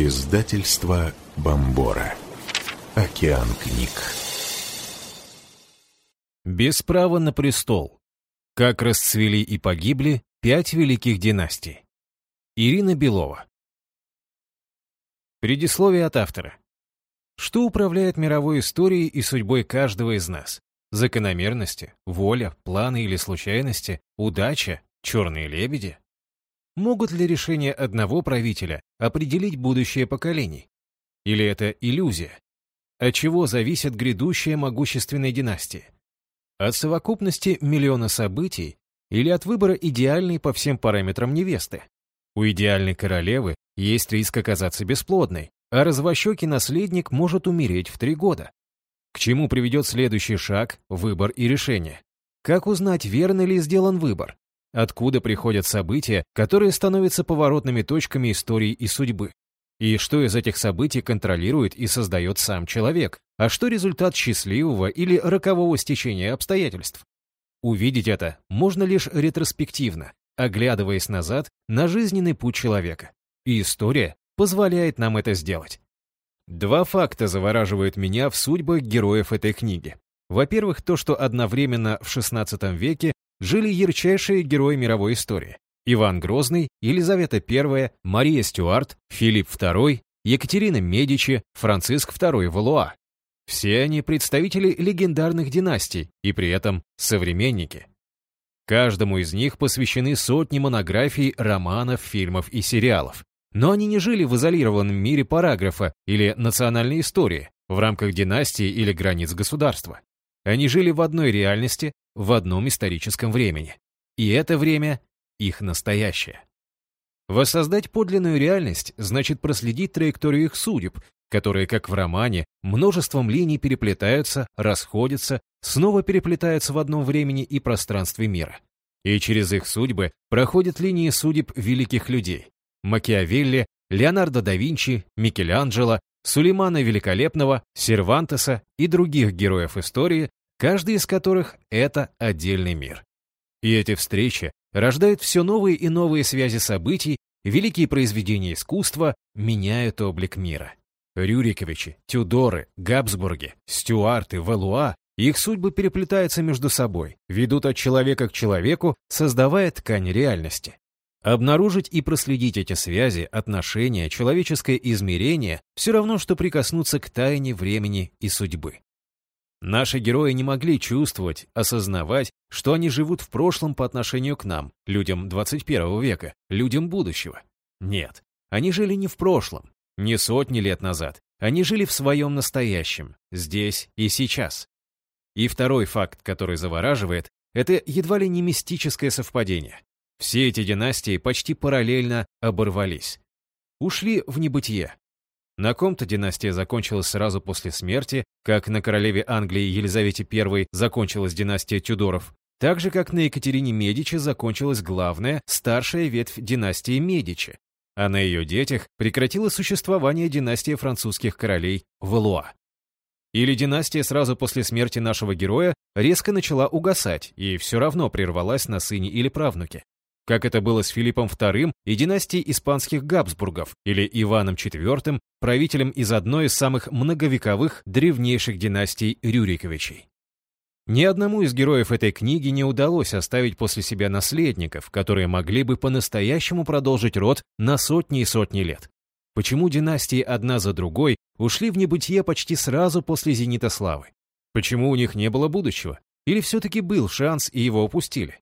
Издательство Бомбора. Океан книг. Без права на престол. Как расцвели и погибли пять великих династий. Ирина Белова. Предисловие от автора. Что управляет мировой историей и судьбой каждого из нас? Закономерности, воля, планы или случайности, удача, черные лебеди? Могут ли решения одного правителя определить будущее поколений? Или это иллюзия? От чего зависит грядущая могущественная династия? От совокупности миллиона событий или от выбора идеальной по всем параметрам невесты? У идеальной королевы есть риск оказаться бесплодной, а развощекий наследник может умереть в три года. К чему приведет следующий шаг, выбор и решение? Как узнать, верно ли сделан выбор? Откуда приходят события, которые становятся поворотными точками истории и судьбы? И что из этих событий контролирует и создает сам человек, а что результат счастливого или рокового стечения обстоятельств? Увидеть это можно лишь ретроспективно, оглядываясь назад на жизненный путь человека. И история позволяет нам это сделать. Два факта завораживают меня в судьбах героев этой книги. Во-первых, то, что одновременно в XVI веке жили ярчайшие герои мировой истории. Иван Грозный, Елизавета I, Мария Стюарт, Филипп II, Екатерина Медичи, Франциск II Валуа. Все они представители легендарных династий и при этом современники. Каждому из них посвящены сотни монографий, романов, фильмов и сериалов. Но они не жили в изолированном мире параграфа или национальной истории, в рамках династии или границ государства. Они жили в одной реальности, в одном историческом времени. И это время — их настоящее. Воссоздать подлинную реальность значит проследить траекторию их судеб, которые, как в романе, множеством линий переплетаются, расходятся, снова переплетаются в одном времени и пространстве мира. И через их судьбы проходят линии судеб великих людей, Макиавелли, Леонардо да Винчи, Микеланджело, Сулеймана Великолепного, Сервантеса и других героев истории, каждый из которых — это отдельный мир. И эти встречи рождают все новые и новые связи событий, великие произведения искусства меняют облик мира. Рюриковичи, Тюдоры, Габсбурги, Стюарты, Валуа их судьбы переплетаются между собой, ведут от человека к человеку, создавая ткань реальности. Обнаружить и проследить эти связи, отношения, человеческое измерение все равно, что прикоснуться к тайне времени и судьбы. Наши герои не могли чувствовать, осознавать, что они живут в прошлом по отношению к нам, людям 21 века, людям будущего. Нет, они жили не в прошлом, не сотни лет назад, они жили в своем настоящем, здесь и сейчас. И второй факт, который завораживает, это едва ли не мистическое совпадение. Все эти династии почти параллельно оборвались. Ушли в небытие. На ком-то династия закончилась сразу после смерти, как на королеве Англии Елизавете I закончилась династия Тюдоров, так же, как на Екатерине Медичи закончилась главная, старшая ветвь династии Медичи, а на ее детях прекратила существование династия французских королей Валуа. Или династия сразу после смерти нашего героя резко начала угасать и все равно прервалась на сыне или правнуке как это было с Филиппом II и династией испанских Габсбургов, или Иваном IV, правителем из одной из самых многовековых древнейших династий Рюриковичей. Ни одному из героев этой книги не удалось оставить после себя наследников, которые могли бы по-настоящему продолжить род на сотни и сотни лет. Почему династии одна за другой ушли в небытие почти сразу после зенита славы? Почему у них не было будущего? Или все-таки был шанс и его упустили?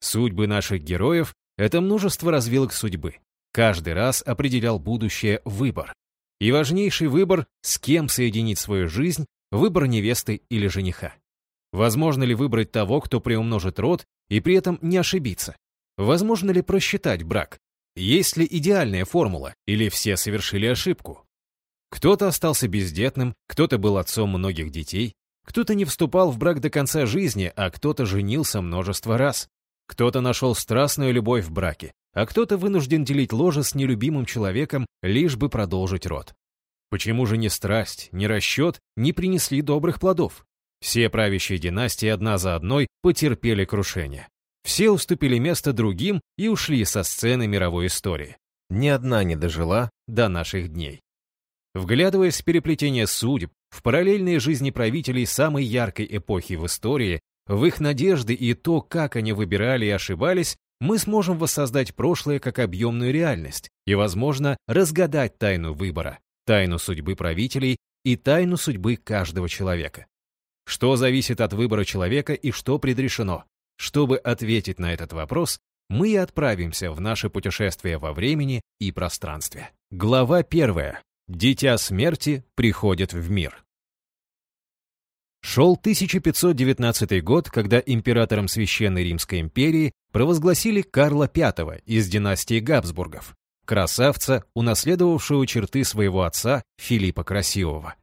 Судьбы наших героев — это множество развилок судьбы. Каждый раз определял будущее выбор. И важнейший выбор — с кем соединить свою жизнь, выбор невесты или жениха. Возможно ли выбрать того, кто приумножит род и при этом не ошибиться? Возможно ли просчитать брак? Есть ли идеальная формула, или все совершили ошибку? Кто-то остался бездетным, кто-то был отцом многих детей, кто-то не вступал в брак до конца жизни, а кто-то женился множество раз. Кто-то нашел страстную любовь в браке, а кто-то вынужден делить ложе с нелюбимым человеком, лишь бы продолжить род. Почему же ни страсть, ни расчет не принесли добрых плодов? Все правящие династии одна за одной потерпели крушение. Все уступили место другим и ушли со сцены мировой истории. ни одна не дожила до наших дней. Вглядываясь в переплетение судеб, в параллельные жизни правителей самой яркой эпохи в истории, в их надежды и то, как они выбирали и ошибались, мы сможем воссоздать прошлое как объемную реальность и, возможно, разгадать тайну выбора, тайну судьбы правителей и тайну судьбы каждого человека. Что зависит от выбора человека и что предрешено? Чтобы ответить на этот вопрос, мы и отправимся в наше путешествие во времени и пространстве. Глава первая. Дитя смерти приходит в мир. Шел 1519 год, когда императором Священной Римской империи провозгласили Карла V из династии Габсбургов, красавца, унаследовавшего черты своего отца Филиппа Красивого.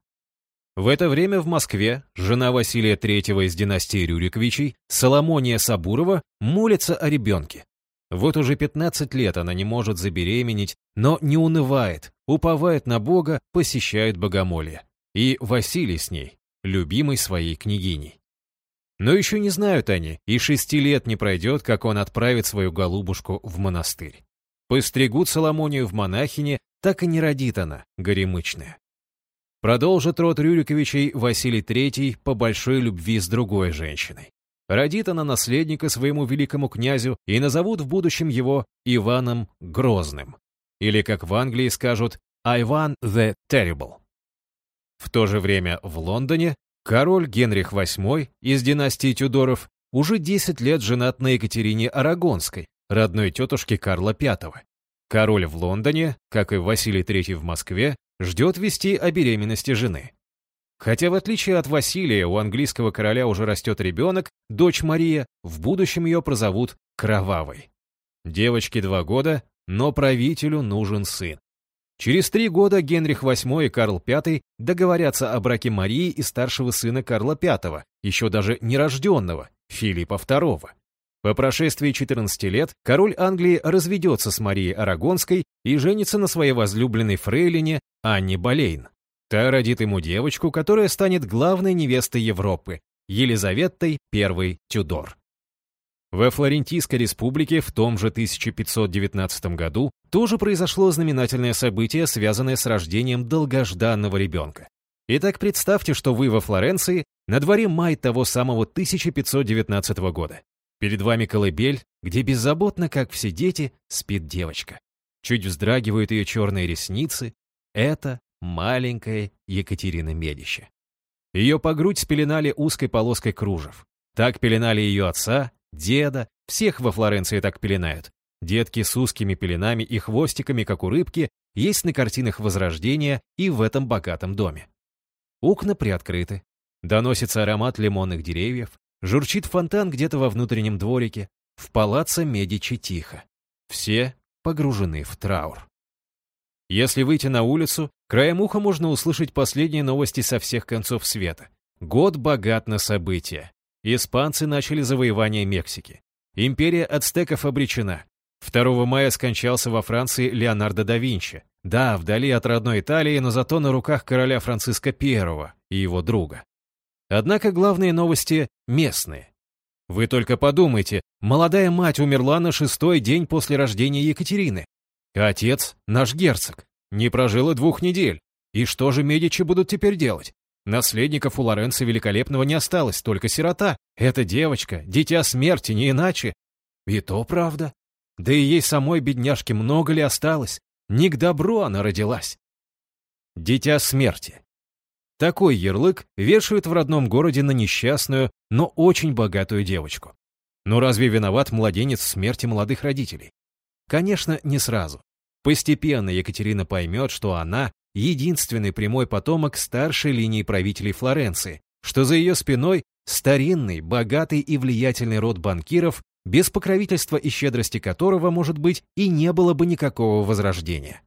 В это время в Москве жена Василия III из династии Рюриковичей, Соломония Сабурова, молится о ребенке. Вот уже 15 лет она не может забеременеть, но не унывает, уповает на Бога, посещает богомолье. И Василий с ней, любимой своей княгиней. Но еще не знают они, и шести лет не пройдет, как он отправит свою голубушку в монастырь. Постригут Соломонию в монахине, так и не родит она, горемычная. Продолжит род Рюриковичей Василий III по большой любви с другой женщиной. Родит она наследника своему великому князю и назовут в будущем его Иваном Грозным. Или, как в Англии скажут, Иван the Terrible. В то же время в Лондоне король Генрих VIII из династии Тюдоров уже 10 лет женат на Екатерине Арагонской, родной тетушке Карла V. Король в Лондоне, как и Василий III в Москве, ждет вести о беременности жены. Хотя в отличие от Василия у английского короля уже растет ребенок, дочь Мария, в будущем ее прозовут Кровавой. Девочке два года, но правителю нужен сын. Через три года Генрих VIII и Карл V договорятся о браке Марии и старшего сына Карла V, еще даже нерожденного, Филиппа II. По прошествии 14 лет король Англии разведется с Марией Арагонской и женится на своей возлюбленной фрейлине Анне Болейн. Та родит ему девочку, которая станет главной невестой Европы, Елизаветой I Тюдор. Во Флорентийской республике в том же 1519 году тоже произошло знаменательное событие, связанное с рождением долгожданного ребенка. Итак, представьте, что вы во Флоренции, на дворе май того самого 1519 года. Перед вами колыбель, где беззаботно, как все дети, спит девочка. Чуть вздрагивают ее черные ресницы. Это маленькая Екатерина Медичи. Ее по грудь спеленали узкой полоской кружев. Так пеленали ее отца, деда, всех во Флоренции так пеленают. Детки с узкими пеленами и хвостиками, как у рыбки, есть на картинах Возрождения и в этом богатом доме. Окна приоткрыты. Доносится аромат лимонных деревьев, журчит фонтан где-то во внутреннем дворике. В палаце Медичи тихо. Все погружены в траур. Если выйти на улицу, краем уха можно услышать последние новости со всех концов света. Год богат на события. Испанцы начали завоевание Мексики. Империя ацтеков обречена. 2 мая скончался во Франции Леонардо да Винчи. Да, вдали от родной Италии, но зато на руках короля Франциска I и его друга. Однако главные новости местные. Вы только подумайте, молодая мать умерла на шестой день после рождения Екатерины. Отец, наш герцог, не прожил и двух недель. И что же Медичи будут теперь делать? Наследников у Лоренцо Великолепного не осталось, только сирота. Это девочка, дитя смерти, не иначе. И то правда. Да и ей самой, бедняжке, много ли осталось? Не к добру она родилась. Дитя смерти. Такой ярлык вешают в родном городе на несчастную, но очень богатую девочку. Но разве виноват младенец в смерти молодых родителей? Конечно, не сразу. Постепенно Екатерина поймет, что она — единственный прямой потомок старшей линии правителей Флоренции, что за ее спиной старинный, богатый и влиятельный род банкиров, без покровительства и щедрости которого, может быть, и не было бы никакого возрождения.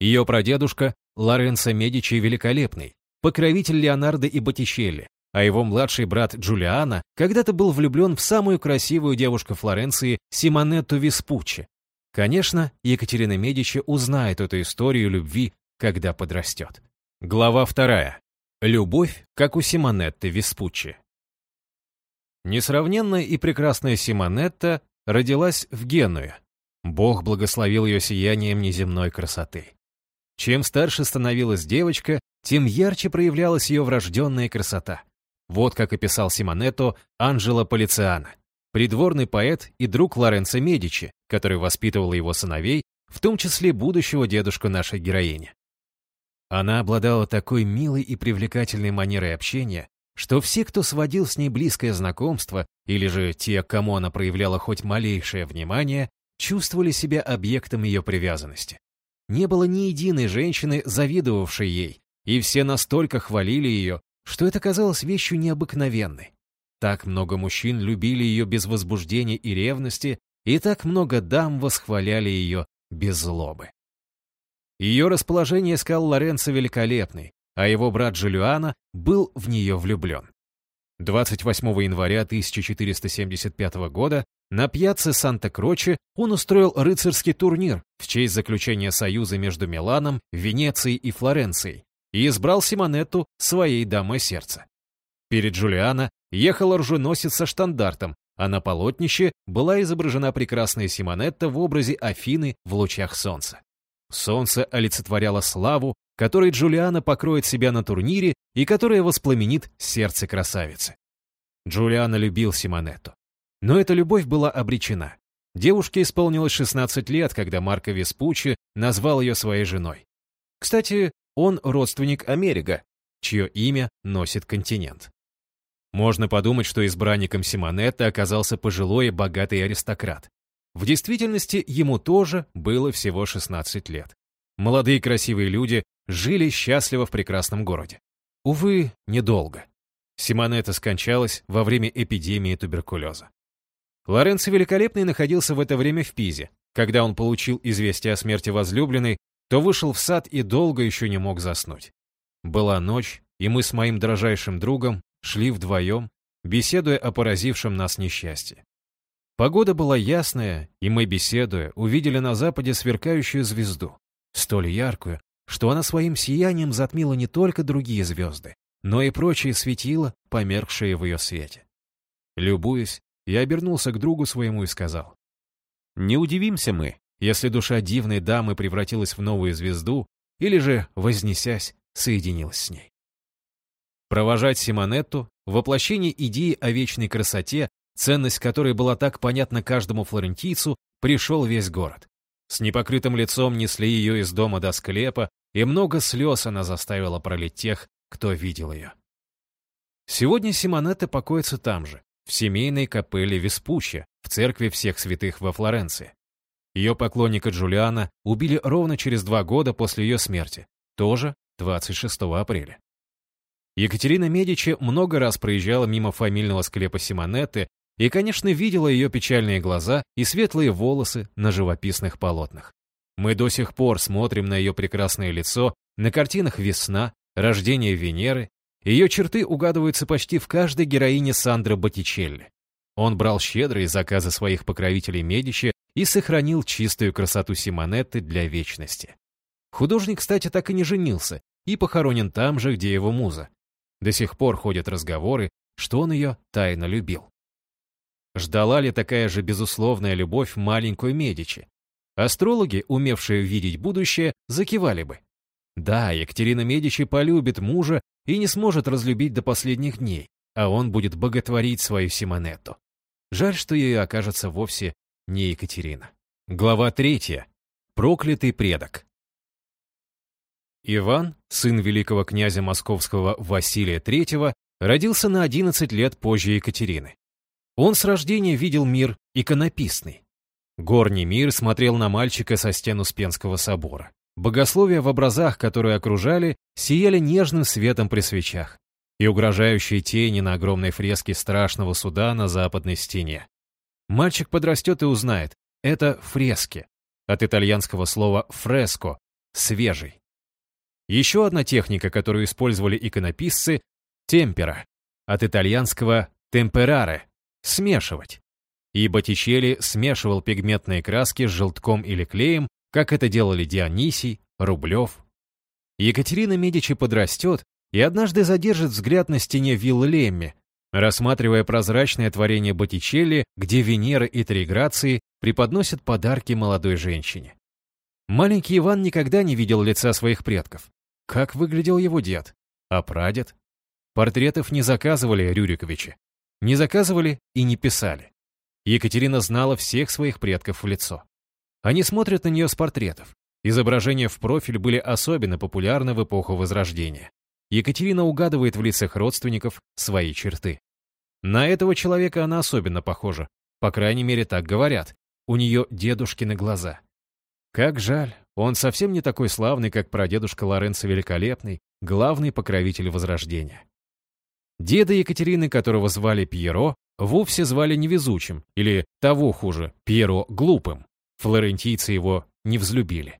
Ее прадедушка Лоренцо Медичи Великолепный, покровитель Леонардо и Боттичелли, а его младший брат Джулиано когда-то был влюблен в самую красивую девушку Флоренции Симонетту Веспуччи, Конечно, Екатерина Медичи узнает эту историю любви, когда подрастет. Глава вторая. Любовь, как у Симонетты Веспуччи. Несравненная и прекрасная Симонетта родилась в Генуе. Бог благословил ее сиянием неземной красоты. Чем старше становилась девочка, тем ярче проявлялась ее врожденная красота. Вот как описал Симонетто Анджело Полициано, придворный поэт и друг Лоренцо Медичи, который воспитывал его сыновей, в том числе будущего дедушку нашей героини. Она обладала такой милой и привлекательной манерой общения, что все, кто сводил с ней близкое знакомство, или же те, кому она проявляла хоть малейшее внимание, чувствовали себя объектом ее привязанности. Не было ни единой женщины, завидовавшей ей, и все настолько хвалили ее, что это казалось вещью необыкновенной. Так много мужчин любили ее без возбуждения и ревности, и так много дам восхваляли ее без злобы. Ее расположение искал Лоренцо Великолепный, а его брат Жюлиана был в нее влюблен. 28 января 1475 года на пьяце Санта-Кроче он устроил рыцарский турнир в честь заключения союза между Миланом, Венецией и Флоренцией и избрал Симонетту своей дамой сердца. Перед Джулиана ехал оруженосец со штандартом, а на полотнище была изображена прекрасная Симонетта в образе Афины в лучах солнца. Солнце олицетворяло славу, которой Джулиана покроет себя на турнире и которая воспламенит сердце красавицы. Джулиана любил Симонетту. Но эта любовь была обречена. Девушке исполнилось 16 лет, когда Марко Веспуччи назвал ее своей женой. Кстати, он родственник Америка, чье имя носит континент. Можно подумать, что избранником Симонетты оказался пожилой и богатый аристократ. В действительности ему тоже было всего 16 лет. Молодые красивые люди жили счастливо в прекрасном городе. Увы, недолго. Симонетта скончалась во время эпидемии туберкулеза. Лоренцо Великолепный находился в это время в Пизе. Когда он получил известие о смерти возлюбленной, то вышел в сад и долго еще не мог заснуть. Была ночь, и мы с моим дрожайшим другом шли вдвоем, беседуя о поразившем нас несчастье. Погода была ясная, и мы, беседуя, увидели на западе сверкающую звезду, столь яркую, что она своим сиянием затмила не только другие звезды, но и прочие светила, померкшие в ее свете. Любуясь, я обернулся к другу своему и сказал, «Не удивимся мы, если душа дивной дамы превратилась в новую звезду, или же, вознесясь, соединилась с ней». Провожать Симонетту, воплощение идеи о вечной красоте, ценность которой была так понятна каждому флорентийцу, пришел весь город. С непокрытым лицом несли ее из дома до склепа, и много слез она заставила пролить тех, кто видел ее. Сегодня Симонетта покоится там же, в семейной капелле Веспуччи, в церкви всех святых во Флоренции. Ее поклонника Джулиана убили ровно через два года после ее смерти, тоже 26 апреля. Екатерина Медичи много раз проезжала мимо фамильного склепа Симонетты и, конечно, видела ее печальные глаза и светлые волосы на живописных полотнах. Мы до сих пор смотрим на ее прекрасное лицо на картинах «Весна», «Рождение Венеры». Ее черты угадываются почти в каждой героине Сандро Боттичелли. Он брал щедрые заказы своих покровителей Медичи и сохранил чистую красоту Симонетты для вечности. Художник, кстати, так и не женился и похоронен там же, где его муза. До сих пор ходят разговоры, что он ее тайно любил. Ждала ли такая же безусловная любовь маленькую Медичи? Астрологи, умевшие видеть будущее, закивали бы. Да, Екатерина Медичи полюбит мужа и не сможет разлюбить до последних дней, а он будет боготворить свою Симонетту. Жаль, что ей окажется вовсе не Екатерина. Глава третья. Проклятый предок. Иван, сын великого князя московского Василия III, родился на 11 лет позже Екатерины. Он с рождения видел мир иконописный. Горний мир смотрел на мальчика со стен Успенского собора. Богословия в образах, которые окружали, сияли нежным светом при свечах и угрожающие тени на огромной фреске страшного суда на западной стене. Мальчик подрастет и узнает, это фрески, от итальянского слова «фреско» — «свежий». Еще одна техника, которую использовали иконописцы — темпера, от итальянского «темпераре» смешивать. И Боттичелли смешивал пигментные краски с желтком или клеем, как это делали Дионисий, Рублев. Екатерина Медичи подрастет и однажды задержит взгляд на стене виллы Лемми. рассматривая прозрачное творение Боттичелли, где Венера и три Грации преподносят подарки молодой женщине. Маленький Иван никогда не видел лица своих предков. Как выглядел его дед? А прадед? Портретов не заказывали Рюриковичи. Не заказывали и не писали. Екатерина знала всех своих предков в лицо. Они смотрят на нее с портретов. Изображения в профиль были особенно популярны в эпоху Возрождения. Екатерина угадывает в лицах родственников свои черты. На этого человека она особенно похожа. По крайней мере, так говорят. У нее дедушкины глаза. Как жаль, он совсем не такой славный, как прадедушка Лоренцо Великолепный, главный покровитель Возрождения. Деда Екатерины, которого звали Пьеро, вовсе звали невезучим, или того хуже, Пьеро глупым. Флорентийцы его не взлюбили.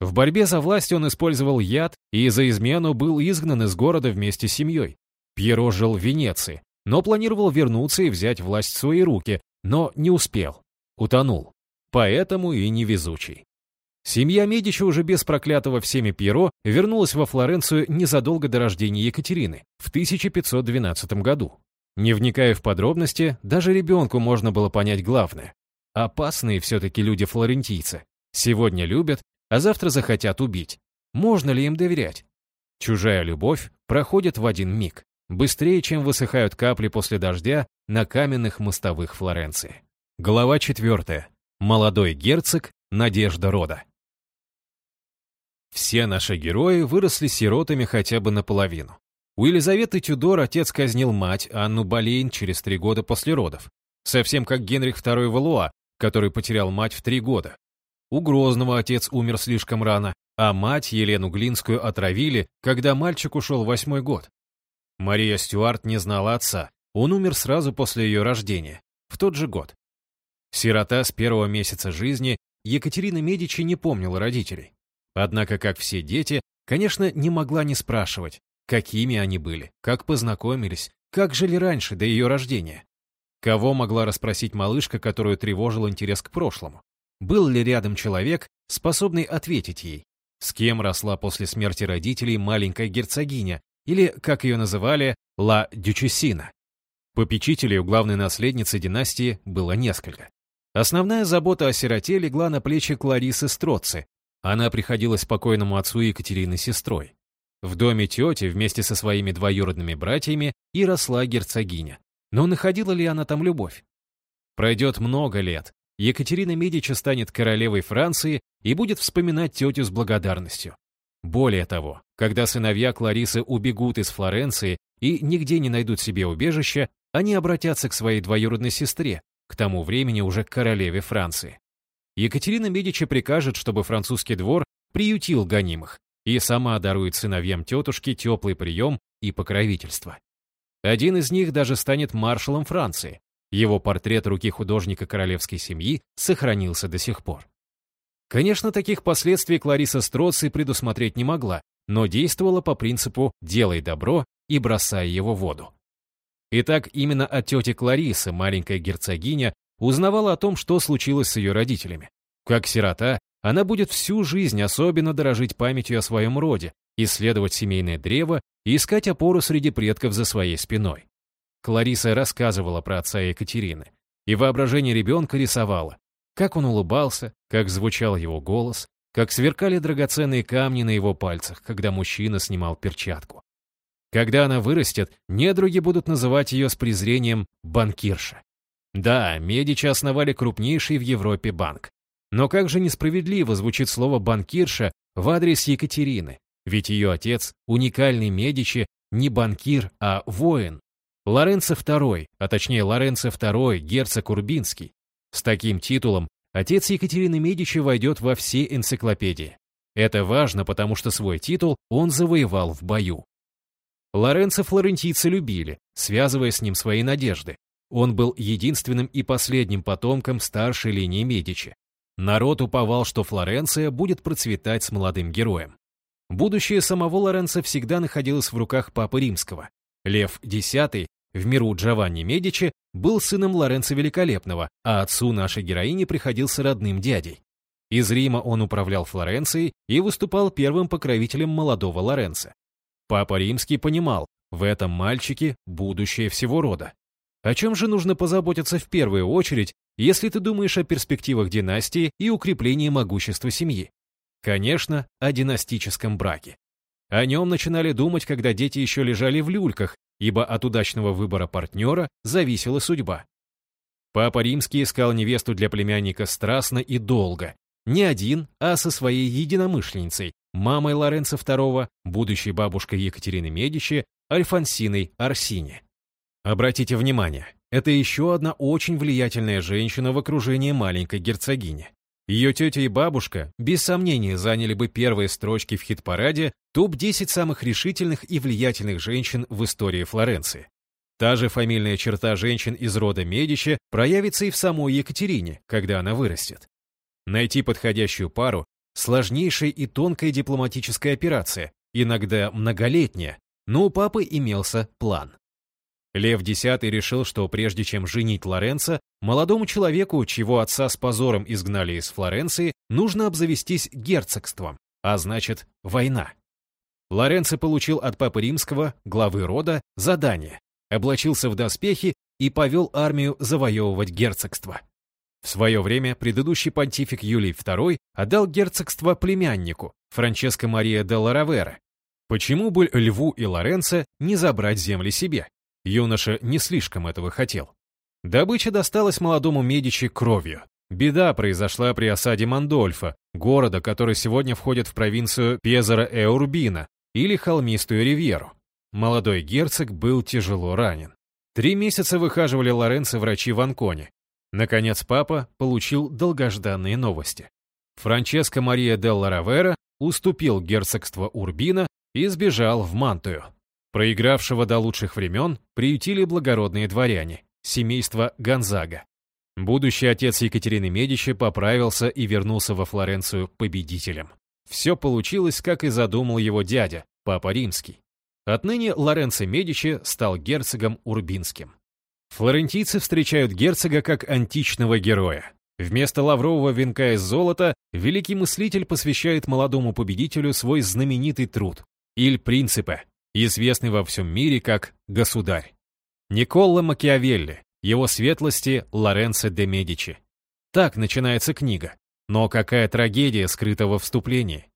В борьбе за власть он использовал яд и за измену был изгнан из города вместе с семьей. Пьеро жил в Венеции, но планировал вернуться и взять власть в свои руки, но не успел. Утонул. Поэтому и невезучий. Семья Медичи уже без проклятого всеми Пьеро вернулась во Флоренцию незадолго до рождения Екатерины, в 1512 году. Не вникая в подробности, даже ребенку можно было понять главное. Опасные все-таки люди-флорентийцы. Сегодня любят, а завтра захотят убить. Можно ли им доверять? Чужая любовь проходит в один миг, быстрее, чем высыхают капли после дождя на каменных мостовых Флоренции. Глава 4. Молодой герцог, надежда рода. Все наши герои выросли сиротами хотя бы наполовину. У Елизаветы Тюдор отец казнил мать, Анну Болейн, через три года после родов. Совсем как Генрих II Валуа, который потерял мать в три года. У Грозного отец умер слишком рано, а мать Елену Глинскую отравили, когда мальчик ушел восьмой год. Мария Стюарт не знала отца, он умер сразу после ее рождения, в тот же год. Сирота с первого месяца жизни, Екатерина Медичи не помнила родителей. Однако, как все дети, конечно, не могла не спрашивать, какими они были, как познакомились, как жили раньше, до ее рождения. Кого могла расспросить малышка, которую тревожил интерес к прошлому? Был ли рядом человек, способный ответить ей? С кем росла после смерти родителей маленькая герцогиня, или, как ее называли, Ла Дючесина? Попечителей у главной наследницы династии было несколько. Основная забота о сироте легла на плечи Кларисы Строци. Она приходилась покойному отцу Екатерины сестрой. В доме тети вместе со своими двоюродными братьями и росла герцогиня. Но находила ли она там любовь? Пройдет много лет, Екатерина Медичи станет королевой Франции и будет вспоминать тетю с благодарностью. Более того, когда сыновья Кларисы убегут из Флоренции и нигде не найдут себе убежища, они обратятся к своей двоюродной сестре, к тому времени уже королеве Франции. Екатерина Медичи прикажет, чтобы французский двор приютил гонимых и сама дарует сыновьям тетушки теплый прием и покровительство. Один из них даже станет маршалом Франции, его портрет руки художника королевской семьи сохранился до сих пор. Конечно, таких последствий Клариса Строци предусмотреть не могла, но действовала по принципу «делай добро и бросай его в воду». Итак, именно от тети Кларисы маленькая герцогиня узнавала о том, что случилось с ее родителями. Как сирота, она будет всю жизнь особенно дорожить памятью о своем роде, исследовать семейное древо и искать опору среди предков за своей спиной. Клариса рассказывала про отца Екатерины, и воображение ребенка рисовало, как он улыбался, как звучал его голос, как сверкали драгоценные камни на его пальцах, когда мужчина снимал перчатку. Когда она вырастет, недруги будут называть ее с презрением «банкирша». Да, Медичи основали крупнейший в Европе банк. Но как же несправедливо звучит слово «банкирша» в адрес Екатерины, ведь ее отец, уникальный Медичи, не банкир, а воин, Лоренцо II, а точнее Лоренцо II, герцог Урбинский. С таким титулом отец Екатерины Медичи войдет во все энциклопедии. Это важно, потому что свой титул он завоевал в бою. Лоренцо флорентийцы любили, связывая с ним свои надежды. Он был единственным и последним потомком старшей линии Медичи. Народ уповал, что Флоренция будет процветать с молодым героем. Будущее самого Лоренцо всегда находилось в руках Папы Римского. Лев X в миру Джованни Медичи был сыном Лоренцо Великолепного, а отцу нашей героини приходился родным дядей. Из Рима он управлял Флоренцией и выступал первым покровителем молодого Лоренцо. Папа Римский понимал, В этом мальчике будущее всего рода. О чем же нужно позаботиться в первую очередь, если ты думаешь о перспективах династии и укреплении могущества семьи? Конечно, о династическом браке. О нем начинали думать, когда дети еще лежали в люльках, ибо от удачного выбора партнера зависела судьба. Папа Римский искал невесту для племянника страстно и долго. Не один, а со своей единомышленницей, мамой Лоренцо II, будущей бабушкой Екатерины Медичи, Альфонсиной Арсини. Обратите внимание, это еще одна очень влиятельная женщина в окружении маленькой герцогини. Ее тетя и бабушка, без сомнения, заняли бы первые строчки в хит-параде топ-10 самых решительных и влиятельных женщин в истории Флоренции. Та же фамильная черта женщин из рода Медичи проявится и в самой Екатерине, когда она вырастет. Найти подходящую пару – сложнейшая и тонкая дипломатическая операция, иногда многолетняя, но у папы имелся план. Лев X решил, что прежде чем женить Лоренцо, молодому человеку, чьего отца с позором изгнали из Флоренции, нужно обзавестись герцогством, а значит, война. Лоренцо получил от папы римского, главы рода, задание, облачился в доспехи и повел армию завоевывать герцогство. В свое время предыдущий понтифик Юлий II отдал герцогство племяннику, Франческо Мария де Ларавера. Почему бы Льву и Лоренцо не забрать земли себе? Юноша не слишком этого хотел. Добыча досталась молодому Медичи кровью. Беда произошла при осаде Мандольфа, города, который сегодня входит в провинцию Пезаро-э-Урбина или холмистую ривьеру. Молодой герцог был тяжело ранен. Три месяца выхаживали Лоренцо врачи в Анконе. Наконец папа получил долгожданные новости. Франческо Мария делла Равера уступил герцогство Урбина и сбежал в Мантую. Проигравшего до лучших времен приютили благородные дворяне, семейство Гонзага. Будущий отец Екатерины Медичи поправился и вернулся во Флоренцию победителем. Все получилось, как и задумал его дядя, папа римский. Отныне Лоренцо Медичи стал герцогом Урбинским. Флорентийцы встречают герцога как античного героя. Вместо лаврового венка из золота великий мыслитель посвящает молодому победителю свой знаменитый труд «Иль Принципе», известный во всем мире как «Государь». Николло Макиавелли, его светлости Лоренцо де Медичи. Так начинается книга. Но какая трагедия скрыта во вступлении.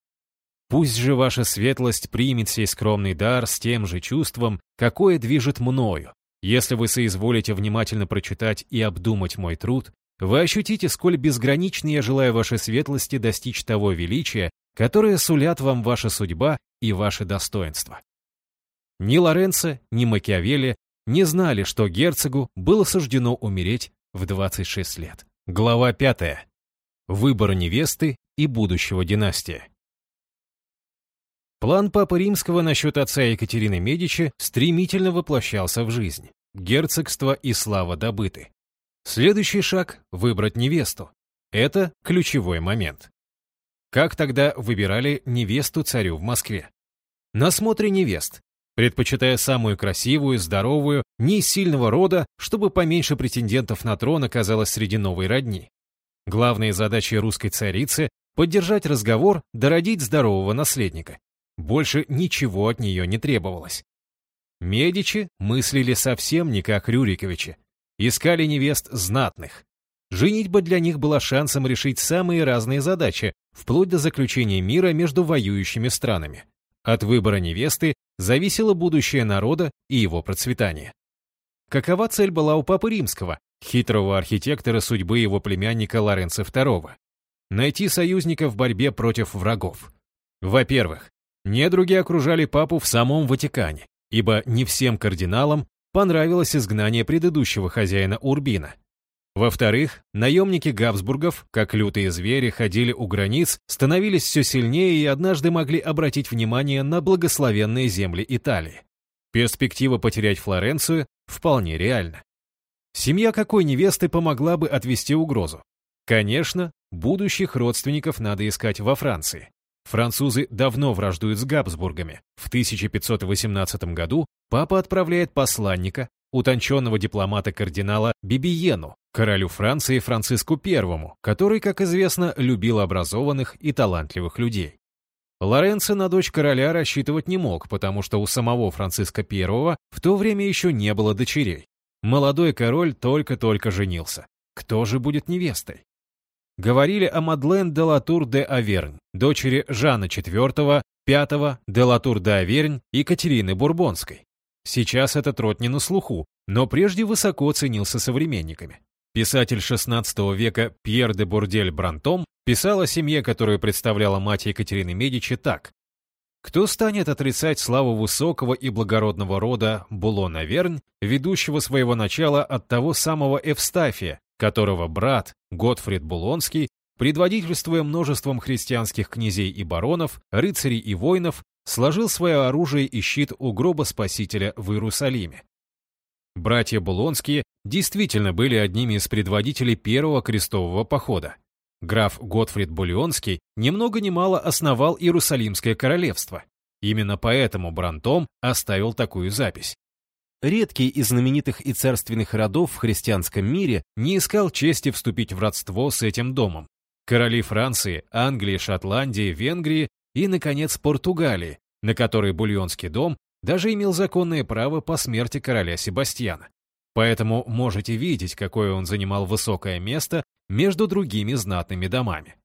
Пусть же ваша светлость примет сей скромный дар с тем же чувством, какое движет мною. Если вы соизволите внимательно прочитать и обдумать мой труд, вы ощутите, сколь безгранично я желаю вашей светлости достичь того величия, которое сулят вам ваша судьба и ваше достоинство. Ни Лоренцо, ни Макиавелли не знали, что герцогу было суждено умереть в 26 лет. Глава 5. Выбор невесты и будущего династия. План Папы Римского насчет отца Екатерины Медичи стремительно воплощался в жизнь. Герцогство и слава добыты. Следующий шаг — выбрать невесту. Это ключевой момент. Как тогда выбирали невесту царю в Москве? На смотре невест предпочитая самую красивую, здоровую, не сильного рода, чтобы поменьше претендентов на трон оказалось среди новой родни. Главные задачи русской царицы — поддержать разговор, дородить здорового наследника. Больше ничего от нее не требовалось. Медичи мыслили совсем не как Рюриковичи. Искали невест знатных. Женитьба для них была шансом решить самые разные задачи, вплоть до заключения мира между воюющими странами. От выбора невесты зависело будущее народа и его процветание. Какова цель была у Папы Римского, хитрого архитектора судьбы его племянника Лоренца II? Найти союзника в борьбе против врагов. Во-первых, недруги окружали папу в самом Ватикане, ибо не всем кардиналам понравилось изгнание предыдущего хозяина Урбина, во-вторых, наемники Габсбургов, как лютые звери, ходили у границ, становились все сильнее и однажды могли обратить внимание на благословенные земли Италии. Перспектива потерять Флоренцию вполне реальна. Семья какой невесты помогла бы отвести угрозу? Конечно, будущих родственников надо искать во Франции. Французы давно враждуют с Габсбургами. В 1518 году папа отправляет посланника, утонченного дипломата-кардинала Бибиену, королю Франции Франциску I, который, как известно, любил образованных и талантливых людей. Лоренцо на дочь короля рассчитывать не мог, потому что у самого Франциска I в то время еще не было дочерей. Молодой король только-только женился. Кто же будет невестой? Говорили о Мадлен де Латур де Авернь, дочери Жана IV, V де Латур де Авернь и Катерины Бурбонской. Сейчас этот род не на слуху, но прежде высоко ценился современниками. Писатель XVI века Пьер де Бурдель Брантом писал о семье, которую представляла мать Екатерины Медичи так. Кто станет отрицать славу высокого и благородного рода Булона-Вернь, ведущего своего начала от того самого Эвстафия, которого брат, Готфрид Булонский, предводительствуя множеством христианских князей и баронов, рыцарей и воинов, сложил свое оружие и щит у гроба Спасителя в Иерусалиме. Братья Булонские действительно были одними из предводителей первого крестового похода. Граф Готфрид Булионский ни много мало основал Иерусалимское королевство. Именно поэтому Брантом оставил такую запись. Редкий из знаменитых и царственных родов в христианском мире не искал чести вступить в родство с этим домом. Короли Франции, Англии, Шотландии, Венгрии и, наконец, Португалии, на которой Бульонский дом даже имел законное право по смерти короля Себастьяна. Поэтому можете видеть, какое он занимал высокое место между другими знатными домами.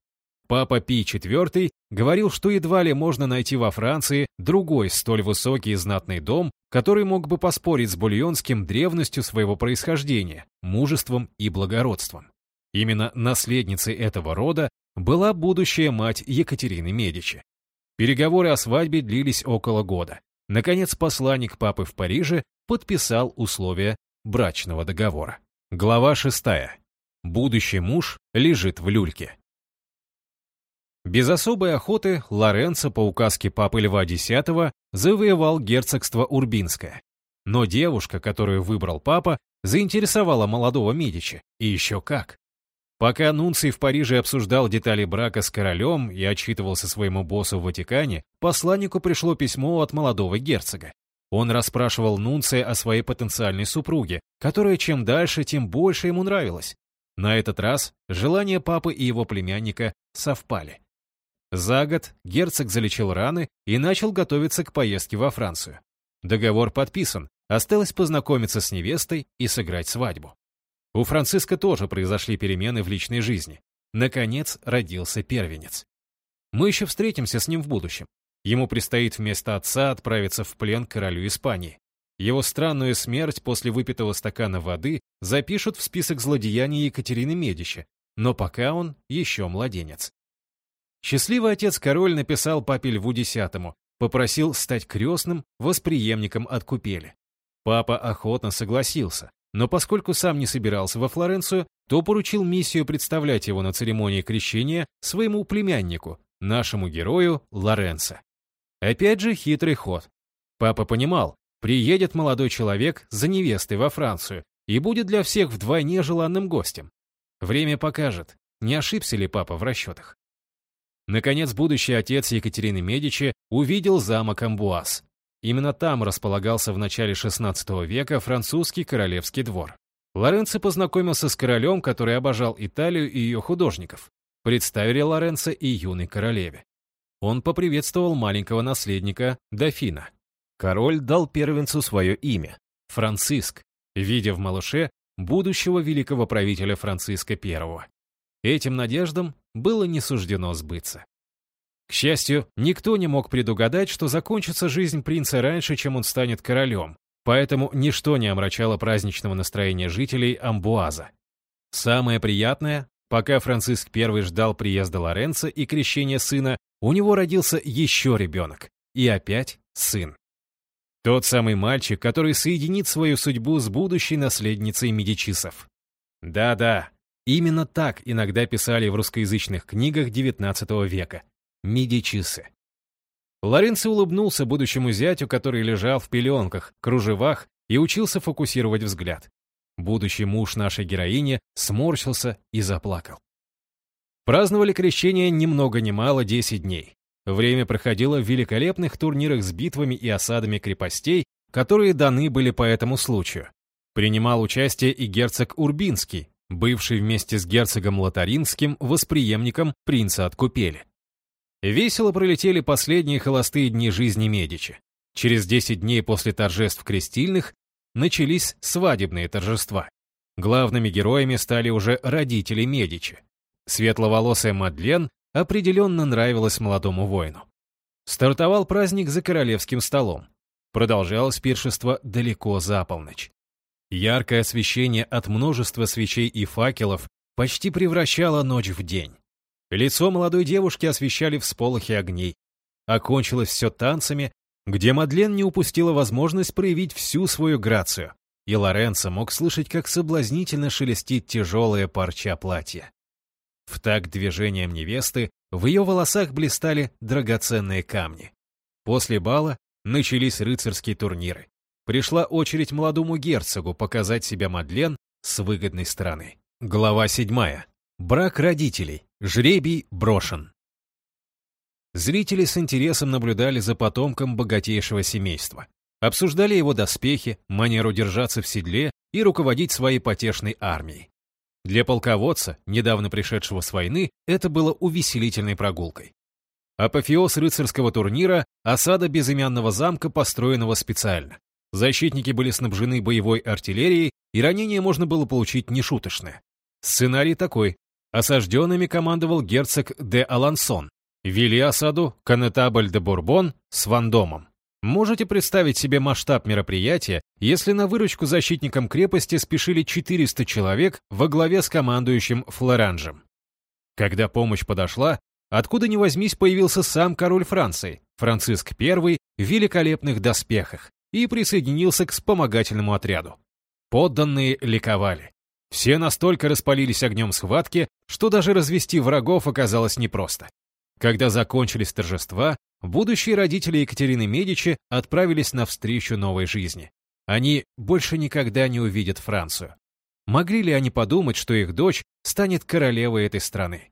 Папа Пий IV говорил, что едва ли можно найти во Франции другой столь высокий и знатный дом, который мог бы поспорить с бульонским древностью своего происхождения, мужеством и благородством. Именно наследницей этого рода была будущая мать Екатерины Медичи. Переговоры о свадьбе длились около года. Наконец, посланник папы в Париже подписал условия брачного договора. Глава 6. Будущий муж лежит в люльке. Без особой охоты Лоренцо по указке папы Льва X завоевал герцогство Урбинское. Но девушка, которую выбрал папа, заинтересовала молодого Медичи. И еще как. Пока Нунций в Париже обсуждал детали брака с королем и отчитывался своему боссу в Ватикане, посланнику пришло письмо от молодого герцога. Он расспрашивал Нунция о своей потенциальной супруге, которая чем дальше, тем больше ему нравилась. На этот раз желания папы и его племянника совпали. За год герцог залечил раны и начал готовиться к поездке во Францию. Договор подписан, осталось познакомиться с невестой и сыграть свадьбу. У Франциска тоже произошли перемены в личной жизни. Наконец родился первенец. Мы еще встретимся с ним в будущем. Ему предстоит вместо отца отправиться в плен королю Испании. Его странную смерть после выпитого стакана воды запишут в список злодеяний Екатерины Медичи, но пока он еще младенец. Счастливый отец-король написал папе Льву X, попросил стать крестным восприемником от купели. Папа охотно согласился, но поскольку сам не собирался во Флоренцию, то поручил миссию представлять его на церемонии крещения своему племяннику, нашему герою Лоренцо. Опять же хитрый ход. Папа понимал, приедет молодой человек за невестой во Францию и будет для всех вдвойне желанным гостем. Время покажет, не ошибся ли папа в расчетах. Наконец, будущий отец Екатерины Медичи увидел замок Амбуаз, Именно там располагался в начале XVI века французский королевский двор. Лоренцо познакомился с королем, который обожал Италию и ее художников. Представили Лоренцо и юной королеве. Он поприветствовал маленького наследника, дофина. Король дал первенцу свое имя – Франциск, видя в малыше будущего великого правителя Франциска I. Этим надеждам было не суждено сбыться. К счастью, никто не мог предугадать, что закончится жизнь принца раньше, чем он станет королем, поэтому ничто не омрачало праздничного настроения жителей Амбуаза. Самое приятное, пока Франциск I ждал приезда Лоренцо и крещения сына, у него родился еще ребенок. И опять сын. Тот самый мальчик, который соединит свою судьбу с будущей наследницей Медичисов. Да-да, именно так иногда писали в русскоязычных книгах XIX века. Медичисы. Лоренцо улыбнулся будущему зятю, который лежал в пеленках, кружевах и учился фокусировать взгляд. Будущий муж нашей героини сморщился и заплакал. Праздновали крещение ни много ни мало 10 дней. Время проходило в великолепных турнирах с битвами и осадами крепостей, которые даны были по этому случаю. Принимал участие и герцог Урбинский, бывший вместе с герцогом Лотаринским восприемником принца от Купели. Весело пролетели последние холостые дни жизни Медичи. Через 10 дней после торжеств крестильных начались свадебные торжества. Главными героями стали уже родители Медичи. Светловолосая Мадлен определенно нравилась молодому воину. Стартовал праздник за королевским столом. Продолжалось пиршество далеко за полночь. Яркое освещение от множества свечей и факелов почти превращало ночь в день. Лицо молодой девушки освещали всполохи огней. Окончилось все танцами, где Мадлен не упустила возможность проявить всю свою грацию, и Лоренцо мог слышать, как соблазнительно шелестит тяжелое парча платья. В такт движением невесты в ее волосах блистали драгоценные камни. После бала начались рыцарские турниры. Пришла очередь молодому герцогу показать себя Мадлен с выгодной стороны. Глава седьмая. Брак родителей. Жребий брошен. Зрители с интересом наблюдали за потомком богатейшего семейства. Обсуждали его доспехи, манеру держаться в седле и руководить своей потешной армией. Для полководца, недавно пришедшего с войны, это было увеселительной прогулкой. Апофеоз рыцарского турнира – осада безымянного замка, построенного специально. Защитники были снабжены боевой артиллерией, и ранение можно было получить нешуточное. Сценарий такой. Осажденными командовал герцог де Алансон. Вели осаду конетабль де Бурбон с Вандомом. Можете представить себе масштаб мероприятия, если на выручку защитникам крепости спешили 400 человек во главе с командующим Флоранжем. Когда помощь подошла, откуда ни возьмись появился сам король Франции, Франциск I, в великолепных доспехах, и присоединился к вспомогательному отряду. Подданные ликовали. Все настолько распалились огнем схватки, что даже развести врагов оказалось непросто. Когда закончились торжества, будущие родители Екатерины Медичи отправились навстречу новой жизни. Они больше никогда не увидят Францию. Могли ли они подумать, что их дочь станет королевой этой страны?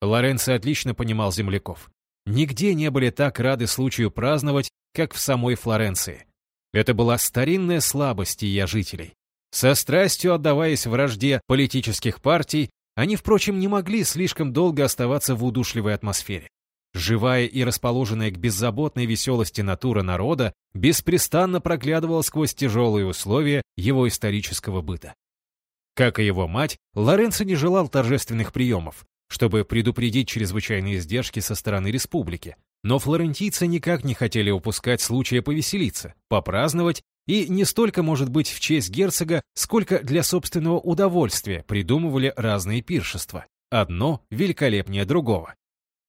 Лоренцо отлично понимал земляков. Нигде не были так рады случаю праздновать, как в самой Флоренции. Это была старинная слабость ее жителей. Со страстью отдаваясь вражде политических партий, они, впрочем, не могли слишком долго оставаться в удушливой атмосфере. Живая и расположенная к беззаботной веселости натура народа беспрестанно проглядывала сквозь тяжелые условия его исторического быта. Как и его мать, Лоренцо не желал торжественных приемов, чтобы предупредить чрезвычайные издержки со стороны республики, но флорентийцы никак не хотели упускать случая повеселиться, попраздновать и не столько, может быть, в честь герцога, сколько для собственного удовольствия придумывали разные пиршества. Одно великолепнее другого.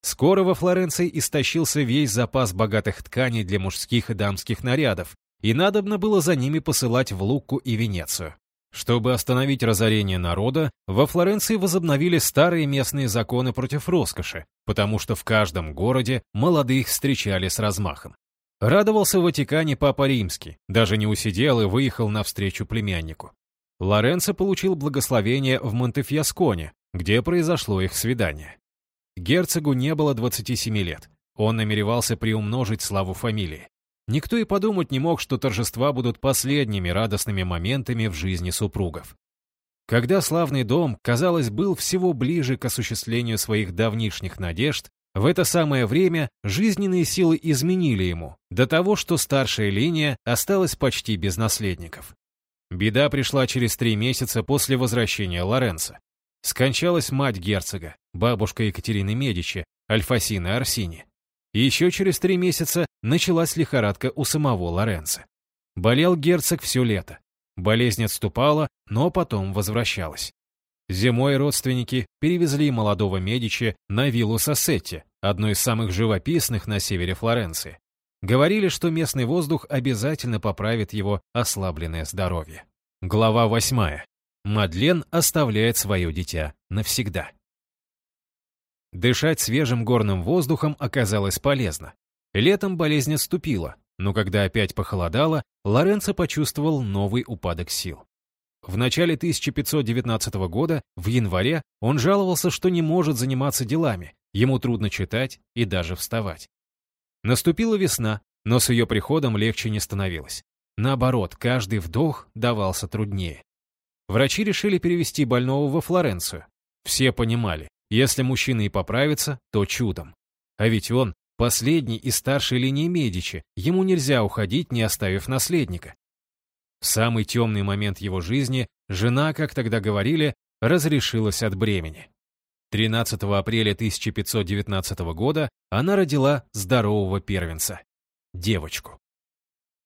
Скоро во Флоренции истощился весь запас богатых тканей для мужских и дамских нарядов, и надобно было за ними посылать в Лукку и Венецию. Чтобы остановить разорение народа, во Флоренции возобновили старые местные законы против роскоши, потому что в каждом городе молодых встречали с размахом. Радовался в Ватикане Папа Римский, даже не усидел и выехал навстречу племяннику. Лоренцо получил благословение в Монтефьясконе, где произошло их свидание. Герцогу не было 27 лет. Он намеревался приумножить славу фамилии. Никто и подумать не мог, что торжества будут последними радостными моментами в жизни супругов. Когда славный дом, казалось, был всего ближе к осуществлению своих давнишних надежд, в это самое время жизненные силы изменили ему, до того, что старшая линия осталась почти без наследников. Беда пришла через три месяца после возвращения Лоренцо. Скончалась мать герцога, бабушка Екатерины Медичи, Альфасина Арсини. еще через три месяца началась лихорадка у самого Лоренцо. Болел герцог все лето. Болезнь отступала, но потом возвращалась. Зимой родственники перевезли молодого Медичи на виллу Сассетти, одну из самых живописных на севере Флоренции. Говорили, что местный воздух обязательно поправит его ослабленное здоровье. Глава восьмая. Мадлен оставляет свое дитя навсегда. Дышать свежим горным воздухом оказалось полезно. Летом болезнь отступила, но когда опять похолодало, Лоренцо почувствовал новый упадок сил. В начале 1519 года, в январе, он жаловался, что не может заниматься делами, ему трудно читать и даже вставать. Наступила весна, но с ее приходом легче не становилось. Наоборот, каждый вдох давался труднее. Врачи решили перевести больного во Флоренцию. Все понимали, если мужчина и поправится, то чудом. А ведь он последний из старшей линии Медичи, ему нельзя уходить, не оставив наследника. В самый темный момент его жизни жена, как тогда говорили, разрешилась от бремени. 13 апреля 1519 года она родила здорового первенца – девочку.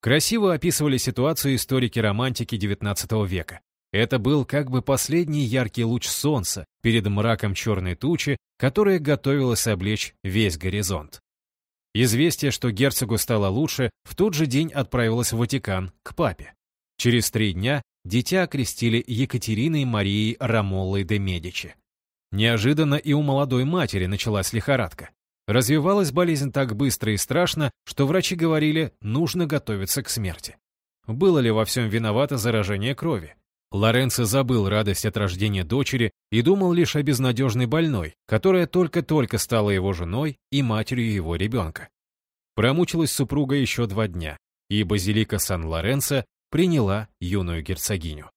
Красиво описывали ситуацию историки-романтики XIX века. Это был как бы последний яркий луч солнца перед мраком черной тучи, которая готовилась облечь весь горизонт. Известие, что герцогу стало лучше, в тот же день отправилось в Ватикан, к папе. Через три дня дитя окрестили Екатериной Марией Рамоллой де Медичи. Неожиданно и у молодой матери началась лихорадка. Развивалась болезнь так быстро и страшно, что врачи говорили, нужно готовиться к смерти. Было ли во всем виновато заражение крови? Лоренцо забыл радость от рождения дочери и думал лишь о безнадежной больной, которая только-только стала его женой и матерью его ребенка. Промучилась супруга еще два дня, и базилика Сан-Лоренцо приняла юную герцогиню.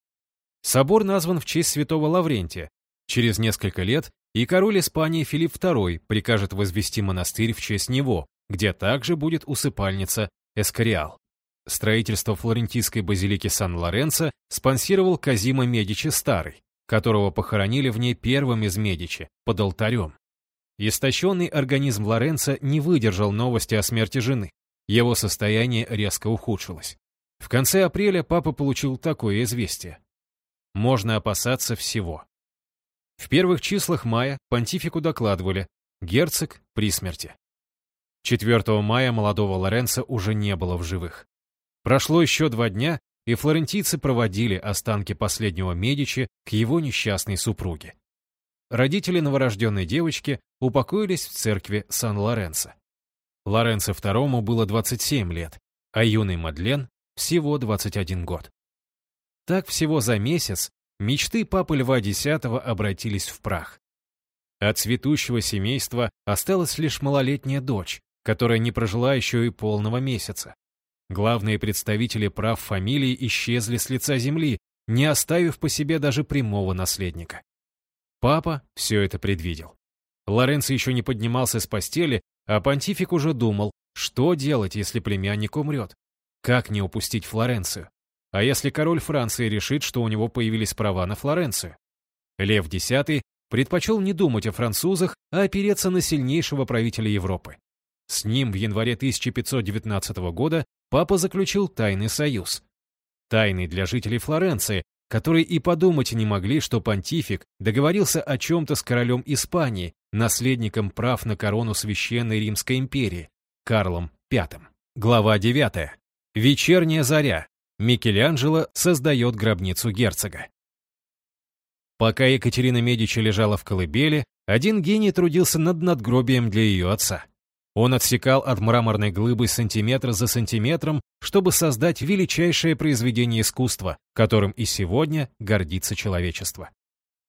Собор назван в честь святого Лаврентия. Через несколько лет и король Испании Филипп II прикажет возвести монастырь в честь него, где также будет усыпальница Эскориал. Строительство флорентийской базилики Сан-Лоренцо спонсировал Казима Медичи Старый, которого похоронили в ней первым из Медичи, под алтарем. Истощенный организм Лоренцо не выдержал новости о смерти жены. Его состояние резко ухудшилось. В конце апреля папа получил такое известие. Можно опасаться всего. В первых числах мая понтифику докладывали «Герцог при смерти». 4 мая молодого Лоренцо уже не было в живых. Прошло еще два дня, и флорентийцы проводили останки последнего Медичи к его несчастной супруге. Родители новорожденной девочки упокоились в церкви Сан-Лоренцо. Лоренцо II было 27 лет, а юный Мадлен всего 21 год. Так всего за месяц мечты папы Льва X обратились в прах. От цветущего семейства осталась лишь малолетняя дочь, которая не прожила еще и полного месяца. Главные представители прав фамилии исчезли с лица земли, не оставив по себе даже прямого наследника. Папа все это предвидел. Лоренцо еще не поднимался с постели, а понтифик уже думал, что делать, если племянник умрет. Как не упустить Флоренцию? А если король Франции решит, что у него появились права на Флоренцию? Лев X предпочел не думать о французах, а опереться на сильнейшего правителя Европы. С ним в январе 1519 года папа заключил тайный союз. Тайный для жителей Флоренции, которые и подумать не могли, что понтифик договорился о чем-то с королем Испании, наследником прав на корону Священной Римской империи, Карлом V. Глава 9. Вечерняя заря. Микеланджело создает гробницу герцога. Пока Екатерина Медичи лежала в колыбели, один гений трудился над надгробием для ее отца. Он отсекал от мраморной глыбы сантиметр за сантиметром, чтобы создать величайшее произведение искусства, которым и сегодня гордится человечество.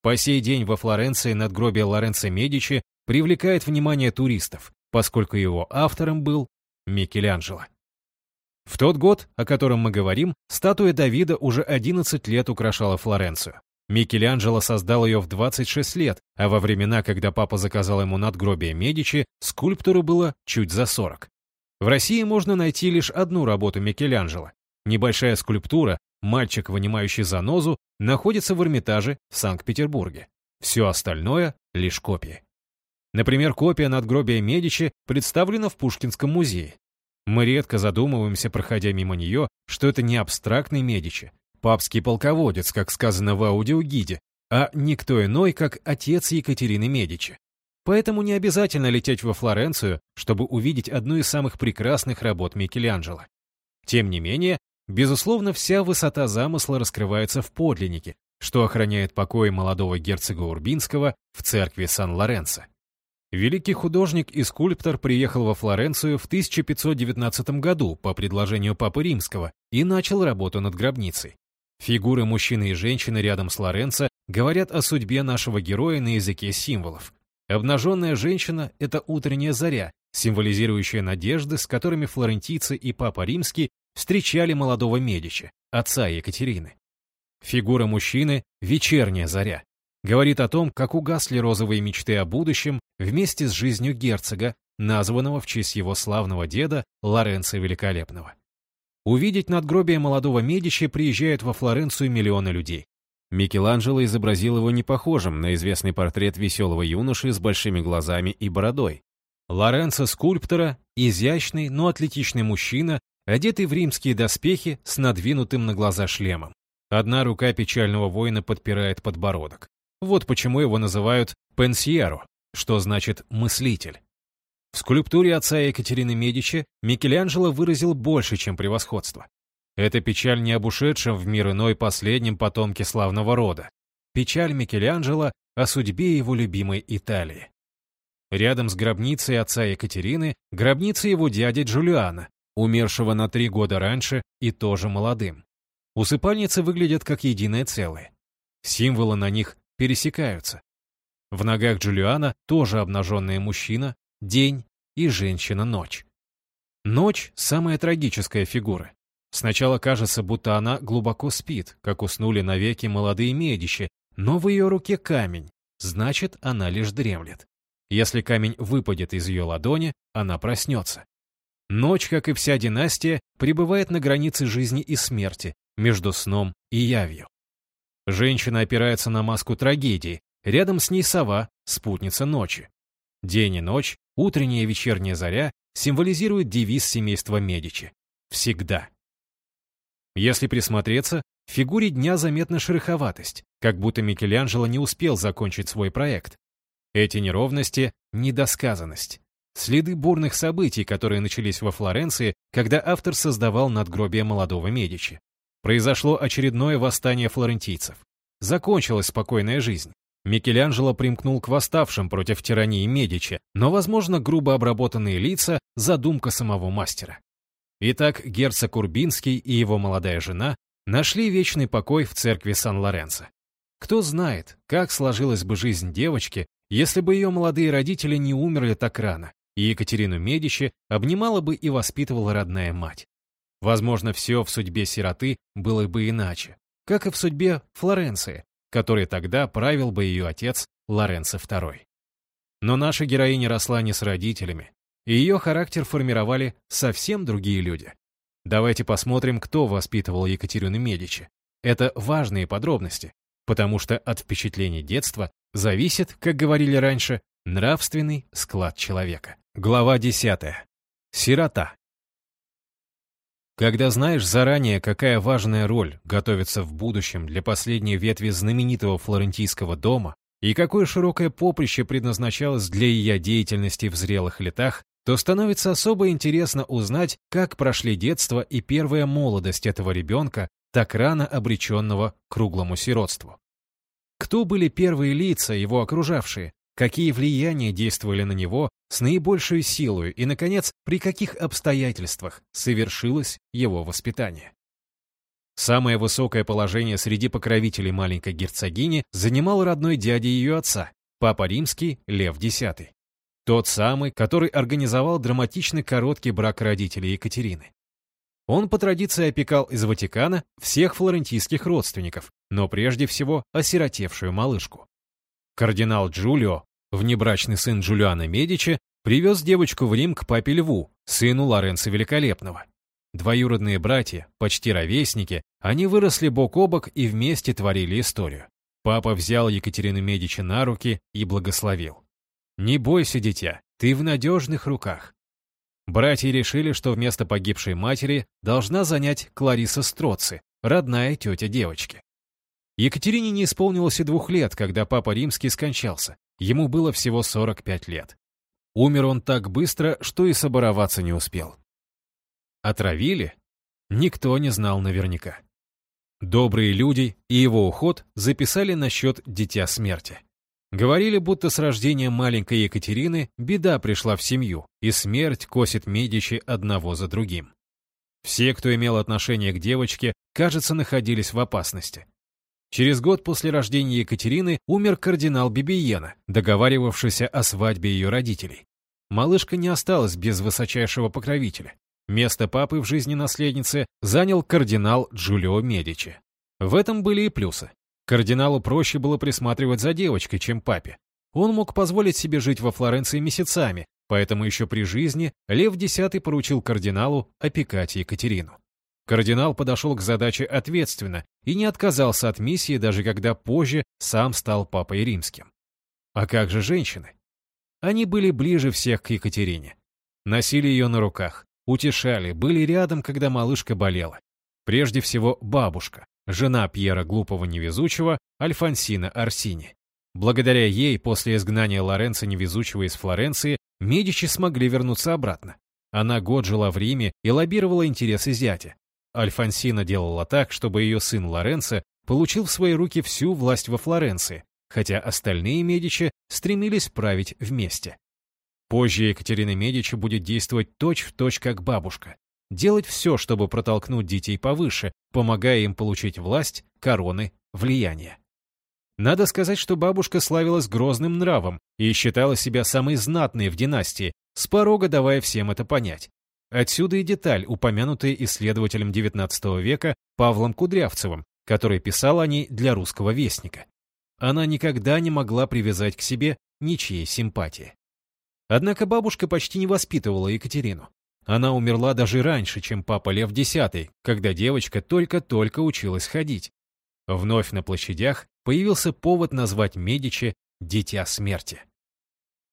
По сей день во Флоренции надгробие Лоренцо Медичи привлекает внимание туристов, поскольку его автором был Микеланджело. В тот год, о котором мы говорим, статуя Давида уже 11 лет украшала Флоренцию. Микеланджело создал ее в 26 лет, а во времена, когда папа заказал ему надгробие Медичи, скульптору было чуть за 40. В России можно найти лишь одну работу Микеланджело. Небольшая скульптура «Мальчик, вынимающий занозу» находится в Эрмитаже в Санкт-Петербурге. Все остальное — лишь копии. Например, копия надгробия Медичи представлена в Пушкинском музее. Мы редко задумываемся, проходя мимо нее, что это не абстрактный Медичи, папский полководец, как сказано в аудиогиде, а никто иной, как отец Екатерины Медичи. Поэтому не обязательно лететь во Флоренцию, чтобы увидеть одну из самых прекрасных работ Микеланджело. Тем не менее, безусловно, вся высота замысла раскрывается в подлиннике, что охраняет покой молодого герцога Урбинского в церкви Сан-Лоренцо. Великий художник и скульптор приехал во Флоренцию в 1519 году по предложению Папы Римского и начал работу над гробницей. Фигуры мужчины и женщины рядом с Лоренцо говорят о судьбе нашего героя на языке символов. Обнаженная женщина — это утренняя заря, символизирующая надежды, с которыми флорентийцы и Папа Римский встречали молодого Медичи, отца Екатерины. Фигура мужчины — вечерняя заря. Говорит о том, как угасли розовые мечты о будущем вместе с жизнью герцога, названного в честь его славного деда Лоренцо Великолепного. Увидеть надгробие молодого Медичи приезжают во Флоренцию миллионы людей. Микеланджело изобразил его непохожим на известный портрет веселого юноши с большими глазами и бородой. Лоренцо скульптора – изящный, но атлетичный мужчина, одетый в римские доспехи с надвинутым на глаза шлемом. Одна рука печального воина подпирает подбородок. Вот почему его называют «пенсьеро», что значит «мыслитель». В скульптуре отца Екатерины Медичи Микеланджело выразил больше, чем превосходство. Это печаль не об ушедшем в мир иной последнем потомке славного рода. Печаль Микеланджело о судьбе его любимой Италии. Рядом с гробницей отца Екатерины гробница его дяди Джулиана, умершего на три года раньше и тоже молодым. Усыпальницы выглядят как единое целое. Символы на них пересекаются. В ногах Джулиана тоже обнаженный мужчина, день и женщина-ночь. Ночь — самая трагическая фигура. Сначала кажется, будто она глубоко спит, как уснули навеки молодые медичи, но в ее руке камень, значит, она лишь дремлет. Если камень выпадет из ее ладони, она проснется. Ночь, как и вся династия, пребывает на границе жизни и смерти, между сном и явью. Женщина опирается на маску трагедии, рядом с ней сова, спутница ночи. День и ночь, утренняя и вечерняя заря символизируют девиз семейства Медичи. Всегда. Если присмотреться, в фигуре дня заметна шероховатость, как будто Микеланджело не успел закончить свой проект. Эти неровности — недосказанность. Следы бурных событий, которые начались во Флоренции, когда автор создавал надгробие молодого Медичи. Произошло очередное восстание флорентийцев. Закончилась спокойная жизнь. Микеланджело примкнул к восставшим против тирании Медичи, но, возможно, грубо обработанные лица — задумка самого мастера. Итак, герцог Урбинский и его молодая жена нашли вечный покой в церкви Сан-Лоренцо. Кто знает, как сложилась бы жизнь девочки, если бы ее молодые родители не умерли так рано, и Екатерину Медичи обнимала бы и воспитывала родная мать. Возможно, все в судьбе сироты было бы иначе, как и в судьбе Флоренции, которой тогда правил бы ее отец Лоренцо II. Но наша героиня росла не с родителями, и ее характер формировали совсем другие люди. Давайте посмотрим, кто воспитывал Екатерину Медичи. Это важные подробности, потому что от впечатлений детства зависит, как говорили раньше, нравственный склад человека. Глава 10. Сирота. Когда знаешь заранее, какая важная роль готовится в будущем для последней ветви знаменитого флорентийского дома и какое широкое поприще предназначалось для ее деятельности в зрелых летах, то становится особо интересно узнать, как прошли детство и первая молодость этого ребенка, так рано обреченного круглому сиротству. Кто были первые лица, его окружавшие, какие влияния действовали на него с наибольшей силой и, наконец, при каких обстоятельствах совершилось его воспитание. Самое высокое положение среди покровителей маленькой герцогини занимал родной дядя ее отца, папа римский Лев X. Тот самый, который организовал драматичный короткий брак родителей Екатерины. Он по традиции опекал из Ватикана всех флорентийских родственников, но прежде всего осиротевшую малышку. Кардинал Джулио, внебрачный сын Джулиана Медичи, привез девочку в Рим к папе Льву, сыну Лоренцо Великолепного. Двоюродные братья, почти ровесники, они выросли бок о бок и вместе творили историю. Папа взял Екатерину Медичи на руки и благословил. «Не бойся, дитя, ты в надежных руках». Братья решили, что вместо погибшей матери должна занять Клариса Строци, родная тетя девочки. Екатерине не исполнилось и двух лет, когда папа римский скончался. Ему было всего 45 лет. Умер он так быстро, что и собороваться не успел. Отравили? Никто не знал наверняка. Добрые люди и его уход записали на счет дитя смерти. Говорили, будто с рождением маленькой Екатерины беда пришла в семью, и смерть косит Медичи одного за другим. Все, кто имел отношение к девочке, кажется, находились в опасности. Через год после рождения Екатерины умер кардинал Бибиена, договаривавшийся о свадьбе ее родителей. Малышка не осталась без высочайшего покровителя. Место папы в жизни наследницы занял кардинал Джулио Медичи. В этом были и плюсы. Кардиналу проще было присматривать за девочкой, чем папе. Он мог позволить себе жить во Флоренции месяцами, поэтому еще при жизни Лев X поручил кардиналу опекать Екатерину. Кардинал подошел к задаче ответственно и не отказался от миссии, даже когда позже сам стал папой римским. А как же женщины? Они были ближе всех к Екатерине. Носили ее на руках, утешали, были рядом, когда малышка болела. Прежде всего бабушка, жена Пьера Глупого Невезучего, Альфонсина Арсини. Благодаря ей после изгнания Лоренцо Невезучего из Флоренции Медичи смогли вернуться обратно. Она год жила в Риме и лоббировала интересы зятя. Альфонсина делала так, чтобы ее сын Лоренцо получил в свои руки всю власть во Флоренции, хотя остальные Медичи стремились править вместе. Позже Екатерина Медичи будет действовать точь-в-точь точь как бабушка, делать все, чтобы протолкнуть детей повыше, помогая им получить власть, короны, влияние. Надо сказать, что бабушка славилась грозным нравом и считала себя самой знатной в династии, с порога давая всем это понять. Отсюда и деталь, упомянутая исследователем XIX века Павлом Кудрявцевым, который писал о ней для русского вестника. Она никогда не могла привязать к себе ничьей симпатии. Однако бабушка почти не воспитывала Екатерину. Она умерла даже раньше, чем папа Лев X, когда девочка только-только училась ходить. Вновь на площадях появился повод назвать Медичи «Дитя смерти».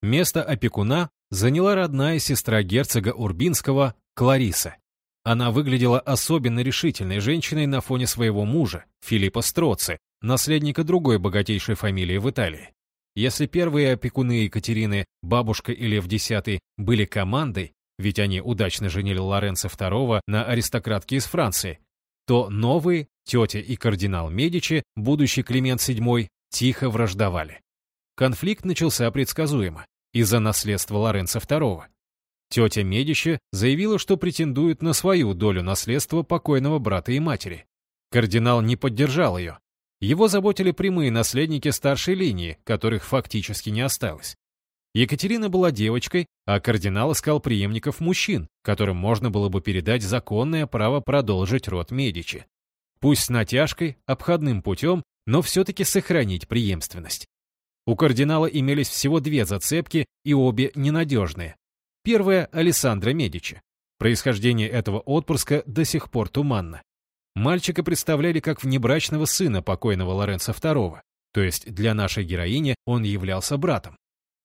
Место опекуна заняла родная сестра герцога Урбинского Клариса. Она выглядела особенно решительной женщиной на фоне своего мужа, Филиппа Строци, наследника другой богатейшей фамилии в Италии. Если первые опекуны Екатерины, бабушка и Лев X, были командой, ведь они удачно женили Лоренцо II на аристократке из Франции, то новые, тетя и кардинал Медичи, будущий Климент VII, тихо враждовали. Конфликт начался предсказуемо из-за наследства Лоренцо II. Тетя Медичи заявила, что претендует на свою долю наследства покойного брата и матери. Кардинал не поддержал ее. Его заботили прямые наследники старшей линии, которых фактически не осталось. Екатерина была девочкой, а кардинал искал преемников мужчин, которым можно было бы передать законное право продолжить род Медичи. Пусть с натяжкой, обходным путем, но все-таки сохранить преемственность. У кардинала имелись всего две зацепки, и обе ненадежные. Первая – Алессандро Медичи. Происхождение этого отпрыска до сих пор туманно. Мальчика представляли как внебрачного сына покойного Лоренца II, то есть для нашей героини он являлся братом.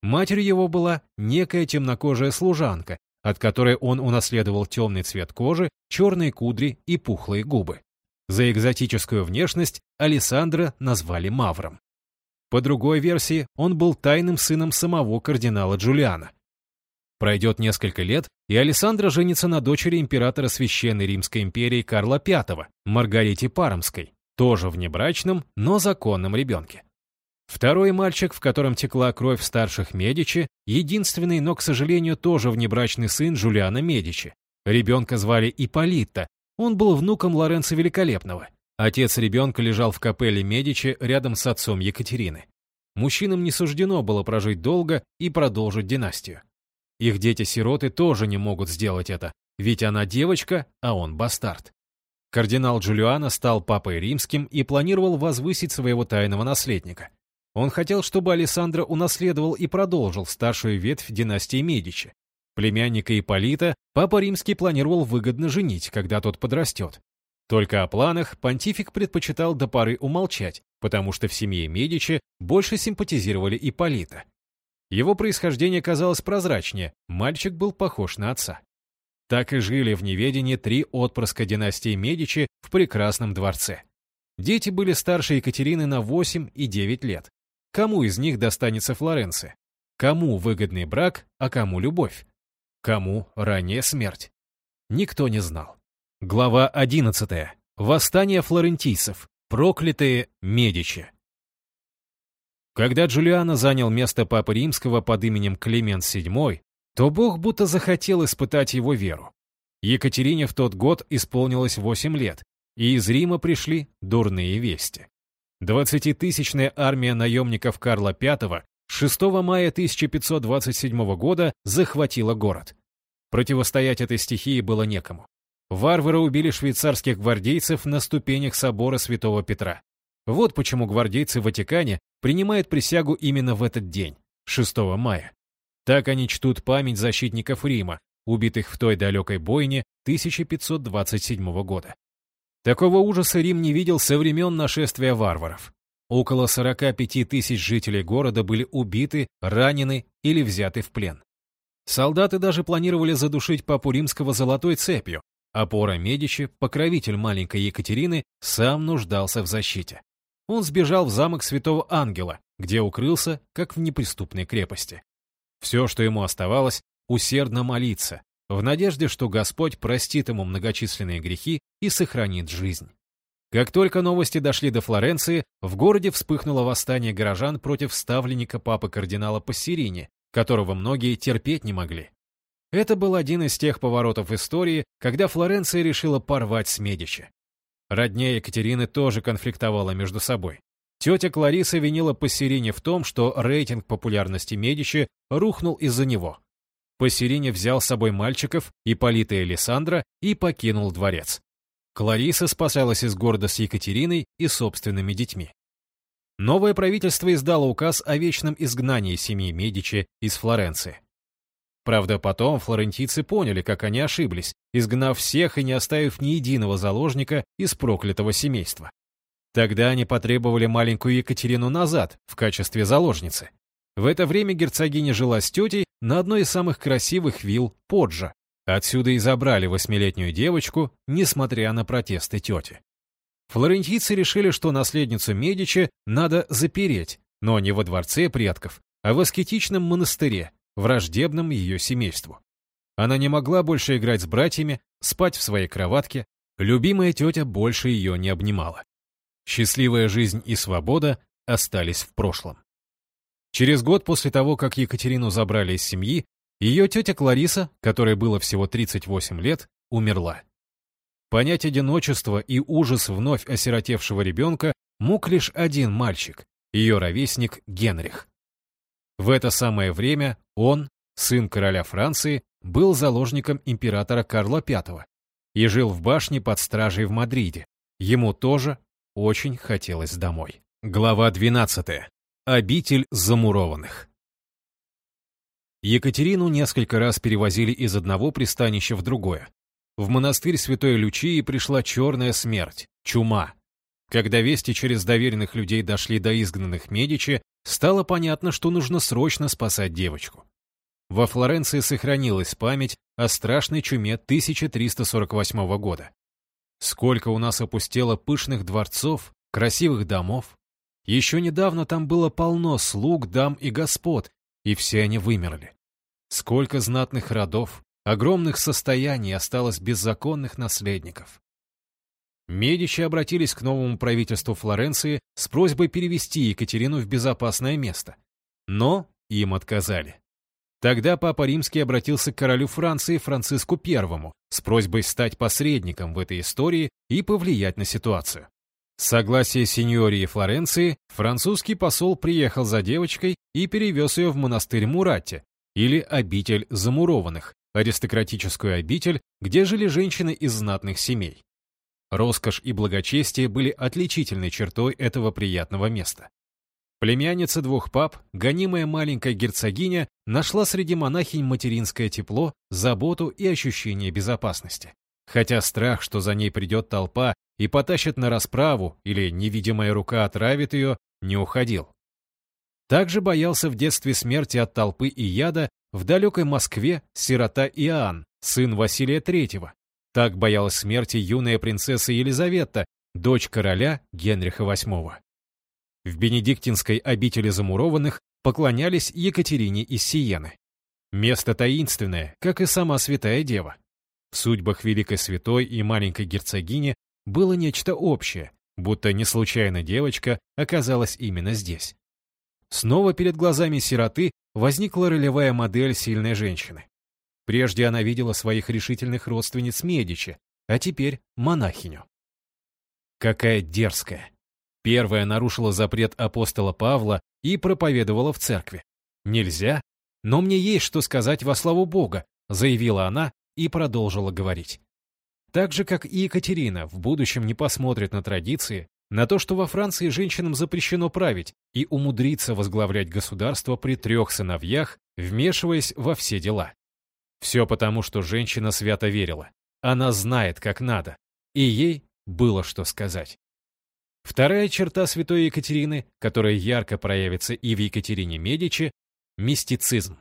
Матерью его была некая темнокожая служанка, от которой он унаследовал темный цвет кожи, черные кудри и пухлые губы. За экзотическую внешность Александра назвали Мавром. По другой версии, он был тайным сыном самого кардинала Джулиана. Пройдет несколько лет, и Александра женится на дочери императора Священной Римской империи Карла V, Маргарите Пармской, тоже внебрачном, но законном ребенке. Второй мальчик, в котором текла кровь старших Медичи, единственный, но, к сожалению, тоже внебрачный сын Джулиана Медичи. Ребенка звали Иполитто, он был внуком Лоренцо Великолепного. Отец ребенка лежал в капелле Медичи рядом с отцом Екатерины. Мужчинам не суждено было прожить долго и продолжить династию. Их дети-сироты тоже не могут сделать это, ведь она девочка, а он бастард. Кардинал Джулиана стал папой римским и планировал возвысить своего тайного наследника. Он хотел, чтобы Алессандро унаследовал и продолжил старшую ветвь династии Медичи. Племянника Ипполита папа римский планировал выгодно женить, когда тот подрастет. Только о планах понтифик предпочитал до поры умолчать, потому что в семье Медичи больше симпатизировали Ипполита. Его происхождение казалось прозрачнее, мальчик был похож на отца. Так и жили в неведении три отпрыска династии Медичи в прекрасном дворце. Дети были старше Екатерины на 8 и 9 лет. Кому из них достанется Флоренция? Кому выгодный брак, а кому любовь? Кому ранняя смерть? Никто не знал. Глава 11. Восстание флорентийцев. Проклятые Медичи. Когда Джулиано занял место Папы Римского под именем Климент VII, то Бог будто захотел испытать его веру. Екатерине в тот год исполнилось 8 лет, и из Рима пришли дурные вести. Двадцатитысячная армия наемников Карла V 6 мая 1527 года захватила город. Противостоять этой стихии было некому. Варвары убили швейцарских гвардейцев на ступенях собора Святого Петра. Вот почему гвардейцы в Ватикане принимают присягу именно в этот день, 6 мая. Так они чтут память защитников Рима, убитых в той далекой бойне 1527 года. Такого ужаса Рим не видел со времен нашествия варваров. Около 45 тысяч жителей города были убиты, ранены или взяты в плен. Солдаты даже планировали задушить папу римского золотой цепью, а Пора Медичи, покровитель маленькой Екатерины, сам нуждался в защите. Он сбежал в замок Святого Ангела, где укрылся, как в неприступной крепости. Все, что ему оставалось, усердно молиться, в надежде, что Господь простит ему многочисленные грехи и сохранит жизнь. Как только новости дошли до Флоренции, в городе вспыхнуло восстание горожан против ставленника папы кардинала Пассерини, которого многие терпеть не могли. Это был один из тех поворотов истории, когда Флоренция решила порвать с Медичи. Родня Екатерины тоже конфликтовала между собой. Тетя Клариса винила Пассерини в том, что рейтинг популярности Медичи рухнул из-за него. Пассерини взял с собой мальчиков, Ипполита и Александра, и покинул дворец. Клариса спасалась из города с Екатериной и собственными детьми. Новое правительство издало указ о вечном изгнании семьи Медичи из Флоренции. Правда, потом флорентийцы поняли, как они ошиблись, изгнав всех и не оставив ни единого заложника из проклятого семейства. Тогда они потребовали маленькую Екатерину назад в качестве заложницы. В это время герцогиня жила с тетей на одной из самых красивых вилл Поджа. Отсюда и забрали восьмилетнюю девочку, несмотря на протесты тети. Флорентийцы решили, что наследницу Медичи надо запереть, но не во дворце предков, а в аскетичном монастыре, враждебном ее семейству. Она не могла больше играть с братьями, спать в своей кроватке, любимая тетя больше ее не обнимала. Счастливая жизнь и свобода остались в прошлом. Через год после того, как Екатерину забрали из семьи, ее тетя Клариса, которой было всего 38 лет, умерла. Понять одиночество и ужас вновь осиротевшего ребенка мог лишь один мальчик, ее ровесник Генрих. В это самое время он, сын короля Франции, был заложником императора Карла V и жил в башне под стражей в Мадриде. Ему тоже очень хотелось домой. Глава 12. Обитель замурованных. Екатерину несколько раз перевозили из одного пристанища в другое. В монастырь Святой Лючии пришла черная смерть, чума. Когда вести через доверенных людей дошли до изгнанных Медичи, стало понятно, что нужно срочно спасать девочку. Во Флоренции сохранилась память о страшной чуме 1348 года. Сколько у нас опустело пышных дворцов, красивых домов. Еще недавно там было полно слуг, дам и господ, и все они вымерли. Сколько знатных родов, огромных состояний осталось без законных наследников. Медичи обратились к новому правительству Флоренции с просьбой перевести Екатерину в безопасное место. Но им отказали. Тогда Папа Римский обратился к королю Франции Франциску I с просьбой стать посредником в этой истории и повлиять на ситуацию. согласие сеньории Флоренции французский посол приехал за девочкой и перевез ее в монастырь Муратти, или обитель замурованных, аристократическую обитель, где жили женщины из знатных семей. Роскошь и благочестие были отличительной чертой этого приятного места. Племянница двух пап, гонимая маленькая герцогиня, нашла среди монахинь материнское тепло, заботу и ощущение безопасности. Хотя страх, что за ней придет толпа и потащит на расправу или невидимая рука отравит ее, не уходил. Также боялся в детстве смерти от толпы и яда в далекой Москве сирота Иоанн, сын Василия III, так боялась смерти юная принцесса Елизавета, дочь короля Генриха VIII. В Бенедиктинской обители замурованных поклонялись Екатерине из Сиены. Место таинственное, как и сама Святая Дева. В судьбах Великой Святой и маленькой герцогини было нечто общее, будто не случайно девочка оказалась именно здесь. Снова перед глазами сироты возникла ролевая модель сильной женщины. Прежде она видела своих решительных родственниц Медичи, а теперь монахиню. Какая дерзкая. Первая нарушила запрет апостола Павла и проповедовала в церкви. «Нельзя, но мне есть что сказать во славу Бога», заявила она и продолжила говорить. Так же, как и Екатерина, в будущем не посмотрит на традиции, на то, что во Франции женщинам запрещено править и умудриться возглавлять государство при трех сыновьях, вмешиваясь во все дела. Все потому, что женщина свято верила. Она знает, как надо, и ей было что сказать. Вторая черта святой Екатерины, которая ярко проявится и в Екатерине Медичи – мистицизм.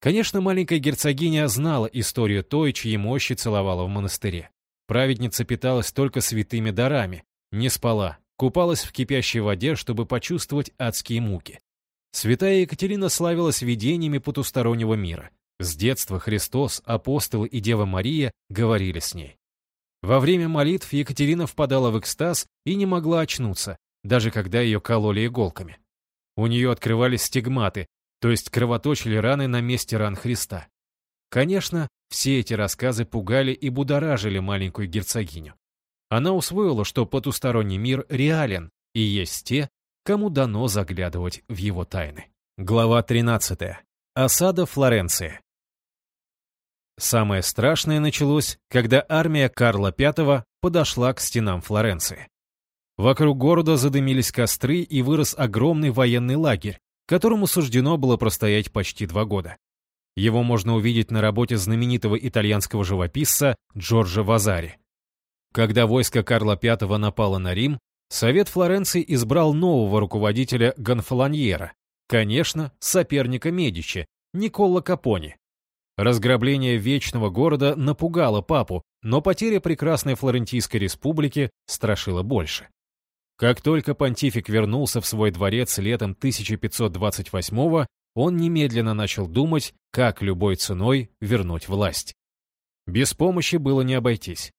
Конечно, маленькая герцогиня знала историю той, чьи мощи целовала в монастыре. Праведница питалась только святыми дарами, не спала, купалась в кипящей воде, чтобы почувствовать адские муки. Святая Екатерина славилась видениями потустороннего мира. С детства Христос, апостолы и Дева Мария говорили с ней. Во время молитв Екатерина впадала в экстаз и не могла очнуться, даже когда ее кололи иголками. У нее открывались стигматы, то есть кровоточили раны на месте ран Христа. Конечно, все эти рассказы пугали и будоражили маленькую герцогиню. Она усвоила, что потусторонний мир реален, и есть те, кому дано заглядывать в его тайны. Глава 13. Осада Флоренции. Самое страшное началось, когда армия Карла V подошла к стенам Флоренции. Вокруг города задымились костры и вырос огромный военный лагерь, которому суждено было простоять почти два года. Его можно увидеть на работе знаменитого итальянского живописца Джорджа Вазари. Когда войско Карла V напало на Рим, Совет Флоренции избрал нового руководителя Гонфолоньера, конечно, соперника Медичи, Никола Капони, Разграбление Вечного города напугало папу, но потеря прекрасной Флорентийской республики страшила больше. Как только понтифик вернулся в свой дворец летом 1528 он немедленно начал думать, как любой ценой вернуть власть. Без помощи было не обойтись.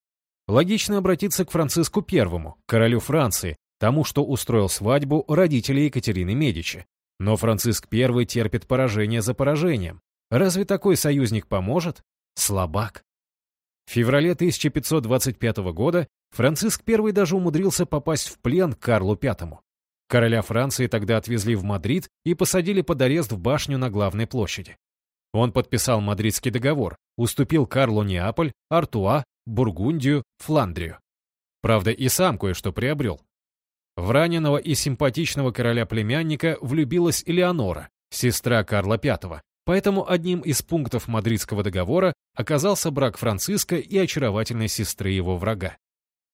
Логично обратиться к Франциску I, королю Франции, тому, что устроил свадьбу родителей Екатерины Медичи. Но Франциск I терпит поражение за поражением, Разве такой союзник поможет? Слабак. В феврале 1525 года Франциск I даже умудрился попасть в плен к Карлу V. Короля Франции тогда отвезли в Мадрид и посадили под арест в башню на главной площади. Он подписал Мадридский договор, уступил Карлу Неаполь, Артуа, Бургундию, Фландрию. Правда, и сам кое-что приобрел. В раненого и симпатичного короля-племянника влюбилась Элеонора, сестра Карла V, Поэтому одним из пунктов Мадридского договора оказался брак Франциска и очаровательной сестры его врага.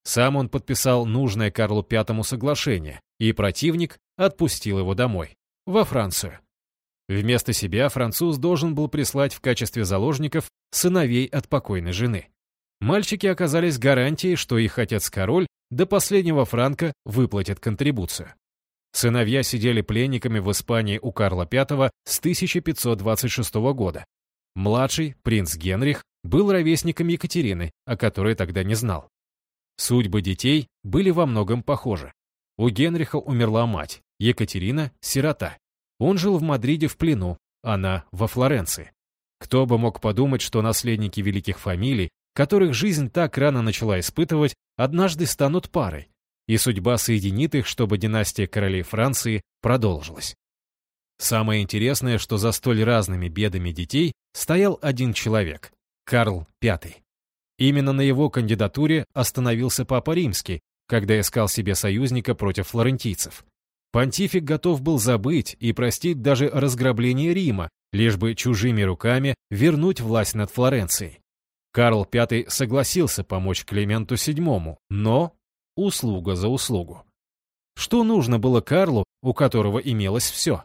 Сам он подписал нужное Карлу V соглашение, и противник отпустил его домой, во Францию. Вместо себя француз должен был прислать в качестве заложников сыновей от покойной жены. Мальчики оказались гарантией, что их отец-король до последнего франка выплатит контрибуцию. Сыновья сидели пленниками в Испании у Карла V с 1526 года. Младший, принц Генрих, был ровесником Екатерины, о которой тогда не знал. Судьбы детей были во многом похожи. У Генриха умерла мать, Екатерина – сирота. Он жил в Мадриде в плену, она – во Флоренции. Кто бы мог подумать, что наследники великих фамилий, которых жизнь так рано начала испытывать, однажды станут парой, и судьба соединит их, чтобы династия королей Франции продолжилась. Самое интересное, что за столь разными бедами детей стоял один человек – Карл V. Именно на его кандидатуре остановился Папа Римский, когда искал себе союзника против флорентийцев. Понтифик готов был забыть и простить даже разграбление Рима, лишь бы чужими руками вернуть власть над Флоренцией. Карл V согласился помочь Клименту VII, но услуга за услугу. Что нужно было Карлу, у которого имелось все?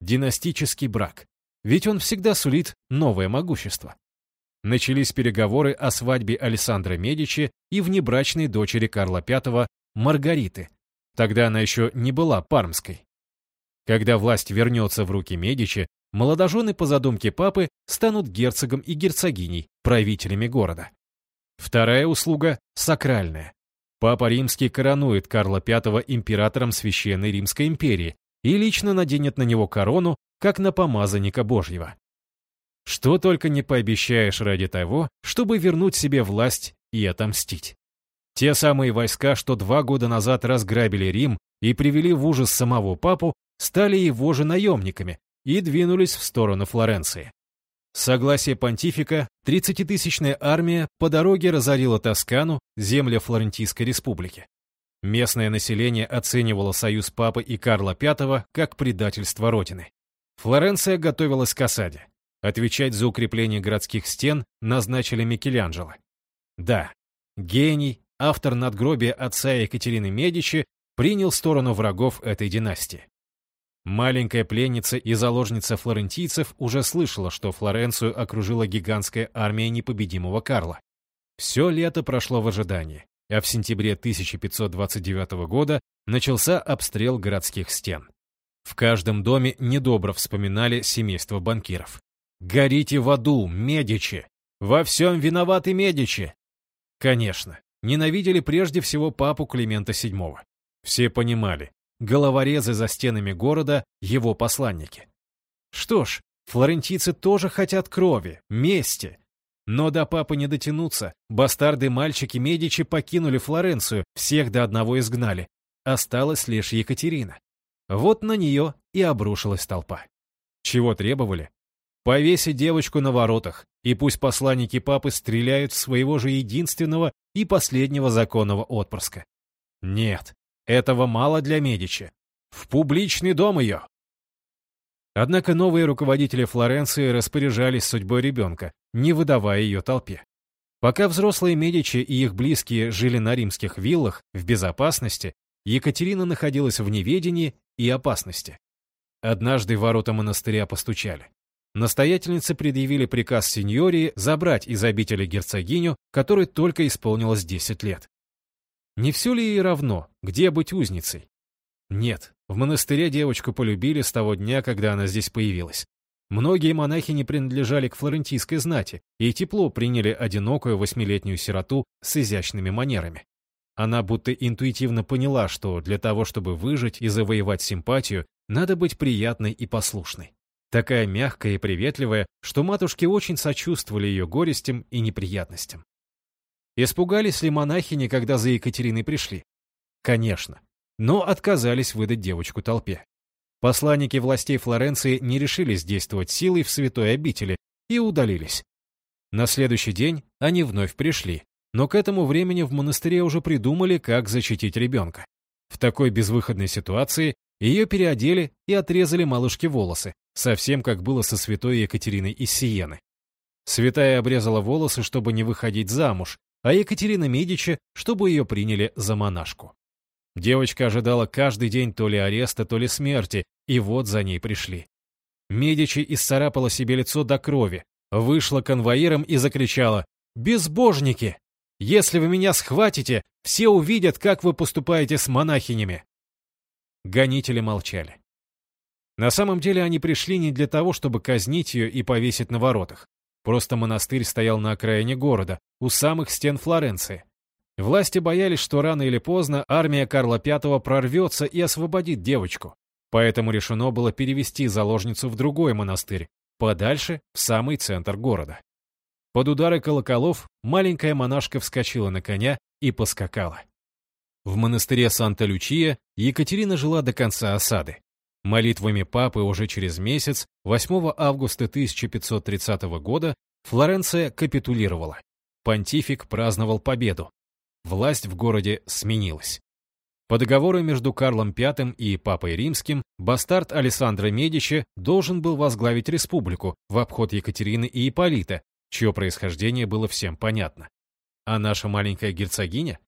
Династический брак. Ведь он всегда сулит новое могущество. Начались переговоры о свадьбе Александра Медичи и внебрачной дочери Карла V Маргариты. Тогда она еще не была пармской. Когда власть вернется в руки Медичи, молодожены по задумке папы станут герцогом и герцогиней, правителями города. Вторая услуга – сакральная. Папа Римский коронует Карла V императором Священной Римской империи и лично наденет на него корону, как на помазанника Божьего. Что только не пообещаешь ради того, чтобы вернуть себе власть и отомстить. Те самые войска, что два года назад разграбили Рим и привели в ужас самого папу, стали его же наемниками и двинулись в сторону Флоренции. Согласие понтифика, 30-тысячная армия по дороге разорила Тоскану, земли Флорентийской республики. Местное население оценивало союз папы и Карла V как предательство Родины. Флоренция готовилась к осаде. Отвечать за укрепление городских стен назначили Микеланджело. Да, гений, автор надгробия отца Екатерины Медичи, принял сторону врагов этой династии. Маленькая пленница и заложница флорентийцев уже слышала, что Флоренцию окружила гигантская армия непобедимого Карла. Все лето прошло в ожидании, а в сентябре 1529 года начался обстрел городских стен. В каждом доме недобро вспоминали семейство банкиров. «Горите в аду, Медичи! Во всем виноваты Медичи!» Конечно, ненавидели прежде всего папу Климента VII. Все понимали, головорезы за стенами города — его посланники. Что ж, флорентийцы тоже хотят крови, мести. Но до папы не дотянуться, бастарды-мальчики Медичи покинули Флоренцию, всех до одного изгнали. Осталась лишь Екатерина. Вот на нее и обрушилась толпа. Чего требовали? Повесить девочку на воротах, и пусть посланники папы стреляют в своего же единственного и последнего законного отпрыска. Нет, этого мало для Медичи. В публичный дом ее! Однако новые руководители Флоренции распоряжались судьбой ребенка, не выдавая ее толпе. Пока взрослые Медичи и их близкие жили на римских виллах в безопасности, Екатерина находилась в неведении и опасности. Однажды ворота монастыря постучали. Настоятельницы предъявили приказ сеньории забрать из обители герцогиню, которой только исполнилось 10 лет. Не все ли ей равно, где быть узницей? Нет, в монастыре девочку полюбили с того дня, когда она здесь появилась. Многие монахи не принадлежали к флорентийской знати и тепло приняли одинокую восьмилетнюю сироту с изящными манерами. Она будто интуитивно поняла, что для того, чтобы выжить и завоевать симпатию, надо быть приятной и послушной. Такая мягкая и приветливая, что матушки очень сочувствовали ее горестям и неприятностям. Испугались ли монахини, когда за Екатериной пришли? Конечно, но отказались выдать девочку толпе. Посланники властей Флоренции не решились действовать силой в святой обители и удалились. На следующий день они вновь пришли, но к этому времени в монастыре уже придумали, как защитить ребенка. В такой безвыходной ситуации ее переодели и отрезали малышке волосы, совсем как было со святой Екатериной из Сиены. Святая обрезала волосы, чтобы не выходить замуж, а Екатерина Медичи, чтобы ее приняли за монашку. Девочка ожидала каждый день то ли ареста, то ли смерти, и вот за ней пришли. Медичи исцарапала себе лицо до крови, вышла конвоиром и закричала «Безбожники! Если вы меня схватите, все увидят, как вы поступаете с монахинями!» Гонители молчали. На самом деле они пришли не для того, чтобы казнить ее и повесить на воротах. Просто монастырь стоял на окраине города, у самых стен Флоренции. Власти боялись, что рано или поздно армия Карла V прорвется и освободит девочку. Поэтому решено было перевести заложницу в другой монастырь, подальше, в самый центр города. Под удары колоколов маленькая монашка вскочила на коня и поскакала. В монастыре Санта-Лючия Екатерина жила до конца осады. Молитвами папы уже через месяц, 8 августа 1530 года, Флоренция капитулировала. Понтифик праздновал победу. Власть в городе сменилась. По договору между Карлом V и Папой Римским, бастард Алессандро Медичи должен был возглавить республику в обход Екатерины и Ипполита, чье происхождение было всем понятно. А наша маленькая герцогиня?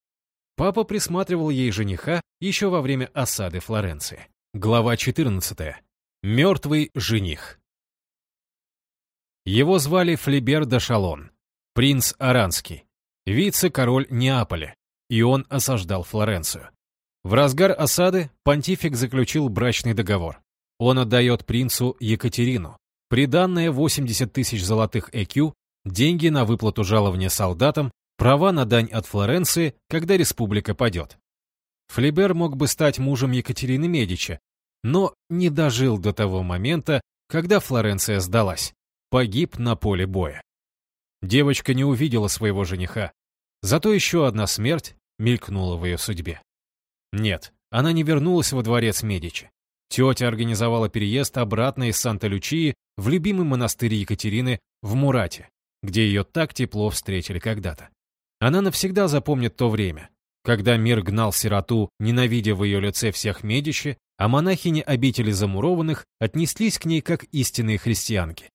Папа присматривал ей жениха еще во время осады Флоренции. Глава 14. Мертвый жених. Его звали Флибер де Шалон, принц Аранский, вице-король Неаполя, и он осаждал Флоренцию. В разгар осады понтифик заключил брачный договор. Он отдает принцу Екатерину, приданное 80 тысяч золотых ЭКЮ, деньги на выплату жалования солдатам, права на дань от Флоренции, когда республика падет. Флибер мог бы стать мужем Екатерины Медичи, но не дожил до того момента, когда Флоренция сдалась. Погиб на поле боя. Девочка не увидела своего жениха. Зато еще одна смерть мелькнула в ее судьбе. Нет, она не вернулась во дворец Медичи. Тетя организовала переезд обратно из Санта-Лючии в любимый монастырь Екатерины в Мурате, где ее так тепло встретили когда-то. Она навсегда запомнит то время, когда мир гнал сироту, ненавидя в ее лице всех Медичи, а монахини обители замурованных отнеслись к ней как истинные христианки.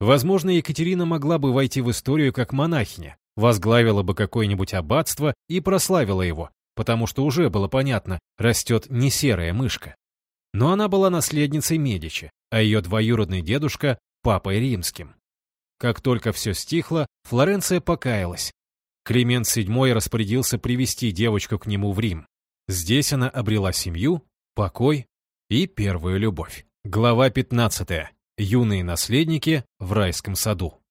Возможно, Екатерина могла бы войти в историю как монахиня, возглавила бы какое-нибудь аббатство и прославила его, потому что уже было понятно, растет не серая мышка. Но она была наследницей Медичи, а ее двоюродный дедушка – папой римским. Как только все стихло, Флоренция покаялась. Климент VII распорядился привести девочку к нему в Рим. Здесь она обрела семью, покой и первую любовь. Глава 15. Юные наследники в райском саду.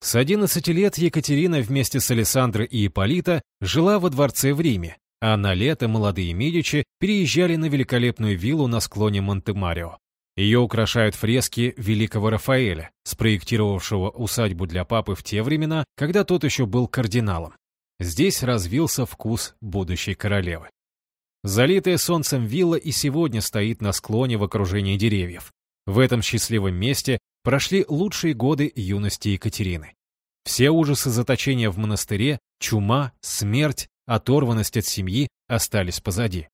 С 11 лет Екатерина вместе с Александрой и Ипполита жила во дворце в Риме, а на лето молодые Медичи переезжали на великолепную виллу на склоне Монте-Марио. Ее украшают фрески великого Рафаэля, спроектировавшего усадьбу для папы в те времена, когда тот еще был кардиналом. Здесь развился вкус будущей королевы. Залитая солнцем вилла и сегодня стоит на склоне в окружении деревьев. В этом счастливом месте прошли лучшие годы юности Екатерины. Все ужасы заточения в монастыре, чума, смерть, оторванность от семьи остались позади.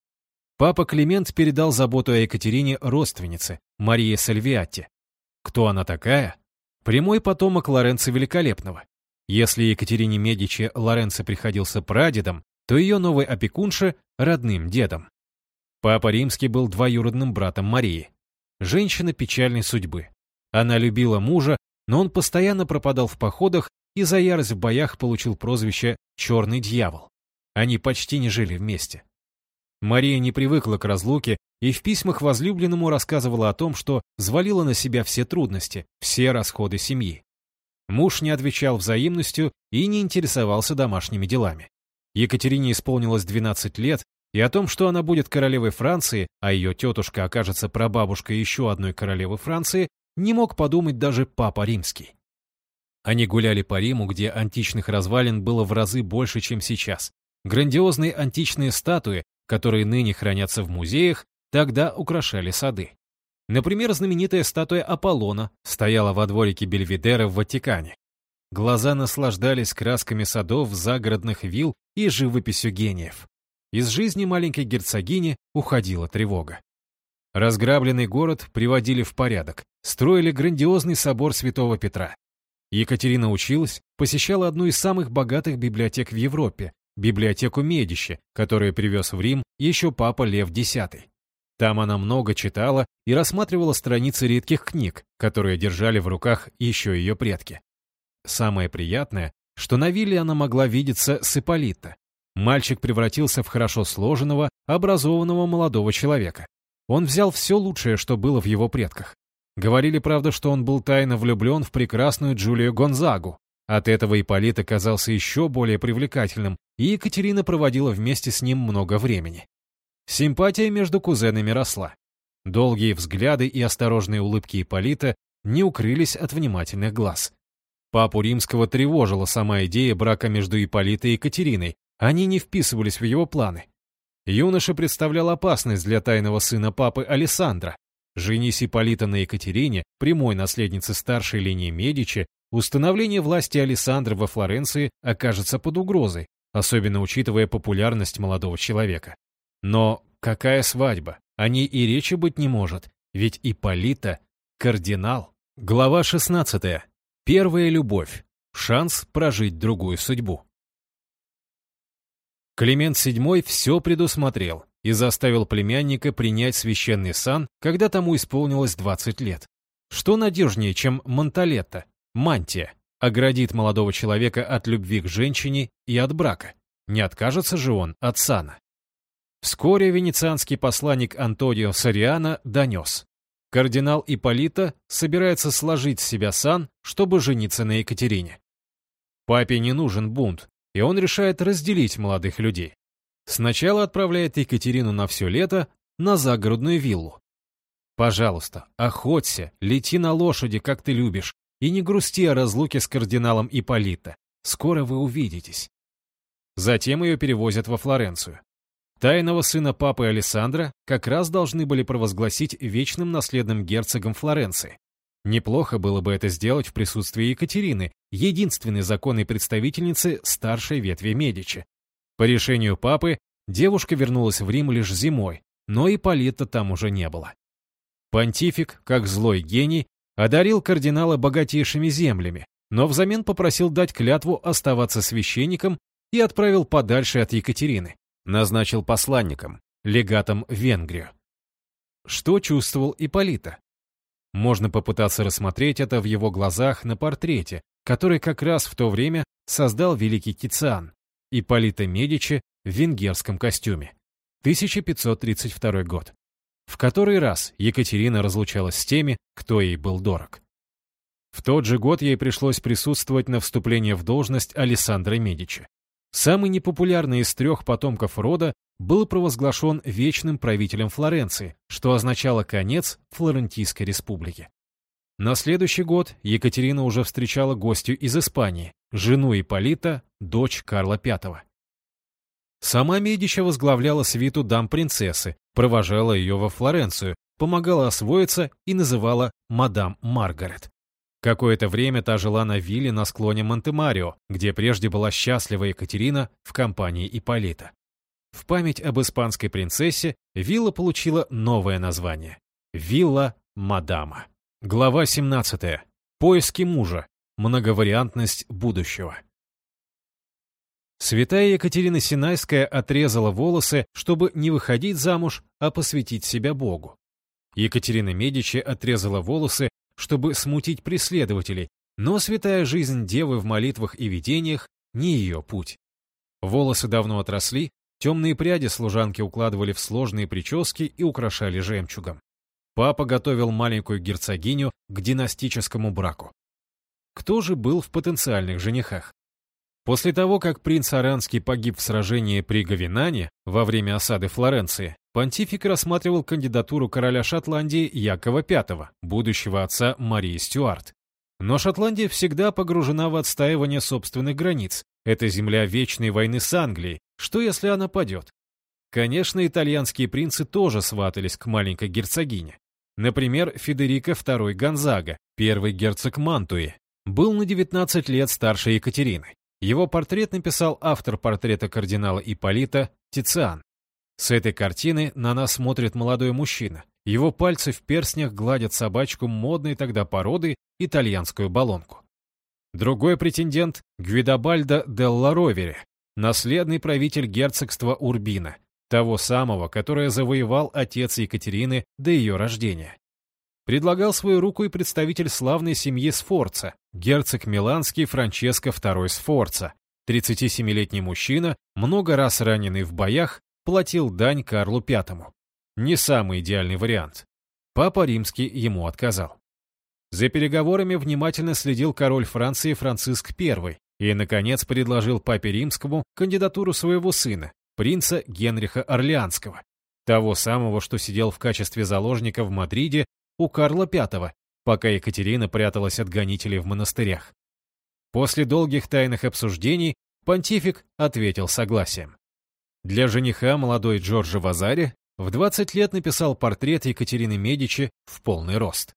Папа Климент передал заботу о Екатерине родственнице, Марии Сальвиатти. Кто она такая? Прямой потомок Лоренцо Великолепного. Если Екатерине Медичи Лоренцо приходился прадедом, то ее новый опекунша — родным дедом. Папа Римский был двоюродным братом Марии. Женщина печальной судьбы. Она любила мужа, но он постоянно пропадал в походах и за ярость в боях получил прозвище «Черный дьявол». Они почти не жили вместе. Мария не привыкла к разлуке и в письмах возлюбленному рассказывала о том, что взвалила на себя все трудности, все расходы семьи. Муж не отвечал взаимностью и не интересовался домашними делами. Екатерине исполнилось 12 лет, и о том, что она будет королевой Франции, а ее тетушка окажется прабабушкой еще одной королевы Франции, не мог подумать даже папа римский. Они гуляли по Риму, где античных развалин было в разы больше, чем сейчас. Грандиозные античные статуи, которые ныне хранятся в музеях, тогда украшали сады. Например, знаменитая статуя Аполлона стояла во дворике Бельведера в Ватикане. Глаза наслаждались красками садов, загородных вилл и живописью гениев. Из жизни маленькой герцогини уходила тревога. Разграбленный город приводили в порядок, строили грандиозный собор Святого Петра. Екатерина училась, посещала одну из самых богатых библиотек в Европе, библиотеку Медичи, которую привез в Рим еще папа Лев X. Там она много читала и рассматривала страницы редких книг, которые держали в руках еще ее предки. Самое приятное, что на вилле она могла видеться с Ипполита. Мальчик превратился в хорошо сложенного, образованного молодого человека. Он взял все лучшее, что было в его предках. Говорили, правда, что он был тайно влюблен в прекрасную Джулию Гонзагу. От этого Ипполит оказался еще более привлекательным, и Екатерина проводила вместе с ним много времени. Симпатия между кузенами росла. Долгие взгляды и осторожные улыбки Ипполита не укрылись от внимательных глаз. Папу Римского тревожила сама идея брака между Ипполитой и Екатериной, они не вписывались в его планы. Юноша представлял опасность для тайного сына папы Алессандра. Женись Ипполита на Екатерине, прямой наследнице старшей линии Медичи, установление власти Алессандра во Флоренции окажется под угрозой, особенно учитывая популярность молодого человека. Но какая свадьба? О ней и речи быть не может, ведь Ипполита — кардинал. Глава 16. Первая любовь. Шанс прожить другую судьбу. Климент VII все предусмотрел и заставил племянника принять священный сан, когда тому исполнилось 20 лет. Что надежнее, чем Монталетто, мантия, оградит молодого человека от любви к женщине и от брака? Не откажется же он от сана? Вскоре венецианский посланник Антонио Сориана донес. Кардинал Ипполита собирается сложить с себя сан, чтобы жениться на Екатерине. Папе не нужен бунт, и он решает разделить молодых людей. Сначала отправляет Екатерину на все лето на загородную виллу. Пожалуйста, охоться, лети на лошади, как ты любишь, и не грусти о разлуке с кардиналом Ипполита. Скоро вы увидитесь. Затем ее перевозят во Флоренцию. Тайного сына папы Алессандра как раз должны были провозгласить вечным наследным герцогом Флоренции. Неплохо было бы это сделать в присутствии Екатерины, единственной законной представительницы старшей ветви Медичи. По решению папы, девушка вернулась в Рим лишь зимой, но Ипполита там уже не было. Понтифик, как злой гений, одарил кардинала богатейшими землями, но взамен попросил дать клятву оставаться священником и отправил подальше от Екатерины. Назначил посланником, легатом в Венгрию. Что чувствовал Ипполита? Можно попытаться рассмотреть это в его глазах на портрете, который как раз в то время создал великий Тициан, Ипполита Медичи в венгерском костюме. 1532 год. В который раз Екатерина разлучалась с теми, кто ей был дорог. В тот же год ей пришлось присутствовать на вступлении в должность Алессандро Медичи. Самый непопулярный из трех потомков рода был провозглашен вечным правителем Флоренции, что означало конец Флорентийской республики. На следующий год Екатерина уже встречала гостью из Испании, жену Ипполита, дочь Карла V. Сама Медича возглавляла свиту дам принцессы, провожала ее во Флоренцию, помогала освоиться и называла мадам Маргарет. Какое-то время та жила на вилле на склоне Монте-Марио, где прежде была счастлива Екатерина в компании Ипполита. В память об испанской принцессе вилла получила новое название – «Вилла Мадама». Глава 17. Поиски мужа. Многовариантность будущего. Святая Екатерина Синайская отрезала волосы, чтобы не выходить замуж, а посвятить себя Богу. Екатерина Медичи отрезала волосы, чтобы смутить преследователей, но святая жизнь девы в молитвах и видениях не ее путь. Волосы давно отросли, темные пряди служанки укладывали в сложные прически и украшали жемчугом. Папа готовил маленькую герцогиню к династическому браку. Кто же был в потенциальных женихах? После того, как принц Аранский погиб в сражении при Гавинане во время осады Флоренции, понтифик рассматривал кандидатуру короля Шотландии Якова V, будущего отца Марии Стюарт. Но Шотландия всегда погружена в отстаивание собственных границ. Это земля вечной войны с Англией. Что, если она падет? Конечно, итальянские принцы тоже сватались к маленькой герцогине. Например, Федерико II Гонзага, первый герцог Мантуи, был на 19 лет старше Екатерины. Его портрет написал автор портрета кардинала Ипполита Тициан. С этой картины на нас смотрит молодой мужчина. Его пальцы в перстнях гладят собачку модной тогда породы итальянскую баллонку. Другой претендент — Гвидобальдо Делла Ровери, наследный правитель герцогства Урбина, того самого, которое завоевал отец Екатерины до ее рождения. Предлагал свою руку и представитель славной семьи Сфорца, герцог Миланский Франческо II Сфорца, 37-летний мужчина, много раз раненый в боях, платил дань Карлу V. Не самый идеальный вариант. Папа Римский ему отказал. За переговорами внимательно следил король Франции Франциск I и, наконец, предложил папе Римскому кандидатуру своего сына, принца Генриха Орлеанского, того самого, что сидел в качестве заложника в Мадриде у Карла V, пока Екатерина пряталась от гонителей в монастырях. После долгих тайных обсуждений понтифик ответил согласием. Для жениха молодой Джорджо Вазари в 20 лет написал портрет Екатерины Медичи в полный рост.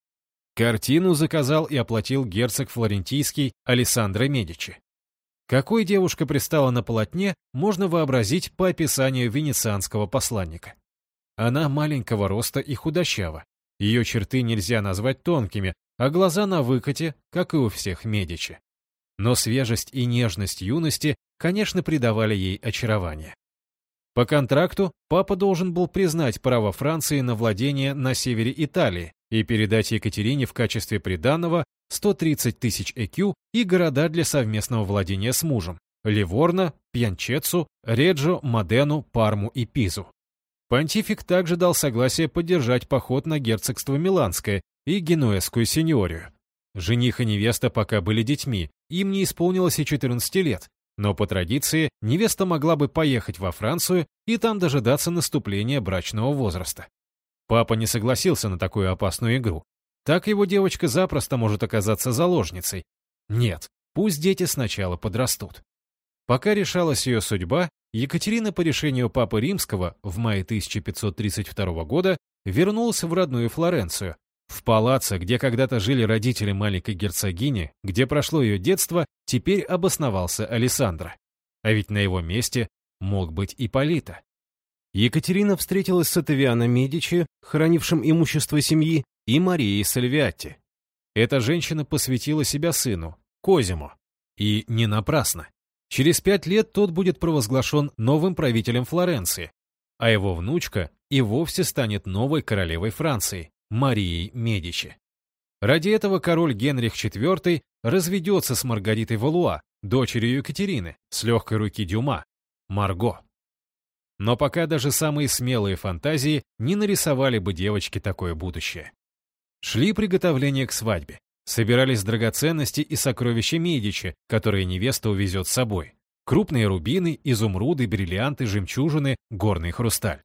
Картину заказал и оплатил герцог флорентийский Алессандро Медичи. Какой девушка пристала на полотне, можно вообразить по описанию венецианского посланника. Она маленького роста и худощава. Ее черты нельзя назвать тонкими, а глаза на выкате, как и у всех Медичи. Но свежесть и нежность юности, конечно, придавали ей очарование. По контракту папа должен был признать право Франции на владение на севере Италии и передать Екатерине в качестве приданого 130 тысяч ЭКЮ и города для совместного владения с мужем – Ливорно, Пьянчецу, Реджо, Модену, Парму и Пизу. Понтифик также дал согласие поддержать поход на герцогство Миланское и Генуэзскую сеньорию. Жених и невеста пока были детьми, им не исполнилось и 14 лет, но по традиции невеста могла бы поехать во Францию и там дожидаться наступления брачного возраста. Папа не согласился на такую опасную игру. Так его девочка запросто может оказаться заложницей. Нет, пусть дети сначала подрастут. Пока решалась ее судьба, Екатерина по решению Папы Римского в мае 1532 года вернулась в родную Флоренцию. В палаццо, где когда-то жили родители маленькой герцогини, где прошло ее детство, теперь обосновался Алессандро. А ведь на его месте мог быть Ипполита. Екатерина встретилась с Атавиано Медичи, хранившим имущество семьи, и Марией Сальвиатти. Эта женщина посвятила себя сыну, Козимо. И не напрасно. Через пять лет тот будет провозглашен новым правителем Флоренции, а его внучка и вовсе станет новой королевой Франции, Марией Медичи. Ради этого король Генрих IV разведется с Маргаритой Валуа, дочерью Екатерины, с легкой руки Дюма, Марго. Но пока даже самые смелые фантазии не нарисовали бы девочке такое будущее. Шли приготовления к свадьбе. Собирались драгоценности и сокровища Медичи, которые невеста увезет с собой. Крупные рубины, изумруды, бриллианты, жемчужины, горный хрусталь.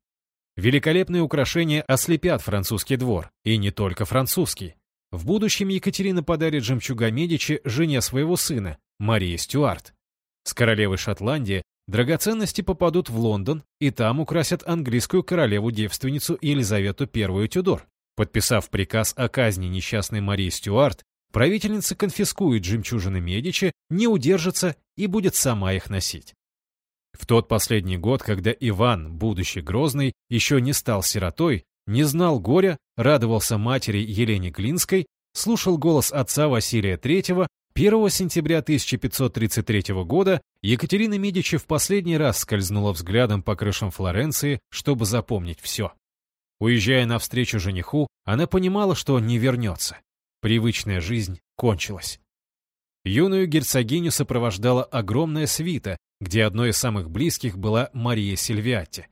Великолепные украшения ослепят французский двор, и не только французский. В будущем Екатерина подарит жемчуга Медичи жене своего сына, Марии Стюарт. С королевой Шотландии драгоценности попадут в Лондон, и там украсят английскую королеву-девственницу Елизавету I Тюдор. Подписав приказ о казни несчастной Марии Стюарт, правительница конфискует жемчужины Медичи, не удержится и будет сама их носить. В тот последний год, когда Иван, будущий Грозный, еще не стал сиротой, не знал горя, радовался матери Елене Глинской, слушал голос отца Василия III, 1 сентября 1533 года Екатерина Медичи в последний раз скользнула взглядом по крышам Флоренции, чтобы запомнить все. Уезжая навстречу жениху, она понимала, что не вернется. Привычная жизнь кончилась. Юную герцогиню сопровождала огромная свита, где одной из самых близких была Мария Сильвиатти.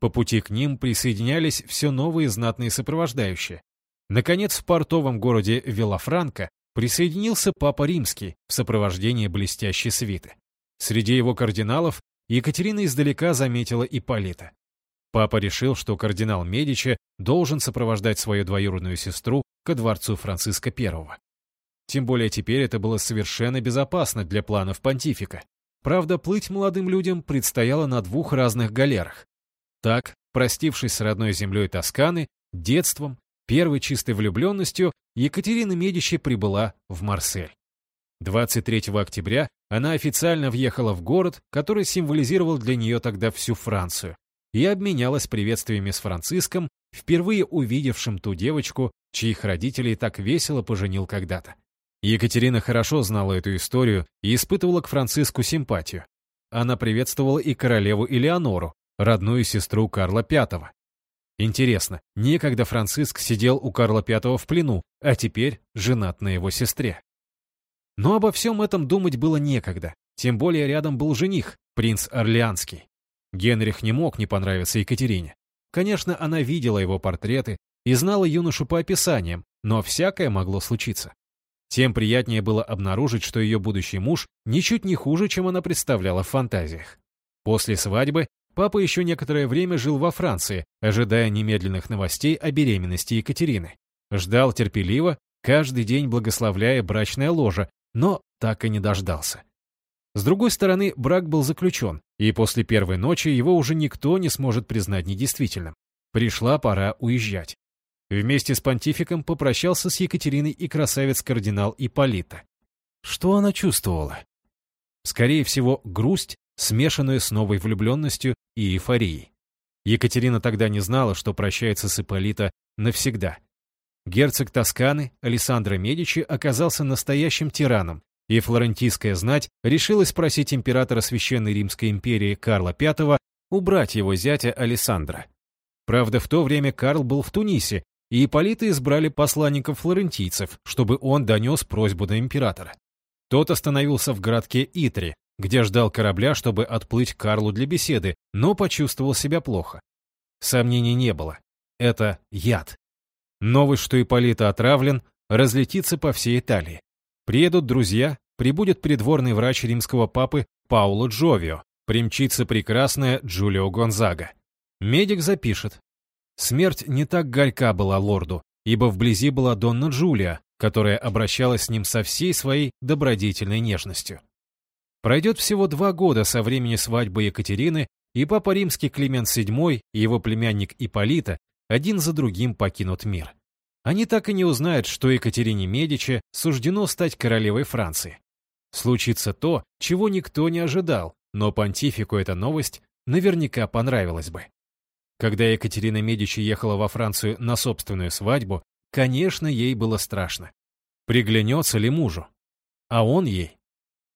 По пути к ним присоединялись все новые знатные сопровождающие. Наконец, в портовом городе Вилафранко присоединился Папа Римский в сопровождении блестящей свиты. Среди его кардиналов Екатерина издалека заметила Ипполита. Папа решил, что кардинал Медичи должен сопровождать свою двоюродную сестру ко дворцу Франциска I. Тем более теперь это было совершенно безопасно для планов понтифика. Правда, плыть молодым людям предстояло на двух разных галерах. Так, простившись с родной землей Тосканы, детством, первой чистой влюбленностью, Екатерина Медичи прибыла в Марсель. 23 октября она официально въехала в город, который символизировал для нее тогда всю Францию, и обменялась приветствиями с Франциском, впервые увидевшим ту девочку, чьих родителей так весело поженил когда-то. Екатерина хорошо знала эту историю и испытывала к Франциску симпатию. Она приветствовала и королеву Элеонору, родную сестру Карла V. Интересно, некогда Франциск сидел у Карла V в плену, а теперь женат на его сестре. Но обо всем этом думать было некогда, тем более рядом был жених, принц Орлеанский. Генрих не мог не понравиться Екатерине. Конечно, она видела его портреты и знала юношу по описаниям, но всякое могло случиться. Тем приятнее было обнаружить, что ее будущий муж ничуть не хуже, чем она представляла в фантазиях. После свадьбы Папа еще некоторое время жил во Франции, ожидая немедленных новостей о беременности Екатерины. Ждал терпеливо, каждый день благословляя брачное ложе, но так и не дождался. С другой стороны, брак был заключен, и после первой ночи его уже никто не сможет признать недействительным. Пришла пора уезжать. Вместе с понтификом попрощался с Екатериной и красавец-кардинал Ипполита. Что она чувствовала? Скорее всего, грусть смешанную с новой влюбленностью и эйфорией. Екатерина тогда не знала, что прощается с Ипполита навсегда. Герцог Тосканы, Алессандро Медичи, оказался настоящим тираном, и флорентийская знать решилась просить императора Священной Римской империи Карла V убрать его зятя Алессандра. Правда, в то время Карл был в Тунисе, и Ипполита избрали посланником флорентийцев, чтобы он донес просьбу до императора. Тот остановился в городке Итре, где ждал корабля, чтобы отплыть Карлу для беседы, но почувствовал себя плохо. Сомнений не было. Это яд. Новость, что Ипполита отравлен, разлетится по всей Италии. Приедут друзья, прибудет придворный врач римского папы Пауло Джовио, примчится прекрасная Джулио Гонзага. Медик запишет. Смерть не так горька была лорду, ибо вблизи была Донна Джулия, которая обращалась с ним со всей своей добродетельной нежностью. Пройдет всего два года со времени свадьбы Екатерины, и папа римский Климент VII и его племянник Ипполита один за другим покинут мир. Они так и не узнают, что Екатерине Медичи суждено стать королевой Франции. Случится то, чего никто не ожидал, но понтифику эта новость наверняка понравилась бы. Когда Екатерина Медичи ехала во Францию на собственную свадьбу, конечно, ей было страшно. Приглянется ли мужу? А он ей?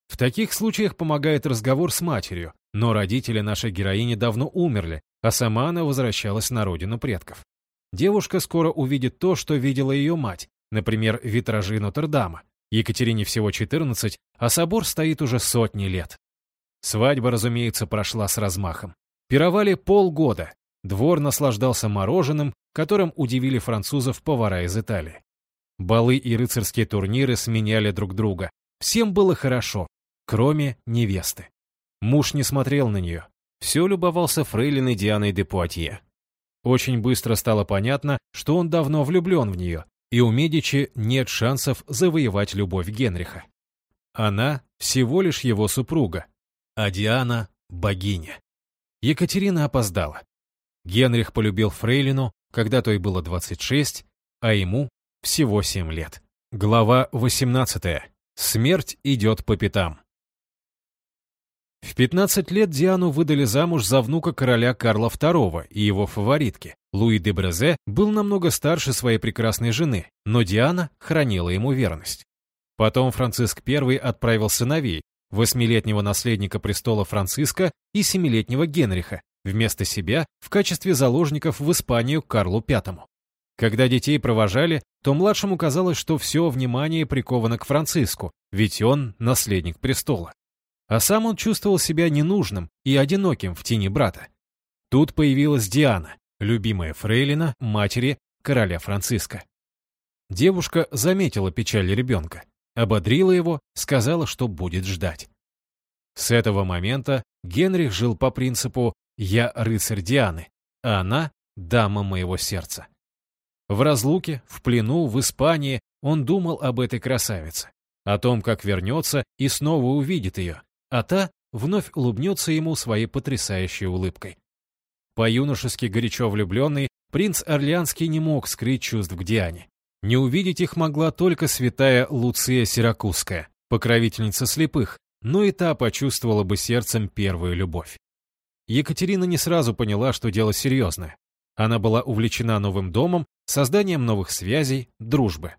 В таких случаях помогает разговор с матерью, но родители нашей героини давно умерли, а сама она возвращалась на родину предков. Девушка скоро увидит то, что видела ее мать, например, витражи Нотр-Дама. Екатерине всего 14, а собор стоит уже сотни лет. Свадьба, разумеется, прошла с размахом. Пировали полгода. Двор наслаждался мороженым, которым удивили французов повара из Италии. Балы и рыцарские турниры сменяли друг друга. Всем было хорошо, кроме невесты. Муж не смотрел на нее. Все любовался фрейлиной Дианой де Пуатье. Очень быстро стало понятно, что он давно влюблен в нее, и у Медичи нет шансов завоевать любовь Генриха. Она всего лишь его супруга, а Диана — богиня. Екатерина опоздала. Генрих полюбил Фрейлину, когда той было 26, а ему всего 7 лет. Глава 18. Смерть идет по пятам. В 15 лет Диану выдали замуж за внука короля Карла II и его фаворитки. Луи де Брезе был намного старше своей прекрасной жены, но Диана хранила ему верность. Потом Франциск I отправил сыновей, восьмилетнего наследника престола Франциска и семилетнего Генриха, вместо себя в качестве заложников в Испанию Карлу V. Когда детей провожали, то младшему казалось, что все внимание приковано к Франциску, ведь он наследник престола. А сам он чувствовал себя ненужным и одиноким в тени брата. Тут появилась Диана, любимая фрейлина матери короля Франциска. Девушка заметила печаль ребенка, ободрила его, сказала, что будет ждать. С этого момента Генрих жил по принципу «я рыцарь Дианы, а она — дама моего сердца». В разлуке, в плену, в Испании он думал об этой красавице, о том, как вернется и снова увидит ее, а та вновь улыбнется ему своей потрясающей улыбкой. По-юношески горячо влюбленный, принц Орлеанский не мог скрыть чувств к Диане. Не увидеть их могла только святая Луция Сиракузская, покровительница слепых, но и та почувствовала бы сердцем первую любовь. Екатерина не сразу поняла, что дело серьезное. Она была увлечена новым домом, созданием новых связей, дружбы.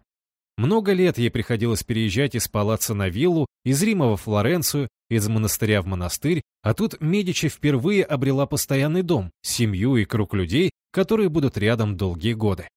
Много лет ей приходилось переезжать из палаца на виллу, из Рима во Флоренцию, из монастыря в монастырь, а тут Медичи впервые обрела постоянный дом, семью и круг людей, которые будут рядом долгие годы.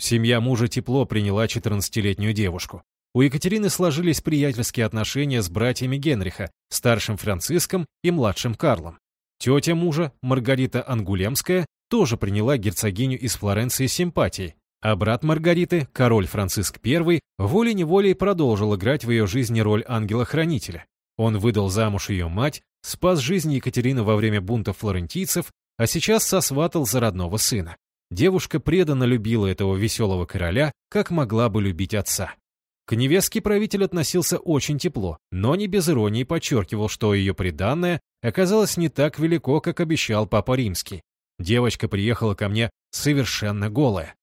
Семья мужа тепло приняла 14-летнюю девушку. У Екатерины сложились приятельские отношения с братьями Генриха, старшим Франциском и младшим Карлом. Тетя мужа, Маргарита Ангулемская, тоже приняла герцогиню из Флоренции симпатией, а брат Маргариты, король Франциск I, волей-неволей продолжил играть в ее жизни роль ангела-хранителя. Он выдал замуж ее мать, спас жизнь Екатерины во время бунта флорентийцев, а сейчас сосватал за родного сына. Девушка преданно любила этого веселого короля, как могла бы любить отца. К невестке правитель относился очень тепло, но не без иронии подчеркивал, что ее приданное оказалось не так велико, как обещал Папа Римский. Девочка приехала ко мне совершенно голая.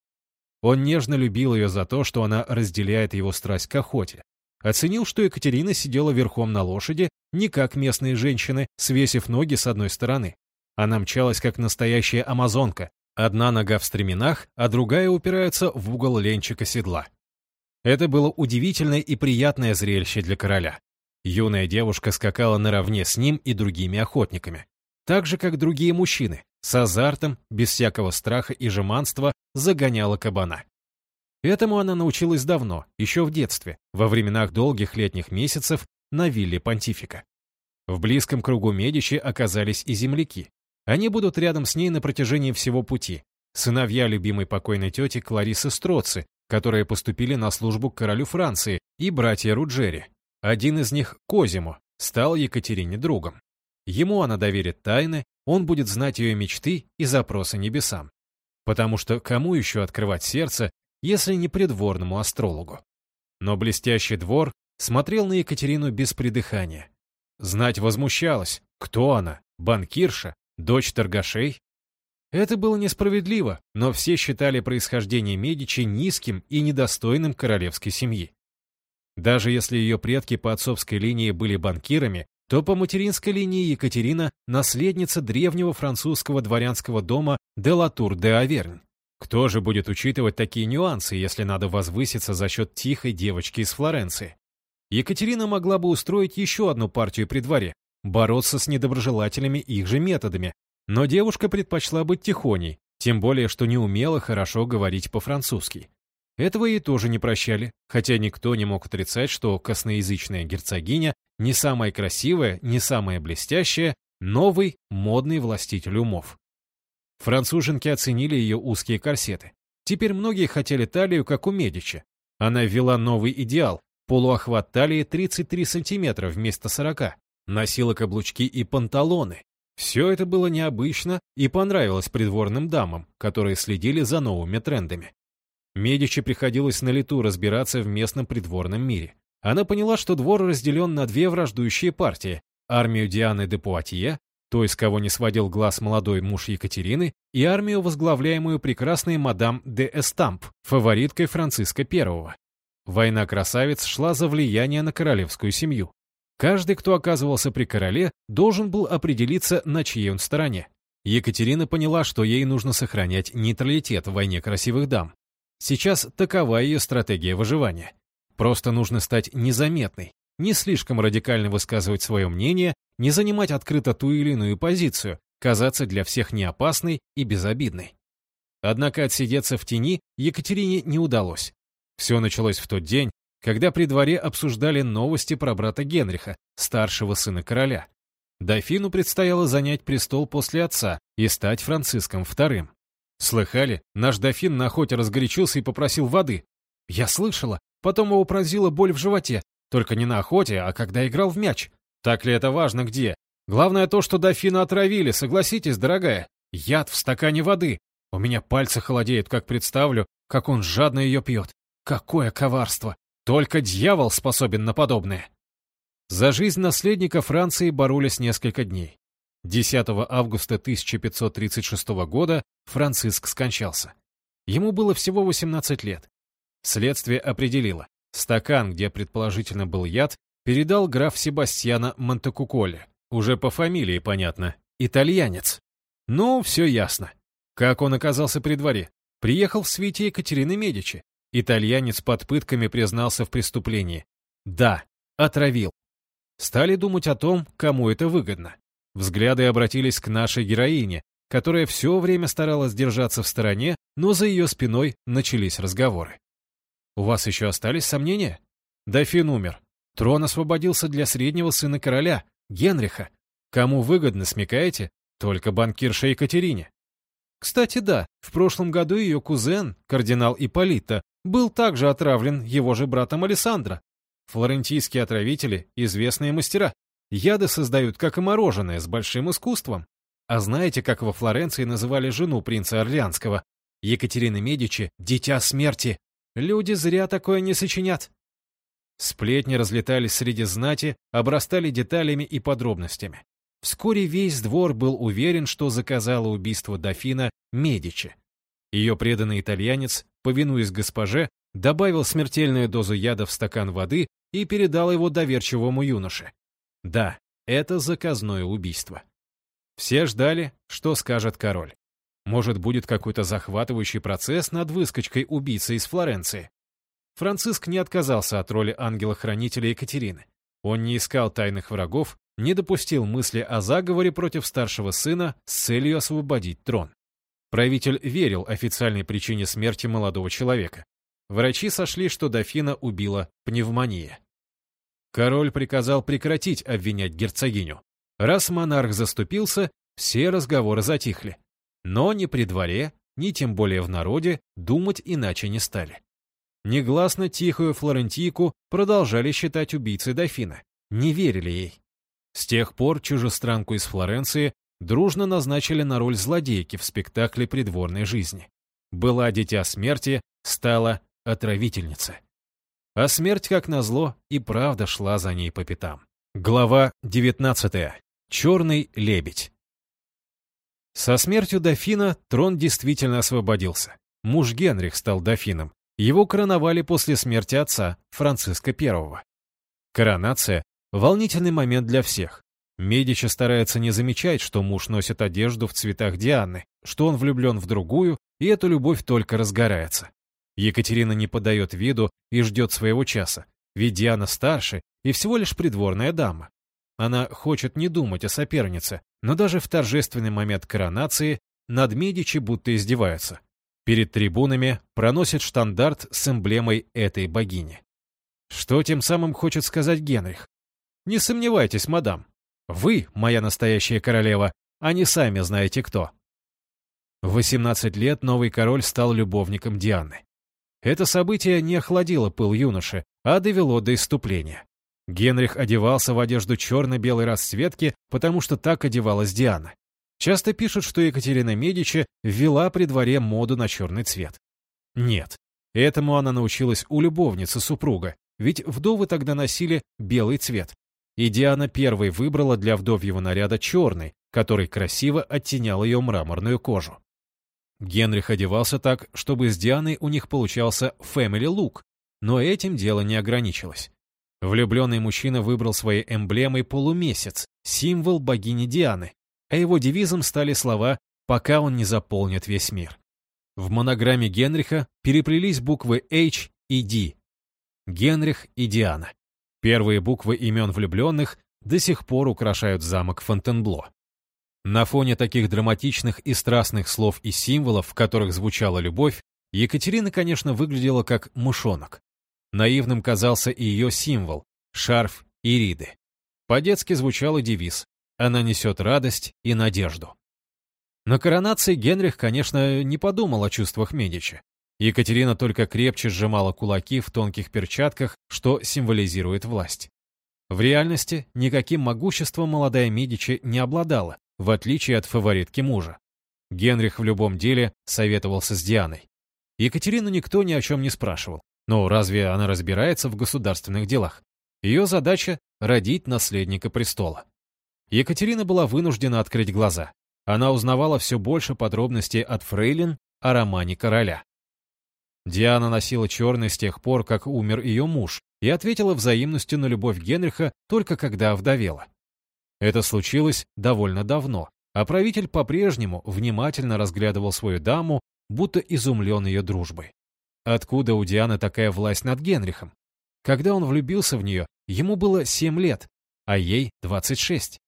Он нежно любил ее за то, что она разделяет его страсть к охоте, Оценил, что Екатерина сидела верхом на лошади, не как местные женщины, свесив ноги с одной стороны. Она мчалась, как настоящая амазонка. Одна нога в стременах, а другая упирается в угол ленчика седла. Это было удивительное и приятное зрелище для короля. Юная девушка скакала наравне с ним и другими охотниками. Так же, как другие мужчины, с азартом, без всякого страха и жеманства, загоняла кабана. Этому она научилась давно, еще в детстве, во временах долгих летних месяцев на вилле понтифика. В близком кругу Медичи оказались и земляки. Они будут рядом с ней на протяжении всего пути. Сыновья любимой покойной тети Кларисы Строци, которые поступили на службу к королю Франции, и братья Руджери. Один из них, Козимо, стал Екатерине другом. Ему она доверит тайны, он будет знать ее мечты и запросы небесам. Потому что кому еще открывать сердце, если не придворному астрологу. Но блестящий двор смотрел на Екатерину без придыхания. Знать возмущалась, кто она, банкирша, дочь торгашей? Это было несправедливо, но все считали происхождение Медичи низким и недостойным королевской семьи. Даже если ее предки по отцовской линии были банкирами, то по материнской линии Екатерина – наследница древнего французского дворянского дома де Латур де Авернь. Кто же будет учитывать такие нюансы, если надо возвыситься за счет тихой девочки из Флоренции? Екатерина могла бы устроить еще одну партию при дворе, бороться с недоброжелателями их же методами, но девушка предпочла быть тихоней, тем более, что не умела хорошо говорить по-французски. Этого ей тоже не прощали, хотя никто не мог отрицать, что косноязычная герцогиня не самая красивая, не самая блестящая, новый, модный властитель умов. Француженки оценили ее узкие корсеты. Теперь многие хотели талию, как у Медичи. Она ввела новый идеал – полуохват талии 33 сантиметра вместо 40. Носила каблучки и панталоны. Все это было необычно и понравилось придворным дамам, которые следили за новыми трендами. Медичи приходилось на лету разбираться в местном придворном мире. Она поняла, что двор разделен на две враждующие партии – армию Дианы де Пуатье той, с кого не сводил глаз молодой муж Екатерины, и армию, возглавляемую прекрасной мадам де Эстамп, фавориткой Франциска I. Война красавиц шла за влияние на королевскую семью. Каждый, кто оказывался при короле, должен был определиться, на чьей он стороне. Екатерина поняла, что ей нужно сохранять нейтралитет в войне красивых дам. Сейчас такова ее стратегия выживания. Просто нужно стать незаметной, не слишком радикально высказывать свое мнение не занимать открыто ту или иную позицию, казаться для всех неопасной и безобидной. Однако отсидеться в тени Екатерине не удалось. Все началось в тот день, когда при дворе обсуждали новости про брата Генриха, старшего сына короля. Дофину предстояло занять престол после отца и стать Франциском II. Слыхали, наш дофин на охоте разгорячился и попросил воды. Я слышала, потом его пронзила боль в животе, только не на охоте, а когда играл в мяч. Так ли это важно где? Главное то, что дофина отравили, согласитесь, дорогая. Яд в стакане воды. У меня пальцы холодеют, как представлю, как он жадно ее пьет. Какое коварство! Только дьявол способен на подобное. За жизнь наследника Франции боролись несколько дней. 10 августа 1536 года Франциск скончался. Ему было всего 18 лет. Следствие определило, стакан, где предположительно был яд, передал граф Себастьяна Монтекуколе. Уже по фамилии понятно. Итальянец. Ну, все ясно. Как он оказался при дворе? Приехал в свете Екатерины Медичи. Итальянец под пытками признался в преступлении. Да, отравил. Стали думать о том, кому это выгодно. Взгляды обратились к нашей героине, которая все время старалась держаться в стороне, но за ее спиной начались разговоры. «У вас еще остались сомнения?» Дофин умер. Трон освободился для среднего сына короля, Генриха. Кому выгодно, смекаете? Только банкирше Екатерине. Кстати, да, в прошлом году ее кузен, кардинал Ипполита, был также отравлен его же братом Александра. Флорентийские отравители — известные мастера. Яды создают, как и мороженое, с большим искусством. А знаете, как во Флоренции называли жену принца Орлеанского? Екатерина Медичи — дитя смерти. Люди зря такое не сочинят. Сплетни разлетались среди знати, обрастали деталями и подробностями. Вскоре весь двор был уверен, что заказала убийство дофина Медичи. Ее преданный итальянец, повинуясь госпоже, добавил смертельную дозу яда в стакан воды и передал его доверчивому юноше. Да, это заказное убийство. Все ждали, что скажет король. Может, будет какой-то захватывающий процесс над выскочкой убийцы из Флоренции. Франциск не отказался от роли ангела-хранителя Екатерины. Он не искал тайных врагов, не допустил мысли о заговоре против старшего сына с целью освободить трон. Правитель верил официальной причине смерти молодого человека. Врачи сошли, что дофина убила пневмония. Король приказал прекратить обвинять герцогиню. Раз монарх заступился, все разговоры затихли. Но ни при дворе, ни тем более в народе думать иначе не стали. Негласно тихую Флорентийку продолжали считать убийцей дофина. Не верили ей. С тех пор чужестранку из Флоренции дружно назначили на роль злодейки в спектакле придворной жизни. Была дитя смерти, стала отравительница. А смерть, как назло, и правда шла за ней по пятам. Глава 19. Черный лебедь. Со смертью дофина трон действительно освободился. Муж Генрих стал дофином, его короновали после смерти отца, Франциска I. Коронация Волнительный момент для всех. Медичи старается не замечать, что муж носит одежду в цветах Дианы, что он влюблен в другую, и эта любовь только разгорается. Екатерина не подает виду и ждет своего часа, ведь Диана старше и всего лишь придворная дама. Она хочет не думать о сопернице, но даже в торжественный момент коронации над Медичи будто издеваются. Перед трибунами проносит штандарт с эмблемой этой богини. Что тем самым хочет сказать Генрих? Не сомневайтесь, мадам. Вы, моя настоящая королева, а не сами знаете кто. В 18 лет новый король стал любовником Дианы. Это событие не охладило пыл юноши, а довело до иступления. Генрих одевался в одежду черно-белой расцветки, потому что так одевалась Диана. Часто пишут, что Екатерина Медичи ввела при дворе моду на черный цвет. Нет, этому она научилась у любовницы супруга, ведь вдовы тогда носили белый цвет. И Диана первой выбрала для вдовьего наряда черный, который красиво оттенял ее мраморную кожу. Генрих одевался так, чтобы с Дианой у них получался family look, но этим дело не ограничилось. Влюбленный мужчина выбрал своей эмблемой полумесяц, символ богини Дианы, а его девизом стали слова «пока он не заполнит весь мир». В монограмме Генриха переплелись буквы H и D. Генрих и Диана. Первые буквы имен влюбленных до сих пор украшают замок Фонтенбло. На фоне таких драматичных и страстных слов и символов, в которых звучала любовь, Екатерина, конечно, выглядела как мышонок. Наивным казался и ее символ — шарф Ириды. По-детски звучал и девиз «Она несет радость и надежду». На коронации Генрих, конечно, не подумал о чувствах Медичи. Екатерина только крепче сжимала кулаки в тонких перчатках, что символизирует власть. В реальности никаким могуществом молодая Медичи не обладала, в отличие от фаворитки мужа. Генрих в любом деле советовался с Дианой. Екатерину никто ни о чем не спрашивал. Но разве она разбирается в государственных делах? Ее задача — родить наследника престола. Екатерина была вынуждена открыть глаза. Она узнавала все больше подробностей от Фрейлин о романе короля. Диана носила черный с тех пор, как умер ее муж, и ответила взаимностью на любовь Генриха только когда овдовела. Это случилось довольно давно, а правитель по-прежнему внимательно разглядывал свою даму, будто изумлен ее дружбой. Откуда у Дианы такая власть над Генрихом? Когда он влюбился в нее, ему было 7 лет, а ей 26.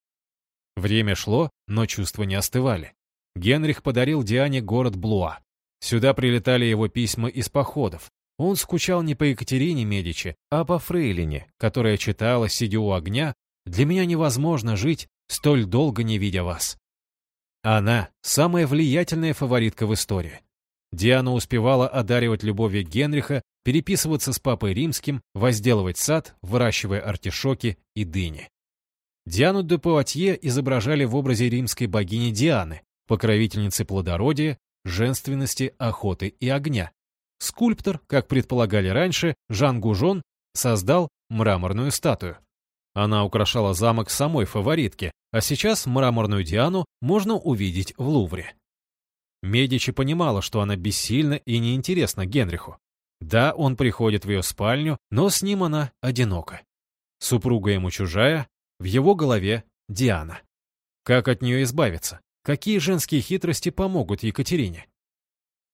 Время шло, но чувства не остывали. Генрих подарил Диане город Блуа. Сюда прилетали его письма из походов. Он скучал не по Екатерине Медичи, а по Фрейлине, которая читала, сидя у огня, для меня невозможно жить, столь долго не видя вас. Она — самая влиятельная фаворитка в истории. Диана успевала одаривать любовью Генриха, переписываться с папой римским, возделывать сад, выращивая артишоки и дыни. Диану де Пуатье изображали в образе римской богини Дианы, покровительницы плодородия, женственности, охоты и огня. Скульптор, как предполагали раньше, Жан Гужон, создал мраморную статую. Она украшала замок самой фаворитки, а сейчас мраморную Диану можно увидеть в Лувре. Медичи понимала, что она бессильна и неинтересна Генриху. Да, он приходит в ее спальню, но с ним она одинока. Супруга ему чужая, в его голове Диана. Как от нее избавиться? Какие женские хитрости помогут Екатерине?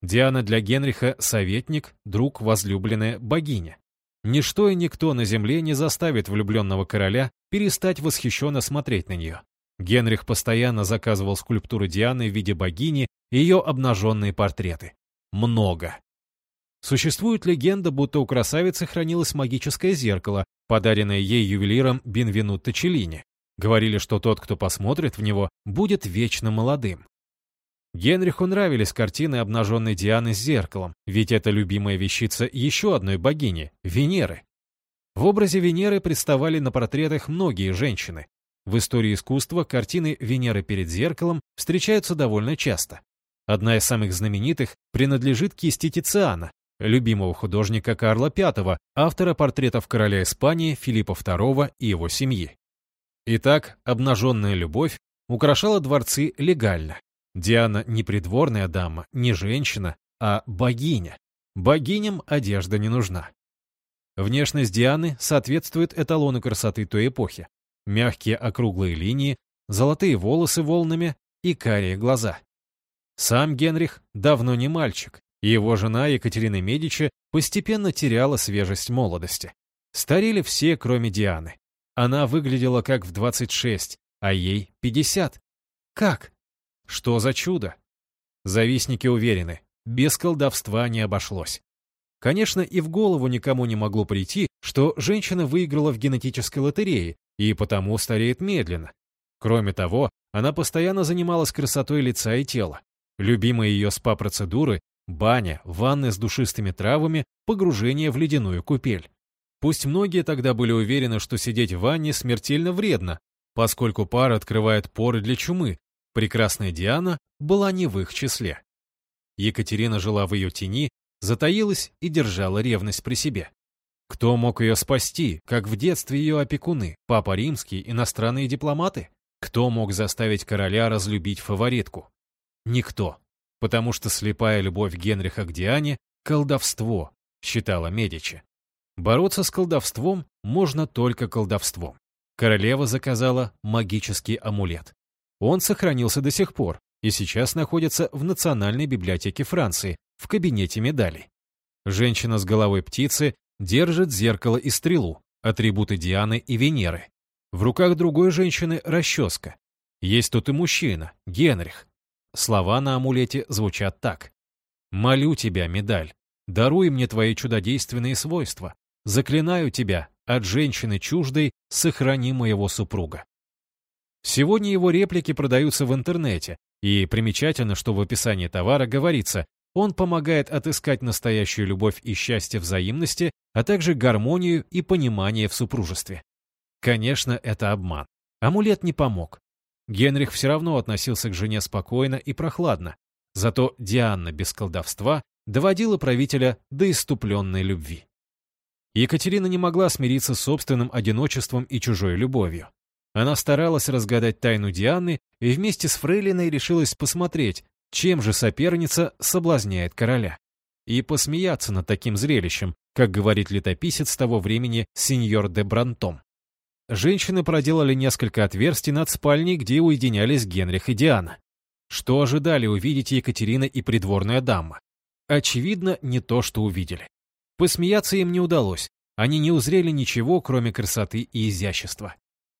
Диана для Генриха — советник, друг, возлюбленная богиня. Ничто и никто на земле не заставит влюбленного короля перестать восхищенно смотреть на нее. Генрих постоянно заказывал скульптуры Дианы в виде богини и ее обнаженные портреты. Много. Существует легенда, будто у красавицы хранилось магическое зеркало, подаренное ей ювелиром Бенвенутто Челлини. Говорили, что тот, кто посмотрит в него, будет вечно молодым. Генриху нравились картины обнаженной Дианы с зеркалом, ведь это любимая вещица еще одной богини — Венеры. В образе Венеры представали на портретах многие женщины. В истории искусства картины Венеры перед зеркалом встречаются довольно часто. Одна из самых знаменитых принадлежит кисти Тициана, любимого художника Карла V, автора портретов короля Испании Филиппа II и его семьи. Итак, обнаженная любовь украшала дворцы легально. Диана не придворная дама, не женщина, а богиня. Богиням одежда не нужна. Внешность Дианы соответствует эталону красоты той эпохи. Мягкие округлые линии, золотые волосы волнами и карие глаза. Сам Генрих давно не мальчик, его жена Екатерина Медичи постепенно теряла свежесть молодости. Старели все, кроме Дианы. Она выглядела как в 26, а ей 50. Как? Что за чудо? Завистники уверены, без колдовства не обошлось. Конечно, и в голову никому не могло прийти, что женщина выиграла в генетической лотерее и потому стареет медленно. Кроме того, она постоянно занималась красотой лица и тела. Любимые ее спа-процедуры – баня, ванны с душистыми травами, погружение в ледяную купель. Пусть многие тогда были уверены, что сидеть в ванне смертельно вредно, поскольку пар открывает поры для чумы, прекрасная Диана была не в их числе. Екатерина жила в ее тени затаилась и держала ревность при себе. Кто мог ее спасти, как в детстве ее опекуны, папа римский, иностранные дипломаты? Кто мог заставить короля разлюбить фаворитку? Никто, потому что слепая любовь Генриха к Диане — колдовство, считала Медичи. Бороться с колдовством можно только колдовством. Королева заказала магический амулет. Он сохранился до сих пор и сейчас находится в Национальной библиотеке Франции, в кабинете медалей. Женщина с головой птицы держит зеркало и стрелу, атрибуты Дианы и Венеры. В руках другой женщины расческа. Есть тут и мужчина, Генрих. Слова на амулете звучат так. «Молю тебя, медаль, даруй мне твои чудодейственные свойства. Заклинаю тебя, от женщины чуждой сохрани моего супруга». Сегодня его реплики продаются в интернете, и примечательно, что в описании товара говорится он помогает отыскать настоящую любовь и счастье взаимности, а также гармонию и понимание в супружестве. Конечно, это обман. Амулет не помог. Генрих все равно относился к жене спокойно и прохладно, зато Диана без колдовства доводила правителя до иступленной любви. Екатерина не могла смириться с собственным одиночеством и чужой любовью. Она старалась разгадать тайну Дианы и вместе с Фрейлиной решилась посмотреть, чем же соперница соблазняет короля? И посмеяться над таким зрелищем, как говорит летописец того времени сеньор де Брантом. Женщины проделали несколько отверстий над спальней, где уединялись Генрих и Диана. Что ожидали увидеть Екатерина и придворная дама? Очевидно, не то, что увидели. Посмеяться им не удалось, они не узрели ничего, кроме красоты и изящества.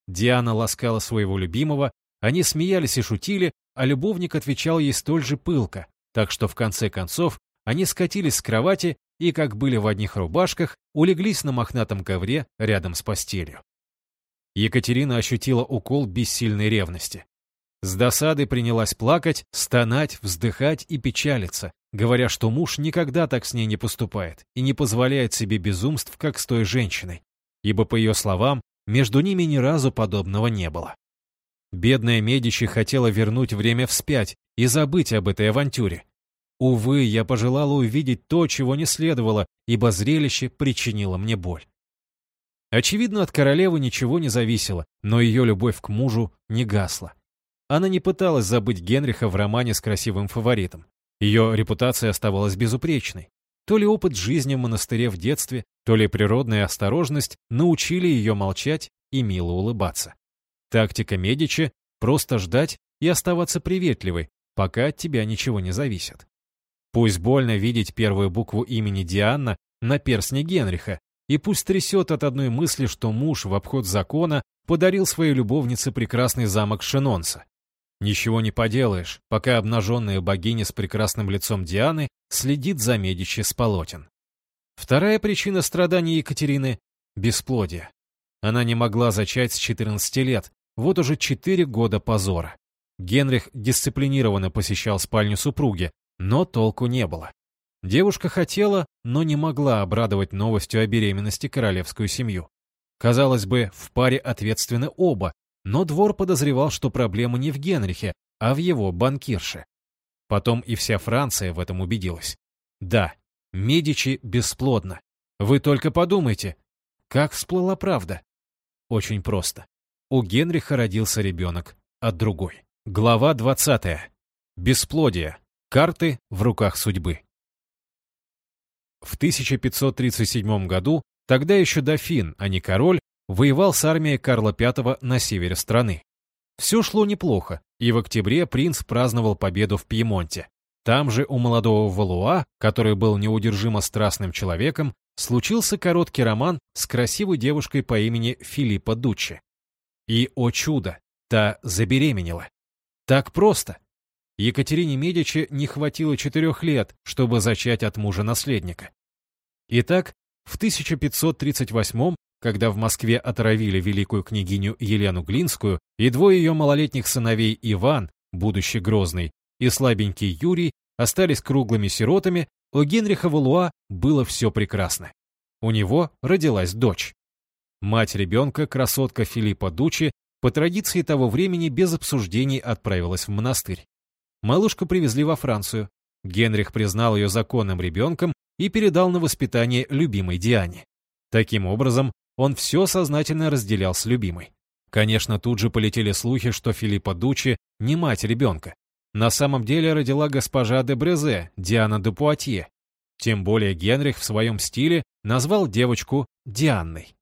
Диана ласкала своего любимого, они смеялись и шутили, а любовник отвечал ей столь же пылко, так что в конце концов они скатились с кровати и, как были в одних рубашках, улеглись на мохнатом ковре рядом с постелью. Екатерина ощутила укол бессильной ревности. С досады принялась плакать, стонать, вздыхать и печалиться, говоря, что муж никогда так с ней не поступает и не позволяет себе безумств, как с той женщиной, ибо, по ее словам, между ними ни разу подобного не было. Бедная Медичи хотела вернуть время вспять и забыть об этой авантюре. Увы, я пожелала увидеть то, чего не следовало, ибо зрелище причинило мне боль. Очевидно, от королевы ничего не зависело, но ее любовь к мужу не гасла. Она не пыталась забыть Генриха в романе с красивым фаворитом. Ее репутация оставалась безупречной. То ли опыт жизни в монастыре в детстве, то ли природная осторожность научили ее молчать и мило улыбаться. Тактика Медичи — просто ждать и оставаться приветливой, пока от тебя ничего не зависит. Пусть больно видеть первую букву имени Диана на перстне Генриха, и пусть трясет от одной мысли, что муж в обход закона подарил своей любовнице прекрасный замок Шинонса. Ничего не поделаешь, пока обнаженная богиня с прекрасным лицом Дианы следит за Медичи с полотен. Вторая причина страданий Екатерины — бесплодие. Она не могла зачать с 14 лет, вот уже четыре года позора. Генрих дисциплинированно посещал спальню супруги, но толку не было. Девушка хотела, но не могла обрадовать новостью о беременности королевскую семью. Казалось бы, в паре ответственны оба, но двор подозревал, что проблема не в Генрихе, а в его банкирше. Потом и вся Франция в этом убедилась. Да, Медичи бесплодно. Вы только подумайте, как всплыла правда. Очень просто у Генриха родился ребенок от другой. Глава 20. Бесплодие. Карты в руках судьбы. В 1537 году тогда еще дофин, а не король, воевал с армией Карла V на севере страны. Все шло неплохо, и в октябре принц праздновал победу в Пьемонте. Там же у молодого Валуа, который был неудержимо страстным человеком, случился короткий роман с красивой девушкой по имени Филиппа Дуччи. И, о чудо, та забеременела. Так просто. Екатерине Медичи не хватило четырех лет, чтобы зачать от мужа наследника. Итак, в 1538 когда в Москве отравили великую княгиню Елену Глинскую и двое ее малолетних сыновей Иван, будущий Грозный, и слабенький Юрий остались круглыми сиротами, у Генриха Валуа было все прекрасно. У него родилась дочь. Мать ребенка, красотка Филиппа Дучи, по традиции того времени без обсуждений отправилась в монастырь. Малышку привезли во Францию. Генрих признал ее законным ребенком и передал на воспитание любимой Диане. Таким образом, он все сознательно разделял с любимой. Конечно, тут же полетели слухи, что Филиппа Дучи не мать ребенка. На самом деле родила госпожа де Брезе, Диана де Пуатье. Тем более Генрих в своем стиле назвал девочку Дианной.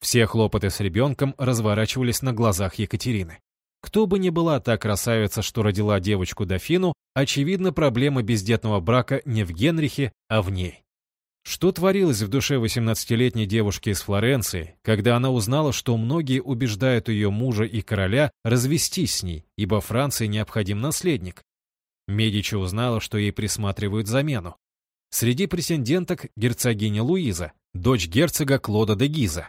Все хлопоты с ребенком разворачивались на глазах Екатерины. Кто бы ни была та красавица, что родила девочку-дофину, очевидно, проблема бездетного брака не в Генрихе, а в ней. Что творилось в душе 18-летней девушки из Флоренции, когда она узнала, что многие убеждают ее мужа и короля развестись с ней, ибо Франции необходим наследник? Медичи узнала, что ей присматривают замену. Среди претенденток герцогиня Луиза, дочь герцога Клода де Гиза.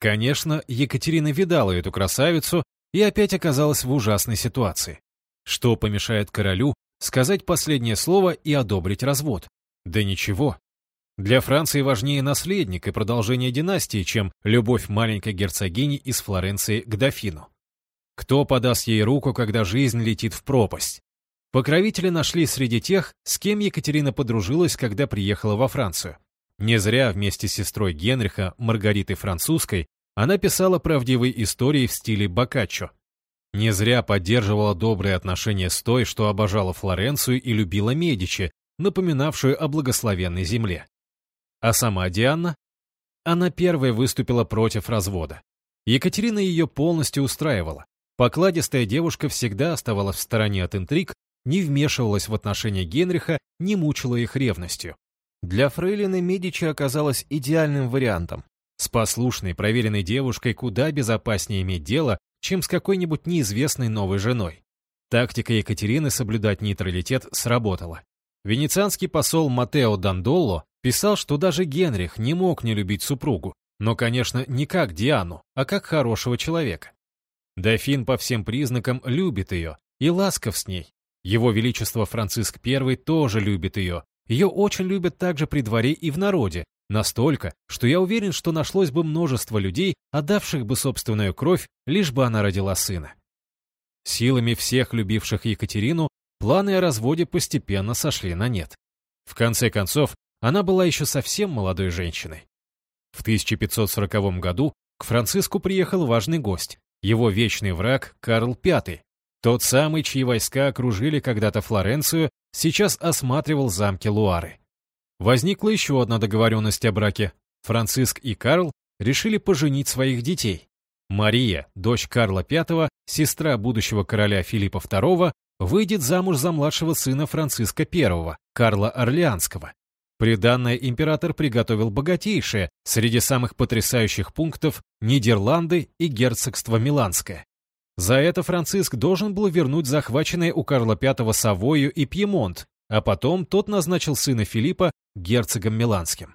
Конечно, Екатерина видала эту красавицу и опять оказалась в ужасной ситуации. Что помешает королю сказать последнее слово и одобрить развод? Да ничего, для Франции важнее наследник и продолжение династии, чем любовь маленькой герцогини из Флоренции к дофину. Кто подаст ей руку, когда жизнь летит в пропасть? Покровители нашли среди тех, с кем Екатерина подружилась, когда приехала во Францию. Не зря вместе с сестрой Генриха, Маргаритой Французской, она писала правдивые истории в стиле Боккаччо. Не зря поддерживала добрые отношения с той, что обожала Флоренцию и любила Медичи, напоминавшую о благословенной земле. А сама Диана? Она первой выступила против развода. Екатерина ее полностью устраивала. Покладистая девушка всегда оставалась в стороне от интриг, не вмешивалась в отношения Генриха, не мучила их ревностью. Для фрейлины Медичи оказалась идеальным вариантом. С послушной, проверенной девушкой куда безопаснее иметь дело, чем с какой-нибудь неизвестной новой женой. Тактика Екатерины соблюдать нейтралитет сработала. Венецианский посол Матео Дандолло Писал, что даже Генрих не мог не любить супругу, но, конечно, не как Диану, а как хорошего человека. Дофин по всем признакам любит ее и ласков с ней. Его Величество Франциск I тоже любит ее. Ее очень любят также при дворе и в народе, настолько, что я уверен, что нашлось бы множество людей, отдавших бы собственную кровь, лишь бы она родила сына. Силами всех любивших Екатерину планы о разводе постепенно сошли на нет. В конце концов, она была еще совсем молодой женщиной. В 1540 году к Франциску приехал важный гость, его вечный враг Карл V, тот самый, чьи войска окружили когда-то Флоренцию, сейчас осматривал замки Луары. Возникла еще одна договоренность о браке. Франциск и Карл решили поженить своих детей. Мария, дочь Карла V, сестра будущего короля Филиппа II, выйдет замуж за младшего сына Франциска I, Карла Орлеанского. Приданное император приготовил богатейшее, среди самых потрясающих пунктов Нидерланды и герцогство Миланское. За это Франциск должен был вернуть захваченные у Карла V Савою и Пьемонт, а потом тот назначил сына Филиппа герцогом Миланским.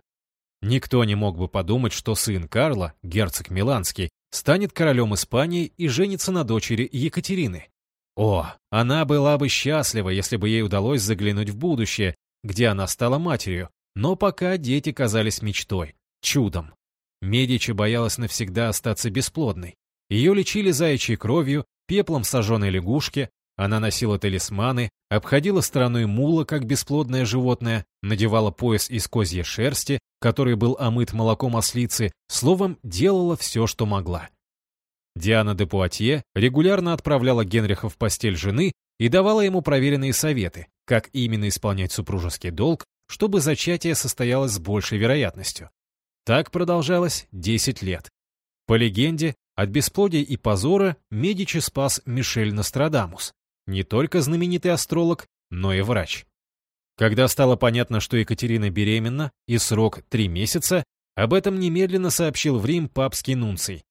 Никто не мог бы подумать, что сын Карла, герцог Миланский, станет королем Испании и женится на дочери Екатерины. О, она была бы счастлива, если бы ей удалось заглянуть в будущее, где она стала матерью, но пока дети казались мечтой, чудом. Медичи боялась навсегда остаться бесплодной. Ее лечили заячьей кровью, пеплом сожженной лягушки, она носила талисманы, обходила стороной мула, как бесплодное животное, надевала пояс из козьей шерсти, который был омыт молоком ослицы, словом, делала все, что могла. Диана де Пуатье регулярно отправляла Генриха в постель жены и давала ему проверенные советы, как именно исполнять супружеский долг, чтобы зачатие состоялось с большей вероятностью. Так продолжалось 10 лет. По легенде, от бесплодия и позора Медичи спас Мишель Нострадамус, не только знаменитый астролог, но и врач. Когда стало понятно, что Екатерина беременна и срок три месяца, об этом немедленно сообщил в Рим папский нунций.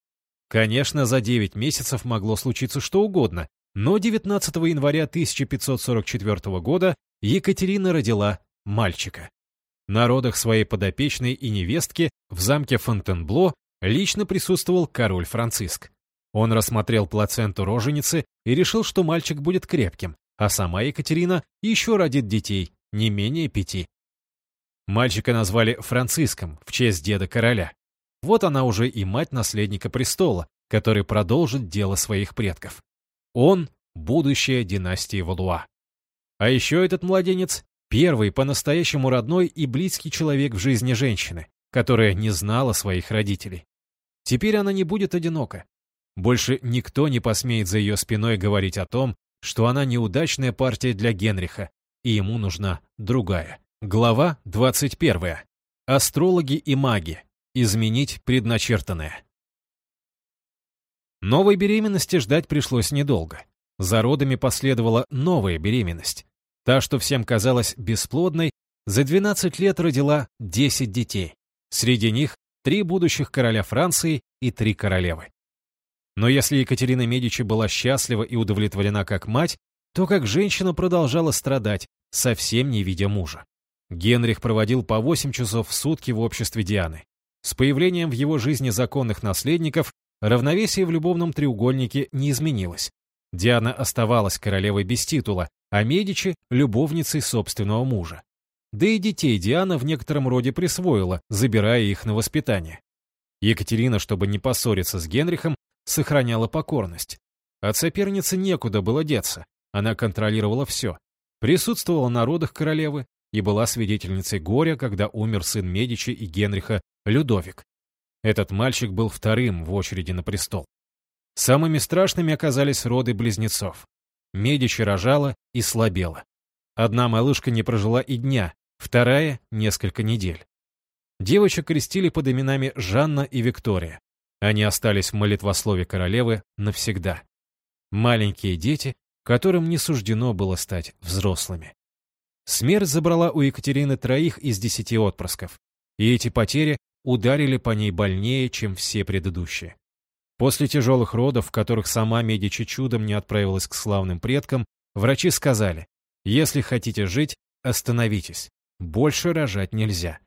Конечно, за 9 месяцев могло случиться что угодно, но 19 января 1544 года Екатерина родила мальчика. На родах своей подопечной и невестки в замке Фонтенбло лично присутствовал король Франциск. Он рассмотрел плаценту роженицы и решил, что мальчик будет крепким, а сама Екатерина еще родит детей, не менее пяти. Мальчика назвали Франциском в честь деда короля. Вот она уже и мать наследника престола, который продолжит дело своих предков. Он — будущая династия Валуа. А еще этот младенец — первый по-настоящему родной и близкий человек в жизни женщины, которая не знала своих родителей. Теперь она не будет одинока. Больше никто не посмеет за ее спиной говорить о том, что она неудачная партия для Генриха, и ему нужна другая. Глава 21. Астрологи и маги. Изменить предначертанное. Новой беременности ждать пришлось недолго. За родами последовала новая беременность. Та, что всем казалась бесплодной, за 12 лет родила 10 детей. Среди них три будущих короля Франции и три королевы. Но если Екатерина Медичи была счастлива и удовлетворена как мать, то как женщина продолжала страдать, совсем не видя мужа. Генрих проводил по 8 часов в сутки в обществе Дианы. С появлением в его жизни законных наследников Равновесие в любовном треугольнике не изменилось. Диана оставалась королевой без титула, а Медичи — любовницей собственного мужа. Да и детей Диана в некотором роде присвоила, забирая их на воспитание. Екатерина, чтобы не поссориться с Генрихом, сохраняла покорность. От соперницы некуда было деться, она контролировала все. Присутствовала на родах королевы и была свидетельницей горя, когда умер сын Медичи и Генриха Людовик. Этот мальчик был вторым в очереди на престол. Самыми страшными оказались роды близнецов. Медичи рожала и слабела. Одна малышка не прожила и дня, вторая — несколько недель. Девочек крестили под именами Жанна и Виктория. Они остались в молитвослове королевы навсегда. Маленькие дети, которым не суждено было стать взрослыми. Смерть забрала у Екатерины троих из десяти отпрысков, и эти потери ударили по ней больнее, чем все предыдущие. После тяжелых родов, в которых сама Медичи чудом не отправилась к славным предкам, врачи сказали, если хотите жить, остановитесь, больше рожать нельзя.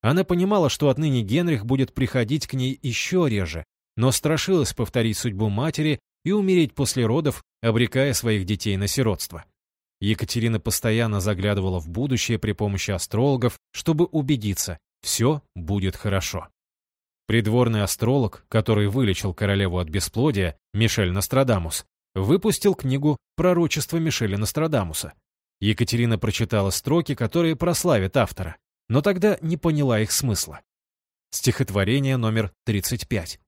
Она понимала, что отныне Генрих будет приходить к ней еще реже, но страшилась повторить судьбу матери и умереть после родов, обрекая своих детей на сиротство. Екатерина постоянно заглядывала в будущее при помощи астрологов, чтобы убедиться, все будет хорошо. Придворный астролог, который вылечил королеву от бесплодия, Мишель Нострадамус, выпустил книгу «Пророчество Мишеля Нострадамуса». Екатерина прочитала строки, которые прославят автора, но тогда не поняла их смысла. Стихотворение номер 35.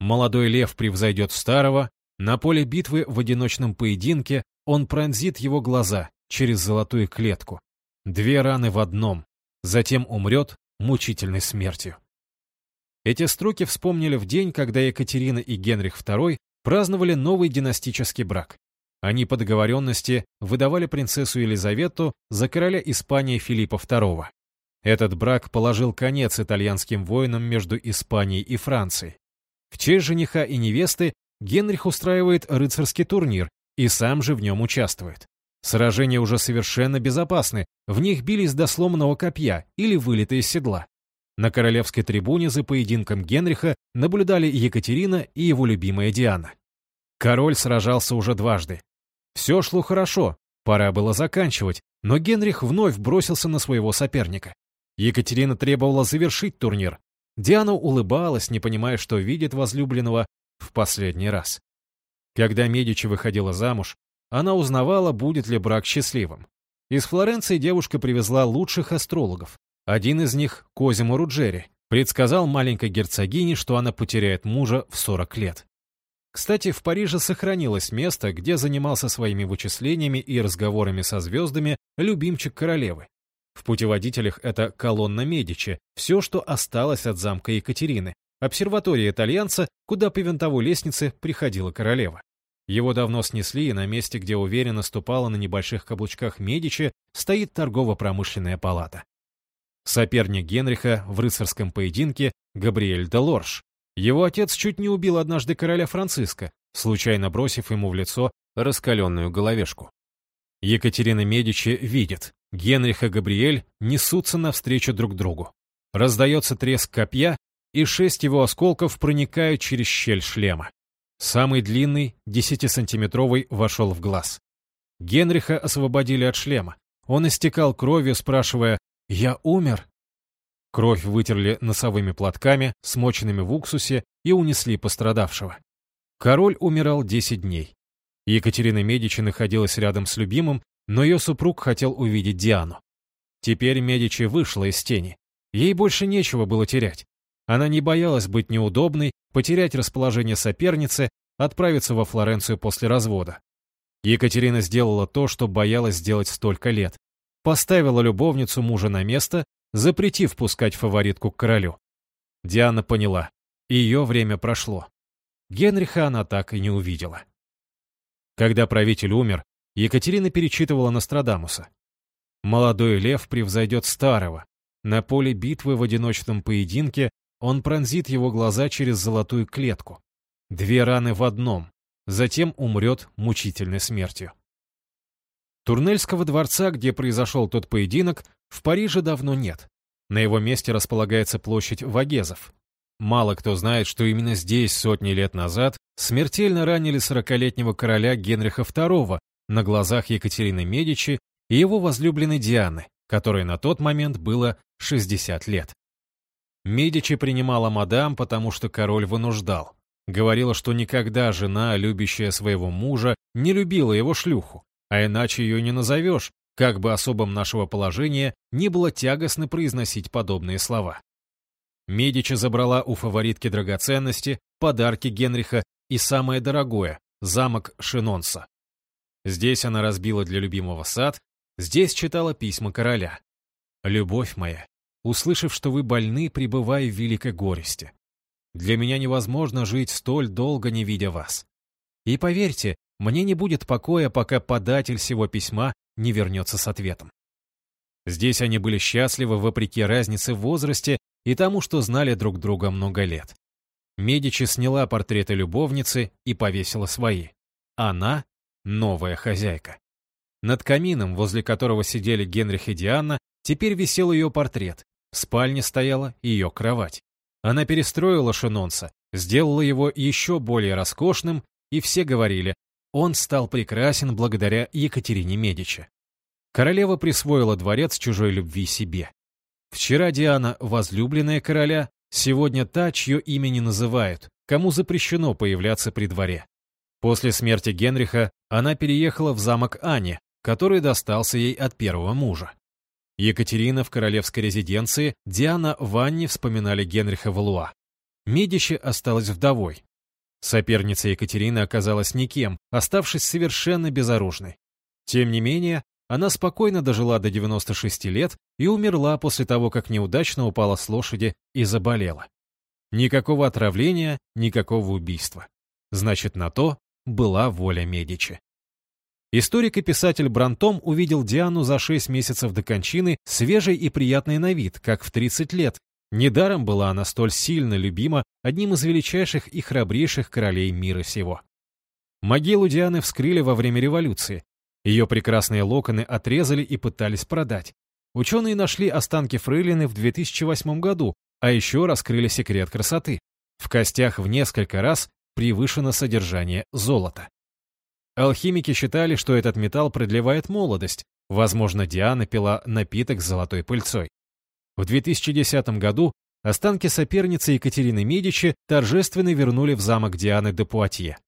Молодой лев превзойдет старого, на поле битвы в одиночном поединке он пронзит его глаза через золотую клетку. Две раны в одном, затем умрет мучительной смертью. Эти строки вспомнили в день, когда Екатерина и Генрих II праздновали новый династический брак. Они по договоренности выдавали принцессу Елизавету за короля Испании Филиппа II. Этот брак положил конец итальянским войнам между Испанией и Францией. В честь жениха и невесты Генрих устраивает рыцарский турнир и сам же в нем участвует. Сражения уже совершенно безопасны, в них бились до сломанного копья или вылеты из седла. На королевской трибуне за поединком Генриха наблюдали Екатерина и его любимая Диана. Король сражался уже дважды. Все шло хорошо, пора было заканчивать, но Генрих вновь бросился на своего соперника. Екатерина требовала завершить турнир. Диана улыбалась, не понимая, что видит возлюбленного в последний раз. Когда Медичи выходила замуж, она узнавала, будет ли брак счастливым. Из Флоренции девушка привезла лучших астрологов. Один из них, Козимо Руджери, предсказал маленькой герцогине, что она потеряет мужа в 40 лет. Кстати, в Париже сохранилось место, где занимался своими вычислениями и разговорами со звездами любимчик королевы. В путеводителях это колонна Медичи, все, что осталось от замка Екатерины, обсерватория итальянца, куда по винтовой лестнице приходила королева. Его давно снесли, и на месте, где уверенно ступала на небольших каблучках Медичи, стоит торгово-промышленная палата. Соперник Генриха в рыцарском поединке Габриэль де Лорж. Его отец чуть не убил однажды короля Франциска, случайно бросив ему в лицо раскаленную головешку. Екатерина Медичи видит, Генрих и Габриэль несутся навстречу друг другу. Раздается треск копья, и шесть его осколков проникают через щель шлема. Самый длинный, десятисантиметровый, вошел в глаз. Генриха освободили от шлема. Он истекал кровью, спрашивая «Я умер?» Кровь вытерли носовыми платками, смоченными в уксусе, и унесли пострадавшего. Король умирал 10 дней. Екатерина Медичи находилась рядом с любимым, но ее супруг хотел увидеть Диану. Теперь Медичи вышла из тени. Ей больше нечего было терять. Она не боялась быть неудобной, потерять расположение соперницы, отправиться во Флоренцию после развода. Екатерина сделала то, что боялась сделать столько лет. Поставила любовницу мужа на место, запретив пускать фаворитку к королю. Диана поняла, ее время прошло. Генриха она так и не увидела. Когда правитель умер, Екатерина перечитывала Нострадамуса. Молодой лев превзойдет старого. На поле битвы в одиночном поединке он пронзит его глаза через золотую клетку. Две раны в одном. Затем умрет мучительной смертью. Турнельского дворца, где произошел тот поединок, в Париже давно нет. На его месте располагается площадь Вагезов. Мало кто знает, что именно здесь сотни лет назад смертельно ранили сорокалетнего короля Генриха II на глазах Екатерины Медичи и его возлюбленной Дианы, которой на тот момент было 60 лет. Медичи принимала мадам, потому что король вынуждал. Говорила, что никогда жена, любящая своего мужа, не любила его шлюху, а иначе ее не назовешь, как бы особым нашего положения не было тягостно произносить подобные слова. Медичи забрала у фаворитки драгоценности, подарки Генриха и самое дорогое — замок Шинонса. Здесь она разбила для любимого сад, здесь читала письма короля. «Любовь моя, услышав, что вы больны, пребывая в великой горести. Для меня невозможно жить столь долго, не видя вас. И поверьте, мне не будет покоя, пока податель всего письма не вернется с ответом». Здесь они были счастливы вопреки разнице в возрасте и тому, что знали друг друга много лет. Медичи сняла портреты любовницы и повесила свои. Она — новая хозяйка. Над камином, возле которого сидели Генрих и Диана, теперь висел ее портрет. В спальне стояла ее кровать. Она перестроила Шинонса, сделала его еще более роскошным, и все говорили, он стал прекрасен благодаря Екатерине Медичи. Королева присвоила дворец чужой любви себе. Вчера Диана — возлюбленная короля, сегодня та, чье имя не называют, кому запрещено появляться при дворе. После смерти Генриха она переехала в замок Ани, который достался ей от первого мужа. Екатерина в королевской резиденции, Диана в Анне вспоминали Генриха Валуа. Медичи осталась вдовой. Соперница Екатерины оказалась никем, оставшись совершенно безоружной. Тем не менее, она спокойно дожила до 96 лет и умерла после того, как неудачно упала с лошади и заболела. Никакого отравления, никакого убийства. Значит, на то была воля Медичи. Историк и писатель Брантом увидел Диану за 6 месяцев до кончины свежей и приятной на вид, как в 30 лет. Недаром была она столь сильно любима одним из величайших и храбрейших королей мира сего. Могилу Дианы вскрыли во время революции, ее прекрасные локоны отрезали и пытались продать. Ученые нашли останки фрейлины в 2008 году, а еще раскрыли секрет красоты. В костях в несколько раз превышено содержание золота. Алхимики считали, что этот металл продлевает молодость. Возможно, Диана пила напиток с золотой пыльцой. В 2010 году останки соперницы Екатерины Медичи торжественно вернули в замок Дианы де Пуатье.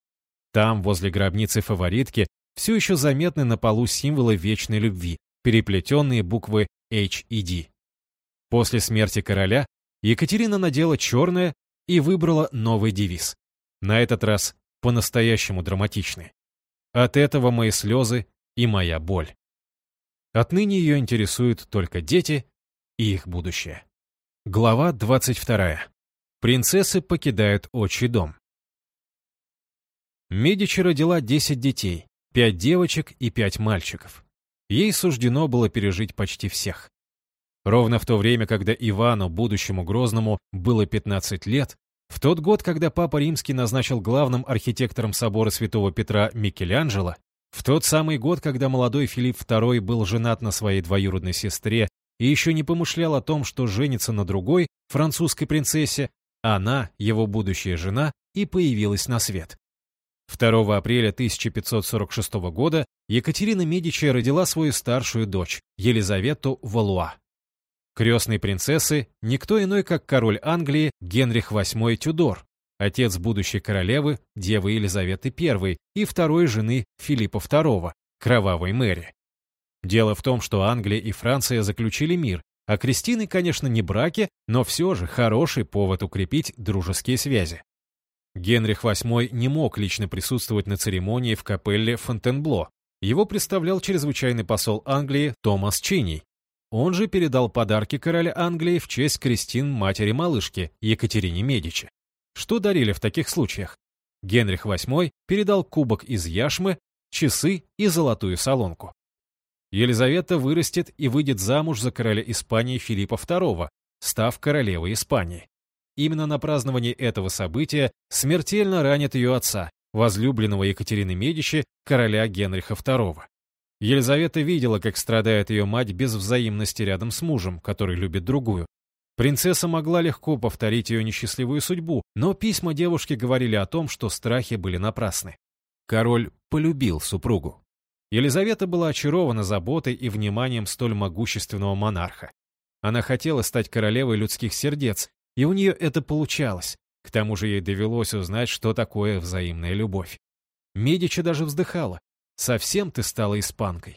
Там, возле гробницы фаворитки, все еще заметны на полу символы вечной любви, переплетенные буквы H и D. После смерти короля Екатерина надела черное и выбрала новый девиз. На этот раз по-настоящему драматичный. От этого мои слезы и моя боль. Отныне ее интересуют только дети и их будущее. Глава 22. Принцессы покидают отчий дом. Медичи родила 10 детей, 5 девочек и 5 мальчиков. Ей суждено было пережить почти всех. Ровно в то время, когда Ивану, будущему Грозному, было 15 лет, в тот год, когда Папа Римский назначил главным архитектором собора Святого Петра Микеланджело, в тот самый год, когда молодой Филипп II был женат на своей двоюродной сестре и еще не помышлял о том, что женится на другой, французской принцессе, она, его будущая жена, и появилась на свет. 2 апреля 1546 года Екатерина Медичи родила свою старшую дочь, Елизавету Валуа. Крестной принцессы никто иной, как король Англии Генрих VIII Тюдор, отец будущей королевы, девы Елизаветы I и второй жены Филиппа II, кровавой Мэри. Дело в том, что Англия и Франция заключили мир, а Кристины, конечно, не браки, но все же хороший повод укрепить дружеские связи. Генрих VIII не мог лично присутствовать на церемонии в капелле Фонтенбло. Его представлял чрезвычайный посол Англии Томас Чиней, он же передал подарки короля Англии в честь Кристин матери-малышки Екатерине Медичи. Что дарили в таких случаях? Генрих VIII передал кубок из яшмы, часы и золотую солонку. Елизавета вырастет и выйдет замуж за короля Испании Филиппа II, став королевой Испании. Именно на праздновании этого события смертельно ранит ее отца, возлюбленного Екатерины Медичи, короля Генриха II. Елизавета видела, как страдает ее мать без взаимности рядом с мужем, который любит другую. Принцесса могла легко повторить ее несчастливую судьбу, но письма девушки говорили о том, что страхи были напрасны. Король полюбил супругу. Елизавета была очарована заботой и вниманием столь могущественного монарха. Она хотела стать королевой людских сердец, и у нее это получалось. К тому же ей довелось узнать, что такое взаимная любовь. Медичи даже вздыхала. Совсем ты стала испанкой.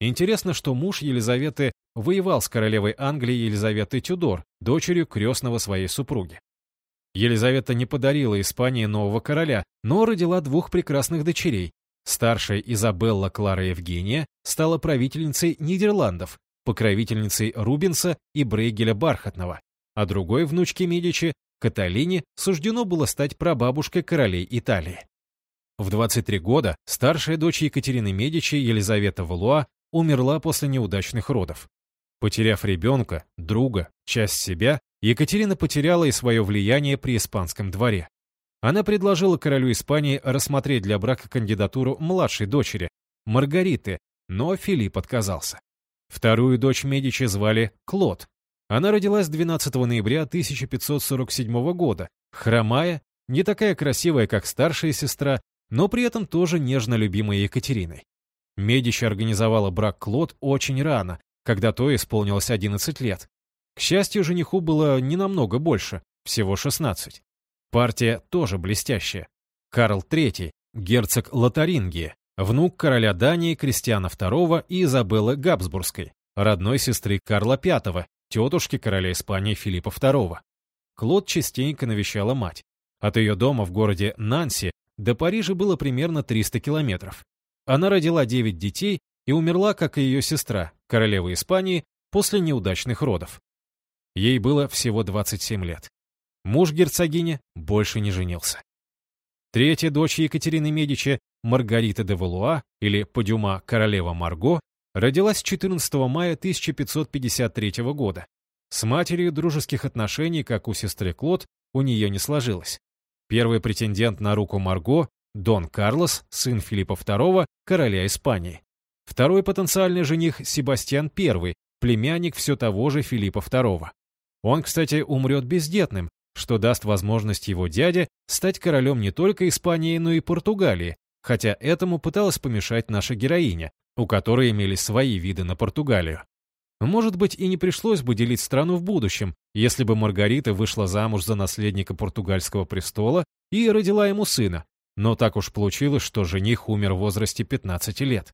Интересно, что муж Елизаветы воевал с королевой Англии Елизаветой Тюдор, дочерью крестного своей супруги. Елизавета не подарила Испании нового короля, но родила двух прекрасных дочерей. Старшая Изабелла Клара Евгения стала правительницей Нидерландов, покровительницей Рубенса и Брейгеля Бархатного, а другой внучке Медичи, Каталине, суждено было стать прабабушкой королей Италии. В 23 года старшая дочь Екатерины Медичи, Елизавета Валуа, умерла после неудачных родов. Потеряв ребенка, друга, часть себя, Екатерина потеряла и свое влияние при испанском дворе. Она предложила королю Испании рассмотреть для брака кандидатуру младшей дочери, Маргариты, но Филипп отказался. Вторую дочь Медичи звали Клод. Она родилась 12 ноября 1547 года, хромая, не такая красивая, как старшая сестра, но при этом тоже нежно любимой Екатериной. Медичи организовала брак Клод очень рано, когда то исполнилось 11 лет. К счастью, жениху было не намного больше, всего 16. Партия тоже блестящая. Карл III, герцог Лотарингии, внук короля Дании Кристиана II и Изабеллы Габсбургской, родной сестры Карла V, тетушки короля Испании Филиппа II. Клод частенько навещала мать. От ее дома в городе Нанси до Парижа было примерно 300 километров. Она родила 9 детей и умерла, как и ее сестра, королева Испании, после неудачных родов. Ей было всего 27 лет. Муж герцогини больше не женился. Третья дочь Екатерины Медичи, Маргарита де Валуа, или Падюма королева Марго, родилась 14 мая 1553 года. С матерью дружеских отношений, как у сестры Клод, у нее не сложилось. Первый претендент на руку Марго – Дон Карлос, сын Филиппа II, короля Испании. Второй потенциальный жених – Себастьян I, племянник все того же Филиппа II. Он, кстати, умрет бездетным, что даст возможность его дяде стать королем не только Испании, но и Португалии, хотя этому пыталась помешать наша героиня, у которой имелись свои виды на Португалию. Может быть, и не пришлось бы делить страну в будущем, если бы Маргарита вышла замуж за наследника португальского престола и родила ему сына, но так уж получилось, что жених умер в возрасте 15 лет.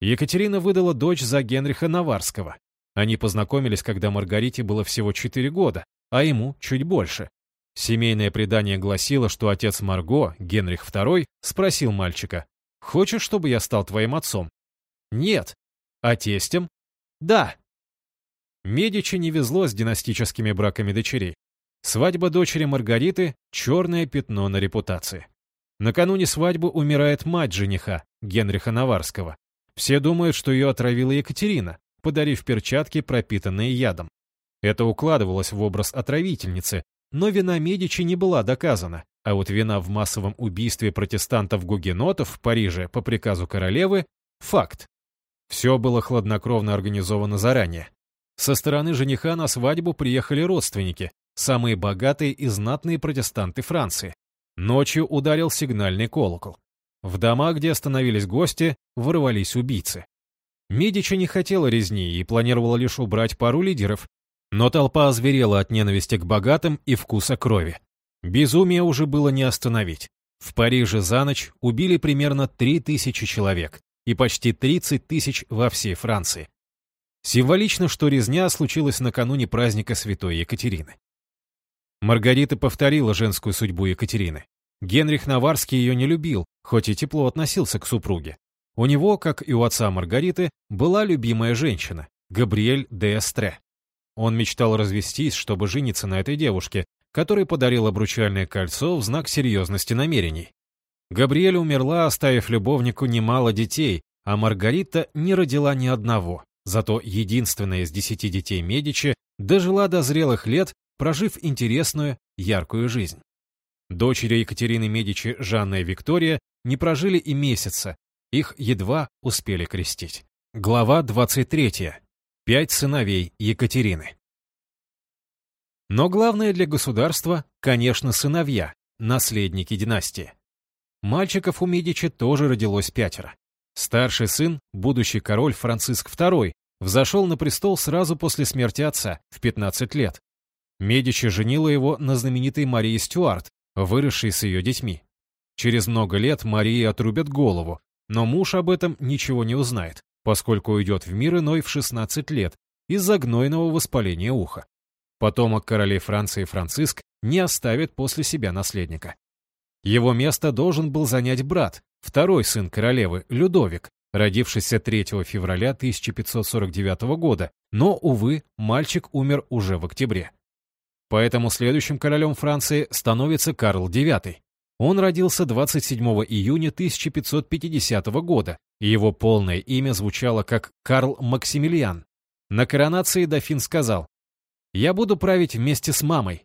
Екатерина выдала дочь за Генриха Наварского. Они познакомились, когда Маргарите было всего 4 года, а ему чуть больше. Семейное предание гласило, что отец Марго, Генрих II, спросил мальчика, «Хочешь, чтобы я стал твоим отцом?» «Нет», А тестем? Да. Медичи не везло с династическими браками дочерей. Свадьба дочери Маргариты — черное пятно на репутации. Накануне свадьбы умирает мать жениха, Генриха Наварского. Все думают, что ее отравила Екатерина, подарив перчатки, пропитанные ядом. Это укладывалось в образ отравительницы, но вина Медичи не была доказана, а вот вина в массовом убийстве протестантов-гугенотов в Париже по приказу королевы — факт. Все было хладнокровно организовано заранее. Со стороны жениха на свадьбу приехали родственники, самые богатые и знатные протестанты Франции. Ночью ударил сигнальный колокол. В дома, где остановились гости, ворвались убийцы. Медичи не хотела резни и планировала лишь убрать пару лидеров, но толпа озверела от ненависти к богатым и вкуса крови. Безумие уже было не остановить. В Париже за ночь убили примерно 3000 человек и почти 30 тысяч во всей Франции. Символично, что резня случилась накануне праздника Святой Екатерины. Маргарита повторила женскую судьбу Екатерины. Генрих Наварский ее не любил, хоть и тепло относился к супруге. У него, как и у отца Маргариты, была любимая женщина — Габриэль де Эстре. Он мечтал развестись, чтобы жениться на этой девушке, которой подарил обручальное кольцо в знак серьезности намерений. Габриэль умерла, оставив любовнику немало детей, а Маргарита не родила ни одного. Зато единственная из десяти детей Медичи дожила до зрелых лет прожив интересную, яркую жизнь. Дочери Екатерины Медичи Жанна и Виктория не прожили и месяца, их едва успели крестить. Глава 23. Пять сыновей Екатерины. Но главное для государства, конечно, сыновья, наследники династии. Мальчиков у Медичи тоже родилось пятеро. Старший сын, будущий король Франциск II, взошел на престол сразу после смерти отца, в 15 лет, Медичи женила его на знаменитой Марии Стюарт, выросшей с ее детьми. Через много лет Марии отрубят голову, но муж об этом ничего не узнает, поскольку уйдет в мир иной в 16 лет из-за гнойного воспаления уха. Потомок королей Франции Франциск не оставит после себя наследника. Его место должен был занять брат, второй сын королевы, Людовик, родившийся 3 февраля 1549 года, но, увы, мальчик умер уже в октябре. Поэтому следующим королем Франции становится Карл IX. Он родился 27 июня 1550 года, и его полное имя звучало как Карл Максимилиан. На коронации дофин сказал «Я буду править вместе с мамой».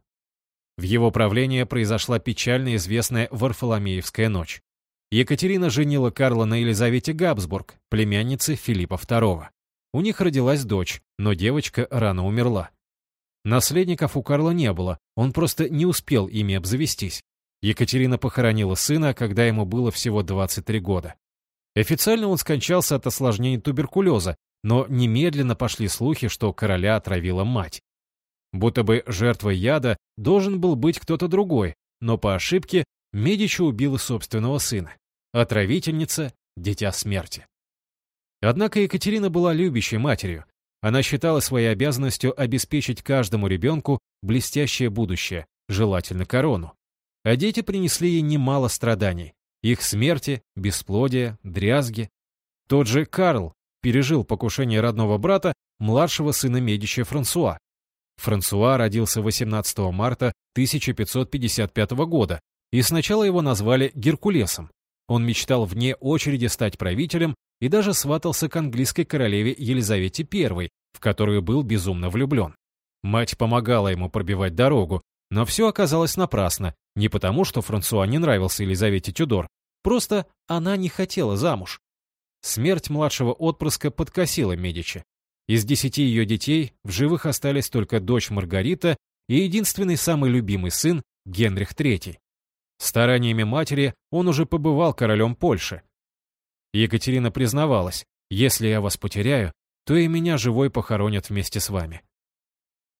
В его правлении произошла печально известная Варфоломеевская ночь. Екатерина женила Карла на Елизавете Габсбург, племяннице Филиппа II. У них родилась дочь, но девочка рано умерла. Наследников у Карла не было, он просто не успел ими обзавестись. Екатерина похоронила сына, когда ему было всего 23 года. Официально он скончался от осложнений туберкулеза, но немедленно пошли слухи, что короля отравила мать. Будто бы жертвой яда должен был быть кто-то другой, но по ошибке Медичи убила собственного сына. Отравительница — дитя смерти. Однако Екатерина была любящей матерью, она считала своей обязанностью обеспечить каждому ребенку блестящее будущее, желательно корону. А дети принесли ей немало страданий. Их смерти, бесплодие, дрязги. Тот же Карл пережил покушение родного брата, младшего сына Медичи Франсуа. Франсуа родился 18 марта 1555 года, и сначала его назвали Геркулесом. Он мечтал вне очереди стать правителем и даже сватался к английской королеве Елизавете I, в которую был безумно влюблен. Мать помогала ему пробивать дорогу, но все оказалось напрасно, не потому, что Франсуа не нравился Елизавете Тюдор, просто она не хотела замуж. Смерть младшего отпрыска подкосила Медичи. Из десяти ее детей в живых остались только дочь Маргарита и единственный самый любимый сын Генрих III. Стараниями матери он уже побывал королем Польши, Екатерина признавалась, если я вас потеряю, то и меня живой похоронят вместе с вами.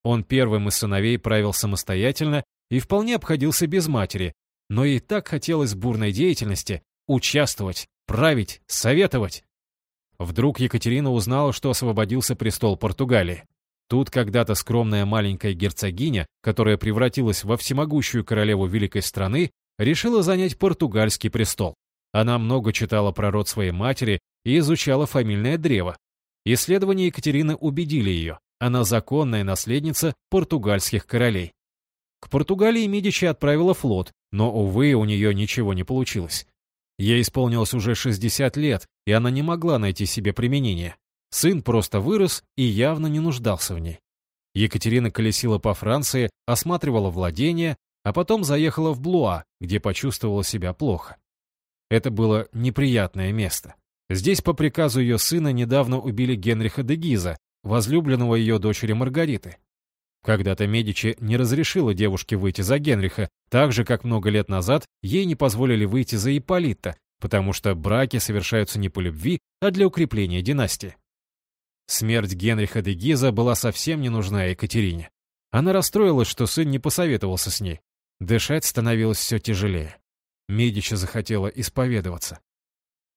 Он первым из сыновей правил самостоятельно и вполне обходился без матери, но ей так хотелось бурной деятельности, участвовать, править, советовать. Вдруг Екатерина узнала, что освободился престол Португалии. Тут когда-то скромная маленькая герцогиня, которая превратилась во всемогущую королеву великой страны, решила занять португальский престол. Она много читала про род своей матери и изучала фамильное древо. Исследования Екатерины убедили ее, она законная наследница португальских королей. К Португалии Медичи отправила флот, но, увы, у нее ничего не получилось. Ей исполнилось уже 60 лет, и она не могла найти себе применение. Сын просто вырос и явно не нуждался в ней. Екатерина колесила по Франции, осматривала владения, а потом заехала в Блуа, где почувствовала себя плохо. Это было неприятное место. Здесь по приказу ее сына недавно убили Генриха де Гиза, возлюбленного ее дочери Маргариты. Когда-то Медичи не разрешила девушке выйти за Генриха, так же, как много лет назад ей не позволили выйти за Ипполита, потому что браки совершаются не по любви, а для укрепления династии. Смерть Генриха де Гиза была совсем не нужна Екатерине. Она расстроилась, что сын не посоветовался с ней. Дышать становилось все тяжелее. Медичи захотела исповедоваться.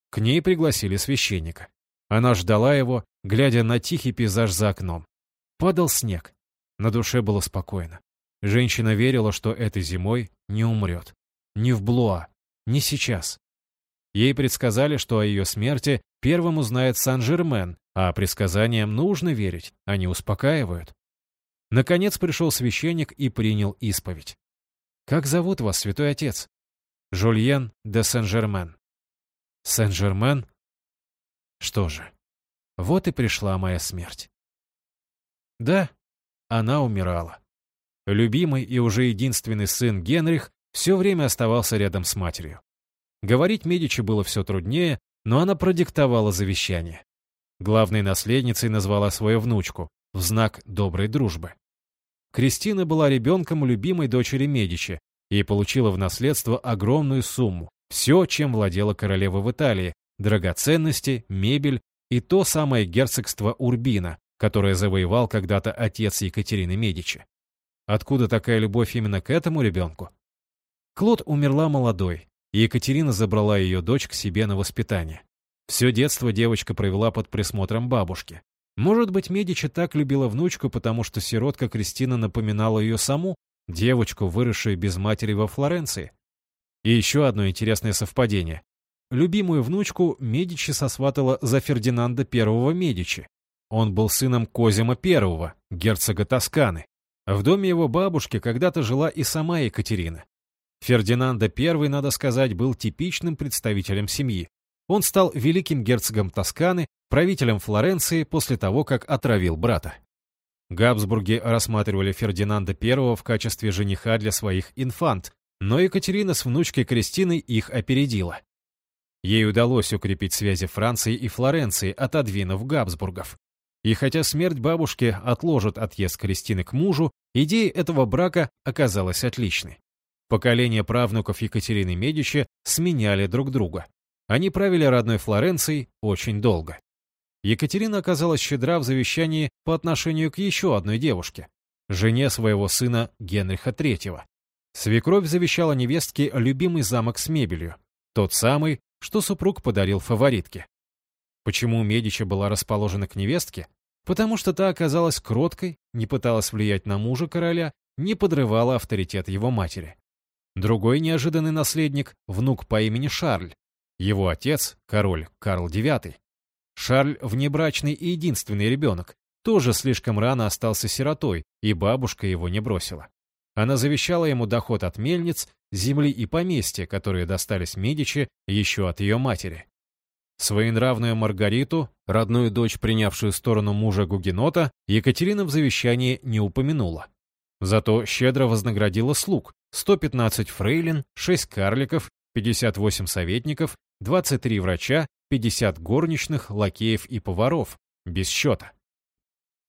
К ней пригласили священника. Она ждала его, глядя на тихий пейзаж за окном. Падал снег. На душе было спокойно. Женщина верила, что этой зимой не умрет. Ни в Блуа, ни сейчас. Ей предсказали, что о ее смерти первым узнает Сан-Жермен, а предсказаниям нужно верить, они успокаивают. Наконец пришел священник и принял исповедь. «Как зовут вас, святой отец?» «Жульен де Сен-Жермен». «Сен-Жермен?» Что же, вот и пришла моя смерть. Да, она умирала. Любимый и уже единственный сын Генрих все время оставался рядом с матерью. Говорить Медичи было все труднее, но она продиктовала завещание. Главной наследницей назвала свою внучку в знак доброй дружбы. Кристина была ребенком любимой дочери Медичи и получила в наследство огромную сумму, все, чем владела королева в Италии, драгоценности, мебель и то самое герцогство Урбина, которое завоевал когда-то отец Екатерины Медичи. Откуда такая любовь именно к этому ребенку? Клод умерла молодой, и Екатерина забрала ее дочь к себе на воспитание. Все детство девочка провела под присмотром бабушки. Может быть, Медичи так любила внучку, потому что сиротка Кристина напоминала ее саму, девочку, выросшую без матери во Флоренции. И еще одно интересное совпадение. Любимую внучку Медичи сосватала за Фердинанда I Медичи. Он был сыном Козима I, герцога Тосканы. В доме его бабушки когда-то жила и сама Екатерина. Фердинанда I, надо сказать, был типичным представителем семьи. Он стал великим герцогом Тосканы, правителем Флоренции после того, как отравил брата. Габсбурги рассматривали Фердинанда I в качестве жениха для своих инфант, но Екатерина с внучкой Кристиной их опередила. Ей удалось укрепить связи Франции и Флоренции, отодвинув Габсбургов. И хотя смерть бабушки отложит отъезд Кристины к мужу, идея этого брака оказалась отличной. Поколения правнуков Екатерины Медичи сменяли друг друга. Они правили родной Флоренцией очень долго. Екатерина оказалась щедра в завещании по отношению к еще одной девушке, жене своего сына Генриха III. Свекровь завещала невестке любимый замок с мебелью, тот самый, что супруг подарил фаворитке. Почему Медичи была расположена к невестке? Потому что та оказалась кроткой, не пыталась влиять на мужа короля, не подрывала авторитет его матери. Другой неожиданный наследник — внук по имени Шарль. Его отец — король Карл IX. Шарль — внебрачный и единственный ребенок, тоже слишком рано остался сиротой, и бабушка его не бросила. Она завещала ему доход от мельниц, земли и поместья, которые достались Медичи еще от ее матери. Своенравную Маргариту, родную дочь, принявшую сторону мужа Гугенота, Екатерина в завещании не упомянула. Зато щедро вознаградила слуг, 115 фрейлин, 6 карликов, 58 советников, 23 врача, 50 горничных, лакеев и поваров, без счета.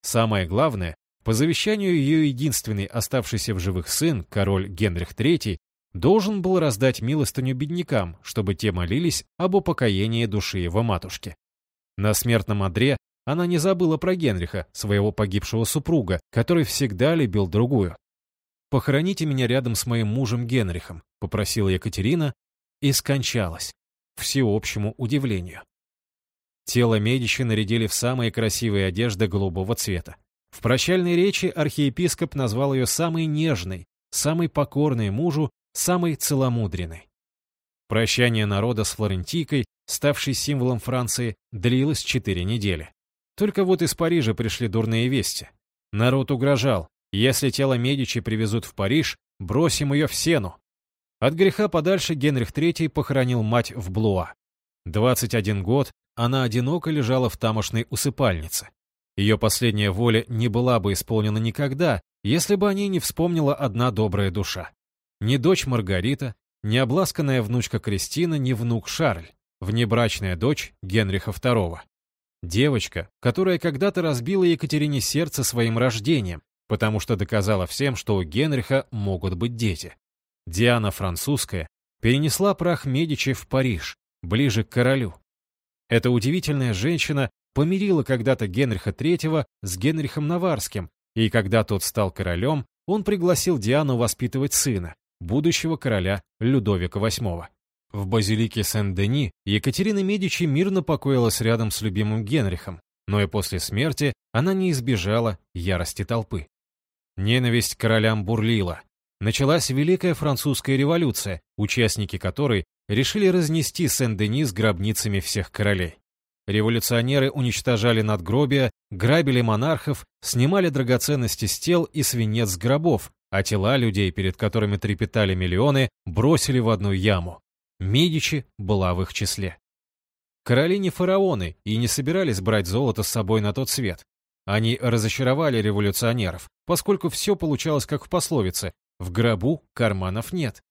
Самое главное, по завещанию ее единственный оставшийся в живых сын, король Генрих III, должен был раздать милостыню беднякам, чтобы те молились об упокоении души его матушки. На смертном одре она не забыла про Генриха, своего погибшего супруга, который всегда любил другую. «Похороните меня рядом с моим мужем Генрихом», — попросила Екатерина, и скончалась, всеобщему удивлению. Тело Медичи нарядили в самые красивые одежды голубого цвета. В прощальной речи архиепископ назвал ее самой нежной, самой покорной мужу, самой целомудренной. Прощание народа с Флорентийкой, ставшей символом Франции, длилось четыре недели. Только вот из Парижа пришли дурные вести. Народ угрожал. Если тело Медичи привезут в Париж, бросим ее в сену. От греха подальше Генрих III похоронил мать в Блуа. 21 год она одиноко лежала в тамошной усыпальнице. Ее последняя воля не была бы исполнена никогда, если бы о ней не вспомнила одна добрая душа. Ни дочь Маргарита, ни обласканная внучка Кристина, ни внук Шарль, внебрачная дочь Генриха II. Девочка, которая когда-то разбила Екатерине сердце своим рождением, потому что доказала всем, что у Генриха могут быть дети. Диана Французская перенесла прах Медичи в Париж, ближе к королю. Эта удивительная женщина помирила когда-то Генриха III с Генрихом Наварским, и когда тот стал королем, он пригласил Диану воспитывать сына, будущего короля Людовика VIII. В базилике Сен-Дени Екатерина Медичи мирно покоилась рядом с любимым Генрихом, но и после смерти она не избежала ярости толпы. Ненависть к королям бурлила. Началась Великая Французская революция, участники которой решили разнести Сен-Дени с гробницами всех королей. Революционеры уничтожали надгробия, грабили монархов, снимали драгоценности с тел и свинец с гробов, а тела людей, перед которыми трепетали миллионы, бросили в одну яму. Медичи была в их числе. Короли не фараоны и не собирались брать золото с собой на тот свет. Они разочаровали революционеров, поскольку все получалось как в пословице «в гробу карманов нет».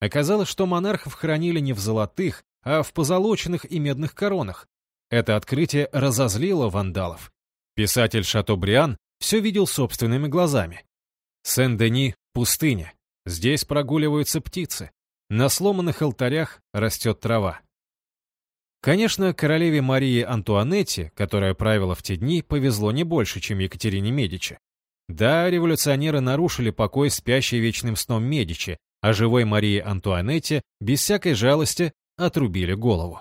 Оказалось, что монархов хранили не в золотых, а в позолоченных и медных коронах. Это открытие разозлило вандалов. Писатель Шатобриан все видел собственными глазами. Сен-Дени — пустыня. Здесь прогуливаются птицы. На сломанных алтарях растет трава. Конечно, королеве Марии Антуанетте, которая правила в те дни, повезло не больше, чем Екатерине Медичи. Да, революционеры нарушили покой спящей вечным сном Медичи, а живой Марии Антуанетте без всякой жалости отрубили голову.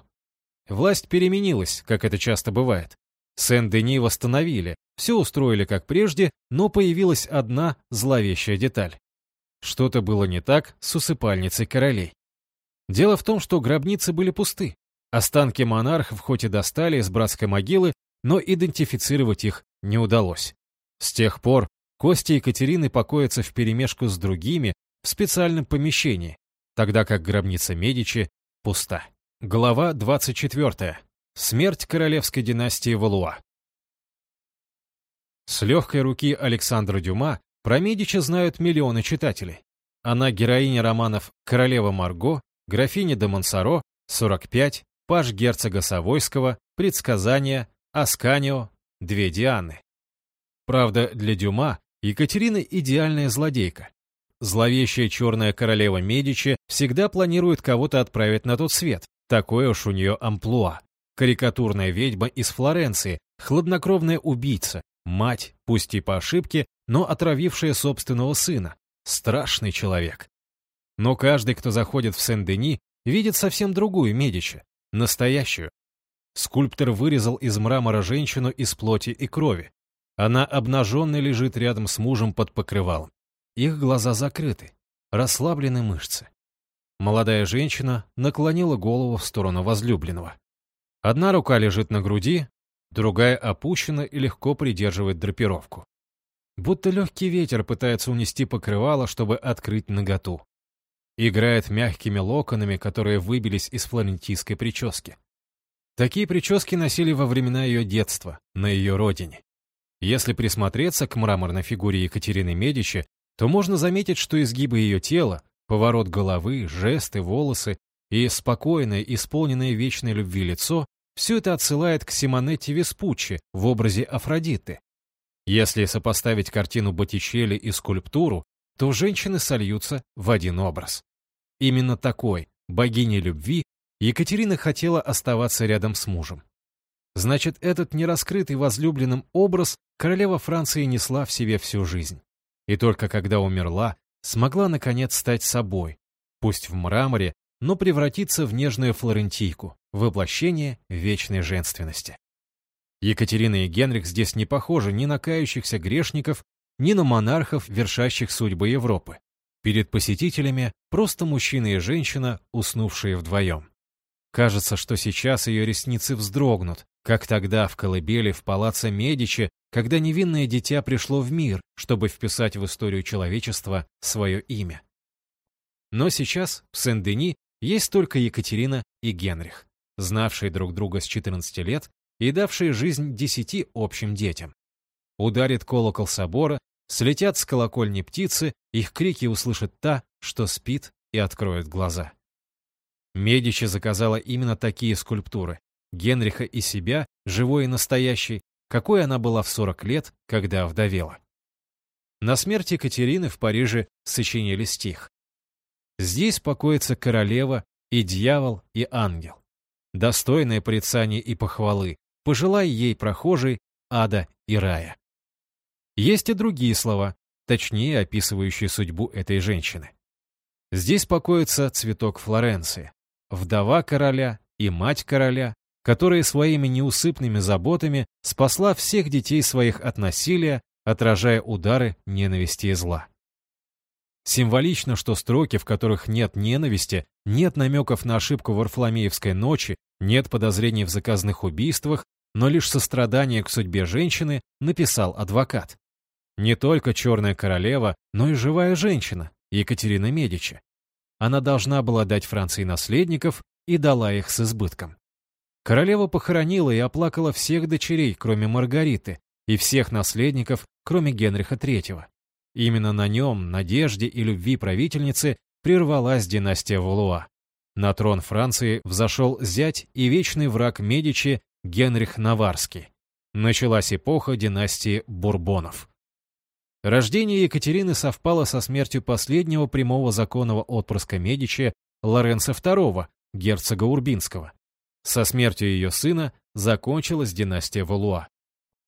Власть переменилась, как это часто бывает. Сен-Дени восстановили, все устроили как прежде, но появилась одна зловещая деталь. Что-то было не так с усыпальницей королей. Дело в том, что гробницы были пусты. Останки монархов хоть и достали из братской могилы, но идентифицировать их не удалось. С тех пор кости Екатерины покоятся вперемешку с другими в специальном помещении, тогда как гробница Медичи пуста. Глава 24. Смерть королевской династии Валуа. С легкой руки Александра Дюма про Медичи знают миллионы читателей. Она героиня романов «Королева Марго», «Графиня де Монсоро», «45», «Паж герцога Савойского», «Предсказания», «Асканио», «Две Дианы». Правда, для Дюма Екатерина идеальная злодейка. Зловещая черная королева Медичи всегда планирует кого-то отправить на тот свет. Такое уж у нее амплуа. Карикатурная ведьма из Флоренции, хладнокровная убийца, мать, пусть и по ошибке, но отравившая собственного сына. Страшный человек. Но каждый, кто заходит в Сен-Дени, видит совсем другую Медичи, настоящую. Скульптор вырезал из мрамора женщину из плоти и крови. Она обнаженной лежит рядом с мужем под покрывалом. Их глаза закрыты, расслаблены мышцы. Молодая женщина наклонила голову в сторону возлюбленного. Одна рука лежит на груди, другая опущена и легко придерживает драпировку будто легкий ветер пытается унести покрывало, чтобы открыть наготу. Играет мягкими локонами, которые выбились из флорентийской прически. Такие прически носили во времена ее детства, на ее родине. Если присмотреться к мраморной фигуре Екатерины Медичи, то можно заметить, что изгибы ее тела, поворот головы, жесты, волосы и спокойное, исполненное вечной любви лицо — все это отсылает к Симонетти Веспуччи в образе Афродиты, если сопоставить картину Боттичелли и скульптуру, то женщины сольются в один образ. Именно такой, богиней любви, Екатерина хотела оставаться рядом с мужем. Значит, этот нераскрытый возлюбленным образ королева Франции несла в себе всю жизнь. И только когда умерла, смогла наконец стать собой, пусть в мраморе, но превратиться в нежную флорентийку, воплощение вечной женственности. Екатерина и Генрих здесь не похожи ни на кающихся грешников, ни на монархов, вершащих судьбы Европы. Перед посетителями просто мужчина и женщина, уснувшие вдвоем. Кажется, что сейчас ее ресницы вздрогнут, как тогда в колыбели в палаце Медичи, когда невинное дитя пришло в мир, чтобы вписать в историю человечества свое имя. Но сейчас в Сен-Дени есть только Екатерина и Генрих, знавшие друг друга с 14 лет и давшие жизнь десяти общим детям. Ударит колокол собора, слетят с колокольни птицы, их крики услышит та, что спит и откроет глаза. Медичи заказала именно такие скульптуры, Генриха и себя, живой и настоящий, какой она была в 40 лет, когда вдовела. На смерть Екатерины в Париже сочинили стих. Здесь покоится королева и дьявол, и ангел. Достойное порицание и похвалы, пожелай ей прохожей ада и рая. Есть и другие слова, точнее описывающие судьбу этой женщины. Здесь покоится цветок Флоренции, вдова короля и мать короля, которая своими неусыпными заботами спасла всех детей своих от насилия, отражая удары ненависти и зла. Символично, что строки, в которых нет ненависти, нет намеков на ошибку Варфоломеевской ночи, нет подозрений в заказанных убийствах, но лишь сострадание к судьбе женщины написал адвокат. Не только черная королева, но и живая женщина, Екатерина Медичи. Она должна была дать Франции наследников и дала их с избытком. Королева похоронила и оплакала всех дочерей, кроме Маргариты, и всех наследников, кроме Генриха III. Именно на нем, надежде и любви правительницы, прервалась династия Валуа. На трон Франции взошел зять и вечный враг Медичи Генрих Наварский. Началась эпоха династии Бурбонов. Рождение Екатерины совпало со смертью последнего прямого законного отпрыска Медичи Лоренцо II, герцога Урбинского. Со смертью ее сына закончилась династия Валуа.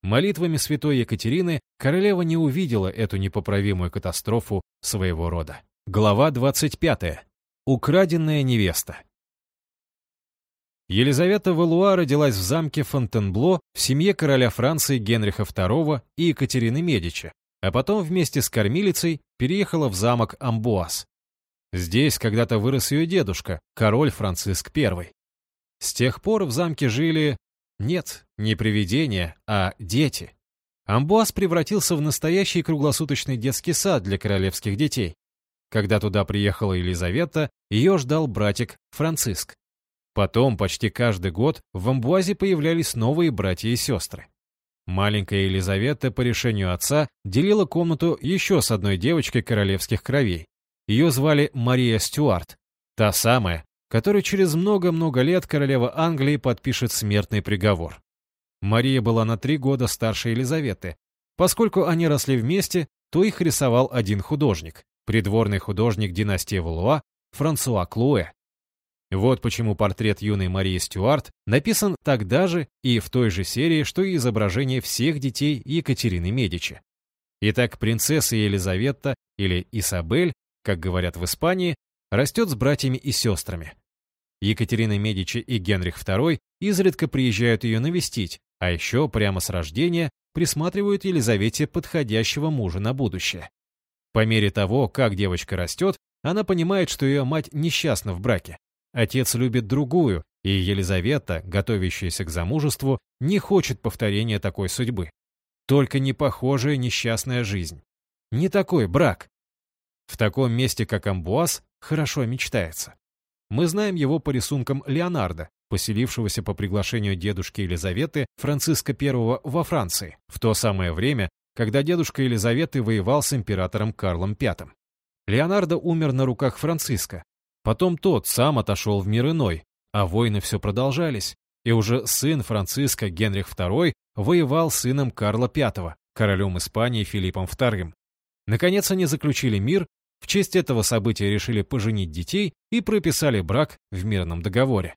Молитвами святой Екатерины королева не увидела эту непоправимую катастрофу своего рода. Глава 25. Украденная невеста. Елизавета Валуа родилась в замке Фонтенбло в семье короля Франции Генриха II и Екатерины Медичи, а потом вместе с кормилицей переехала в замок Амбуаз. Здесь когда-то вырос ее дедушка, король Франциск I. С тех пор в замке жили... Нет, не привидения, а дети. Амбуаз превратился в настоящий круглосуточный детский сад для королевских детей. Когда туда приехала Елизавета, ее ждал братик Франциск. Потом почти каждый год в Амбуазе появлялись новые братья и сестры. Маленькая Елизавета по решению отца делила комнату еще с одной девочкой королевских кровей. Ее звали Мария Стюарт, та самая, которой через много-много лет королева Англии подпишет смертный приговор. Мария была на три года старше Елизаветы. Поскольку они росли вместе, то их рисовал один художник, придворный художник династии Валуа Франсуа Клуэ. Вот почему портрет юной Марии Стюарт написан тогда же и в той же серии, что и изображение всех детей Екатерины Медичи. Итак, принцесса Елизавета, или Исабель, как говорят в Испании, растет с братьями и сестрами. Екатерина Медичи и Генрих II изредка приезжают ее навестить, а еще прямо с рождения присматривают Елизавете подходящего мужа на будущее. По мере того, как девочка растет, она понимает, что ее мать несчастна в браке. Отец любит другую, и Елизавета, готовящаяся к замужеству, не хочет повторения такой судьбы. Только не похожая несчастная жизнь. Не такой брак. В таком месте, как Амбуаз, хорошо мечтается. Мы знаем его по рисункам Леонардо, поселившегося по приглашению дедушки Елизаветы Франциска I во Франции, в то самое время, когда дедушка Елизаветы воевал с императором Карлом V. Леонардо умер на руках Франциска. Потом тот сам отошел в мир иной, а войны все продолжались, и уже сын Франциска Генрих II воевал с сыном Карла V, королем Испании Филиппом II. Наконец они заключили мир в честь этого события решили поженить детей и прописали брак в мирном договоре.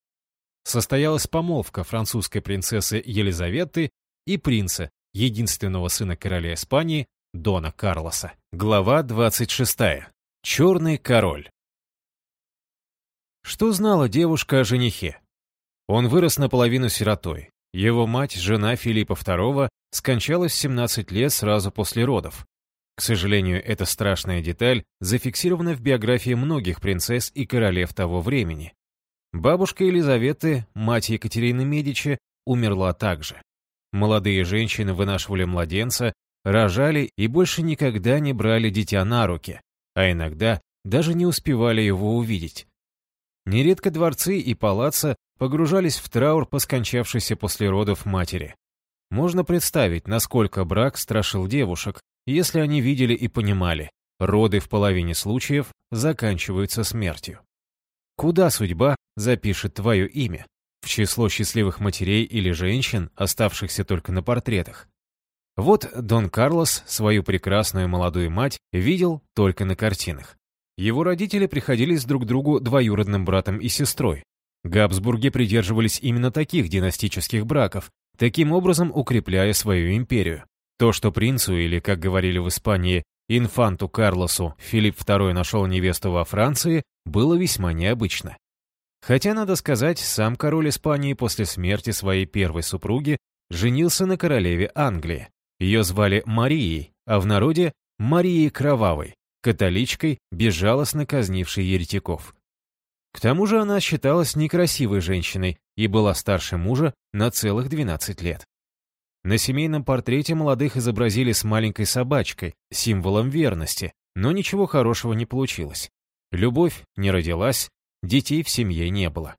Состоялась помолвка французской принцессы Елизаветы и принца, единственного сына короля Испании, Дона Карлоса. Глава 26. Черный король. Что знала девушка о женихе? Он вырос наполовину сиротой. Его мать, жена Филиппа II, скончалась в 17 лет сразу после родов. К сожалению, эта страшная деталь зафиксирована в биографии многих принцесс и королев того времени. Бабушка Елизаветы, мать Екатерины Медичи, умерла также. Молодые женщины вынашивали младенца, рожали и больше никогда не брали дитя на руки, а иногда даже не успевали его увидеть. Нередко дворцы и палаца погружались в траур по скончавшейся после родов матери. Можно представить, насколько брак страшил девушек, если они видели и понимали, роды в половине случаев заканчиваются смертью. Куда судьба запишет твое имя? В число счастливых матерей или женщин, оставшихся только на портретах? Вот Дон Карлос свою прекрасную молодую мать видел только на картинах. Его родители приходились друг другу двоюродным братом и сестрой. Габсбурги придерживались именно таких династических браков, таким образом укрепляя свою империю. То, что принцу, или, как говорили в Испании, инфанту Карлосу Филипп II нашел невесту во Франции, было весьма необычно. Хотя, надо сказать, сам король Испании после смерти своей первой супруги женился на королеве Англии. Ее звали Марией, а в народе – Марией Кровавой, католичкой, безжалостно казнившей еретиков. К тому же она считалась некрасивой женщиной и была старше мужа на целых 12 лет. На семейном портрете молодых изобразили с маленькой собачкой, символом верности, но ничего хорошего не получилось. Любовь не родилась, детей в семье не было.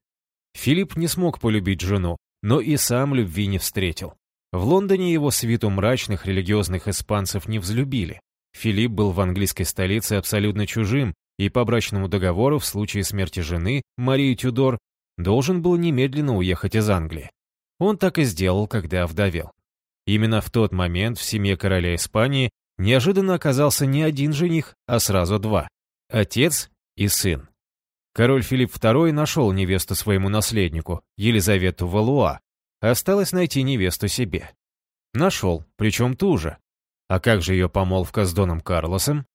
Филипп не смог полюбить жену, но и сам любви не встретил. В Лондоне его свиту мрачных религиозных испанцев не взлюбили. Филипп был в английской столице абсолютно чужим и по брачному договору в случае смерти жены, Марии Тюдор, должен был немедленно уехать из Англии. Он так и сделал, когда овдовел. Именно в тот момент в семье короля Испании неожиданно оказался не один жених, а сразу два – отец и сын. Король Филипп II нашел невесту своему наследнику, Елизавету Валуа. Осталось найти невесту себе. Нашел, причем ту же, а как же ее помолвка с Доном Карлосом?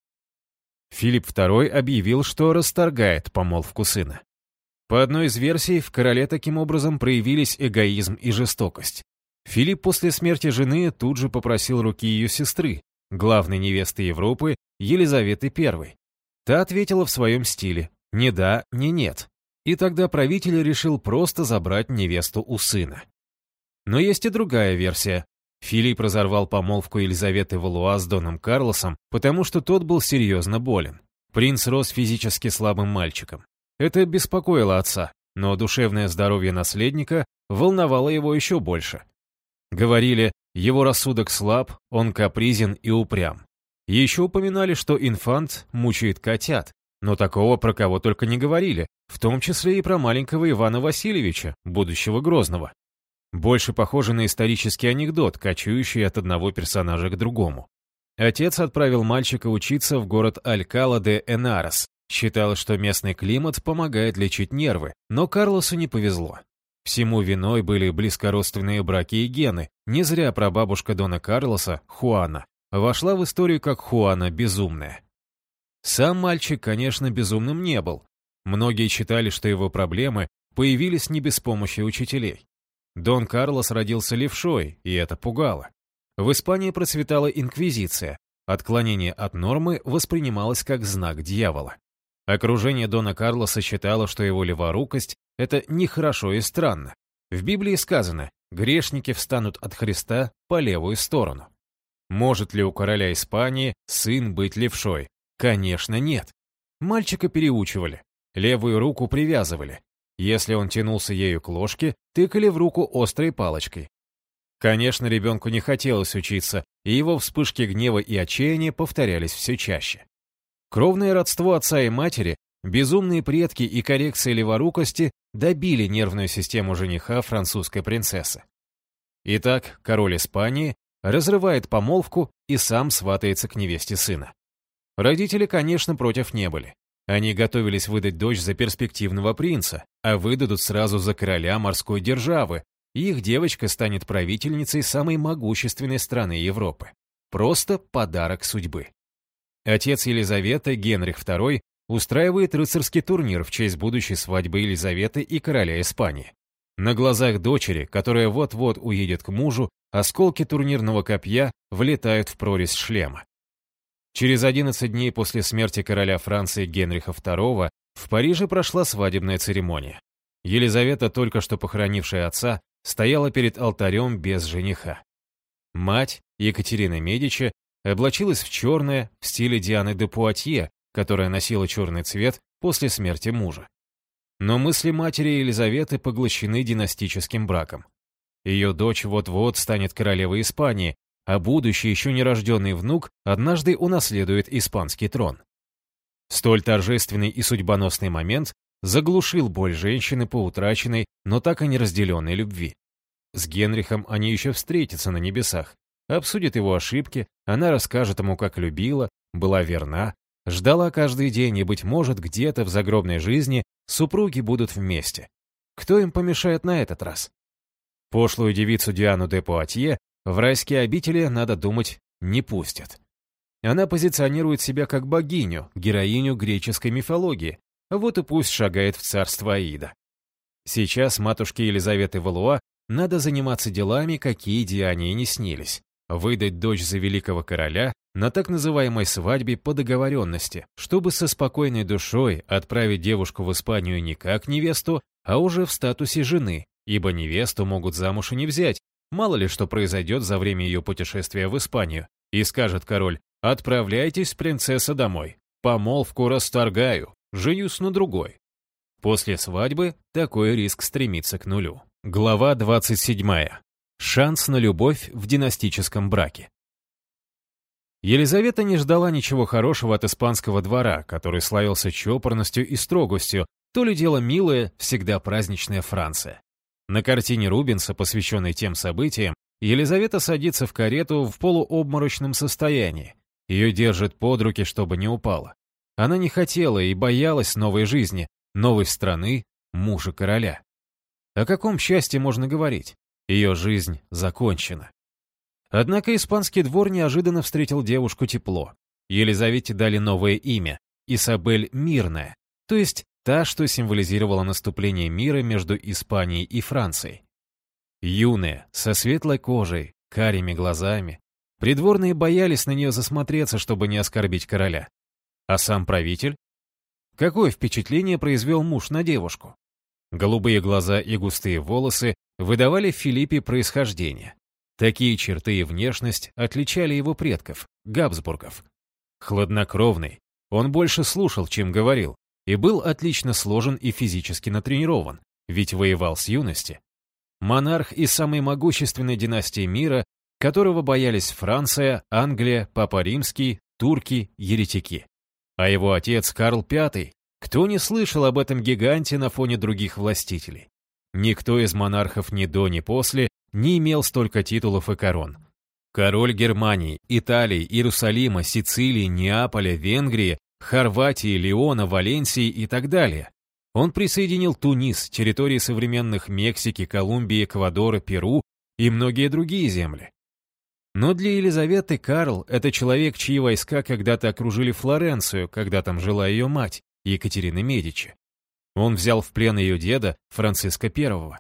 Филипп II объявил, что расторгает помолвку сына. По одной из версий, в короле таким образом проявились эгоизм и жестокость. Филипп после смерти жены тут же попросил руки ее сестры, главной невесты Европы, Елизаветы I. Та ответила в своем стиле «ни да, ни нет». И тогда правитель решил просто забрать невесту у сына. Но есть и другая версия. Филипп разорвал помолвку Елизаветы Валуа с Доном Карлосом, потому что тот был серьезно болен. Принц рос физически слабым мальчиком. Это беспокоило отца, но душевное здоровье наследника волновало его еще больше. Говорили, его рассудок слаб, он капризен и упрям. Еще упоминали, что инфант мучает котят, но такого про кого только не говорили, в том числе и про маленького Ивана Васильевича, будущего Грозного. Больше похоже на исторический анекдот, кочующий от одного персонажа к другому. Отец отправил мальчика учиться в город Алькала де Энарес. Считал, что местный климат помогает лечить нервы, но Карлосу не повезло. Всему виной были близкородственные браки и гены. Не зря прабабушка Дона Карлоса, Хуана, вошла в историю как Хуана Безумная. Сам мальчик, конечно, безумным не был. Многие считали, что его проблемы появились не без помощи учителей. Дон Карлос родился левшой, и это пугало. В Испании процветала инквизиция. Отклонение от нормы воспринималось как знак дьявола. Окружение Дона Карлоса считало, что его леворукость — это нехорошо и странно. В Библии сказано «грешники встанут от Христа по левую сторону». Может ли у короля Испании сын быть левшой? Конечно, нет. Мальчика переучивали, левую руку привязывали, если он тянулся ею к ложке, тыкали в руку острой палочкой. Конечно, ребенку не хотелось учиться, и его вспышки гнева и отчаяния повторялись все чаще. Кровное родство отца и матери, безумные предки и коррекция леворукости добили нервную систему жениха французской принцессы. Итак, король Испании разрывает помолвку и сам сватается к невесте сына. Родители, конечно, против не были. Они готовились выдать дочь за перспективного принца, а выдадут сразу за короля морской державы, и их девочка станет правительницей самой могущественной страны Европы. Просто подарок судьбы. Отец Елизаветы, Генрих II, устраивает рыцарский турнир в честь будущей свадьбы Елизаветы и короля Испании. На глазах дочери, которая вот-вот уедет к мужу, осколки турнирного копья влетают в прорезь шлема. Через 11 дней после смерти короля Франции Генриха II в Париже прошла свадебная церемония. Елизавета, только что похоронившая отца, стояла перед алтарем без жениха. Мать, Екатерина Медичи, облачилась в черное в стиле Дианы де Пуатье, которая носила черный цвет после смерти мужа. Но мысли матери Елизаветы поглощены династическим браком. Ее дочь вот-вот станет королевой Испании, а будущий еще нерожденный внук однажды унаследует испанский трон. Столь торжественный и судьбоносный момент заглушил боль женщины по утраченной, но так и не разделенной любви. С Генрихом они еще встретятся на небесах, обсудят его ошибки, она расскажет ему, как любила, была верна, ждала каждый день, и, быть может, где-то в загробной жизни супруги будут вместе. Кто им помешает на этот раз? Пошлую девицу Диану де Пуатье в райские обители, надо думать, не пустят. Она позиционирует себя как богиню, героиню греческой мифологии, вот и пусть шагает в царство Аида. Сейчас матушке Елизаветы Валуа надо заниматься делами, какие Диане и не снились. Выдать дочь за великого короля на так называемой свадьбе по договоренности, чтобы со спокойной душой отправить девушку в Испанию не как невесту, а уже в статусе жены, ибо невесту могут замуж и не взять, мало ли что произойдет за время ее путешествия в Испанию. И скажет король, отправляйтесь, принцесса, домой. Помолвку расторгаю, женюсь на другой. После свадьбы такой риск стремится к нулю. Глава 27. Шанс на любовь в династическом браке. Елизавета не ждала ничего хорошего от испанского двора, который славился чопорностью и строгостью, то ли дело милая, всегда праздничная Франция. На картине Рубенса, посвященной тем событиям, Елизавета садится в карету в полуобморочном состоянии. Ее держат под руки, чтобы не упала. Она не хотела и боялась новой жизни, новой страны, мужа короля. О каком счастье можно говорить? Ее жизнь закончена. Однако испанский двор неожиданно встретил девушку тепло. Елизавете дали новое имя – Исабель Мирная, то есть та, что символизировала наступление мира между Испанией и Францией. Юная, со светлой кожей, карими глазами. Придворные боялись на нее засмотреться, чтобы не оскорбить короля. А сам правитель? Какое впечатление произвел муж на девушку? Голубые глаза и густые волосы выдавали в Филиппе происхождение. Такие черты и внешность отличали его предков, Габсбургов. Хладнокровный, он больше слушал, чем говорил, и был отлично сложен и физически натренирован, ведь воевал с юности. Монарх из самой могущественной династии мира, которого боялись Франция, Англия, Папа Римский, турки, еретики. А его отец Карл V, кто не слышал об этом гиганте на фоне других властителей? Никто из монархов ни до, ни после не имел столько титулов и корон. Король Германии, Италии, Иерусалима, Сицилии, Неаполя, Венгрии, Хорватии, Леона, Валенсии и так далее. Он присоединил Тунис, территории современных Мексики, Колумбии, Эквадора, Перу и многие другие земли. Но для Елизаветы Карл – это человек, чьи войска когда-то окружили Флоренцию, когда там жила ее мать, Екатерина Медичи. Он взял в плен ее деда, Франциска I.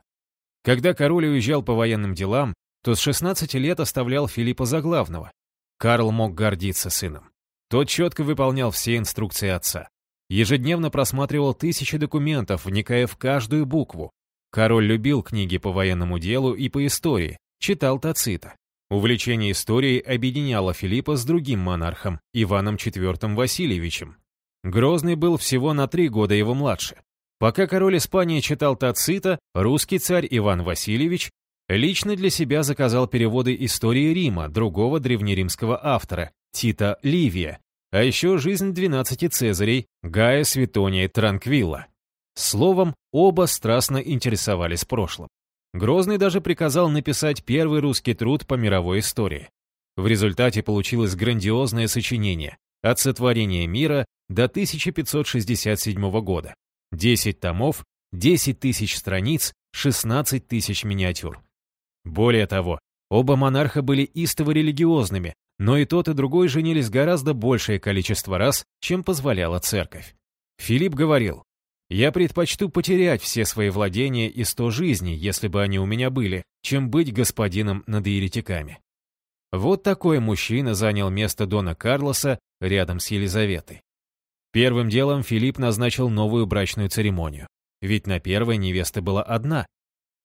Когда король уезжал по военным делам, то с 16 лет оставлял Филиппа за главного. Карл мог гордиться сыном. Тот четко выполнял все инструкции отца. Ежедневно просматривал тысячи документов, вникая в каждую букву. Король любил книги по военному делу и по истории, читал Тацита. Увлечение историей объединяло Филиппа с другим монархом, Иваном IV Васильевичем. Грозный был всего на три года его младше. Пока король Испании читал Тацита, русский царь Иван Васильевич лично для себя заказал переводы истории Рима другого древнеримского автора, Тита Ливия, а еще «Жизнь двенадцати цезарей» Гая Светония Транквилла. Словом, оба страстно интересовались прошлым. Грозный даже приказал написать первый русский труд по мировой истории. В результате получилось грандиозное сочинение «От сотворения мира до 1567 года», 10 томов, 10 тысяч страниц, 16 тысяч миниатюр. Более того, оба монарха были истово религиозными, но и тот, и другой женились гораздо большее количество раз, чем позволяла церковь. Филипп говорил, «Я предпочту потерять все свои владения и сто жизней, если бы они у меня были, чем быть господином над еретиками». Вот такой мужчина занял место Дона Карлоса рядом с Елизаветой. Первым делом Филипп назначил новую брачную церемонию. Ведь на первой невеста была одна.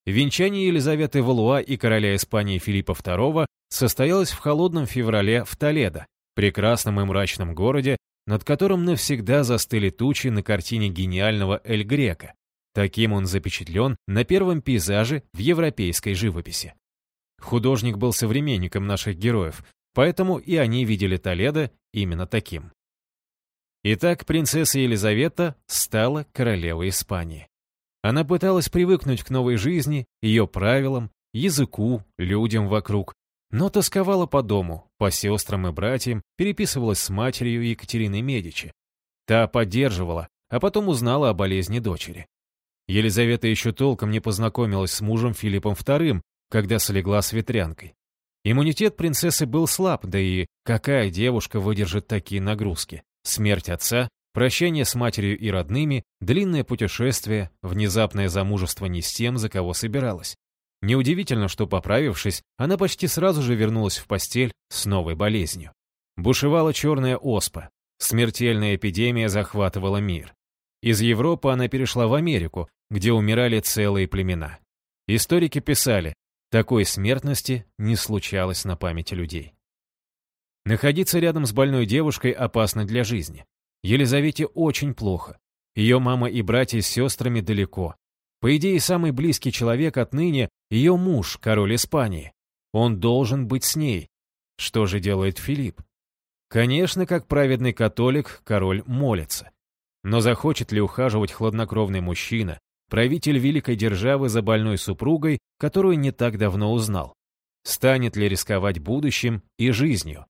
Венчание Елизаветы Валуа и короля Испании Филиппа II состоялось в холодном феврале в Толедо, прекрасном и мрачном городе, над которым навсегда застыли тучи на картине гениального Эль Грека. Таким он запечатлен на первом пейзаже в европейской живописи. Художник был современником наших героев, поэтому и они видели Толедо именно таким. Итак, принцесса Елизавета стала королевой Испании. Она пыталась привыкнуть к новой жизни, ее правилам, языку, людям вокруг, но тосковала по дому, по сестрам и братьям, переписывалась с матерью Екатериной Медичи. Та поддерживала, а потом узнала о болезни дочери. Елизавета еще толком не познакомилась с мужем Филиппом II, когда слегла с ветрянкой. Иммунитет принцессы был слаб, да и какая девушка выдержит такие нагрузки? Смерть отца, прощание с матерью и родными, длинное путешествие, внезапное замужество не с тем, за кого собиралась. Неудивительно, что, поправившись, она почти сразу же вернулась в постель с новой болезнью. Бушевала черная оспа. Смертельная эпидемия захватывала мир. Из Европы она перешла в Америку, где умирали целые племена. Историки писали, такой смертности не случалось на памяти людей. Находиться рядом с больной девушкой опасно для жизни. Елизавете очень плохо. Ее мама и братья с сестрами далеко. По идее, самый близкий человек отныне — ее муж, король Испании. Он должен быть с ней. Что же делает Филипп? Конечно, как праведный католик, король молится. Но захочет ли ухаживать хладнокровный мужчина, правитель великой державы за больной супругой, которую не так давно узнал? Станет ли рисковать будущим и жизнью?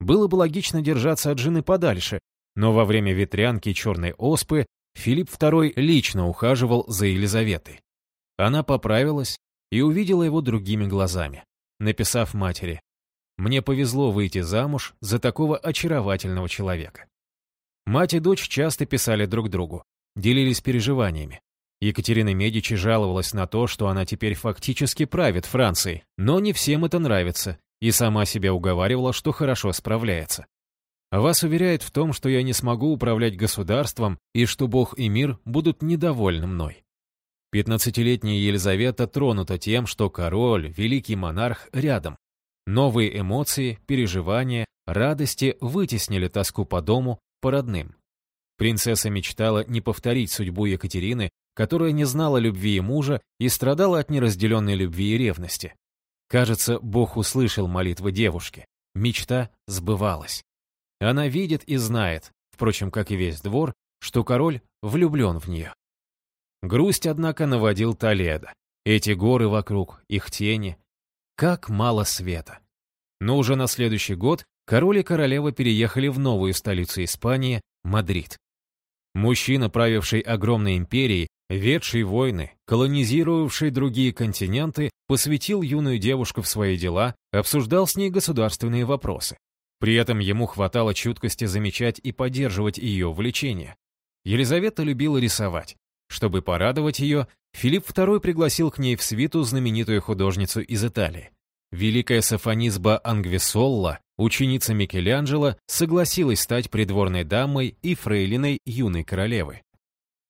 Было бы логично держаться от жены подальше, но во время ветрянки черной оспы Филипп II лично ухаживал за Елизаветой. Она поправилась и увидела его другими глазами, написав матери «Мне повезло выйти замуж за такого очаровательного человека». Мать и дочь часто писали друг другу, делились переживаниями. Екатерина Медичи жаловалась на то, что она теперь фактически правит Францией, но не всем это нравится, и сама себя уговаривала, что хорошо справляется. Вас уверяет в том, что я не смогу управлять государством и что Бог и мир будут недовольны мной. Пятнадцатилетняя Елизавета тронута тем, что король, великий монарх, рядом. Новые эмоции, переживания, радости вытеснили тоску по дому, по родным. Принцесса мечтала не повторить судьбу Екатерины, которая не знала любви и мужа и страдала от неразделенной любви и ревности. Кажется, Бог услышал молитвы девушки. Мечта сбывалась. Она видит и знает, впрочем, как и весь двор, что король влюблен в нее. Грусть, однако, наводил Толедо. Эти горы вокруг, их тени. Как мало света. Но уже на следующий год король и королева переехали в новую столицу Испании, Мадрид. Мужчина, правивший огромной империей, ведший войны, колонизировавший другие континенты, посвятил юную девушку в свои дела, обсуждал с ней государственные вопросы. При этом ему хватало чуткости замечать и поддерживать ее увлечения. Елизавета любила рисовать. Чтобы порадовать ее, Филипп II пригласил к ней в свиту знаменитую художницу из Италии. Великая Сафонизба Ангвисолла, ученица Микеланджело, согласилась стать придворной дамой и фрейлиной юной королевы.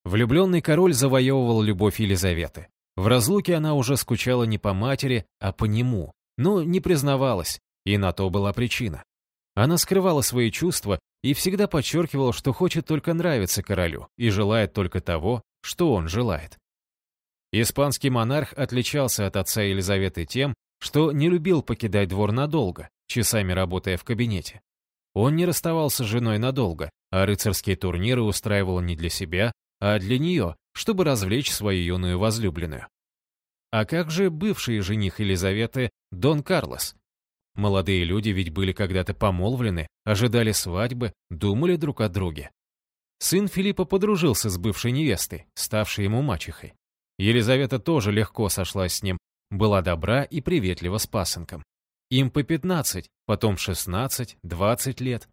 Влюбленный король завоевывал любовь Елизаветы. В разлуке она уже скучала не по матери, а по нему, но не признавалась, и на то была причина. Она скрывала свои чувства и всегда подчеркивала, что хочет только нравиться королю и желает только того, что он желает. Испанский монарх отличался от отца Елизаветы тем, что не любил покидать двор надолго, часами работая в кабинете. Он не расставался с женой надолго, а рыцарские турниры устраивал не для себя, а для нее, чтобы развлечь свою юную возлюбленную. А как же бывший жених Елизаветы Дон Карлос? Молодые люди ведь были когда-то помолвлены, ожидали свадьбы, думали друг о друге. Сын Филиппа подружился с бывшей невестой, ставшей ему мачехой. Елизавета тоже легко сошлась с ним, была добра и приветлива с пасынком. Им по 15, потом 16, 20 лет.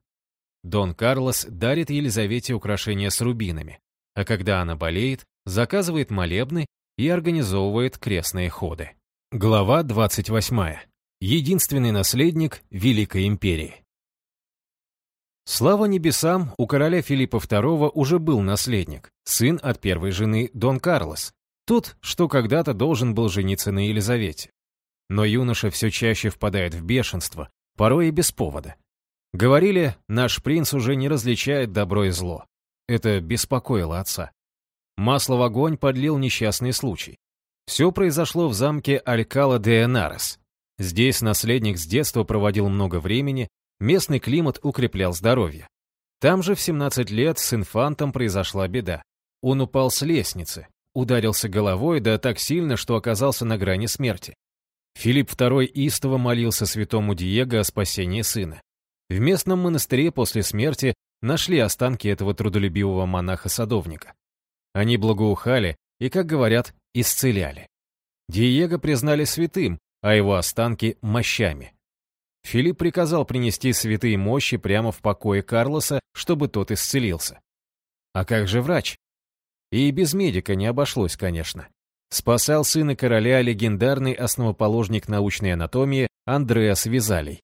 Дон Карлос дарит Елизавете украшения с рубинами, а когда она болеет, заказывает молебны и организовывает крестные ходы. Глава 28. Единственный наследник Великой империи. Слава небесам, у короля Филиппа II уже был наследник, сын от первой жены Дон Карлос. Тот, что когда-то должен был жениться на Елизавете. Но юноша все чаще впадает в бешенство, порой и без повода. Говорили, наш принц уже не различает добро и зло. Это беспокоило отца. Масло в огонь подлил несчастный случай. Все произошло в замке Алькала де Энарес. Здесь наследник с детства проводил много времени, местный климат укреплял здоровье. Там же в 17 лет с инфантом произошла беда. Он упал с лестницы, ударился головой, да так сильно, что оказался на грани смерти. Филипп II истово молился святому Диего о спасении сына. В местном монастыре после смерти нашли останки этого трудолюбивого монаха-садовника. Они благоухали и, как говорят, исцеляли. Диего признали святым, а его останки — мощами. Филипп приказал принести святые мощи прямо в покое Карлоса, чтобы тот исцелился. А как же врач? И без медика не обошлось, конечно. Спасал сына короля легендарный основоположник научной анатомии Андреас Визалий.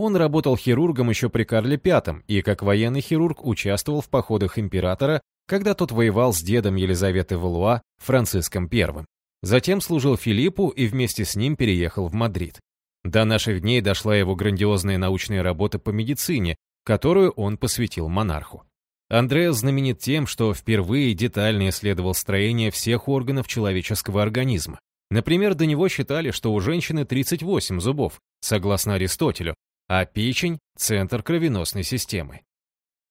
Он работал хирургом еще при Карле V и как военный хирург участвовал в походах императора, когда тот воевал с дедом Елизаветы Валуа Франциском I. Затем служил Филиппу и вместе с ним переехал в Мадрид. До наших дней дошла его грандиозная научная работа по медицине, которую он посвятил монарху. Андреас знаменит тем, что впервые детально исследовал строение всех органов человеческого организма. Например, до него считали, что у женщины 38 зубов, согласно Аристотелю, а печень – центр кровеносной системы.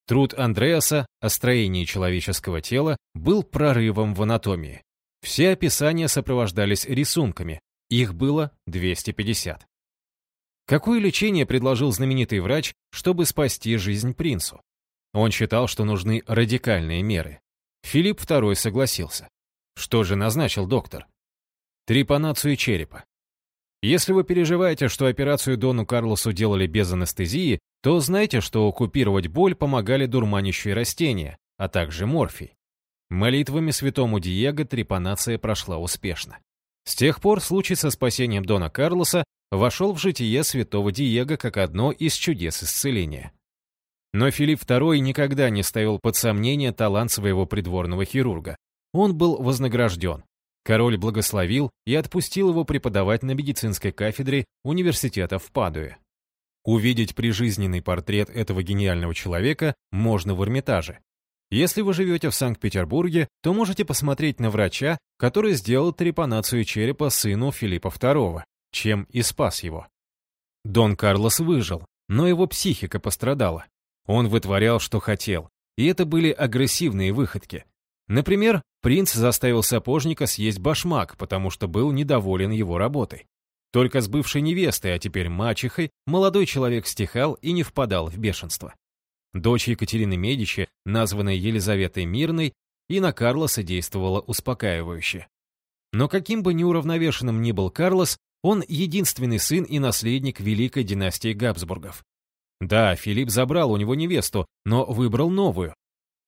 Труд Андреаса о строении человеческого тела был прорывом в анатомии. Все описания сопровождались рисунками, их было 250. Какое лечение предложил знаменитый врач, чтобы спасти жизнь принцу? Он считал, что нужны радикальные меры. Филипп II согласился. Что же назначил доктор? Трепанацию черепа. Если вы переживаете, что операцию Дону Карлосу делали без анестезии, то знайте, что купировать боль помогали дурманящие растения, а также морфий. Молитвами святому Диего трепанация прошла успешно. С тех пор случай со спасением Дона Карлоса вошел в житие святого Диего как одно из чудес исцеления. Но Филипп II никогда не ставил под сомнение талант своего придворного хирурга. Он был вознагражден. Король благословил и отпустил его преподавать на медицинской кафедре университета в Падуе. Увидеть прижизненный портрет этого гениального человека можно в Эрмитаже. Если вы живете в Санкт-Петербурге, то можете посмотреть на врача, который сделал трепанацию черепа сыну Филиппа II, чем и спас его. Дон Карлос выжил, но его психика пострадала. Он вытворял, что хотел, и это были агрессивные выходки. Например, принц заставил сапожника съесть башмак, потому что был недоволен его работой. Только с бывшей невестой, а теперь мачехой, молодой человек стихал и не впадал в бешенство. Дочь Екатерины Медичи, названная Елизаветой Мирной, и на Карлоса действовала успокаивающе. Но каким бы неуравновешенным ни был Карлос, он единственный сын и наследник великой династии Габсбургов. Да, Филипп забрал у него невесту, но выбрал новую.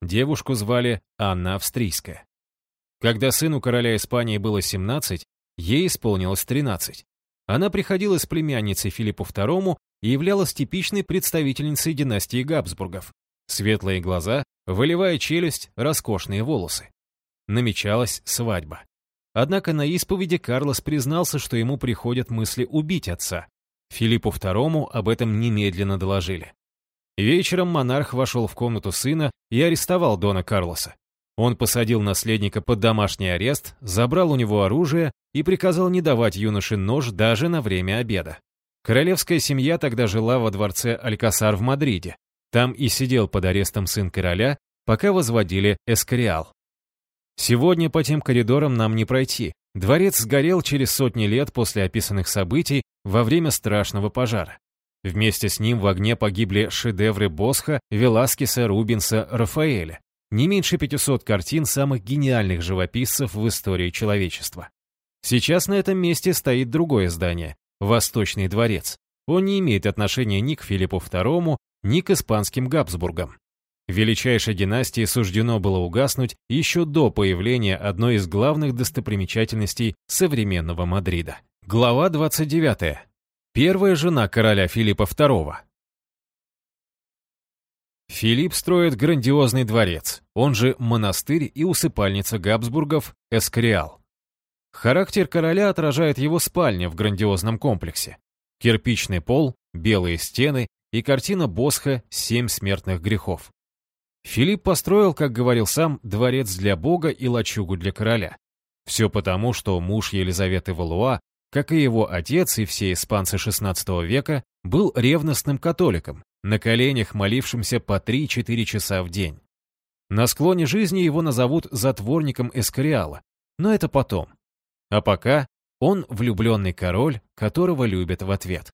Девушку звали Анна Австрийская. Когда сыну короля Испании было 17, ей исполнилось 13. Она приходила с племянницей Филиппу II и являлась типичной представительницей династии Габсбургов. Светлые глаза, волевая челюсть, роскошные волосы. Намечалась свадьба. Однако на исповеди Карлос признался, что ему приходят мысли убить отца, Филиппу II об этом немедленно доложили. Вечером монарх вошел в комнату сына и арестовал Дона Карлоса. Он посадил наследника под домашний арест, забрал у него оружие и приказал не давать юноше нож даже на время обеда. Королевская семья тогда жила во дворце Алькасар в Мадриде. Там и сидел под арестом сын короля, пока возводили Эскориал. Сегодня по тем коридорам нам не пройти. Дворец сгорел через сотни лет после описанных событий во время страшного пожара. Вместе с ним в огне погибли шедевры Босха, Веласкеса, Рубинса, Рафаэля. Не меньше 500 картин самых гениальных живописцев в истории человечества. Сейчас на этом месте стоит другое здание – Восточный дворец. Он не имеет отношения ни к Филиппу II, ни к испанским Габсбургам. Величайшей династии суждено было угаснуть еще до появления одной из главных достопримечательностей современного Мадрида. Глава 29. Первая жена короля Филиппа II. Филипп строит грандиозный дворец, он же монастырь и усыпальница Габсбургов Эскориал. Характер короля отражает его спальня в грандиозном комплексе. Кирпичный пол, белые стены и картина Босха «Семь смертных грехов». Филипп построил, как говорил сам, дворец для бога и лачугу для короля. Все потому, что муж Елизаветы Валуа, как и его отец и все испанцы XVI века, был ревностным католиком, на коленях молившимся по 3-4 часа в день. На склоне жизни его назовут затворником Эскориала, но это потом. А пока он влюбленный король, которого любят в ответ.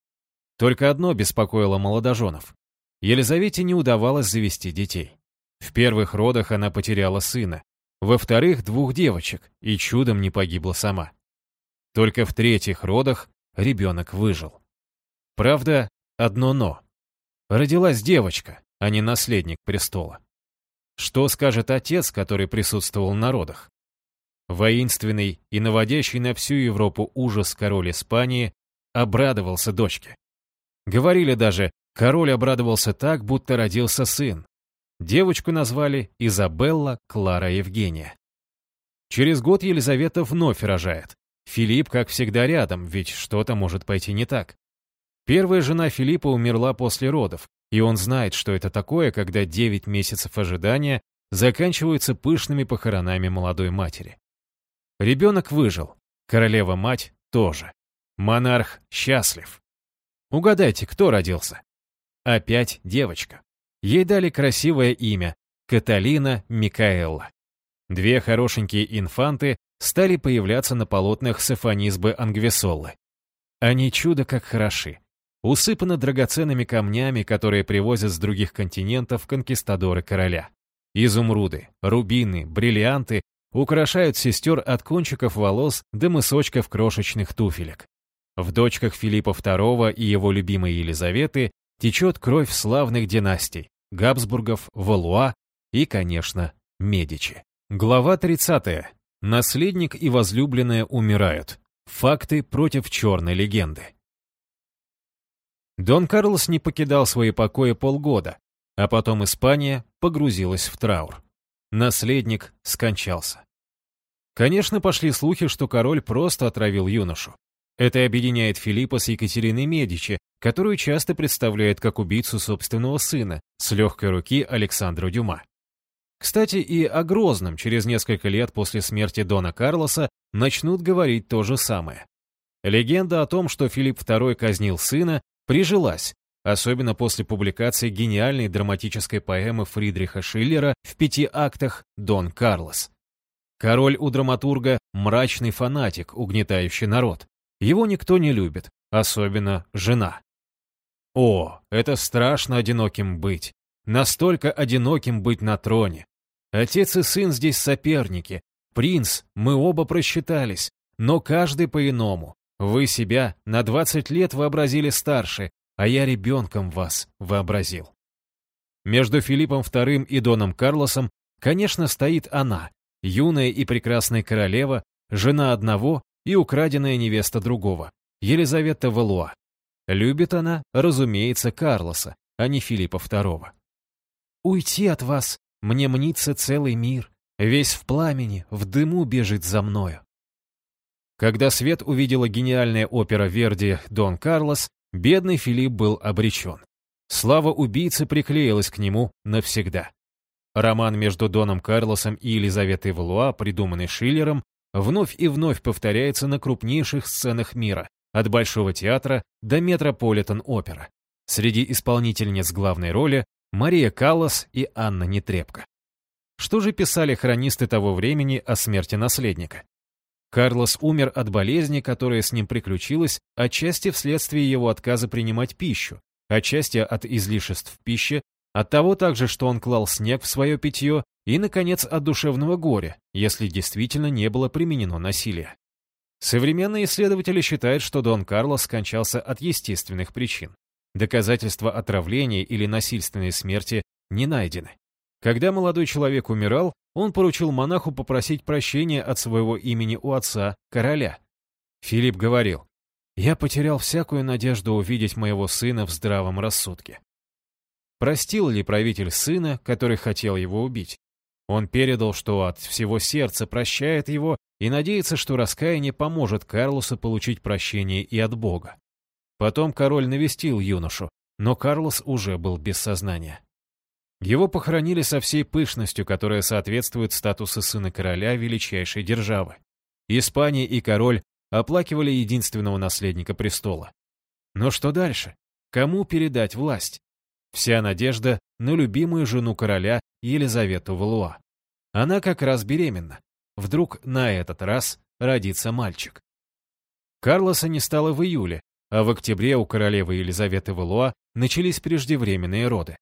Только одно беспокоило молодоженов. Елизавете не удавалось завести детей. В первых родах она потеряла сына, во вторых — двух девочек, и чудом не погибла сама. Только в третьих родах ребенок выжил. Правда, одно «но». Родилась девочка, а не наследник престола. Что скажет отец, который присутствовал на родах? Воинственный и наводящий на всю Европу ужас король Испании обрадовался дочке. Говорили даже, король обрадовался так, будто родился сын. Девочку назвали Изабелла Клара Евгения. Через год Елизавета вновь рожает. Филипп, как всегда, рядом, ведь что-то может пойти не так. Первая жена Филиппа умерла после родов, и он знает, что это такое, когда 9 месяцев ожидания заканчиваются пышными похоронами молодой матери. Ребенок выжил, королева-мать тоже. Монарх счастлив. Угадайте, кто родился? Опять девочка. Ей дали красивое имя — Каталина Микаэлла. Две хорошенькие инфанты стали появляться на полотнах Сефанизбы Ангвесоллы. Они чудо как хороши. Усыпаны драгоценными камнями, которые привозят с других континентов конкистадоры короля. Изумруды, рубины, бриллианты украшают сестер от кончиков волос до мысочков крошечных туфелек. В дочках Филиппа II и его любимой Елизаветы течет кровь славных династий, Габсбургов, Валуа и, конечно, Медичи. Глава 30. Наследник и возлюбленная умирают. Факты против черной легенды. Дон Карлос не покидал свои покои полгода, а потом Испания погрузилась в траур. Наследник скончался. Конечно, пошли слухи, что король просто отравил юношу. Это объединяет Филиппа с Екатериной Медичи, которую часто представляет как убийцу собственного сына, с легкой руки Александра Дюма. Кстати, и о Грозном через несколько лет после смерти Дона Карлоса начнут говорить то же самое. Легенда о том, что Филипп II казнил сына, прижилась, особенно после публикации гениальной драматической поэмы Фридриха Шиллера в пяти актах «Дон Карлос». Король у драматурга – мрачный фанатик, угнетающий народ. Его никто не любит, особенно жена. О, это страшно одиноким быть. Настолько одиноким быть на троне. Отец и сын здесь соперники. Принц, мы оба просчитались, но каждый по-иному. Вы себя на 20 лет вообразили старше, а я ребенком вас вообразил. Между Филиппом II и Доном Карлосом, конечно, стоит она, юная и прекрасная королева, жена одного и украденная невеста другого, Елизавета Валуа. Любит она, разумеется, Карлоса, а не Филиппа II. «Уйти от вас, мне мнится целый мир, весь в пламени, в дыму бежит за мною». Когда Свет увидела гениальная опера Верди «Дон Карлос», бедный Филипп был обречен. Слава убийцы приклеилась к нему навсегда. Роман между Доном Карлосом и Елизаветой Валуа, придуманный Шиллером, вновь и вновь повторяется на крупнейших сценах мира, от Большого театра до Метрополитен-опера. Среди исполнительниц главной роли Мария Каллас и Анна Нетребко. Что же писали хронисты того времени о смерти наследника? Карлос умер от болезни, которая с ним приключилась, отчасти вследствие его отказа принимать пищу, отчасти от излишеств пищи, от того также, что он клал снег в свое питье и, наконец, от душевного горя, если действительно не было применено насилие. Современные исследователи считают, что Дон Карлос скончался от естественных причин. Доказательства отравления или насильственной смерти не найдены. Когда молодой человек умирал, он поручил монаху попросить прощения от своего имени у отца, короля. Филипп говорил, «Я потерял всякую надежду увидеть моего сына в здравом рассудке». Простил ли правитель сына, который хотел его убить? Он передал, что от всего сердца прощает его и надеется, что раскаяние поможет Карлосу получить прощение и от Бога. Потом король навестил юношу, но Карлос уже был без сознания. Его похоронили со всей пышностью, которая соответствует статусу сына короля величайшей державы. Испания и король оплакивали единственного наследника престола. Но что дальше? Кому передать власть? Вся надежда на любимую жену короля Елизавету Валуа. Она как раз беременна. Вдруг на этот раз родится мальчик. Карлоса не стало в июле, а в октябре у королевы Елизаветы Валуа начались преждевременные роды.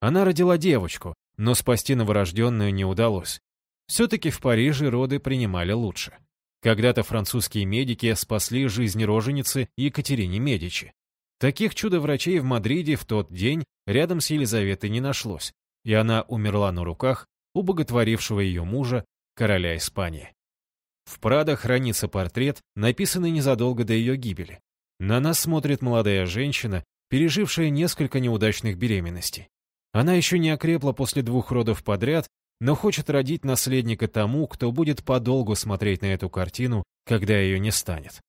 Она родила девочку, но спасти новорожденную не удалось. Все-таки в Париже роды принимали лучше. Когда-то французские медики спасли жизнь роженицы Екатерине Медичи. Таких чудо-врачей в Мадриде в тот день рядом с Елизаветой не нашлось, и она умерла на руках у боготворившего ее мужа, короля Испании. В Прадо хранится портрет, написанный незадолго до ее гибели. На нас смотрит молодая женщина, пережившая несколько неудачных беременностей. Она еще не окрепла после двух родов подряд, но хочет родить наследника тому, кто будет подолгу смотреть на эту картину, когда ее не станет.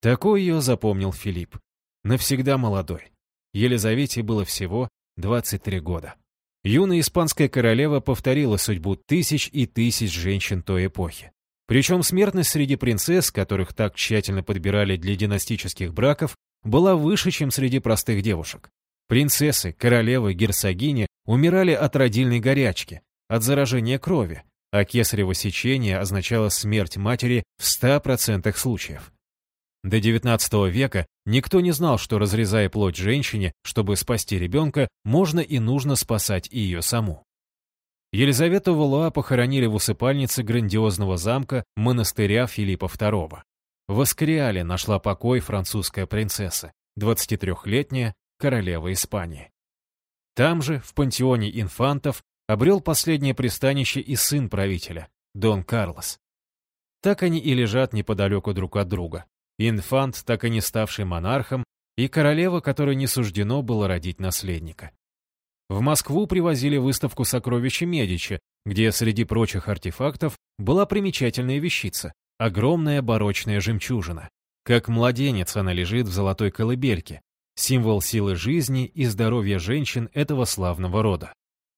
Такой ее запомнил Филипп. Навсегда молодой. Елизавете было всего 23 года. Юная испанская королева повторила судьбу тысяч и тысяч женщин той эпохи. Причем смертность среди принцесс, которых так тщательно подбирали для династических браков, была выше, чем среди простых девушек. Принцессы, королевы, герцогини умирали от родильной горячки, от заражения крови, а кесарево сечение означало смерть матери в 100% случаев. До XIX века никто не знал, что, разрезая плоть женщине, чтобы спасти ребенка, можно и нужно спасать и ее саму. Елизавету Валуа похоронили в усыпальнице грандиозного замка монастыря Филиппа II. В Аскариале нашла покой французская принцесса, 23-летняя королева Испании. Там же, в пантеоне инфантов, обрел последнее пристанище и сын правителя, Дон Карлос. Так они и лежат неподалеку друг от друга. Инфант, так и не ставший монархом, и королева, которой не суждено было родить наследника. В Москву привозили выставку сокровища Медичи, где среди прочих артефактов была примечательная вещица — огромная барочная жемчужина. Как младенец она лежит в золотой колыбельке, символ силы жизни и здоровья женщин этого славного рода.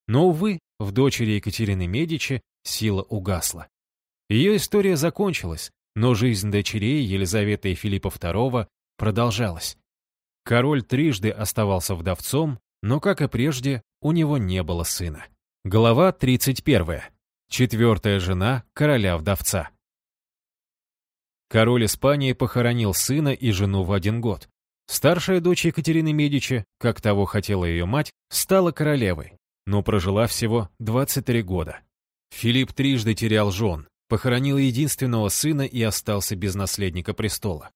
Но, увы, в дочери Екатерины Медичи сила угасла. Ее история закончилась, но жизнь дочерей Елизаветы и Филиппа II продолжалась. Король трижды оставался вдовцом, но, как и прежде, у него не было сына. Глава 31. Четвертая жена короля-вдовца. Король Испании похоронил сына и жену в один год. Старшая дочь Екатерины Медичи, как того хотела ее мать, стала королевой, но прожила всего 23 года. Филипп трижды терял жен, похоронил единственного сына и остался без наследника престола.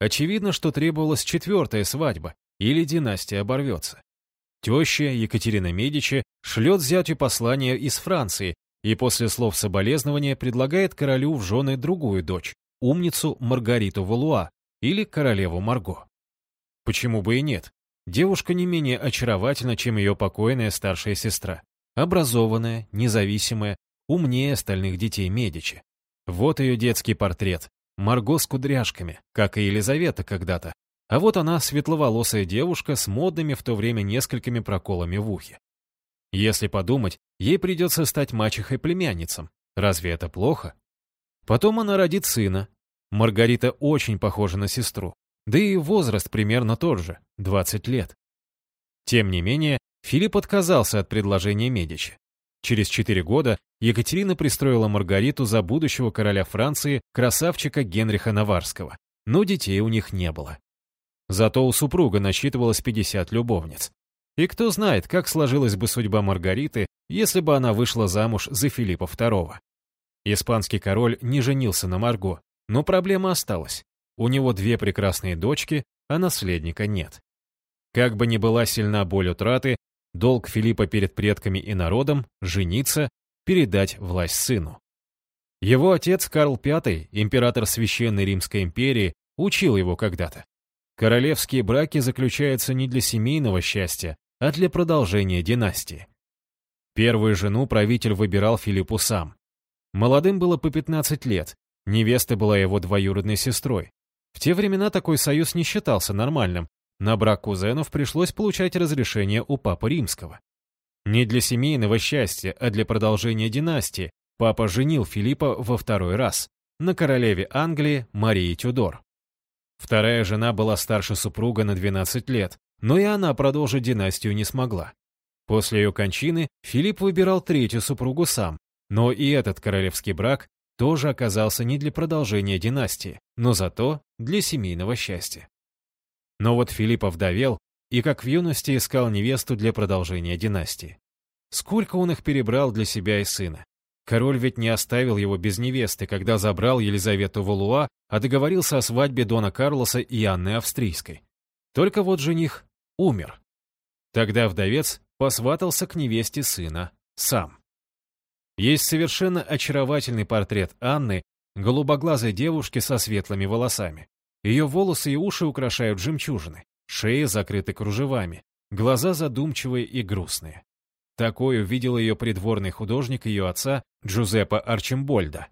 Очевидно, что требовалась четвертая свадьба, или династия оборвется. Теща Екатерина Медичи шлет зятю послание из Франции и после слов соболезнования предлагает королю в жены другую дочь, умницу Маргариту Валуа или королеву Марго. Почему бы и нет? Девушка не менее очаровательна, чем ее покойная старшая сестра. Образованная, независимая, умнее остальных детей Медичи. Вот ее детский портрет. Марго с кудряшками, как и Елизавета когда-то. А вот она светловолосая девушка с модными в то время несколькими проколами в ухе. Если подумать, ей придется стать мачехой-племянницам. Разве это плохо? Потом она родит сына. Маргарита очень похожа на сестру. Да и возраст примерно тот же — 20 лет. Тем не менее, Филипп отказался от предложения Медичи. Через четыре года Екатерина пристроила Маргариту за будущего короля Франции, красавчика Генриха Наварского, но детей у них не было. Зато у супруга насчитывалось 50 любовниц. И кто знает, как сложилась бы судьба Маргариты, если бы она вышла замуж за Филиппа II. Испанский король не женился на Марго, но проблема осталась. У него две прекрасные дочки, а наследника нет. Как бы ни была сильна боль утраты, долг Филиппа перед предками и народом — жениться, передать власть сыну. Его отец Карл V, император Священной Римской империи, учил его когда-то. Королевские браки заключаются не для семейного счастья, а для продолжения династии. Первую жену правитель выбирал Филиппу сам. Молодым было по 15 лет, Невеста была его двоюродной сестрой. В те времена такой союз не считался нормальным. На брак кузенов пришлось получать разрешение у Папы Римского. Не для семейного счастья, а для продолжения династии папа женил Филиппа во второй раз на королеве Англии Марии Тюдор. Вторая жена была старше супруга на 12 лет, но и она продолжить династию не смогла. После ее кончины Филипп выбирал третью супругу сам, но и этот королевский брак тоже оказался не для продолжения династии, но зато для семейного счастья. Но вот Филипп овдовел и как в юности искал невесту для продолжения династии. Сколько он их перебрал для себя и сына. Король ведь не оставил его без невесты, когда забрал Елизавету Валуа, а договорился о свадьбе Дона Карлоса и Анны Австрийской. Только вот жених умер. Тогда вдовец посватался к невесте сына сам. Есть совершенно очаровательный портрет Анны, голубоглазой девушки со светлыми волосами. Ее волосы и уши украшают жемчужины, шея закрыта кружевами, глаза задумчивые и грустные. Такой увидел ее придворный художник ее отца Джузеппе Арчимбольда.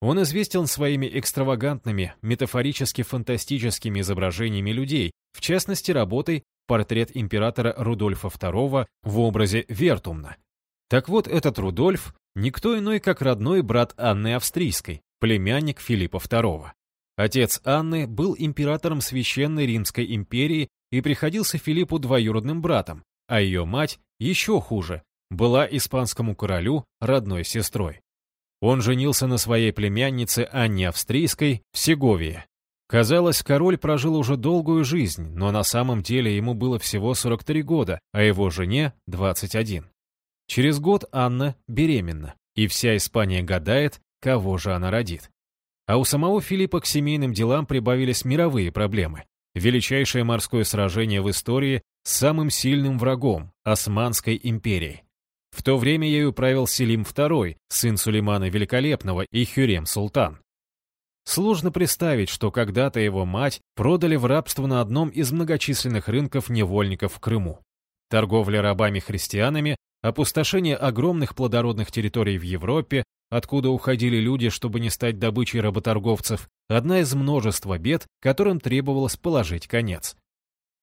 Он известен своими экстравагантными, метафорически-фантастическими изображениями людей, в частности работой «Портрет императора Рудольфа II в образе Вертумна». Так вот, этот Рудольф – никто иной, как родной брат Анны Австрийской, племянник Филиппа II. Отец Анны был императором Священной Римской империи и приходился Филиппу двоюродным братом, а ее мать, еще хуже, была испанскому королю родной сестрой. Он женился на своей племяннице Анне Австрийской в Сеговии. Казалось, король прожил уже долгую жизнь, но на самом деле ему было всего 43 года, а его жене 21. Через год Анна беременна, и вся Испания гадает, кого же она родит. А у самого Филиппа к семейным делам прибавились мировые проблемы. Величайшее морское сражение в истории с самым сильным врагом – Османской империей. В то время ею правил Селим II, сын Сулеймана Великолепного и Хюрем Султан. Сложно представить, что когда-то его мать продали в рабство на одном из многочисленных рынков невольников в Крыму. Торговля рабами-христианами, опустошение огромных плодородных территорий в Европе, откуда уходили люди, чтобы не стать добычей работорговцев, одна из множества бед, которым требовалось положить конец.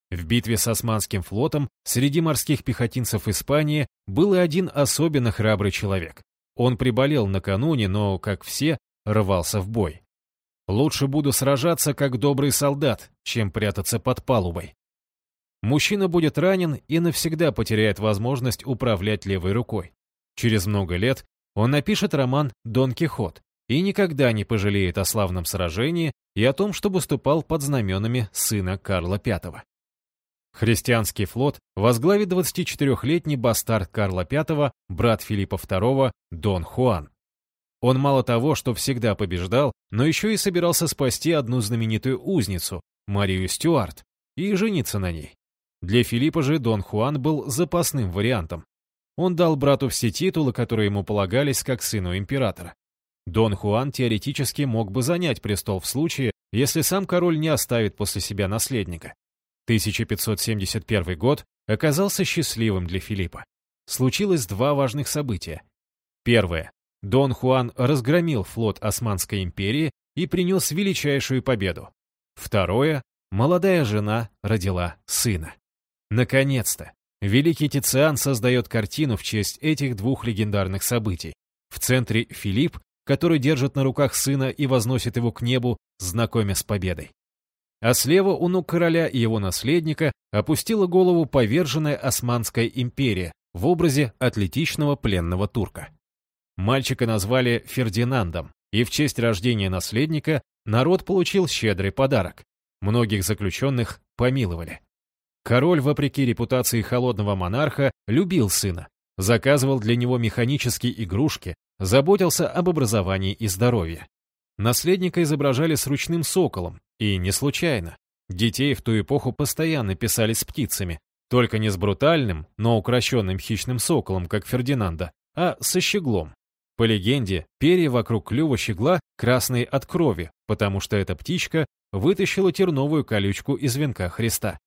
В битве с Османским флотом среди морских пехотинцев Испании был и один особенно храбрый человек. Он приболел накануне, но, как все, рвался в бой. «Лучше буду сражаться, как добрый солдат, чем прятаться под палубой». Мужчина будет ранен и навсегда потеряет возможность управлять левой рукой. Через много лет он напишет роман «Дон Кихот» и никогда не пожалеет о славном сражении и о том, что выступал под знаменами сына Карла V. Христианский флот возглавит 24-летний бастард Карла V, брат Филиппа II, Дон Хуан. Он мало того, что всегда побеждал, но еще и собирался спасти одну знаменитую узницу, Марию Стюарт, и жениться на ней. Для Филиппа же Дон Хуан был запасным вариантом. Он дал брату все титулы, которые ему полагались как сыну императора. Дон Хуан теоретически мог бы занять престол в случае, если сам король не оставит после себя наследника. 1571 год оказался счастливым для Филиппа. Случилось два важных события. Первое. Дон Хуан разгромил флот Османской империи и принес величайшую победу. Второе. Молодая жена родила сына. Наконец-то! Великий Тициан создает картину в честь этих двух легендарных событий. В центре Филипп, который держит на руках сына и возносит его к небу, знакомя с победой а слева у ног короля и его наследника опустила голову поверженная Османская империя в образе атлетичного пленного турка. Мальчика назвали Фердинандом, и в честь рождения наследника народ получил щедрый подарок. Многих заключенных помиловали. Король, вопреки репутации холодного монарха, любил сына, заказывал для него механические игрушки, заботился об образовании и здоровье. Наследника изображали с ручным соколом, и не случайно. Детей в ту эпоху постоянно писали с птицами, только не с брутальным, но укращенным хищным соколом, как Фердинанда, а со щеглом. По легенде, перья вокруг клюва щегла красные от крови, потому что эта птичка вытащила терновую колючку из венка Христа.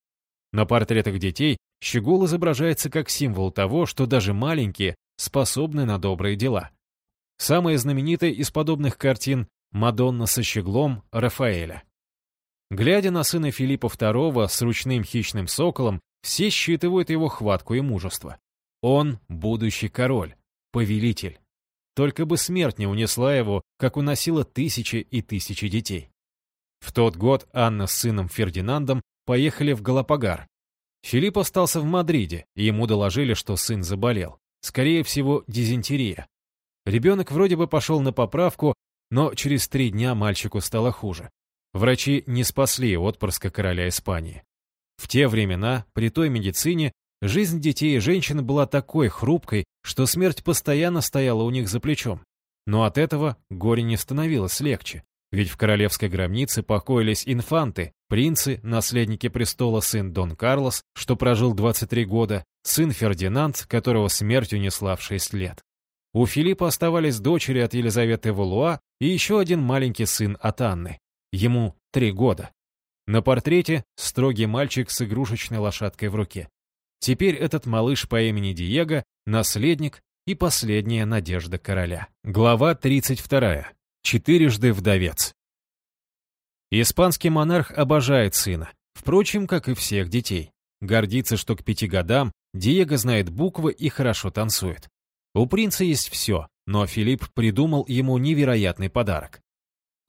На портретах детей щегол изображается как символ того, что даже маленькие способны на добрые дела. Самая знаменитая из подобных картин Мадонна со щеглом Рафаэля. Глядя на сына Филиппа II с ручным хищным соколом, все считывают его хватку и мужество. Он — будущий король, повелитель. Только бы смерть не унесла его, как уносила тысячи и тысячи детей. В тот год Анна с сыном Фердинандом поехали в Галапагар. Филипп остался в Мадриде, и ему доложили, что сын заболел. Скорее всего, дизентерия. Ребенок вроде бы пошел на поправку, но через три дня мальчику стало хуже. Врачи не спасли отпрыска короля Испании. В те времена, при той медицине, жизнь детей и женщин была такой хрупкой, что смерть постоянно стояла у них за плечом. Но от этого горе не становилось легче. Ведь в королевской гробнице покоились инфанты, принцы, наследники престола сын Дон Карлос, что прожил 23 года, сын Фердинанд, которого смерть унесла в 6 лет. У Филиппа оставались дочери от Елизаветы Валуа и еще один маленький сын от Анны. Ему три года. На портрете строгий мальчик с игрушечной лошадкой в руке. Теперь этот малыш по имени Диего — наследник и последняя надежда короля. Глава 32. Четырежды вдовец. Испанский монарх обожает сына, впрочем, как и всех детей. Гордится, что к пяти годам Диего знает буквы и хорошо танцует. У принца есть все, но Филипп придумал ему невероятный подарок.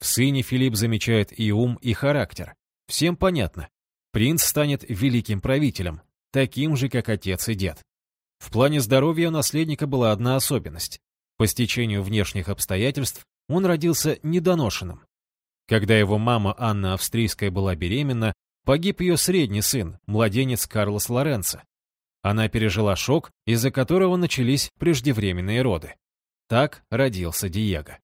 В сыне Филипп замечает и ум, и характер. Всем понятно. Принц станет великим правителем, таким же, как отец и дед. В плане здоровья у наследника была одна особенность. По стечению внешних обстоятельств он родился недоношенным. Когда его мама Анна Австрийская была беременна, погиб ее средний сын, младенец Карлос Лоренцо. Она пережила шок, из-за которого начались преждевременные роды. Так родился Диего.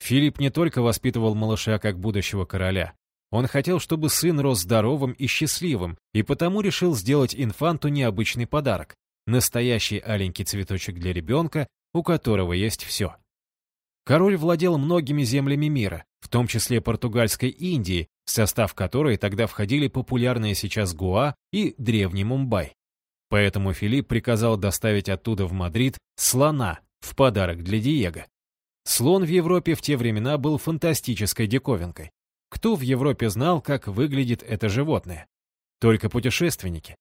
Филипп не только воспитывал малыша как будущего короля. Он хотел, чтобы сын рос здоровым и счастливым, и потому решил сделать инфанту необычный подарок — настоящий аленький цветочек для ребенка, у которого есть все. Король владел многими землями мира, в том числе португальской Индии, в состав которой тогда входили популярные сейчас Гоа и древний Мумбай. Поэтому Филипп приказал доставить оттуда в Мадрид слона в подарок для Диего. Слон в Европе в те времена был фантастической диковинкой. Кто в Европе знал, как выглядит это животное? Только путешественники.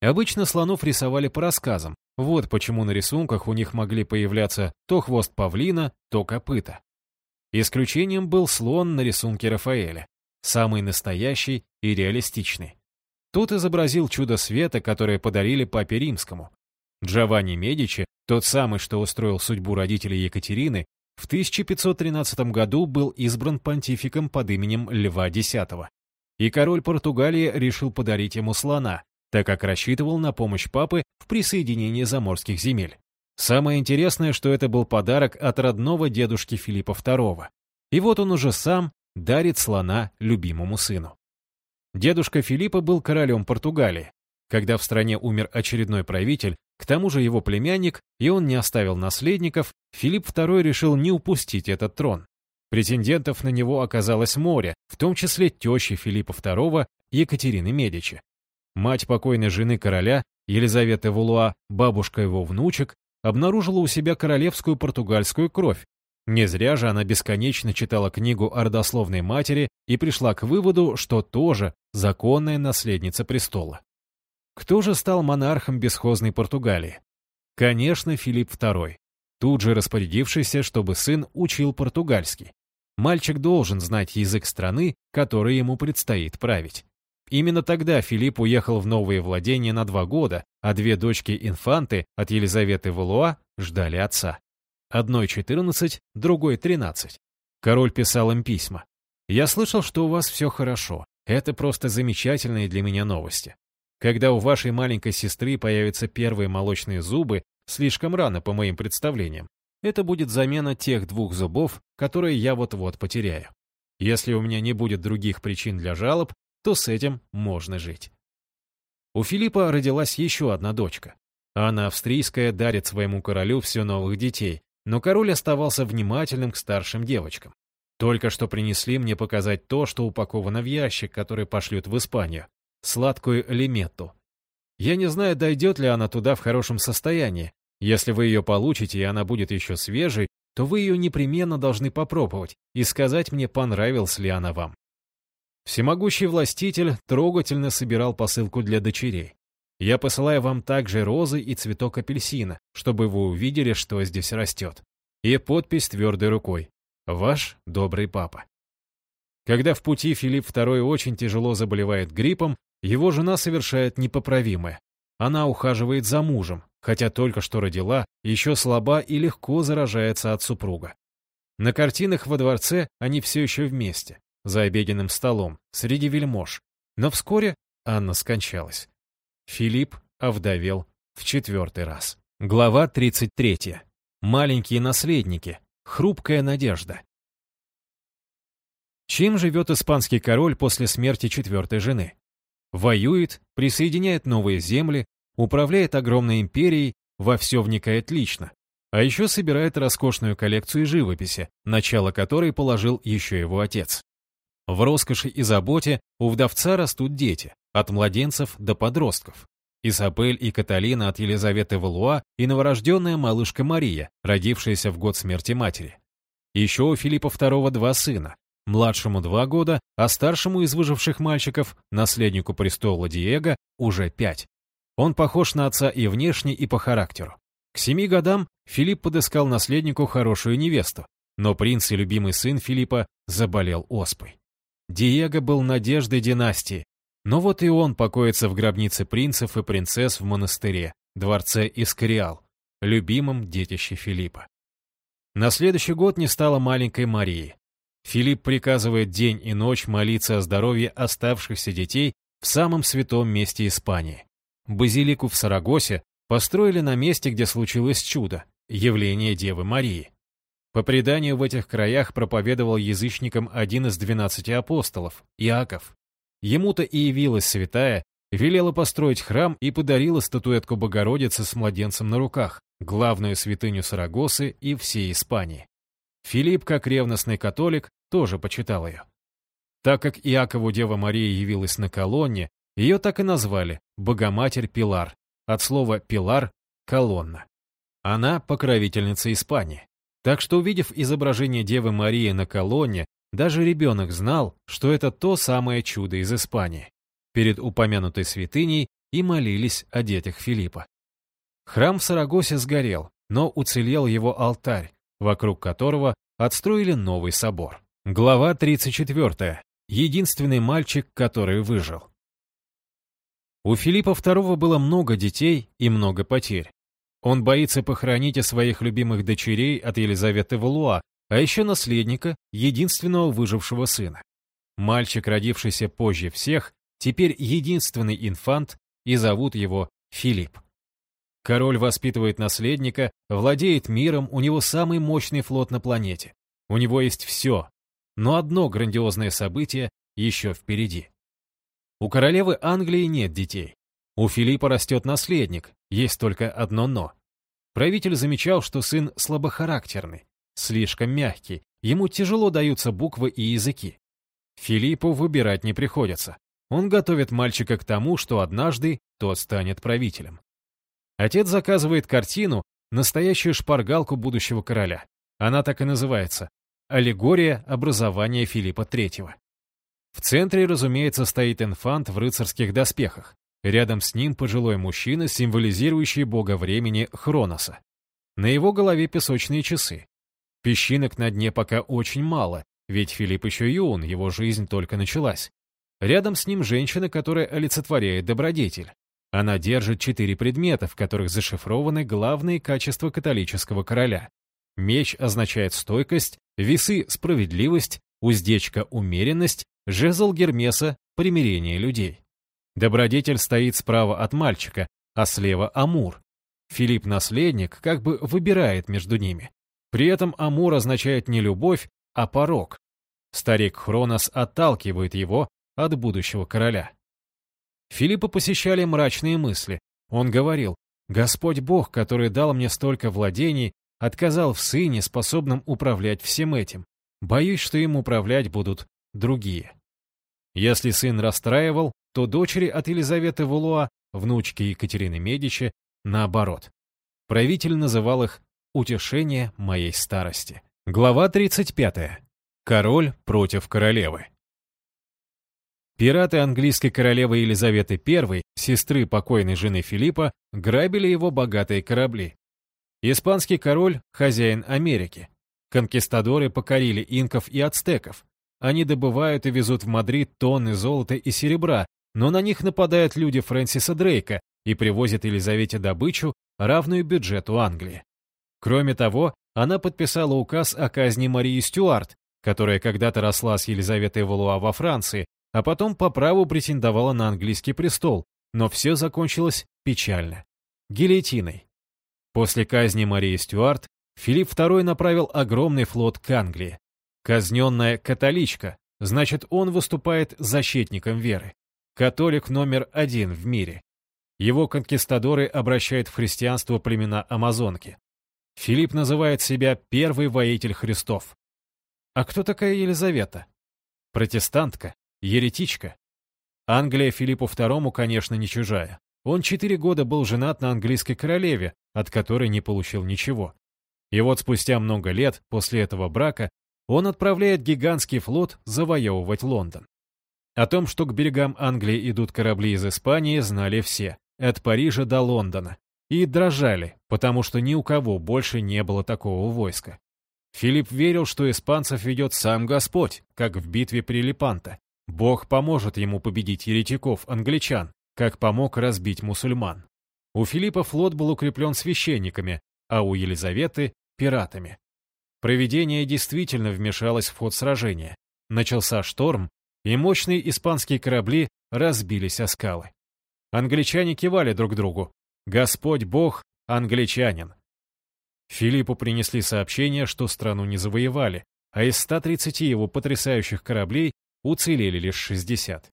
Обычно слонов рисовали по рассказам. Вот почему на рисунках у них могли появляться то хвост павлина, то копыта. Исключением был слон на рисунке Рафаэля. Самый настоящий и реалистичный. Тут изобразил чудо света, которое подарили папе римскому. Джованни Медичи, тот самый, что устроил судьбу родителей Екатерины, в 1513 году был избран понтификом под именем Льва X. И король Португалии решил подарить ему слона, так как рассчитывал на помощь папы в присоединении заморских земель. Самое интересное, что это был подарок от родного дедушки Филиппа II. И вот он уже сам дарит слона любимому сыну. Дедушка Филиппа был королем Португалии. Когда в стране умер очередной правитель, к тому же его племянник, и он не оставил наследников, Филипп II решил не упустить этот трон. Претендентов на него оказалось море, в том числе тещи Филиппа II Екатерины Медичи. Мать покойной жены короля, Елизавета Вулуа, бабушка его внучек, обнаружила у себя королевскую португальскую кровь. Не зря же она бесконечно читала книгу о родословной матери и пришла к выводу, что тоже законная наследница престола. Кто же стал монархом бесхозной Португалии? Конечно, Филипп II, тут же распорядившийся, чтобы сын учил португальский. Мальчик должен знать язык страны, которой ему предстоит править. Именно тогда Филипп уехал в новые владения на два года, а две дочки-инфанты от Елизаветы Валуа ждали отца. Одной 14, другой 13. Король писал им письма. «Я слышал, что у вас все хорошо. Это просто замечательные для меня новости. Когда у вашей маленькой сестры появятся первые молочные зубы, слишком рано по моим представлениям, это будет замена тех двух зубов, которые я вот-вот потеряю. Если у меня не будет других причин для жалоб, то с этим можно жить. У Филиппа родилась еще одна дочка. Анна Австрийская дарит своему королю все новых детей, но король оставался внимательным к старшим девочкам. Только что принесли мне показать то, что упаковано в ящик, который пошлют в Испанию сладкую лиметту. Я не знаю, дойдет ли она туда в хорошем состоянии. Если вы ее получите, и она будет еще свежей, то вы ее непременно должны попробовать и сказать мне, понравилась ли она вам. Всемогущий властитель трогательно собирал посылку для дочерей. Я посылаю вам также розы и цветок апельсина, чтобы вы увидели, что здесь растет. И подпись твердой рукой. Ваш добрый папа. Когда в пути Филипп II очень тяжело заболевает гриппом, его жена совершает непоправимое. Она ухаживает за мужем, хотя только что родила, еще слаба и легко заражается от супруга. На картинах во дворце они все еще вместе, за обеденным столом, среди вельмож. Но вскоре Анна скончалась. Филипп овдовел в четвертый раз. Глава 33. Маленькие наследники. Хрупкая надежда. Чем живет испанский король после смерти четвертой жены? Воюет, присоединяет новые земли, управляет огромной империей, во все вникает лично. А еще собирает роскошную коллекцию живописи, начало которой положил еще его отец. В роскоши и заботе у вдовца растут дети, от младенцев до подростков. Изабель и Каталина от Елизаветы Валуа и новорожденная малышка Мария, родившаяся в год смерти матери. Еще у Филиппа II два сына, младшему два года, а старшему из выживших мальчиков, наследнику престола Диего, уже пять. Он похож на отца и внешне, и по характеру. К семи годам Филипп подыскал наследнику хорошую невесту, но принц и любимый сын Филиппа заболел оспой. Диего был надеждой династии, но вот и он покоится в гробнице принцев и принцесс в монастыре, дворце Искариал, любимом детище Филиппа. На следующий год не стало маленькой Марии. Филипп приказывает день и ночь молиться о здоровье оставшихся детей в самом святом месте Испании. Базилику в Сарагосе построили на месте, где случилось чудо – явление Девы Марии. По преданию, в этих краях проповедовал язычникам один из двенадцати апостолов – Иаков. Ему-то и явилась святая, велела построить храм и подарила статуэтку Богородицы с младенцем на руках, главную святыню Сарагосы и всей Испании. Филипп, как ревностный католик, тоже почитал ее. Так как Иакову Дева Мария явилась на колонне, ее так и назвали «Богоматерь Пилар», от слова «пилар» — «колонна». Она покровительница Испании. Так что, увидев изображение Девы Марии на колонне, даже ребенок знал, что это то самое чудо из Испании. Перед упомянутой святыней и молились о детях Филиппа. Храм в Сарагосе сгорел, но уцелел его алтарь, вокруг которого отстроили новый собор. Глава 34. Единственный мальчик, который выжил. У Филиппа II было много детей и много потерь. Он боится похоронить своих любимых дочерей от Елизаветы Валуа, а еще наследника, единственного выжившего сына. Мальчик, родившийся позже всех, теперь единственный инфант, и зовут его Филипп. Король воспитывает наследника, владеет миром, у него самый мощный флот на планете. У него есть все. Но одно грандиозное событие еще впереди. У королевы Англии нет детей. У Филиппа растет наследник, есть только одно «но». Правитель замечал, что сын слабохарактерный, слишком мягкий, ему тяжело даются буквы и языки. Филиппу выбирать не приходится. Он готовит мальчика к тому, что однажды тот станет правителем. Отец заказывает картину, настоящую шпаргалку будущего короля. Она так и называется «Аллегория образования Филиппа III». В центре, разумеется, стоит инфант в рыцарских доспехах. Рядом с ним пожилой мужчина, символизирующий бога времени Хроноса. На его голове песочные часы. Песчинок на дне пока очень мало, ведь Филипп еще юн, его жизнь только началась. Рядом с ним женщина, которая олицетворяет добродетель. Она держит четыре предмета, в которых зашифрованы главные качества католического короля. Меч означает стойкость, весы — справедливость, уздечка — умеренность, жезл Гермеса — примирение людей. Добродетель стоит справа от мальчика, а слева — Амур. Филипп, наследник, как бы выбирает между ними. При этом Амур означает не любовь, а порог. Старик Хронос отталкивает его от будущего короля. Филиппа посещали мрачные мысли. Он говорил, «Господь Бог, который дал мне столько владений, отказал в сыне, способном управлять всем этим. Боюсь, что им управлять будут другие». Если сын расстраивал, то дочери от Елизаветы Вулуа, внучки Екатерины Медичи, наоборот. Правитель называл их Утешение моей старости. Глава 35. Король против королевы. Пираты английской королевы Елизаветы I, сестры покойной жены Филиппа, грабили его богатые корабли. Испанский король – хозяин Америки. Конкистадоры покорили инков и ацтеков. Они добывают и везут в Мадрид тонны золота и серебра, но на них нападают люди Фрэнсиса Дрейка и привозят Елизавете добычу, равную бюджету Англии. Кроме того, она подписала указ о казни Марии Стюарт, которая когда-то росла с Елизаветой Валуа во Франции, а потом по праву претендовала на английский престол, но все закончилось печально. Гильотиной. После казни Марии Стюарт Филипп II направил огромный флот к Англии. Казненная католичка, значит, он выступает защитником веры. Католик номер один в мире. Его конкистадоры обращают в христианство племена Амазонки. Филипп называет себя первый воитель Христов. А кто такая Елизавета? Протестантка, Еретичка. Англия Филиппу II, конечно, не чужая. Он четыре года был женат на английской королеве, от которой не получил ничего. И вот спустя много лет после этого брака он отправляет гигантский флот завоевывать Лондон. О том, что к берегам Англии идут корабли из Испании, знали все, от Парижа до Лондона, и дрожали, потому что ни у кого больше не было такого войска. Филипп верил, что испанцев ведет сам Господь, как в битве при Лепанто, Бог поможет ему победить еретиков, англичан, как помог разбить мусульман. У Филиппа флот был укреплен священниками, а у Елизаветы — пиратами. Провидение действительно вмешалось в ход сражения. Начался шторм, и мощные испанские корабли разбились о скалы. Англичане кивали друг другу. «Господь Бог, англичанин». Филиппу принесли сообщение, что страну не завоевали, а из 130 его потрясающих кораблей уцелели лишь 60.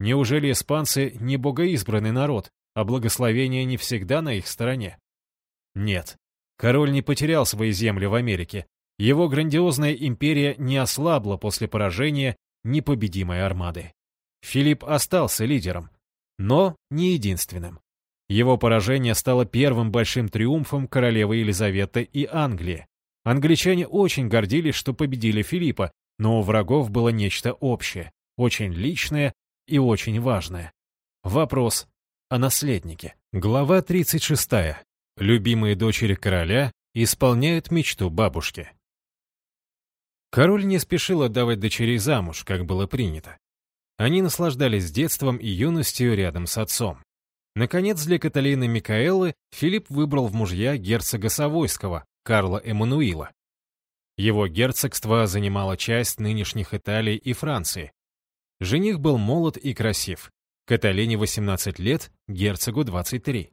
Неужели испанцы не богоизбранный народ, а благословение не всегда на их стороне? Нет. Король не потерял свои земли в Америке. Его грандиозная империя не ослабла после поражения непобедимой армады. Филипп остался лидером, но не единственным. Его поражение стало первым большим триумфом королевы Елизаветы и Англии. Англичане очень гордились, что победили Филиппа, но у врагов было нечто общее, очень личное и очень важное. Вопрос о наследнике. Глава 36. Любимые дочери короля исполняют мечту бабушки. Король не спешил отдавать дочерей замуж, как было принято. Они наслаждались детством и юностью рядом с отцом. Наконец, для Каталины Микаэлы Филипп выбрал в мужья герцога Савойского, Карла Эммануила. Его герцогство занимало часть нынешних Италии и Франции. Жених был молод и красив. Каталине 18 лет, герцогу 23.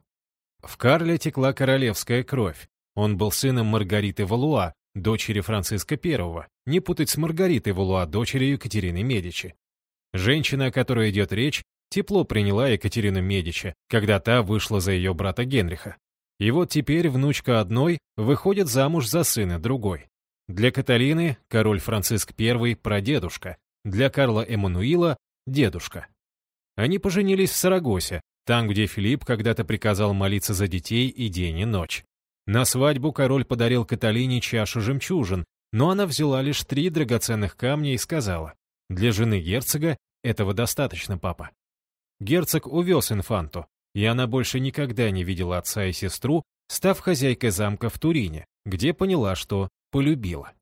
В Карле текла королевская кровь. Он был сыном Маргариты Валуа, дочери Франциска I, не путать с Маргаритой Валуа, дочерью Екатерины Медичи. Женщина, о которой идет речь, тепло приняла Екатерину Медичи, когда та вышла за ее брата Генриха. И вот теперь внучка одной выходит замуж за сына другой. Для Каталины король Франциск I – прадедушка, для Карла Эммануила – дедушка. Они поженились в Сарагосе, там, где Филипп когда-то приказал молиться за детей и день, и ночь. На свадьбу король подарил Каталине чашу жемчужин, но она взяла лишь три драгоценных камня и сказала, «Для жены герцога этого достаточно, папа». Герцог увез инфанту, и она больше никогда не видела отца и сестру, став хозяйкой замка в Турине, где поняла, что полюбила.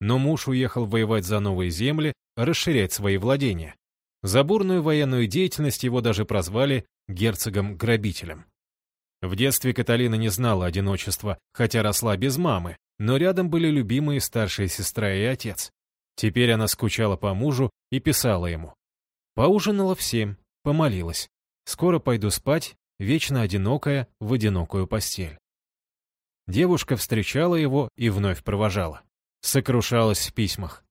Но муж уехал воевать за новые земли, расширять свои владения. За бурную военную деятельность его даже прозвали герцогом-грабителем. В детстве Каталина не знала одиночества, хотя росла без мамы, но рядом были любимые старшая сестра и отец. Теперь она скучала по мужу и писала ему. Поужинала в семь, помолилась. Скоро пойду спать, вечно одинокая, в одинокую постель. Девушка встречала его и вновь провожала. Сокрушалась в письмах.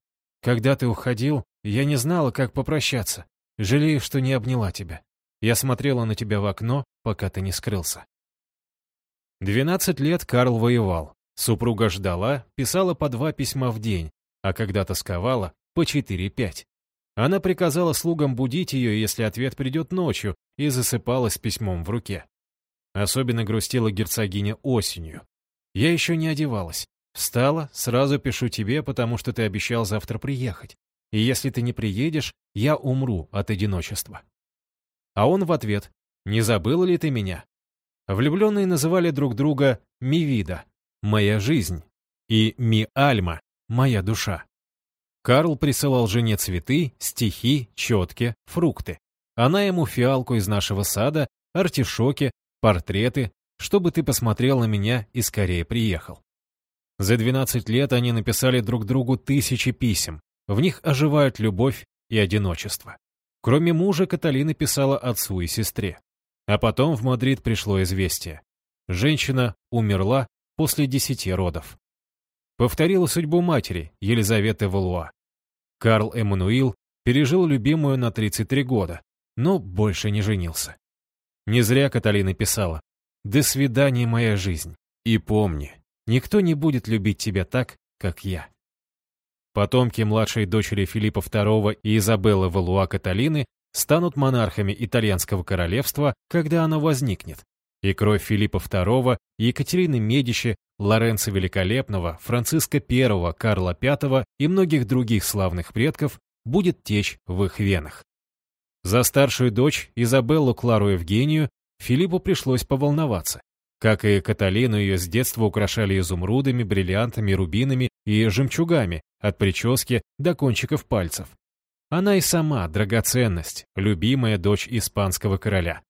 «Когда ты уходил, я не знала, как попрощаться. Жалею, что не обняла тебя. Я смотрела на тебя в окно, пока ты не скрылся». Двенадцать лет Карл воевал. Супруга ждала, писала по два письма в день, а когда тосковала, по четыре-пять. Она приказала слугам будить ее, если ответ придет ночью, и засыпала с письмом в руке. Особенно грустила герцогиня осенью. Я еще не одевалась. Встала, сразу пишу тебе, потому что ты обещал завтра приехать. И если ты не приедешь, я умру от одиночества. А он в ответ, не забыла ли ты меня? Влюбленные называли друг друга Мивида, моя жизнь, и Ми-Альма, моя душа. Карл присылал жене цветы, стихи, четки, фрукты. Она ему фиалку из нашего сада, артишоки, портреты, чтобы ты посмотрел на меня и скорее приехал. За 12 лет они написали друг другу тысячи писем. В них оживают любовь и одиночество. Кроме мужа, Каталина писала отцу и сестре. А потом в Мадрид пришло известие. Женщина умерла после десяти родов. Повторила судьбу матери, Елизаветы Валуа. Карл Эммануил пережил любимую на 33 года, но больше не женился. Не зря Каталина писала «До свидания, моя жизнь, и помни, никто не будет любить тебя так, как я». Потомки младшей дочери Филиппа II и Изабеллы Валуа Каталины станут монархами итальянского королевства, когда оно возникнет. И кровь Филиппа II, Екатерины Медичи, Лоренцо Великолепного, Франциска I, Карла V и многих других славных предков будет течь в их венах. За старшую дочь Изабеллу Клару Евгению Филиппу пришлось поволноваться. Как и Каталину, ее с детства украшали изумрудами, бриллиантами, рубинами и жемчугами, от прически до кончиков пальцев. Она и сама драгоценность, любимая дочь испанского короля.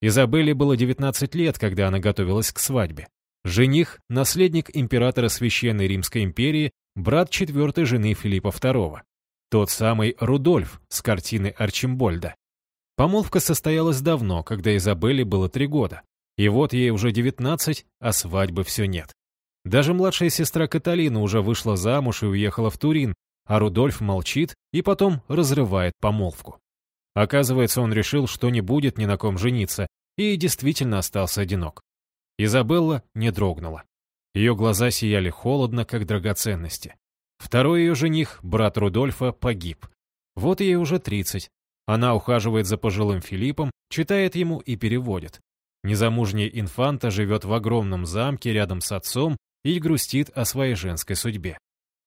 Изабелле было 19 лет, когда она готовилась к свадьбе. Жених – наследник императора Священной Римской империи, брат четвертой жены Филиппа II. Тот самый Рудольф с картины Арчимбольда. Помолвка состоялась давно, когда Изабелле было три года. И вот ей уже 19, а свадьбы все нет. Даже младшая сестра Каталина уже вышла замуж и уехала в Турин, а Рудольф молчит и потом разрывает помолвку. Оказывается, он решил, что не будет ни на ком жениться, и действительно остался одинок. Изабелла не дрогнула. Ее глаза сияли холодно, как драгоценности. Второй ее жених, брат Рудольфа, погиб. Вот ей уже 30. Она ухаживает за пожилым Филиппом, читает ему и переводит. Незамужняя инфанта живет в огромном замке рядом с отцом и грустит о своей женской судьбе.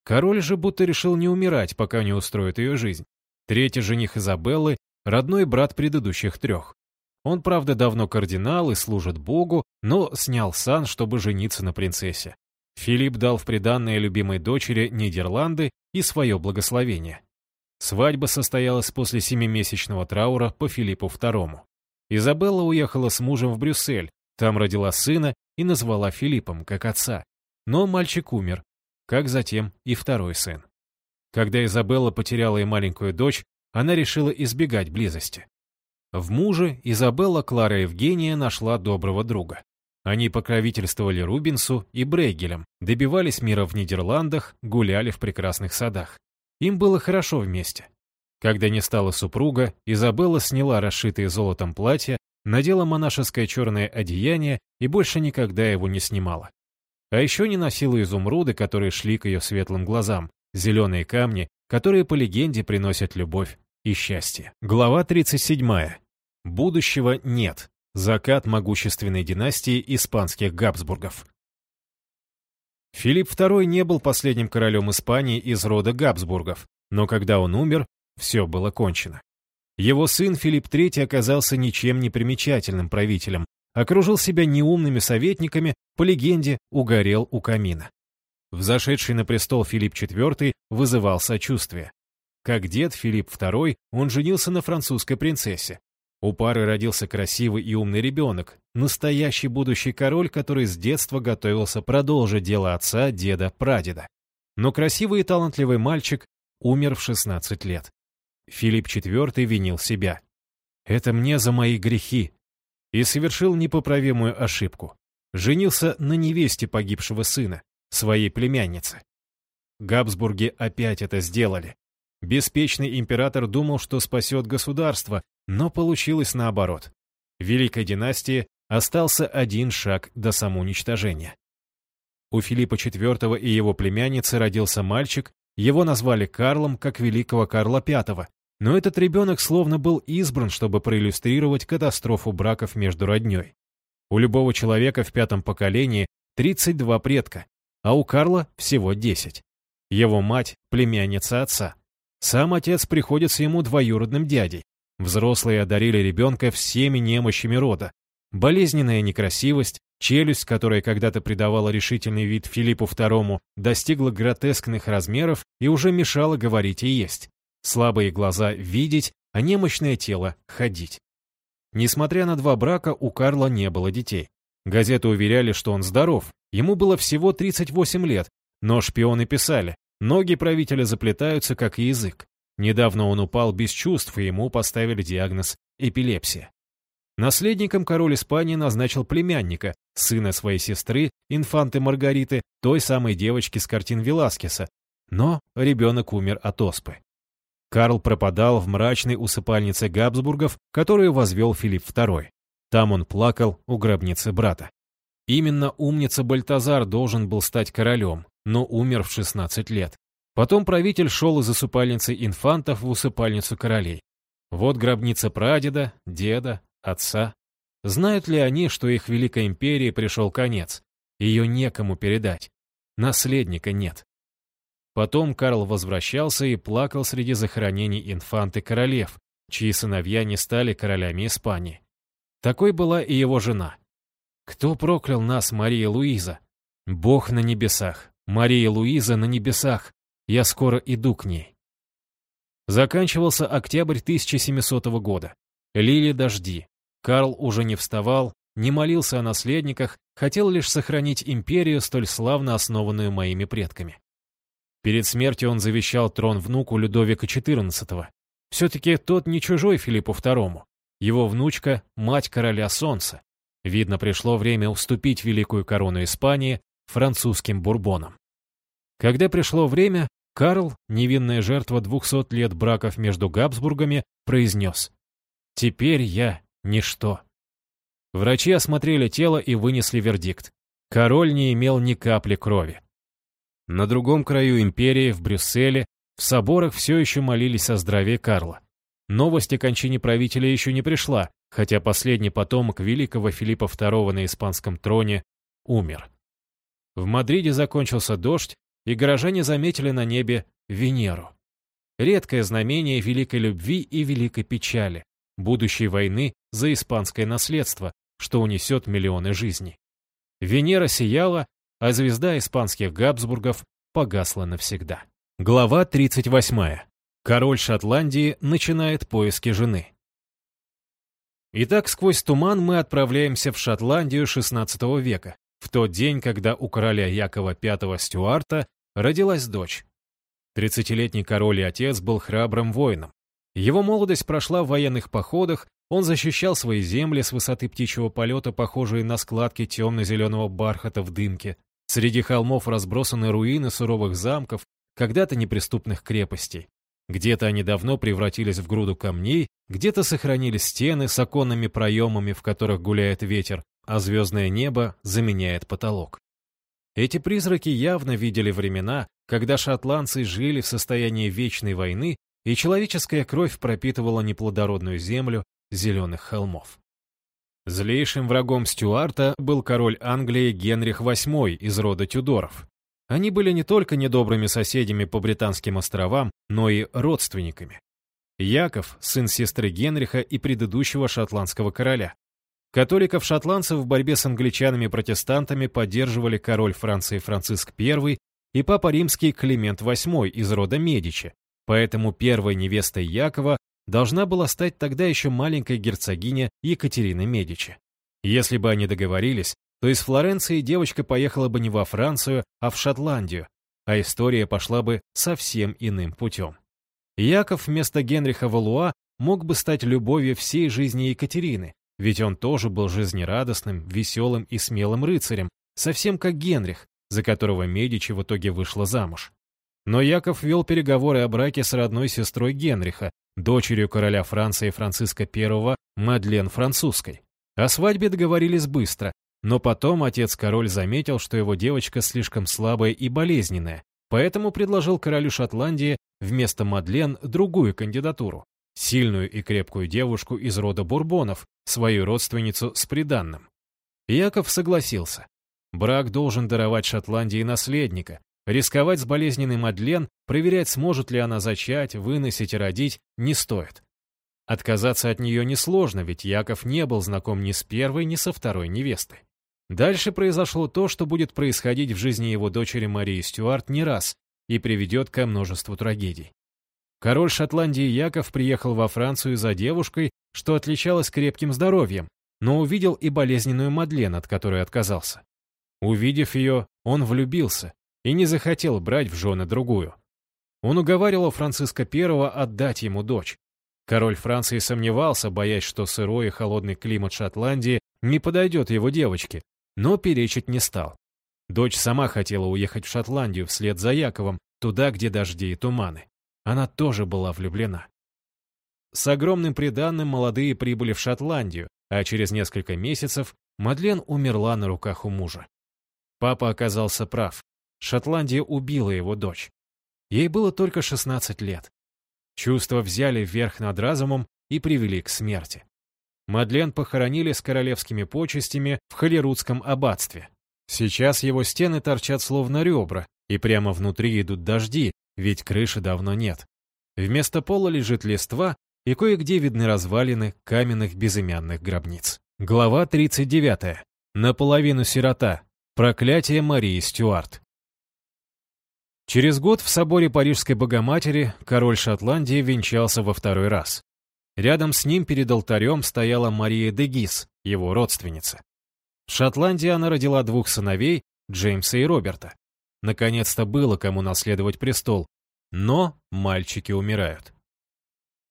Король же будто решил не умирать, пока не устроит ее жизнь. Третий жених Изабеллы — родной брат предыдущих трех. Он, правда, давно кардинал и служит Богу, но снял сан, чтобы жениться на принцессе. Филипп дал в приданное любимой дочери Нидерланды и свое благословение. Свадьба состоялась после семимесячного траура по Филиппу II. Изабелла уехала с мужем в Брюссель, там родила сына и назвала Филиппом, как отца. Но мальчик умер, как затем и второй сын. Когда Изабелла потеряла и маленькую дочь, она решила избегать близости. В муже Изабелла Клара Евгения нашла доброго друга. Они покровительствовали Рубинсу и Брейгелям, добивались мира в Нидерландах, гуляли в прекрасных садах. Им было хорошо вместе. Когда не стала супруга, Изабелла сняла расшитое золотом платье, надела монашеское черное одеяние и больше никогда его не снимала. А еще не носила изумруды, которые шли к ее светлым глазам, зеленые камни, которые по легенде приносят любовь и счастье. Глава 37. Будущего нет. Закат могущественной династии испанских Габсбургов. Филипп II не был последним королем Испании из рода Габсбургов, но когда он умер, все было кончено. Его сын Филипп III оказался ничем не примечательным правителем, окружил себя неумными советниками, по легенде, угорел у камина. Взошедший на престол Филипп IV вызывал сочувствие. Как дед Филипп II, он женился на французской принцессе. У пары родился красивый и умный ребенок, настоящий будущий король, который с детства готовился продолжить дело отца, деда, прадеда. Но красивый и талантливый мальчик умер в 16 лет. Филипп IV винил себя. «Это мне за мои грехи», и совершил непоправимую ошибку. Женился на невесте погибшего сына, своей племянницы. Габсбурги опять это сделали. Беспечный император думал, что спасет государство, но получилось наоборот. Великой династии остался один шаг до самоуничтожения. У Филиппа IV и его племянницы родился мальчик, его назвали Карлом, как великого Карла V, но этот ребенок словно был избран, чтобы проиллюстрировать катастрофу браков между родней. У любого человека в пятом поколении 32 предка, а у Карла всего 10. Его мать – племянница отца. Сам отец приходится ему двоюродным дядей. Взрослые одарили ребенка всеми немощами рода. Болезненная некрасивость, челюсть, которая когда-то придавала решительный вид Филиппу II, достигла гротескных размеров и уже мешала говорить и есть. Слабые глаза видеть, а немощное тело ходить. Несмотря на два брака, у Карла не было детей. Газеты уверяли, что он здоров, ему было всего 38 лет, но шпионы писали, ноги правителя заплетаются, как язык. Недавно он упал без чувств, и ему поставили диагноз эпилепсия. Наследником король Испании назначил племянника, сына своей сестры, инфанты Маргариты, той самой девочки с картин Веласкеса, но ребенок умер от оспы. Карл пропадал в мрачной усыпальнице Габсбургов, которую возвел Филипп II. Там он плакал у гробницы брата. Именно умница Бальтазар должен был стать королем, но умер в 16 лет. Потом правитель шел из усыпальницы инфантов в усыпальницу королей. Вот гробница прадеда, деда, отца. Знают ли они, что их великой империи пришел конец? Ее некому передать. Наследника нет. Потом Карл возвращался и плакал среди захоронений инфанты королев, чьи сыновья не стали королями Испании. Такой была и его жена. Кто проклял нас, Мария Луиза? Бог на небесах. Мария Луиза на небесах. Я скоро иду к ней. Заканчивался октябрь 1700 года. Лили дожди. Карл уже не вставал, не молился о наследниках, хотел лишь сохранить империю, столь славно основанную моими предками. Перед смертью он завещал трон внуку Людовика XIV. Все-таки тот не чужой Филиппу II. Его внучка — мать короля солнца. Видно, пришло время уступить великую корону Испании французским бурбонам. Когда пришло время, Карл, невинная жертва двухсот лет браков между Габсбургами, произнес «Теперь я ничто». Врачи осмотрели тело и вынесли вердикт. Король не имел ни капли крови. На другом краю империи, в Брюсселе, в соборах все еще молились о здравии Карла. Новость о кончине правителя еще не пришла, хотя последний потомок великого Филиппа II на испанском троне умер. В Мадриде закончился дождь, и горожане заметили на небе Венеру. Редкое знамение великой любви и великой печали, будущей войны за испанское наследство, что унесет миллионы жизней. Венера сияла, а звезда испанских Габсбургов погасла навсегда. Глава 38 король Шотландии начинает поиски жены. Итак, сквозь туман мы отправляемся в Шотландию XVI века, в тот день, когда у короля Якова V Стюарта родилась дочь. Тридцатилетний король и отец был храбрым воином. Его молодость прошла в военных походах, он защищал свои земли с высоты птичьего полета, похожие на складки темно-зеленого бархата в дымке. Среди холмов разбросаны руины суровых замков, когда-то неприступных крепостей. Где-то они давно превратились в груду камней, где-то сохранились стены с оконными проемами, в которых гуляет ветер, а звездное небо заменяет потолок. Эти призраки явно видели времена, когда шотландцы жили в состоянии вечной войны, и человеческая кровь пропитывала неплодородную землю зеленых холмов. Злейшим врагом Стюарта был король Англии Генрих VIII из рода Тюдоров. Они были не только недобрыми соседями по Британским островам, но и родственниками. Яков, сын сестры Генриха и предыдущего шотландского короля. Католиков-шотландцев в борьбе с англичанами-протестантами поддерживали король Франции Франциск I и папа римский Климент VIII из рода Медичи, поэтому первой невестой Якова должна была стать тогда еще маленькая герцогиня Екатерина Медичи. Если бы они договорились, то из Флоренции девочка поехала бы не во Францию, а в Шотландию, а история пошла бы совсем иным путем. Яков вместо Генриха Валуа мог бы стать любовью всей жизни Екатерины, ведь он тоже был жизнерадостным, веселым и смелым рыцарем, совсем как Генрих, за которого Медичи в итоге вышла замуж. Но Яков вел переговоры о браке с родной сестрой Генриха, дочерью короля Франции Франциска I, Мадлен Французской. О свадьбе договорились быстро, но потом отец-король заметил, что его девочка слишком слабая и болезненная, поэтому предложил королю Шотландии вместо Мадлен другую кандидатуру — сильную и крепкую девушку из рода Бурбонов, свою родственницу с приданным. Яков согласился. Брак должен даровать Шотландии наследника. Рисковать с болезненной Мадлен, проверять, сможет ли она зачать, выносить и родить, не стоит. Отказаться от нее несложно, ведь Яков не был знаком ни с первой, ни со второй невестой. Дальше произошло то, что будет происходить в жизни его дочери Марии Стюарт не раз и приведет ко множеству трагедий. Король Шотландии Яков приехал во Францию за девушкой, что отличалась крепким здоровьем, но увидел и болезненную Мадлен, от которой отказался. Увидев ее, он влюбился и не захотел брать в жены другую. Он уговаривал Франциска I отдать ему дочь. Король Франции сомневался, боясь, что сырой и холодный климат Шотландии не подойдет его девочке, но перечить не стал. Дочь сама хотела уехать в Шотландию вслед за Яковом, туда, где дожди и туманы. Она тоже была влюблена. С огромным приданным молодые прибыли в Шотландию, а через несколько месяцев Мадлен умерла на руках у мужа. Папа оказался прав. Шотландия убила его дочь. Ей было только 16 лет. Чувства взяли вверх над разумом и привели к смерти. Мадлен похоронили с королевскими почестями в Холерудском аббатстве. Сейчас его стены торчат словно ребра, и прямо внутри идут дожди, ведь крыши давно нет. Вместо пола лежит листва, и кое-где видны развалины каменных безымянных гробниц. Глава 39. Наполовину сирота. Проклятие Марии Стюарт. Через год в соборе Парижской Богоматери король Шотландии венчался во второй раз. Рядом с ним перед алтарем стояла Мария де Гис, его родственница. В Шотландии она родила двух сыновей, Джеймса и Роберта. Наконец-то было кому наследовать престол, но мальчики умирают.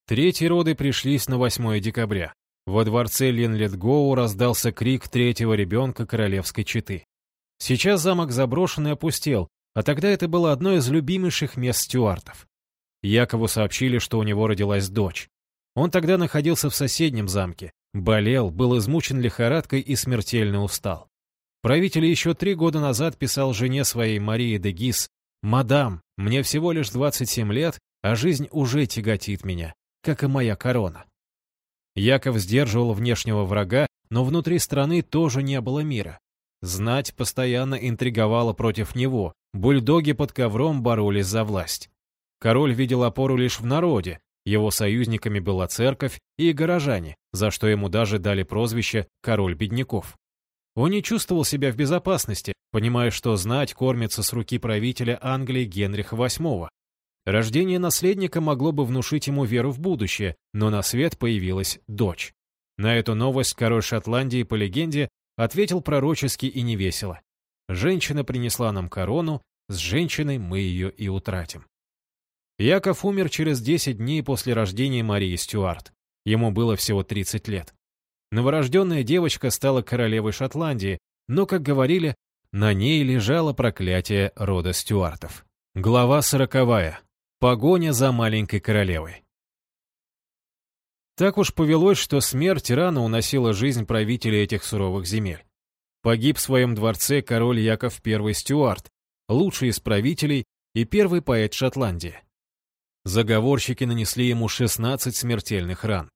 Третьи роды пришлись на 8 декабря. Во дворце Ленлетгоу раздался крик третьего ребенка королевской четы. Сейчас замок заброшен и опустел, а тогда это было одно из любимейших мест стюартов. Якову сообщили, что у него родилась дочь. Он тогда находился в соседнем замке, болел, был измучен лихорадкой и смертельно устал. Правитель еще три года назад писал жене своей Марии де Гис, «Мадам, мне всего лишь 27 лет, а жизнь уже тяготит меня, как и моя корона». Яков сдерживал внешнего врага, но внутри страны тоже не было мира. Знать постоянно интриговала против него, бульдоги под ковром боролись за власть. Король видел опору лишь в народе, его союзниками была церковь и горожане, за что ему даже дали прозвище «король бедняков». Он не чувствовал себя в безопасности, понимая, что знать кормится с руки правителя Англии Генриха VIII. Рождение наследника могло бы внушить ему веру в будущее, но на свет появилась дочь. На эту новость король Шотландии, по легенде, ответил пророчески и невесело. «Женщина принесла нам корону, с женщиной мы ее и утратим». Яков умер через 10 дней после рождения Марии Стюарт. Ему было всего 30 лет. Новорожденная девочка стала королевой Шотландии, но, как говорили, на ней лежало проклятие рода Стюартов. Глава сороковая. Погоня за маленькой королевой. Так уж повелось, что смерть рано уносила жизнь правителя этих суровых земель. Погиб в своем дворце король Яков I Стюарт, лучший из правителей и первый поэт Шотландии. Заговорщики нанесли ему 16 смертельных ран.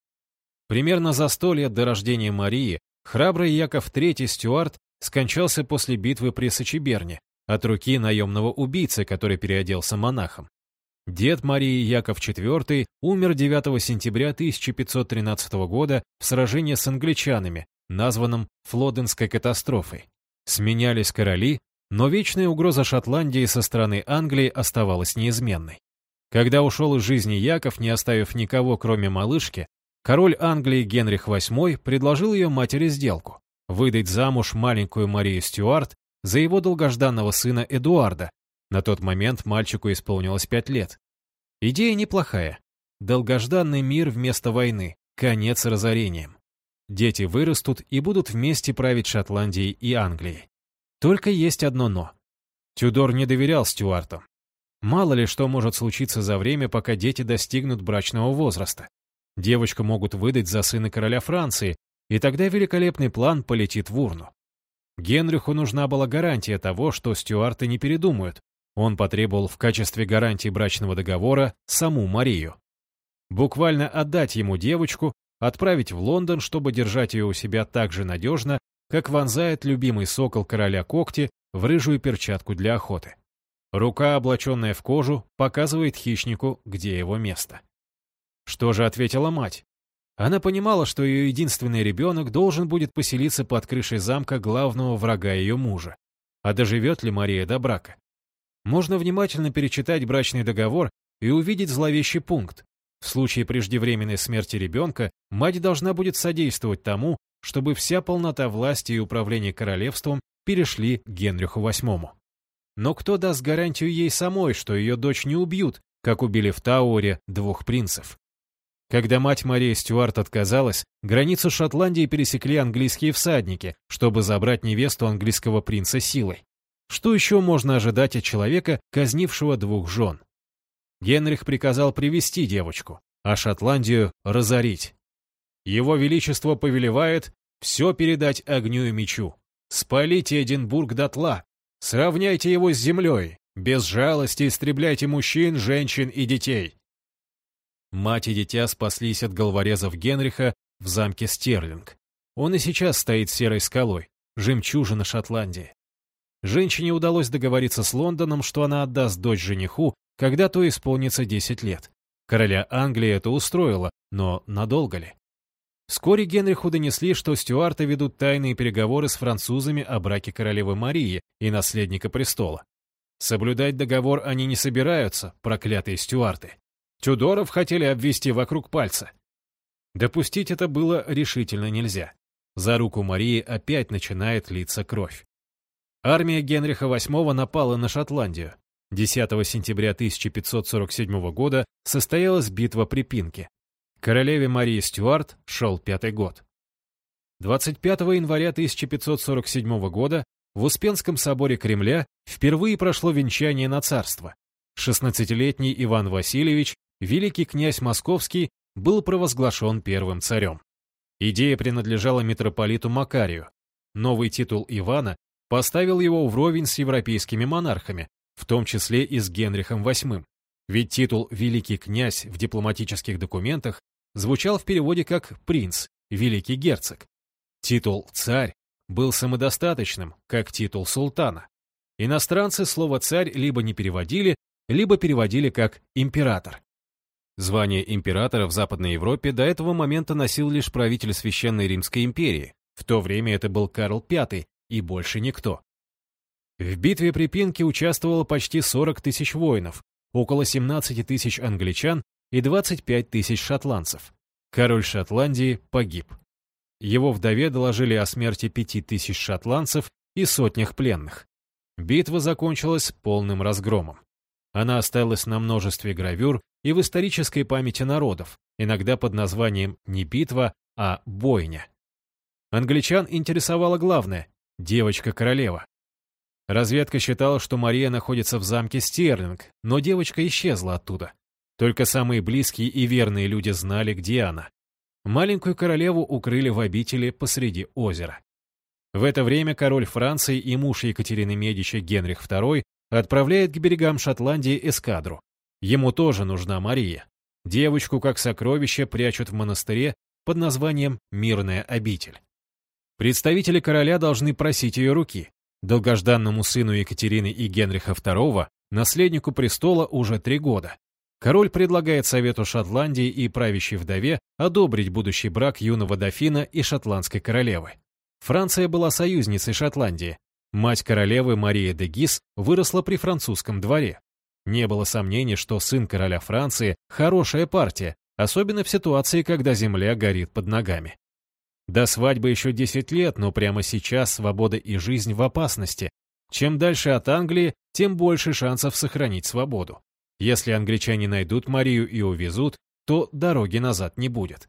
Примерно за сто лет до рождения Марии храбрый Яков III Стюарт скончался после битвы при Сочеберне от руки наемного убийцы, который переоделся монахом. Дед Марии Яков IV умер 9 сентября 1513 года в сражении с англичанами, названном Флоденской катастрофой. Сменялись короли, но вечная угроза Шотландии со стороны Англии оставалась неизменной. Когда ушел из жизни Яков, не оставив никого, кроме малышки, король Англии Генрих VIII предложил ее матери сделку – выдать замуж маленькую Марию Стюарт за его долгожданного сына Эдуарда. На тот момент мальчику исполнилось пять лет. Идея неплохая. Долгожданный мир вместо войны, конец разорением. Дети вырастут и будут вместе править Шотландией и Англией. Только есть одно «но». Тюдор не доверял Стюартам. Мало ли что может случиться за время, пока дети достигнут брачного возраста. Девочку могут выдать за сына короля Франции, и тогда великолепный план полетит в урну. Генриху нужна была гарантия того, что стюарты не передумают. Он потребовал в качестве гарантии брачного договора саму Марию. Буквально отдать ему девочку, отправить в Лондон, чтобы держать ее у себя так же надежно, как вонзает любимый сокол короля когти в рыжую перчатку для охоты. Рука, облаченная в кожу, показывает хищнику, где его место. Что же ответила мать? Она понимала, что ее единственный ребенок должен будет поселиться под крышей замка главного врага ее мужа. А доживет ли Мария до брака? Можно внимательно перечитать брачный договор и увидеть зловещий пункт. В случае преждевременной смерти ребенка мать должна будет содействовать тому, чтобы вся полнота власти и управления королевством перешли к Генриху VIII. Но кто даст гарантию ей самой, что ее дочь не убьют, как убили в Тауэре двух принцев? Когда мать Мария Стюарт отказалась, границу Шотландии пересекли английские всадники, чтобы забрать невесту английского принца силой. Что еще можно ожидать от человека, казнившего двух жен? Генрих приказал привести девочку, а Шотландию разорить. Его Величество повелевает все передать огню и мечу. Спалите Эдинбург дотла, сравняйте его с землей, без жалости истребляйте мужчин, женщин и детей. Мать и дитя спаслись от головорезов Генриха в замке Стерлинг. Он и сейчас стоит серой скалой, жемчужина Шотландии. Женщине удалось договориться с Лондоном, что она отдаст дочь жениху, когда то исполнится 10 лет. Короля Англии это устроило, но надолго ли? Вскоре Генриху донесли, что стюарты ведут тайные переговоры с французами о браке королевы Марии и наследника престола. Соблюдать договор они не собираются, проклятые стюарты. Тюдоров хотели обвести вокруг пальца. Допустить это было решительно нельзя. За руку Марии опять начинает литься кровь. Армия Генриха VIII напала на Шотландию. 10 сентября 1547 года состоялась битва при Пинке. Королеве Марии Стюарт шел пятый год. 25 января 1547 года в Успенском соборе Кремля впервые прошло венчание на царство. 16-летний Иван Васильевич великий князь Московский был провозглашен первым царем. Идея принадлежала митрополиту Макарию. Новый титул Ивана поставил его вровень с европейскими монархами, в том числе и с Генрихом VIII. Ведь титул «великий князь» в дипломатических документах звучал в переводе как «принц», «великий герцог». Титул «царь» был самодостаточным, как титул султана. Иностранцы слово «царь» либо не переводили, либо переводили как «император». Звание императора в Западной Европе до этого момента носил лишь правитель Священной Римской империи. В то время это был Карл V и больше никто. В битве при Пинке участвовало почти 40 тысяч воинов, около 17 тысяч англичан и 25 тысяч шотландцев. Король Шотландии погиб. Его вдове доложили о смерти 5 тысяч шотландцев и сотнях пленных. Битва закончилась полным разгромом. Она осталась на множестве гравюр и в исторической памяти народов, иногда под названием не битва, а бойня. Англичан интересовало главное – девочка-королева. Разведка считала, что Мария находится в замке Стерлинг, но девочка исчезла оттуда. Только самые близкие и верные люди знали, где она. Маленькую королеву укрыли в обители посреди озера. В это время король Франции и муж Екатерины Медичи Генрих II отправляет к берегам Шотландии эскадру. Ему тоже нужна Мария. Девочку, как сокровище, прячут в монастыре под названием «Мирная обитель». Представители короля должны просить ее руки. Долгожданному сыну Екатерины и Генриха II, наследнику престола, уже три года. Король предлагает Совету Шотландии и правящей вдове одобрить будущий брак юного дофина и шотландской королевы. Франция была союзницей Шотландии. Мать королевы Мария де Гис выросла при французском дворе. Не было сомнений, что сын короля Франции – хорошая партия, особенно в ситуации, когда земля горит под ногами. До свадьбы еще 10 лет, но прямо сейчас свобода и жизнь в опасности. Чем дальше от Англии, тем больше шансов сохранить свободу. Если англичане найдут Марию и увезут, то дороги назад не будет.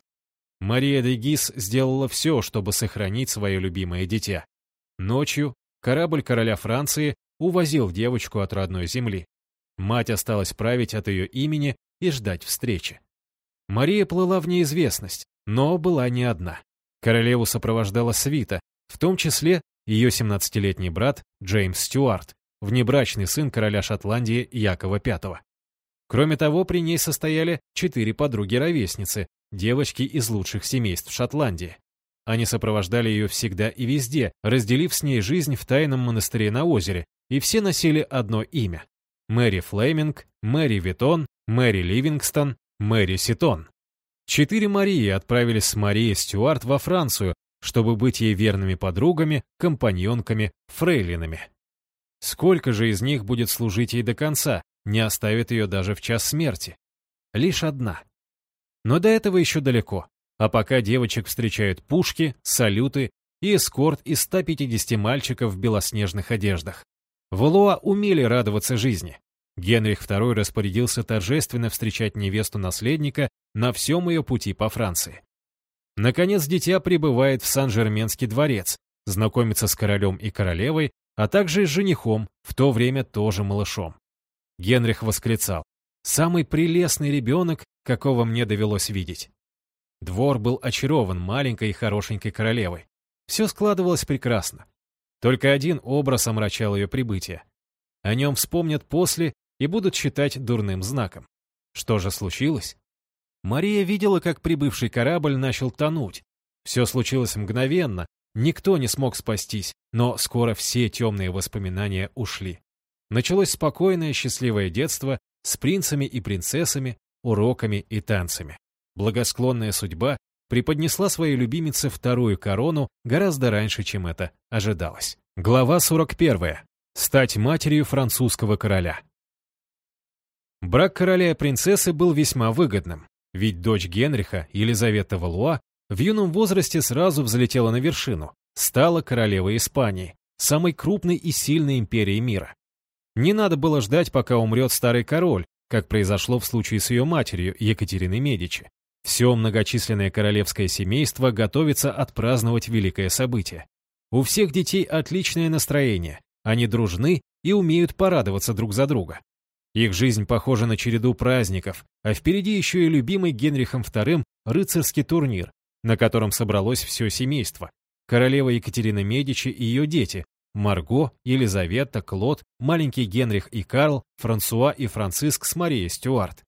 Мария де Гис сделала все, чтобы сохранить свое любимое дитя. Ночью корабль короля Франции увозил девочку от родной земли. Мать осталась править от ее имени и ждать встречи. Мария плыла в неизвестность, но была не одна. Королеву сопровождала свита, в том числе ее 17-летний брат Джеймс Стюарт, внебрачный сын короля Шотландии Якова V. Кроме того, при ней состояли четыре подруги-ровесницы, девочки из лучших семейств Шотландии. Они сопровождали ее всегда и везде, разделив с ней жизнь в тайном монастыре на озере, и все носили одно имя. Мэри Флеминг, Мэри Витон, Мэри Ливингстон, Мэри Ситон. Четыре Марии отправились с Марией Стюарт во Францию, чтобы быть ей верными подругами, компаньонками, фрейлинами. Сколько же из них будет служить ей до конца, не оставит ее даже в час смерти? Лишь одна. Но до этого еще далеко. А пока девочек встречают пушки, салюты и эскорт из 150 мальчиков в белоснежных одеждах. Валуа умели радоваться жизни. Генрих II распорядился торжественно встречать невесту-наследника на всем ее пути по Франции. Наконец, дитя прибывает в Сан-Жерменский дворец, знакомится с королем и королевой, а также с женихом, в то время тоже малышом. Генрих восклицал, «Самый прелестный ребенок, какого мне довелось видеть». Двор был очарован маленькой и хорошенькой королевой. Все складывалось прекрасно. Только один образ омрачал ее прибытие. О нем вспомнят после и будут считать дурным знаком. Что же случилось? Мария видела, как прибывший корабль начал тонуть. Все случилось мгновенно, никто не смог спастись, но скоро все темные воспоминания ушли. Началось спокойное счастливое детство с принцами и принцессами, уроками и танцами. Благосклонная судьба преподнесла своей любимице вторую корону гораздо раньше, чем это ожидалось. Глава 41. Стать матерью французского короля. Брак короля и принцессы был весьма выгодным, ведь дочь Генриха, Елизавета Валуа, в юном возрасте сразу взлетела на вершину, стала королевой Испании, самой крупной и сильной империи мира. Не надо было ждать, пока умрет старый король, как произошло в случае с ее матерью Екатериной Медичи. Все многочисленное королевское семейство готовится отпраздновать великое событие. У всех детей отличное настроение, они дружны и умеют порадоваться друг за друга. Их жизнь похожа на череду праздников, а впереди еще и любимый Генрихом II рыцарский турнир, на котором собралось все семейство. Королева Екатерина Медичи и ее дети, Марго, Елизавета, Клод, маленький Генрих и Карл, Франсуа и Франциск с Марией Стюарт.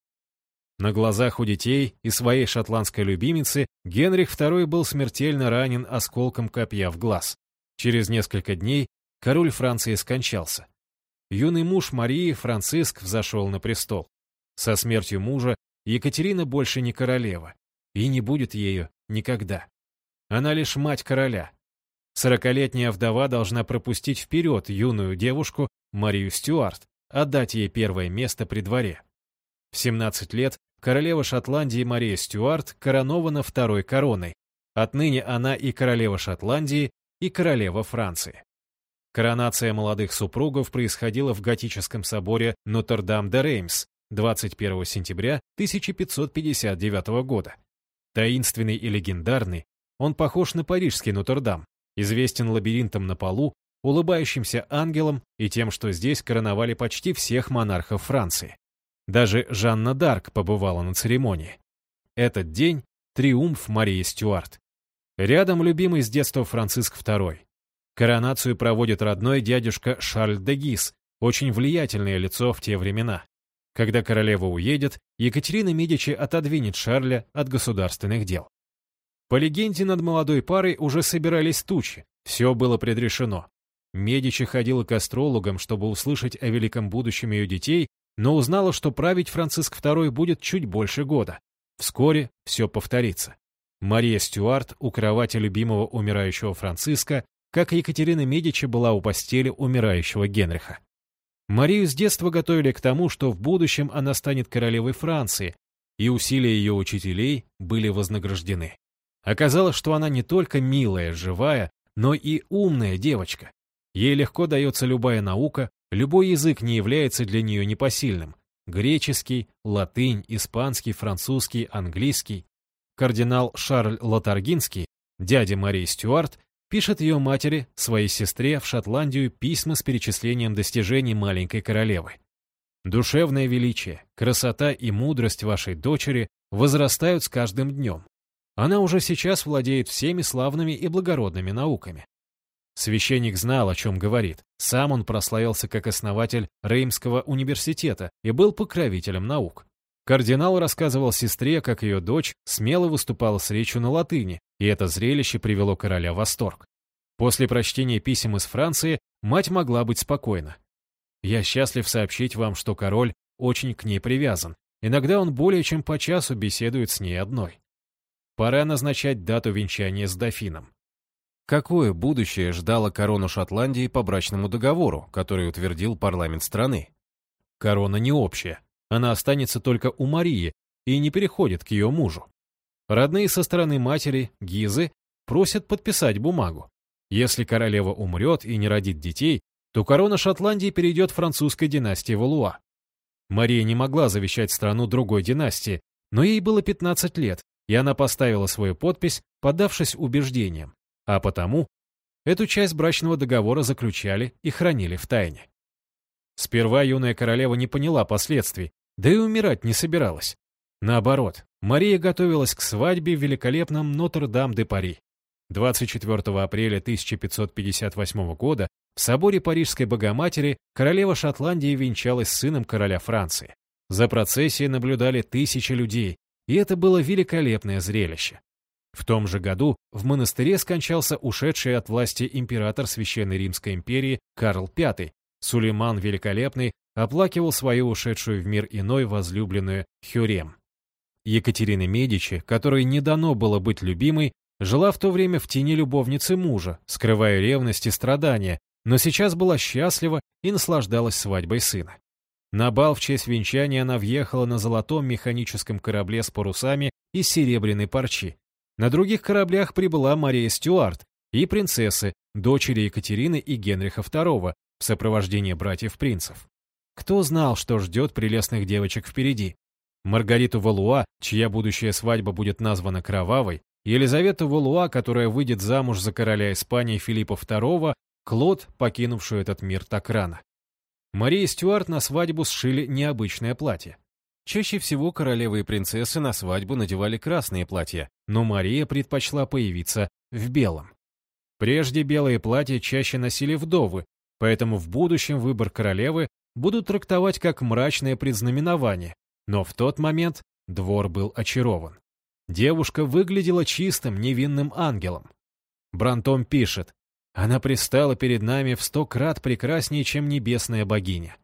На глазах у детей и своей шотландской любимицы Генрих II был смертельно ранен осколком копья в глаз. Через несколько дней король Франции скончался. Юный муж Марии, Франциск, взошел на престол. Со смертью мужа Екатерина больше не королева, и не будет ею никогда. Она лишь мать короля. Сорокалетняя вдова должна пропустить вперед юную девушку Марию Стюарт, отдать ей первое место при дворе. В 17 лет королева Шотландии Мария Стюарт коронована второй короной. Отныне она и королева Шотландии, и королева Франции. Коронация молодых супругов происходила в готическом соборе Нотр-Дам-де-Реймс 21 сентября 1559 года. Таинственный и легендарный, он похож на парижский Нотр-Дам, известен лабиринтом на полу, улыбающимся ангелом и тем, что здесь короновали почти всех монархов Франции. Даже Жанна Дарк побывала на церемонии. Этот день — триумф Марии Стюарт. Рядом любимый с детства Франциск II. Коронацию проводит родной дядюшка Шарль де Гис, очень влиятельное лицо в те времена. Когда королева уедет, Екатерина Медичи отодвинет Шарля от государственных дел. По легенде, над молодой парой уже собирались тучи, все было предрешено. Медичи ходила к астрологам, чтобы услышать о великом будущем ее детей, но узнала, что править Франциск II будет чуть больше года. Вскоре все повторится. Мария Стюарт у кровати любимого умирающего Франциска как Екатерина Медичи была у постели умирающего Генриха. Марию с детства готовили к тому, что в будущем она станет королевой Франции, и усилия ее учителей были вознаграждены. Оказалось, что она не только милая, живая, но и умная девочка. Ей легко дается любая наука, любой язык не является для нее непосильным. Греческий, латынь, испанский, французский, английский. Кардинал Шарль Лотаргинский, дядя Марии Стюарт, пишет ее матери, своей сестре в Шотландию письма с перечислением достижений маленькой королевы. Душевное величие, красота и мудрость вашей дочери возрастают с каждым днем. Она уже сейчас владеет всеми славными и благородными науками. Священник знал, о чем говорит. Сам он прославился как основатель Реймского университета и был покровителем наук. Кардинал рассказывал сестре, как ее дочь смело выступала с речью на латыни, и это зрелище привело короля в восторг. После прочтения писем из Франции мать могла быть спокойна. «Я счастлив сообщить вам, что король очень к ней привязан. Иногда он более чем по часу беседует с ней одной. Пора назначать дату венчания с дофином. Какое будущее ждало корону Шотландии по брачному договору, который утвердил парламент страны? Корона не общая. Она останется только у Марии и не переходит к ее мужу. Родные со стороны матери, Гизы, просят подписать бумагу. Если королева умрет и не родит детей, то корона Шотландии перейдет французской династии Валуа. Мария не могла завещать страну другой династии, но ей было 15 лет, и она поставила свою подпись, поддавшись убеждениям, а потому эту часть брачного договора заключали и хранили в тайне. Сперва юная королева не поняла последствий, да и умирать не собиралась. Наоборот, Мария готовилась к свадьбе в великолепном Нотр-Дам-де-Пари. 24 апреля 1558 года в соборе Парижской Богоматери королева Шотландии венчалась с сыном короля Франции. За процессией наблюдали тысячи людей, и это было великолепное зрелище. В том же году в монастыре скончался ушедший от власти император Священной Римской империи Карл V. Сулейман Великолепный оплакивал свою ушедшую в мир иной возлюбленную Хюрем. Екатерина Медичи, которой не дано было быть любимой, жила в то время в тени любовницы мужа, скрывая ревность и страдания, но сейчас была счастлива и наслаждалась свадьбой сына. На бал в честь венчания она въехала на золотом механическом корабле с парусами из серебряной парчи. На других кораблях прибыла Мария Стюарт и принцессы, дочери Екатерины и Генриха II, в сопровождении братьев-принцев. Кто знал, что ждет прелестных девочек впереди? Маргариту Валуа, чья будущая свадьба будет названа Кровавой, Елизавету Валуа, которая выйдет замуж за короля Испании Филиппа II, Клод, покинувшую этот мир так рано. Марии Стюарт на свадьбу сшили необычное платье. Чаще всего королевы и принцессы на свадьбу надевали красные платья, но Мария предпочла появиться в белом. Прежде белые платья чаще носили вдовы, поэтому в будущем выбор королевы будут трактовать как мрачное предзнаменование, но в тот момент двор был очарован. Девушка выглядела чистым, невинным ангелом. Брантом пишет, она пристала перед нами в сто крат прекраснее, чем небесная богиня.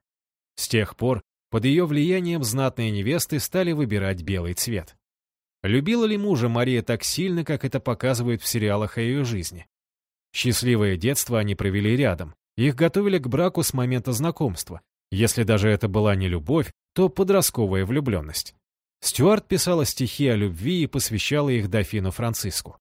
С тех пор под ее влиянием знатные невесты стали выбирать белый цвет. Любила ли мужа Мария так сильно, как это показывают в сериалах о ее жизни? Счастливое детство они провели рядом. Их готовили к браку с момента знакомства. Если даже это была не любовь, то подростковая влюбленность. Стюарт писала стихи о любви и посвящала их дофину Франциску.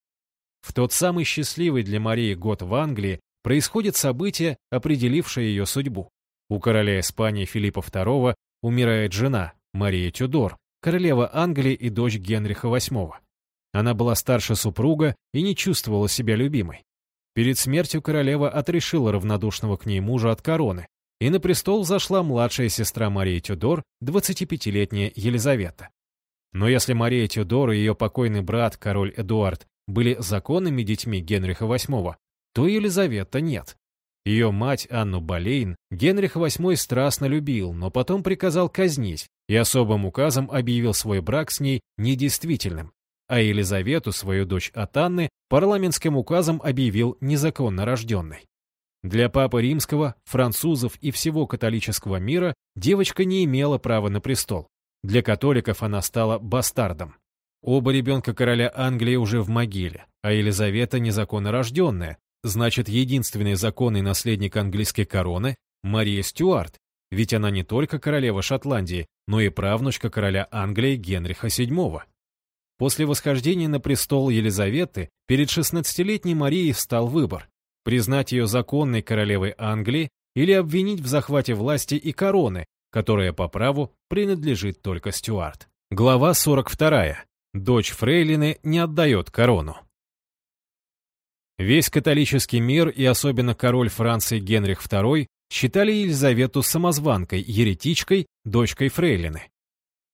В тот самый счастливый для Марии год в Англии происходит событие, определившее ее судьбу. У короля Испании Филиппа II умирает жена, Мария Тюдор, королева Англии и дочь Генриха VIII. Она была старше супруга и не чувствовала себя любимой. Перед смертью королева отрешила равнодушного к ней мужа от короны, и на престол зашла младшая сестра Марии Тюдор, 25-летняя Елизавета. Но если Мария Тюдор и ее покойный брат, король Эдуард, были законными детьми Генриха VIII, то Елизавета нет. Ее мать Анну Болейн Генрих VIII страстно любил, но потом приказал казнить и особым указом объявил свой брак с ней недействительным, а Елизавету, свою дочь от Анны, парламентским указом объявил незаконно рожденной. Для папы римского, французов и всего католического мира девочка не имела права на престол. Для католиков она стала бастардом. Оба ребенка короля Англии уже в могиле, а Елизавета незаконно рожденная, значит, единственный законный наследник английской короны – Мария Стюарт, ведь она не только королева Шотландии, но и правнучка короля Англии Генриха VII. После восхождения на престол Елизаветы перед 16-летней Марией встал выбор – признать ее законной королевой Англии или обвинить в захвате власти и короны, которая по праву принадлежит только Стюарт. Глава 42. Дочь Фрейлины не отдает корону. Весь католический мир и особенно король Франции Генрих II считали Елизавету самозванкой, еретичкой, дочкой Фрейлины.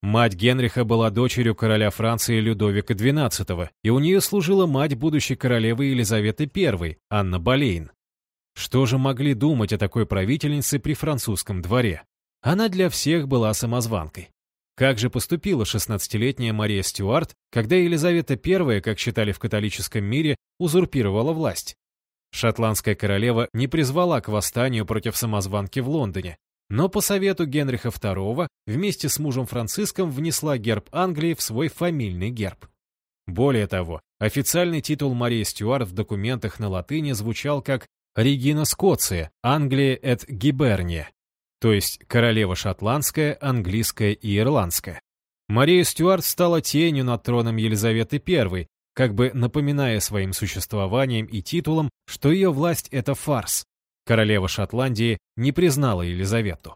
Мать Генриха была дочерью короля Франции Людовика XII, и у нее служила мать будущей королевы Елизаветы I, Анна Болейн. Что же могли думать о такой правительнице при французском дворе? Она для всех была самозванкой. Как же поступила 16-летняя Мария Стюарт, когда Елизавета I, как считали в католическом мире, узурпировала власть? Шотландская королева не призвала к восстанию против самозванки в Лондоне, но по совету Генриха II вместе с мужем Франциском внесла герб Англии в свой фамильный герб. Более того, официальный титул Марии Стюарт в документах на латыни звучал как «Регина Скоция, Англия et Гиберния», то есть королева шотландская, английская и ирландская. Мария Стюарт стала тенью над троном Елизаветы I, как бы напоминая своим существованием и титулом, что ее власть — это фарс, Королева Шотландии не признала Елизавету.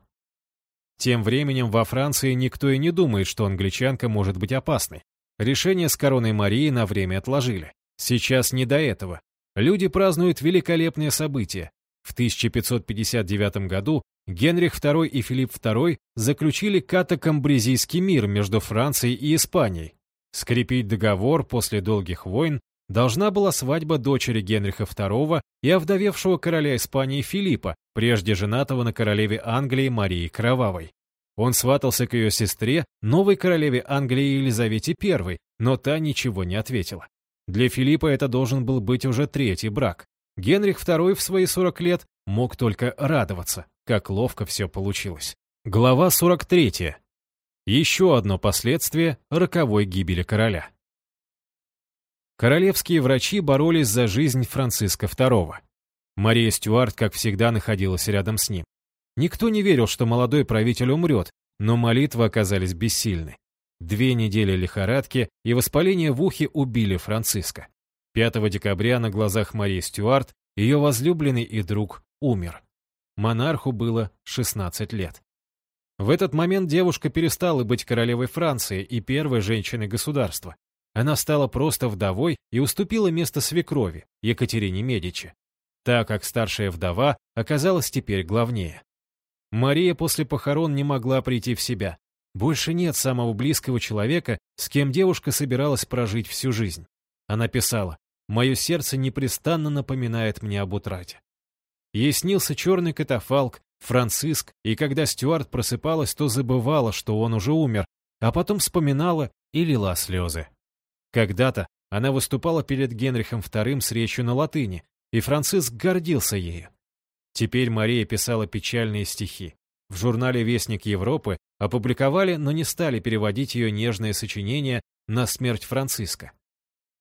Тем временем во Франции никто и не думает, что англичанка может быть опасной. Решение с короной Марии на время отложили. Сейчас не до этого. Люди празднуют великолепное событие. В 1559 году Генрих II и Филипп II заключили катакамбризийский мир между Францией и Испанией. Скрепить договор после долгих войн должна была свадьба дочери Генриха II и овдовевшего короля Испании Филиппа, прежде женатого на королеве Англии Марии Кровавой. Он сватался к ее сестре, новой королеве Англии Елизавете I, но та ничего не ответила. Для Филиппа это должен был быть уже третий брак. Генрих II в свои 40 лет мог только радоваться, как ловко все получилось. Глава 43. Еще одно последствие роковой гибели короля. Королевские врачи боролись за жизнь Франциска II. Мария Стюарт, как всегда, находилась рядом с ним. Никто не верил, что молодой правитель умрет, но молитвы оказались бессильны. Две недели лихорадки и воспаление в ухе убили Франциска. 5 декабря на глазах Марии Стюарт ее возлюбленный и друг умер. Монарху было 16 лет. В этот момент девушка перестала быть королевой Франции и первой женщиной государства. Она стала просто вдовой и уступила место свекрови, Екатерине Медичи, так как старшая вдова оказалась теперь главнее. Мария после похорон не могла прийти в себя. Больше нет самого близкого человека, с кем девушка собиралась прожить всю жизнь. Она писала, «Мое сердце непрестанно напоминает мне об утрате». Ей снился черный катафалк, Франциск, и когда Стюарт просыпалась, то забывала, что он уже умер, а потом вспоминала и лила слезы. Когда-то она выступала перед Генрихом II с речью на латыни, и Франциск гордился ею. Теперь Мария писала печальные стихи. В журнале «Вестник Европы» опубликовали, но не стали переводить ее нежное сочинение на смерть Франциска.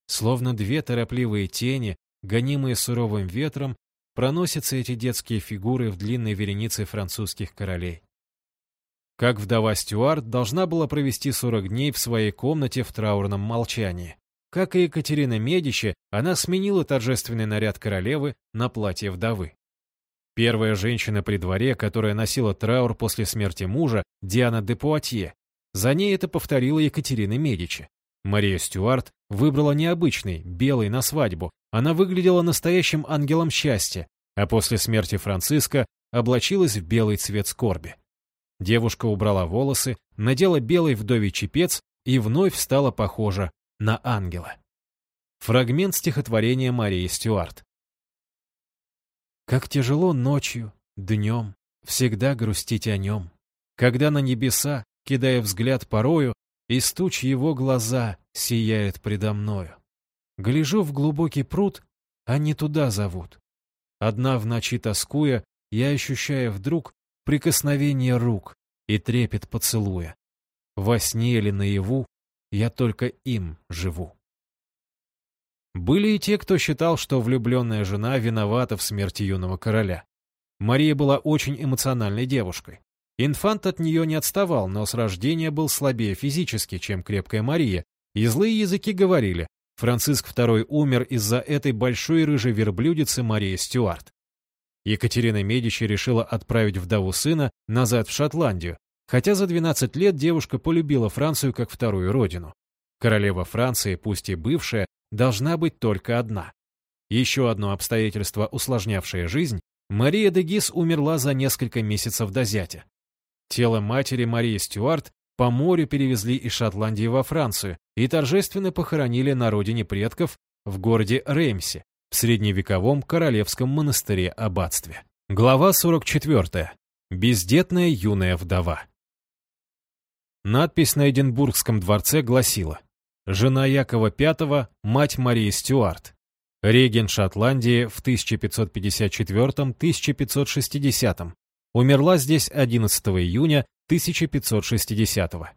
Словно две торопливые тени, гонимые суровым ветром, проносятся эти детские фигуры в длинной веренице французских королей. Как вдова Стюарт должна была провести 40 дней в своей комнате в траурном молчании. Как и Екатерина Медичи, она сменила торжественный наряд королевы на платье вдовы. Первая женщина при дворе, которая носила траур после смерти мужа, Диана де Пуатье. За ней это повторила Екатерина Медичи. Мария Стюарт выбрала необычный, белый на свадьбу. Она выглядела настоящим ангелом счастья, а после смерти Франциска облачилась в белый цвет скорби. Девушка убрала волосы, надела белый вдовий чепец и вновь стала похожа на ангела. Фрагмент стихотворения Марии Стюарт. Как тяжело ночью, днем, всегда грустить о нем, когда на небеса, кидая взгляд порою, из туч его глаза сияет предо мною. Гляжу в глубокий пруд, а не туда зовут. Одна в ночи тоскуя, я ощущаю вдруг прикосновение рук и трепет поцелуя. Во сне или наяву я только им живу. Были и те, кто считал, что влюбленная жена виновата в смерти юного короля. Мария была очень эмоциональной девушкой. Инфант от нее не отставал, но с рождения был слабее физически, чем крепкая Мария, и злые языки говорили, Франциск II умер из-за этой большой рыжей верблюдицы Марии Стюарт. Екатерина Медичи решила отправить вдову сына назад в Шотландию, хотя за 12 лет девушка полюбила Францию как вторую родину. Королева Франции, пусть и бывшая, должна быть только одна. Еще одно обстоятельство, усложнявшее жизнь, Мария де Гис умерла за несколько месяцев до зятя. Тело матери Марии Стюарт по морю перевезли из Шотландии во Францию и торжественно похоронили на родине предков в городе Реймсе, в средневековом королевском монастыре-аббатстве. Глава 44. Бездетная юная вдова. Надпись на Эдинбургском дворце гласила «Жена Якова V, мать Марии Стюарт, реген Шотландии в 1554-1560, умерла здесь 11 июня 1560 -го.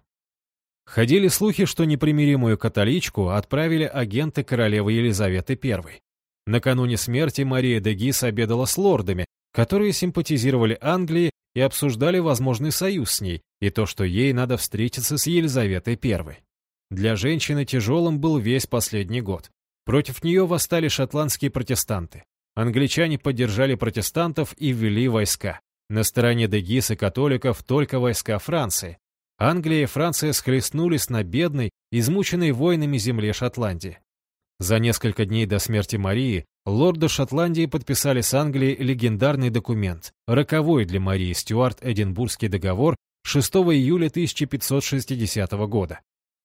Ходили слухи, что непримиримую католичку отправили агенты королевы Елизаветы I. Накануне смерти Мария де Гис обедала с лордами, которые симпатизировали Англии и обсуждали возможный союз с ней и то, что ей надо встретиться с Елизаветой I. Для женщины тяжелым был весь последний год. Против нее восстали шотландские протестанты. Англичане поддержали протестантов и ввели войска. На стороне Дегис и католиков только войска Франции. Англия и Франция схлестнулись на бедной, измученной войнами земле Шотландии. За несколько дней до смерти Марии лорды Шотландии подписали с Англией легендарный документ, роковой для Марии Стюарт Эдинбургский договор 6 июля 1560 года.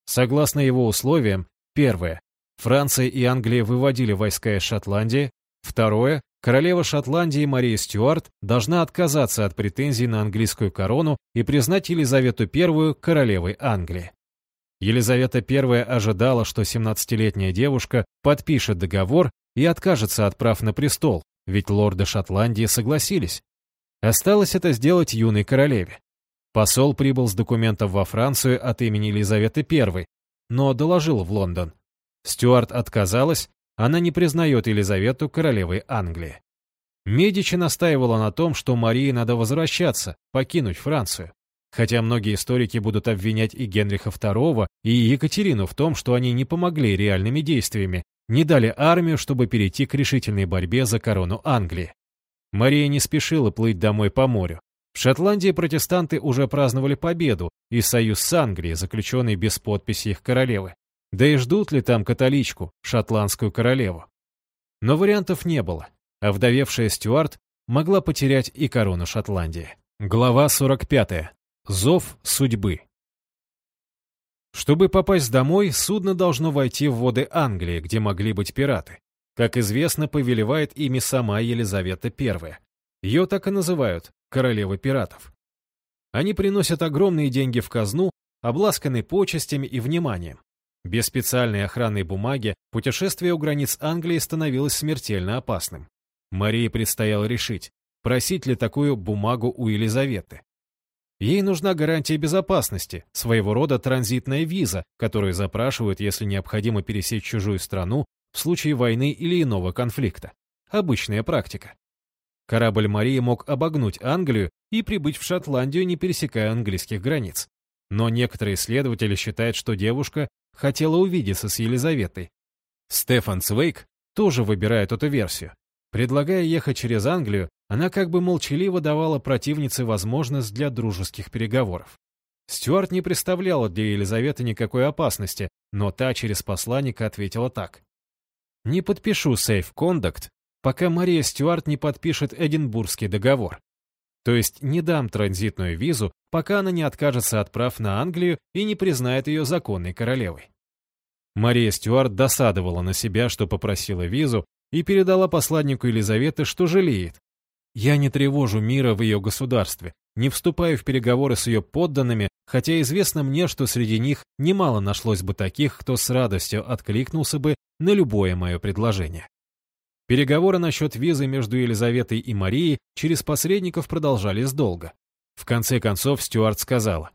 Согласно его условиям, первое, Франция и Англия выводили войска из Шотландии, второе, королева Шотландии Мария Стюарт должна отказаться от претензий на английскую корону и признать Елизавету I королевой Англии. Елизавета I ожидала, что 17-летняя девушка подпишет договор и откажется от прав на престол, ведь лорды Шотландии согласились. Осталось это сделать юной королеве. Посол прибыл с документом во Францию от имени Елизаветы I, но доложил в Лондон. Стюарт отказалась, она не признает Елизавету королевой Англии. Медичи настаивала на том, что Марии надо возвращаться, покинуть Францию хотя многие историки будут обвинять и Генриха II, и Екатерину в том, что они не помогли реальными действиями, не дали армию, чтобы перейти к решительной борьбе за корону Англии. Мария не спешила плыть домой по морю. В Шотландии протестанты уже праздновали победу и союз с Англией, заключенный без подписи их королевы. Да и ждут ли там католичку, шотландскую королеву? Но вариантов не было, а вдовевшая Стюарт могла потерять и корону Шотландии. Глава 45. Зов судьбы. Чтобы попасть домой, судно должно войти в воды Англии, где могли быть пираты. Как известно, повелевает ими сама Елизавета I. Ее так и называют – королева пиратов. Они приносят огромные деньги в казну, обласканы почестями и вниманием. Без специальной охранной бумаги путешествие у границ Англии становилось смертельно опасным. Марии предстояло решить, просить ли такую бумагу у Елизаветы. Ей нужна гарантия безопасности, своего рода транзитная виза, которую запрашивают, если необходимо пересечь чужую страну в случае войны или иного конфликта. Обычная практика. Корабль Марии мог обогнуть Англию и прибыть в Шотландию, не пересекая английских границ. Но некоторые исследователи считают, что девушка хотела увидеться с Елизаветой. Стефан Цвейк тоже выбирает эту версию. Предлагая ехать через Англию, она как бы молчаливо давала противнице возможность для дружеских переговоров. Стюарт не представляла для Елизаветы никакой опасности, но та через посланника ответила так. «Не подпишу сейф кондакт, пока Мария Стюарт не подпишет Эдинбургский договор. То есть не дам транзитную визу, пока она не откажется от прав на Англию и не признает ее законной королевой». Мария Стюарт досадовала на себя, что попросила визу, и передала посланнику Елизаветы, что жалеет, я не тревожу мира в ее государстве, не вступаю в переговоры с ее подданными, хотя известно мне, что среди них немало нашлось бы таких, кто с радостью откликнулся бы на любое мое предложение. Переговоры насчет визы между Елизаветой и Марией через посредников продолжались долго. В конце концов Стюарт сказала,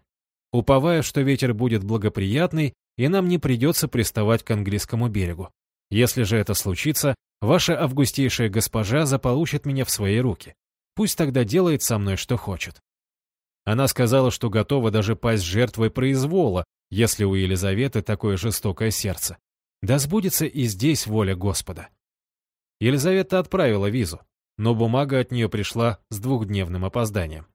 «Уповая, что ветер будет благоприятный, и нам не придется приставать к английскому берегу. Если же это случится, Ваша августейшая госпожа заполучит меня в свои руки. Пусть тогда делает со мной, что хочет. Она сказала, что готова даже пасть жертвой произвола, если у Елизаветы такое жестокое сердце. Да сбудется и здесь воля Господа. Елизавета отправила визу, но бумага от нее пришла с двухдневным опозданием.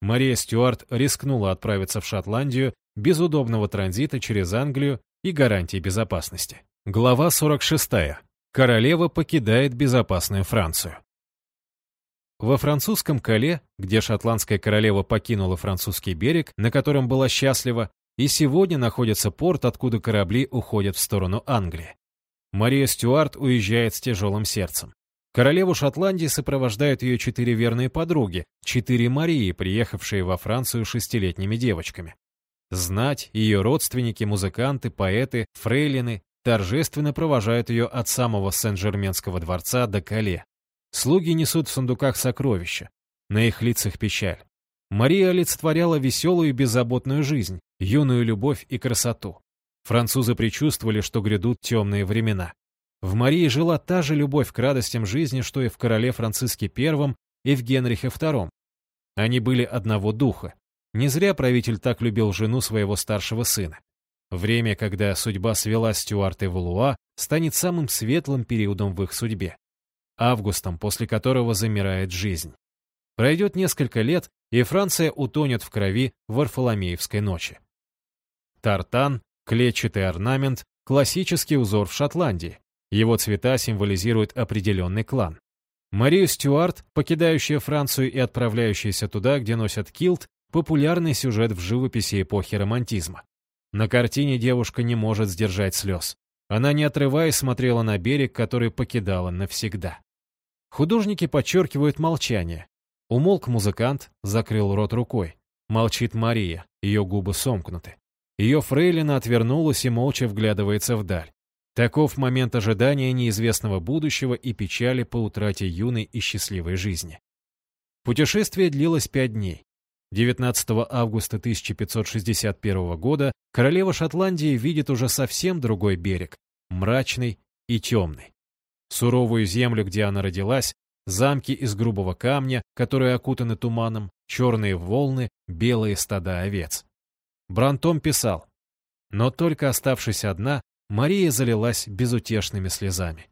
Мария Стюарт рискнула отправиться в Шотландию без удобного транзита через Англию и гарантии безопасности. Глава 46. Королева покидает безопасную Францию. Во французском Кале, где шотландская королева покинула французский берег, на котором была счастлива, и сегодня находится порт, откуда корабли уходят в сторону Англии. Мария Стюарт уезжает с тяжелым сердцем. Королеву Шотландии сопровождают ее четыре верные подруги, четыре Марии, приехавшие во Францию шестилетними девочками. Знать, ее родственники, музыканты, поэты, фрейлины торжественно провожают ее от самого Сен-Жерменского дворца до Кале. Слуги несут в сундуках сокровища. На их лицах печаль. Мария олицетворяла веселую и беззаботную жизнь, юную любовь и красоту. Французы предчувствовали, что грядут темные времена. В Марии жила та же любовь к радостям жизни, что и в короле Франциске I и в Генрихе II. Они были одного духа. Не зря правитель так любил жену своего старшего сына. Время, когда судьба свела Стюарта и Валуа, станет самым светлым периодом в их судьбе. Августом, после которого замирает жизнь. Пройдет несколько лет, и Франция утонет в крови Варфоломеевской ночи. Тартан, клетчатый орнамент, классический узор в Шотландии. Его цвета символизируют определенный клан. Мария Стюарт, покидающая Францию и отправляющаяся туда, где носят килт, популярный сюжет в живописи эпохи романтизма. На картине девушка не может сдержать слез. Она, не отрываясь, смотрела на берег, который покидала навсегда. Художники подчеркивают молчание. Умолк музыкант, закрыл рот рукой. Молчит Мария, ее губы сомкнуты. Ее фрейлина отвернулась и молча вглядывается вдаль. Таков момент ожидания неизвестного будущего и печали по утрате юной и счастливой жизни. Путешествие длилось пять дней. 19 августа 1561 года королева Шотландии видит уже совсем другой берег, мрачный и темный. Суровую землю, где она родилась, замки из грубого камня, которые окутаны туманом, черные волны, белые стада овец. Брантом писал, но только оставшись одна, Мария залилась безутешными слезами.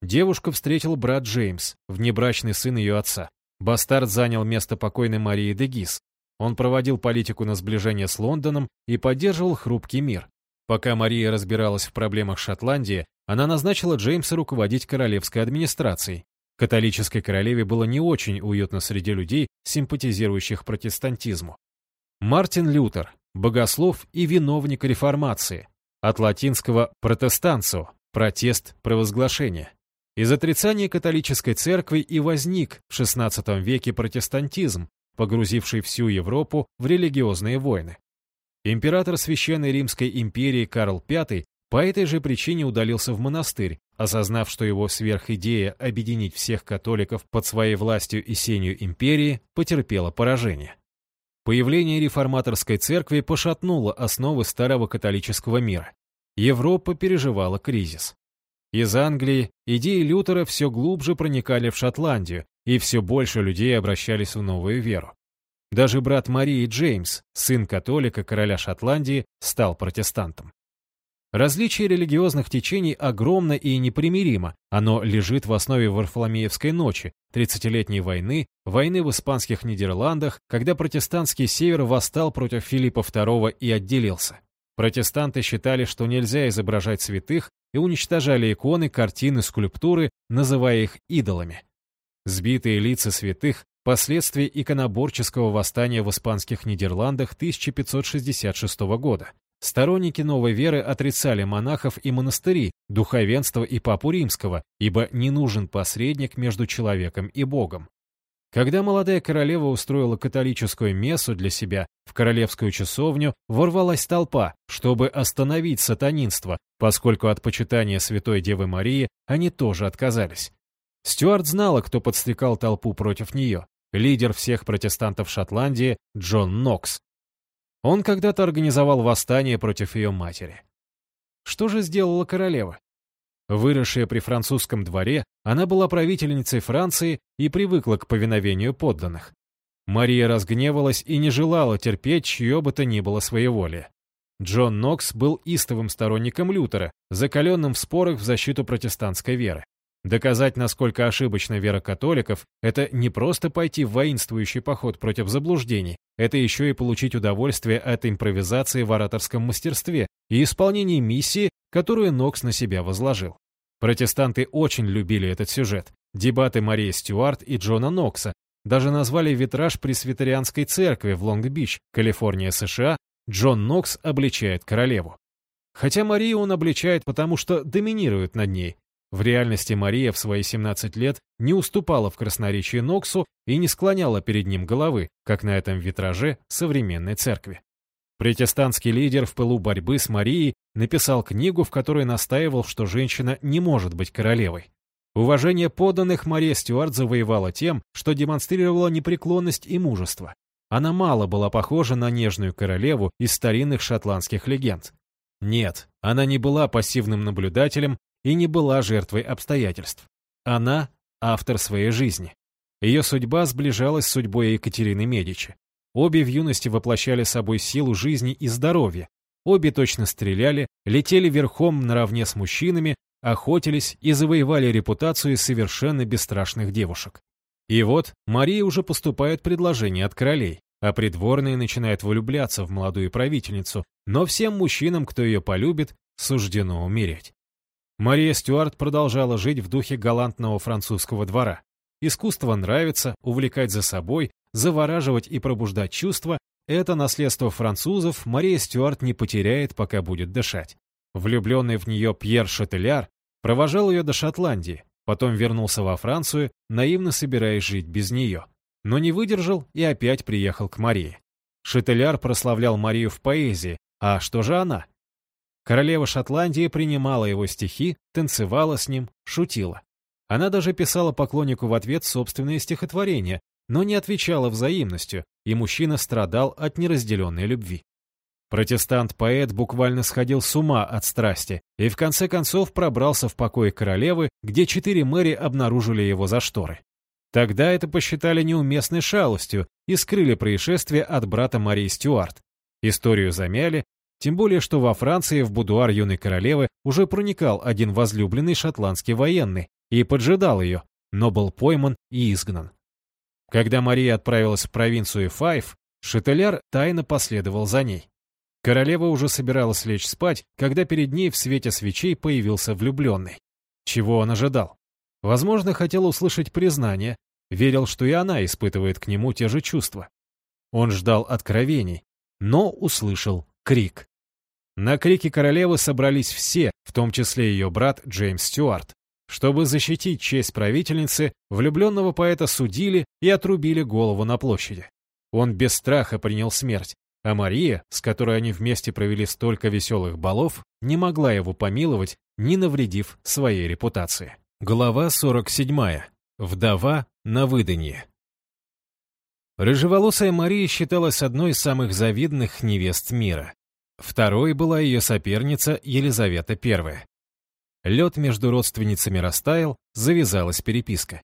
Девушку встретил брат Джеймс, внебрачный сын ее отца. Бастард занял место покойной Марии де Гис. Он проводил политику на сближение с Лондоном и поддерживал хрупкий мир. Пока Мария разбиралась в проблемах Шотландии, она назначила Джеймса руководить королевской администрацией. Католической королеве было не очень уютно среди людей, симпатизирующих протестантизму. Мартин Лютер, богослов и виновник реформации, от латинского «протестансо» – протест, провозглашение. Из отрицания католической церкви и возник в XVI веке протестантизм, погрузивший всю Европу в религиозные войны. Император Священной Римской империи Карл V по этой же причине удалился в монастырь, осознав, что его сверхидея объединить всех католиков под своей властью и сенью империи потерпела поражение. Появление реформаторской церкви пошатнуло основы старого католического мира. Европа переживала кризис. Из Англии идеи Лютера все глубже проникали в Шотландию, и все больше людей обращались в новую веру. Даже брат Марии Джеймс, сын католика короля Шотландии, стал протестантом. Различие религиозных течений огромно и непримиримо. Оно лежит в основе Варфоломеевской ночи, 30-летней войны, войны в испанских Нидерландах, когда протестантский север восстал против Филиппа II и отделился. Протестанты считали, что нельзя изображать святых, и уничтожали иконы, картины, скульптуры, называя их идолами. Сбитые лица святых – последствия иконоборческого восстания в испанских Нидерландах 1566 года. Сторонники новой веры отрицали монахов и монастыри, духовенство и папу римского, ибо не нужен посредник между человеком и Богом. Когда молодая королева устроила католическую мессу для себя в королевскую часовню, ворвалась толпа, чтобы остановить сатанинство, поскольку от почитания Святой Девы Марии они тоже отказались. Стюарт знала, кто подстрекал толпу против нее. Лидер всех протестантов Шотландии Джон Нокс. Он когда-то организовал восстание против ее матери. Что же сделала королева? Выросшая при французском дворе, она была правительницей Франции и привыкла к повиновению подданных. Мария разгневалась и не желала терпеть чье бы то ни было своеволие. Джон Нокс был истовым сторонником Лютера, закаленным в спорах в защиту протестантской веры. Доказать, насколько ошибочна вера католиков, это не просто пойти в воинствующий поход против заблуждений, это еще и получить удовольствие от импровизации в ораторском мастерстве и исполнении миссии, которую Нокс на себя возложил. Протестанты очень любили этот сюжет. Дебаты Марии Стюарт и Джона Нокса даже назвали витраж пресвитерианской церкви в Лонг-Бич, Калифорния, США, Джон Нокс обличает королеву. Хотя Марию он обличает, потому что доминирует над ней. В реальности Мария в свои 17 лет не уступала в красноречии Ноксу и не склоняла перед ним головы, как на этом витраже современной церкви. Протестантский лидер в пылу борьбы с Марией написал книгу, в которой настаивал, что женщина не может быть королевой. Уважение подданных Мария Стюарт завоевала тем, что демонстрировала непреклонность и мужество. Она мало была похожа на нежную королеву из старинных шотландских легенд. Нет, она не была пассивным наблюдателем и не была жертвой обстоятельств. Она — автор своей жизни. Ее судьба сближалась с судьбой Екатерины Медичи. Обе в юности воплощали собой силу жизни и здоровья. Обе точно стреляли, летели верхом наравне с мужчинами, охотились и завоевали репутацию совершенно бесстрашных девушек. И вот Мария уже поступает предложение от королей, а придворные начинают влюбляться в молодую правительницу, но всем мужчинам, кто ее полюбит, суждено умереть. Мария Стюарт продолжала жить в духе галантного французского двора. Искусство нравится, увлекать за собой, завораживать и пробуждать чувства – это наследство французов Мария Стюарт не потеряет, пока будет дышать. Влюбленный в нее Пьер Шателяр провожал ее до Шотландии, потом вернулся во Францию, наивно собираясь жить без нее, но не выдержал и опять приехал к Марии. Шателяр прославлял Марию в поэзии, а что же она? Королева Шотландии принимала его стихи, танцевала с ним, шутила. Она даже писала поклоннику в ответ собственные стихотворения, но не отвечала взаимностью, и мужчина страдал от неразделенной любви. Протестант-поэт буквально сходил с ума от страсти и в конце концов пробрался в покой королевы, где четыре мэри обнаружили его за шторы. Тогда это посчитали неуместной шалостью и скрыли происшествие от брата Марии Стюарт. Историю замяли, тем более что во Франции в будуар юной королевы уже проникал один возлюбленный шотландский военный и поджидал ее, но был пойман и изгнан. Когда Мария отправилась в провинцию Файв, Шателяр тайно последовал за ней. Королева уже собиралась лечь спать, когда перед ней в свете свечей появился влюбленный. Чего он ожидал? Возможно, хотел услышать признание, верил, что и она испытывает к нему те же чувства. Он ждал откровений, но услышал крик. На крике королевы собрались все, в том числе ее брат Джеймс Стюарт. Чтобы защитить честь правительницы, влюбленного поэта судили и отрубили голову на площади. Он без страха принял смерть, а Мария, с которой они вместе провели столько веселых балов, не могла его помиловать, не навредив своей репутации. Глава 47. Вдова на выданье. Рыжеволосая Мария считалась одной из самых завидных невест мира. Второй была ее соперница Елизавета I. Лед между родственницами растаял, завязалась переписка.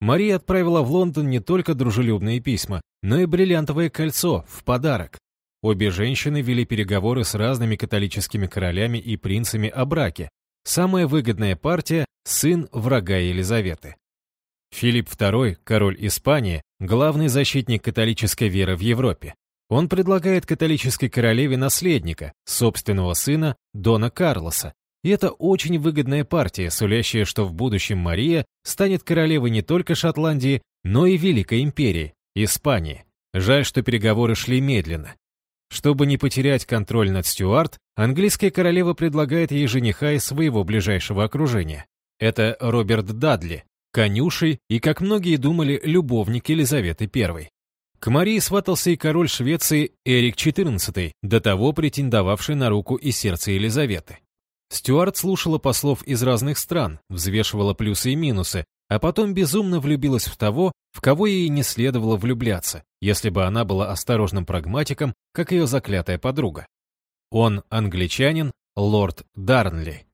Мария отправила в Лондон не только дружелюбные письма, но и бриллиантовое кольцо в подарок. Обе женщины вели переговоры с разными католическими королями и принцами о браке. Самая выгодная партия – сын врага Елизаветы. Филипп II, король Испании, главный защитник католической веры в Европе. Он предлагает католической королеве наследника, собственного сына Дона Карлоса. И это очень выгодная партия, сулящая, что в будущем Мария станет королевой не только Шотландии, но и Великой империи, Испании. Жаль, что переговоры шли медленно. Чтобы не потерять контроль над Стюарт, английская королева предлагает ей жениха из своего ближайшего окружения. Это Роберт Дадли, конюшей и, как многие думали, любовник Елизаветы I. К Марии сватался и король Швеции Эрик XIV, до того претендовавший на руку и сердце Елизаветы. Стюарт слушала послов из разных стран, взвешивала плюсы и минусы, а потом безумно влюбилась в того, в кого ей не следовало влюбляться, если бы она была осторожным прагматиком, как ее заклятая подруга. Он англичанин, лорд Дарнли.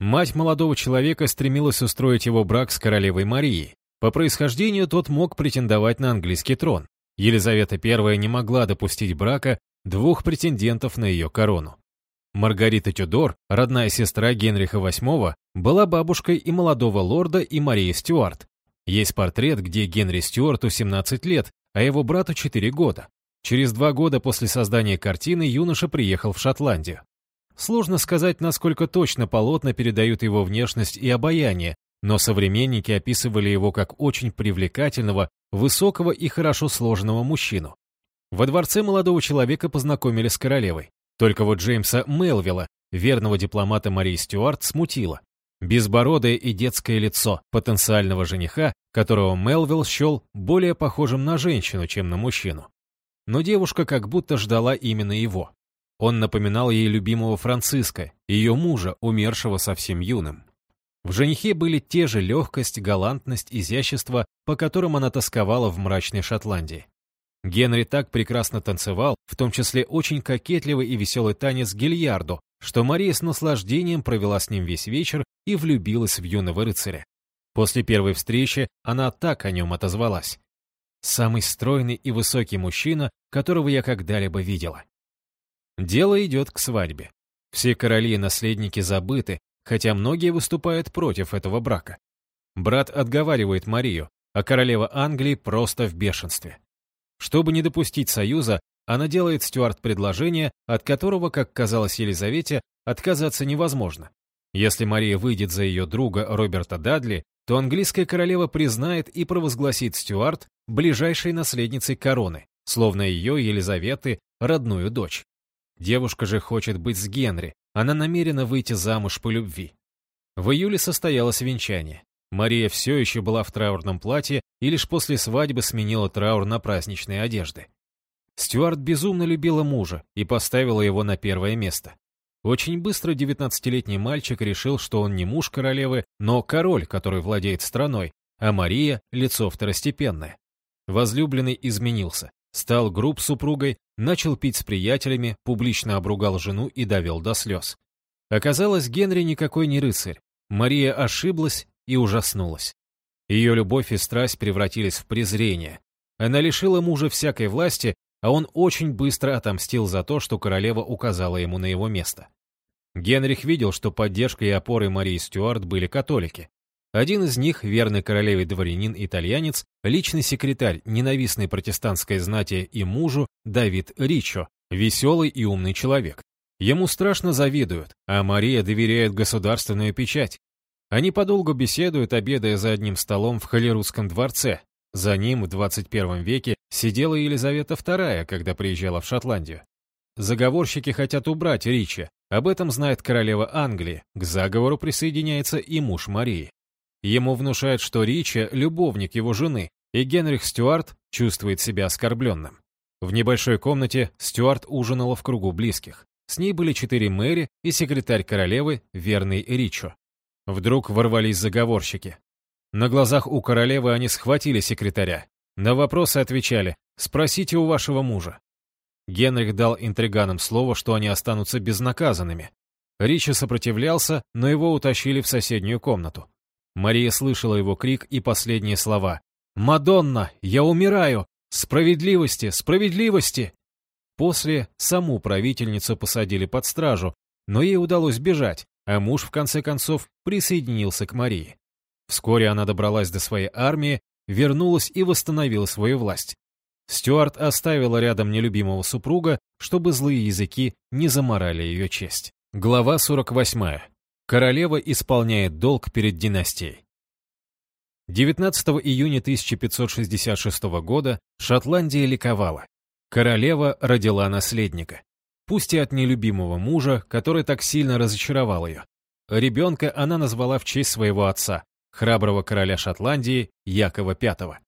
Мать молодого человека стремилась устроить его брак с королевой Марией. По происхождению тот мог претендовать на английский трон. Елизавета I не могла допустить брака двух претендентов на ее корону. Маргарита Тюдор, родная сестра Генриха VIII, была бабушкой и молодого лорда, и Марии Стюарт. Есть портрет, где Генри Стюарту 17 лет, а его брату 4 года. Через два года после создания картины юноша приехал в Шотландию. Сложно сказать, насколько точно полотна передают его внешность и обаяние, но современники описывали его как очень привлекательного, высокого и хорошо сложенного мужчину. Во дворце молодого человека познакомили с королевой. Только вот Джеймса Мелвилла, верного дипломата Марии Стюарт, смутило. Безбородое и детское лицо потенциального жениха, которого Мелвилл счел более похожим на женщину, чем на мужчину. но девушка как будто ждала именно его. Он напоминал ей любимого Франциска, ее мужа, умершего совсем юным. В женихе были те же легкость, галантность, изящество, по которым она тосковала в мрачной Шотландии. Генри так прекрасно танцевал, в том числе очень кокетливый и веселый танец гильярду, что Мария с наслаждением провела с ним весь вечер и влюбилась в юного рыцаря. После первой встречи она так о нем отозвалась. «Самый стройный и высокий мужчина, которого я когда-либо видела». Дело идет к свадьбе. Все короли и наследники забыты, хотя многие выступают против этого брака. Брат отговаривает Марию, а королева Англии просто в бешенстве. Чтобы не допустить союза, она делает Стюарт предложение, от которого, как казалось Елизавете, отказаться невозможно. Если Мария выйдет за ее друга Роберта Дадли, то английская королева признает и провозгласит Стюарт ближайшей наследницей короны, словно ее, Елизаветы, родную дочь. Девушка же хочет быть с Генри, она намерена выйти замуж по любви. В июле состоялось венчание. Мария все еще была в траурном платье и лишь после свадьбы сменила траур на праздничные одежды. Стюарт безумно любила мужа и поставила его на первое место. Очень быстро 19-летний мальчик решил, что он не муж королевы, но король, который владеет страной, а Мария — лицо второстепенное. Возлюбленный изменился, стал груб супругой, начал пить с приятелями, публично обругал жену и довел до слез. Оказалось, Генри никакой не рыцарь. Мария ошиблась и ужаснулась. Ее любовь и страсть превратились в презрение. Она лишила мужа всякой власти, а он очень быстро отомстил за то, что королева указала ему на его место. Генрих видел, что поддержкой и опорой Марии Стюарт были католики. Один из них, верный королеве дворянин-итальянец, личный секретарь ненавистной протестантской знати и мужу Давид Ричо, веселый и умный человек. Ему страшно завидуют, а Мария доверяет государственную печать, они подолгу беседуют, обедая за одним столом в Холерудском дворце. За ним в 21 веке сидела Елизавета II, когда приезжала в Шотландию. Заговорщики хотят убрать Ричи. Об этом знает королева Англии. К заговору присоединяется и муж Марии. Ему внушают, что Ричи – любовник его жены, и Генрих Стюарт чувствует себя оскорбленным. В небольшой комнате Стюарт ужинала в кругу близких. С ней были четыре мэри и секретарь королевы, верный Ричо. Вдруг ворвались заговорщики. На глазах у королевы они схватили секретаря. На вопросы отвечали «Спросите у вашего мужа». Генрих дал интриганам слово, что они останутся безнаказанными. Ричи сопротивлялся, но его утащили в соседнюю комнату. Мария слышала его крик и последние слова. «Мадонна, я умираю! Справедливости, справедливости!» После саму правительницу посадили под стражу, но ей удалось бежать, а муж, в конце концов, присоединился к Марии. Вскоре она добралась до своей армии, вернулась и восстановила свою власть. Стюарт оставила рядом нелюбимого супруга, чтобы злые языки не заморали ее честь. Глава 48. Королева исполняет долг перед династией. 19 июня 1566 года Шотландия ликовала. Королева родила наследника пусть и от нелюбимого мужа, который так сильно разочаровал ее. Ребенка она назвала в честь своего отца, храброго короля Шотландии Якова V.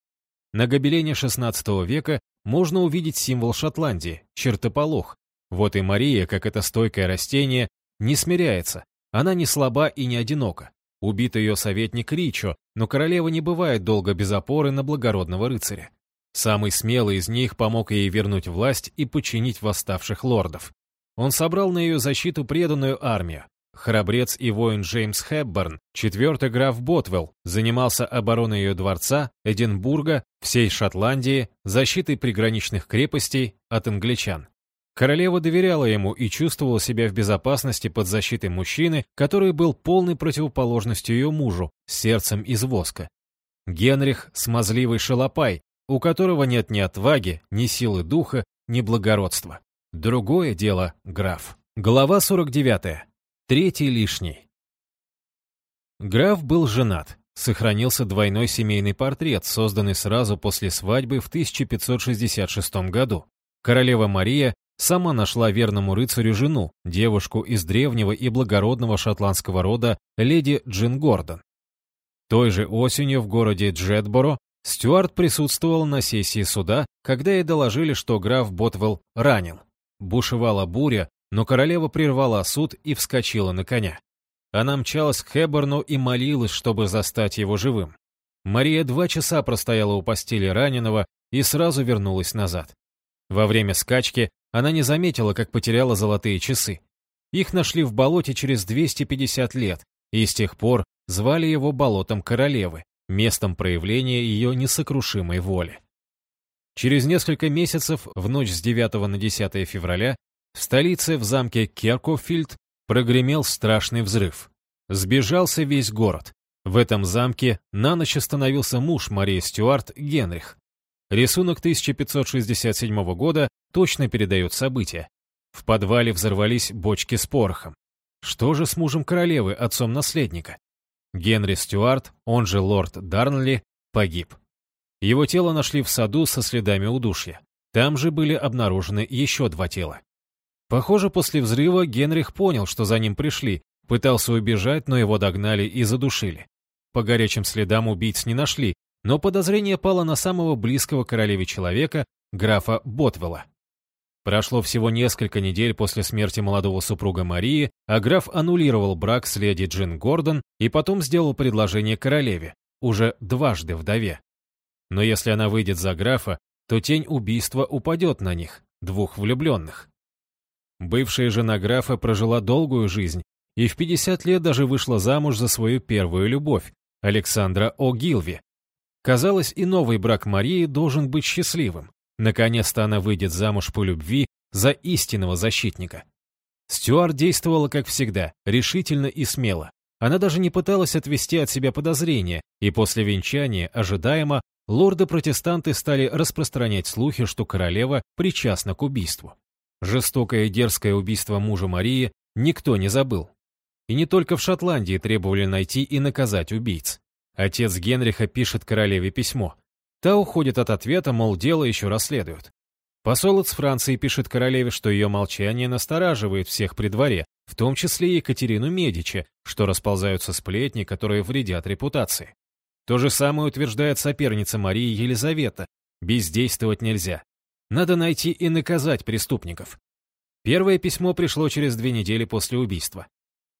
На гобелене XVI века можно увидеть символ Шотландии – чертополох. Вот и Мария, как это стойкое растение, не смиряется. Она не слаба и не одинока. Убит ее советник Ричо, но королева не бывает долго без опоры на благородного рыцаря. Самый смелый из них помог ей вернуть власть и подчинить восставших лордов. Он собрал на ее защиту преданную армию. Храбрец и воин Джеймс Хэбборн, четвертый граф Ботвелл, занимался обороной ее дворца, Эдинбурга, всей Шотландии, защитой приграничных крепостей от англичан. Королева доверяла ему и чувствовала себя в безопасности под защитой мужчины, который был полной противоположностью ее мужу, сердцем из воска. Генрих – смазливый шалопай, у которого нет ни отваги, ни силы духа, ни благородства. Другое дело — граф. Глава 49. Третий лишний. Граф был женат. Сохранился двойной семейный портрет, созданный сразу после свадьбы в 1566 году. Королева Мария сама нашла верному рыцарю жену, девушку из древнего и благородного шотландского рода леди Джин Гордон. Той же осенью в городе Джетборо Стюарт присутствовал на сессии суда, когда ей доложили, что граф Ботвелл ранен. Бушевала буря, но королева прервала суд и вскочила на коня. Она мчалась к Хэбборну и молилась, чтобы застать его живым. Мария два часа простояла у постели раненого и сразу вернулась назад. Во время скачки она не заметила, как потеряла золотые часы. Их нашли в болоте через 250 лет, и с тех пор звали его болотом королевы, местом проявления ее несокрушимой воли. Через несколько месяцев, в ночь с 9 на 10 февраля, в столице в замке Керкофильд прогремел страшный взрыв. Сбежался весь город. В этом замке на ночь остановился муж Марии Стюарт Генрих. Рисунок 1567 года точно передает события. В подвале взорвались бочки с порохом. Что же с мужем королевы, отцом наследника? Генри Стюарт, он же лорд Дарнли, погиб. Его тело нашли в саду со следами удушья. Там же были обнаружены еще два тела. Похоже, после взрыва Генрих понял, что за ним пришли, пытался убежать, но его догнали и задушили. По горячим следам убийц не нашли, но подозрение пало на самого близкого королеве человека, графа Ботвелла. Прошло всего несколько недель после смерти молодого супруга Марии, а граф аннулировал брак с леди Джин Гордон и потом сделал предложение королеве, уже дважды вдове. Но если она выйдет за графа, то тень убийства упадет на них, двух влюбленных. Бывшая жена графа прожила долгую жизнь и в 50 лет даже вышла замуж за свою первую любовь, Александра О'Гилви. Казалось, и новый брак Марии должен быть счастливым. Наконец-то она выйдет замуж по любви за истинного защитника. Стюарт действовала, как всегда, решительно и смело. Она даже не пыталась отвести от себя подозрения, и после венчания, ожидаемо, лорды-протестанты стали распространять слухи, что королева причастна к убийству. Жестокое и дерзкое убийство мужа Марии никто не забыл. И не только в Шотландии требовали найти и наказать убийц. Отец Генриха пишет королеве письмо. Та уходит от ответа, мол, дело еще расследуют. Посол из Франции пишет королеве, что ее молчание настораживает всех при дворе, в том числе и Екатерину Медичи, что расползаются сплетни, которые вредят репутации. То же самое утверждает соперница Марии Елизавета. Бездействовать нельзя. Надо найти и наказать преступников. Первое письмо пришло через две недели после убийства.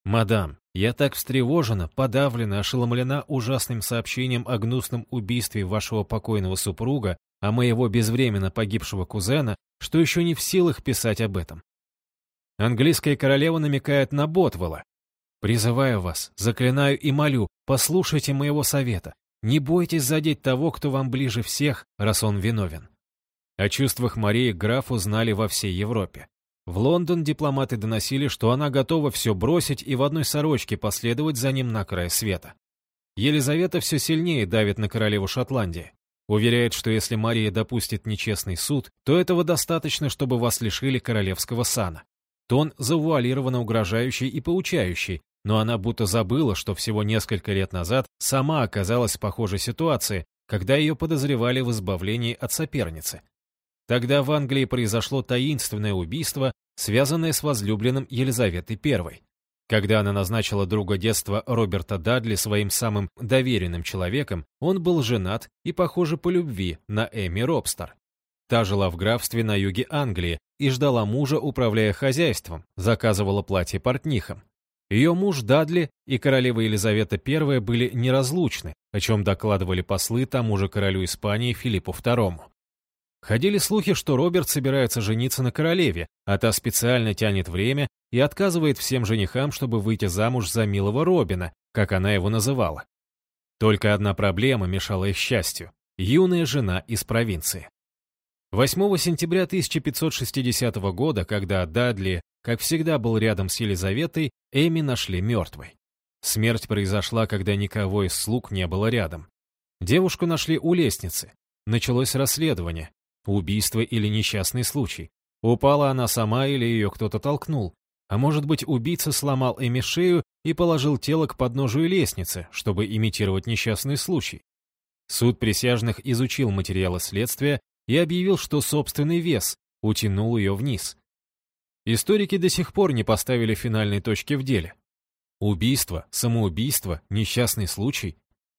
«Мадам, я так встревожена, подавлена, ошеломлена ужасным сообщением о гнусном убийстве вашего покойного супруга, а моего безвременно погибшего кузена, что еще не в силах писать об этом. Английская королева намекает на Ботвелла. Призываю вас, заклинаю и молю, послушайте моего совета. Не бойтесь задеть того, кто вам ближе всех, раз он виновен. О чувствах Марии графу знали во всей Европе. В Лондон дипломаты доносили, что она готова все бросить и в одной сорочке последовать за ним на край света. Елизавета все сильнее давит на королеву Шотландии. Уверяет, что если Мария допустит нечестный суд, то этого достаточно, чтобы вас лишили королевского сана. Тон завуалированно угрожающий и поучающий, но она будто забыла, что всего несколько лет назад сама оказалась в похожей ситуации, когда ее подозревали в избавлении от соперницы. Тогда в Англии произошло таинственное убийство, связанное с возлюбленным Елизаветы I. Когда она назначила друга детства Роберта Дадли своим самым доверенным человеком, он был женат и, похоже, по любви на Эми Робстер. Та жила в графстве на юге Англии и ждала мужа, управляя хозяйством, заказывала платье портнихам. Ее муж Дадли и королева Елизавета I были неразлучны, о чем докладывали послы тому же королю Испании Филиппу II. Ходили слухи, что Роберт собирается жениться на королеве, а та специально тянет время и отказывает всем женихам, чтобы выйти замуж за милого Робина, как она его называла. Только одна проблема мешала их счастью – юная жена из провинции. 8 сентября 1560 года, когда Дадли, как всегда, был рядом с Елизаветой, Эми нашли мертвой. Смерть произошла, когда никого из слуг не было рядом. Девушку нашли у лестницы. Началось расследование, Убийство или несчастный случай. Упала она сама или ее кто-то толкнул. А может быть, убийца сломал Эми шею и положил тело к подножию лестницы, чтобы имитировать несчастный случай. Суд присяжных изучил материалы следствия и объявил, что собственный вес утянул ее вниз. Историки до сих пор не поставили финальной точки в деле. Убийство, самоубийство, несчастный случай.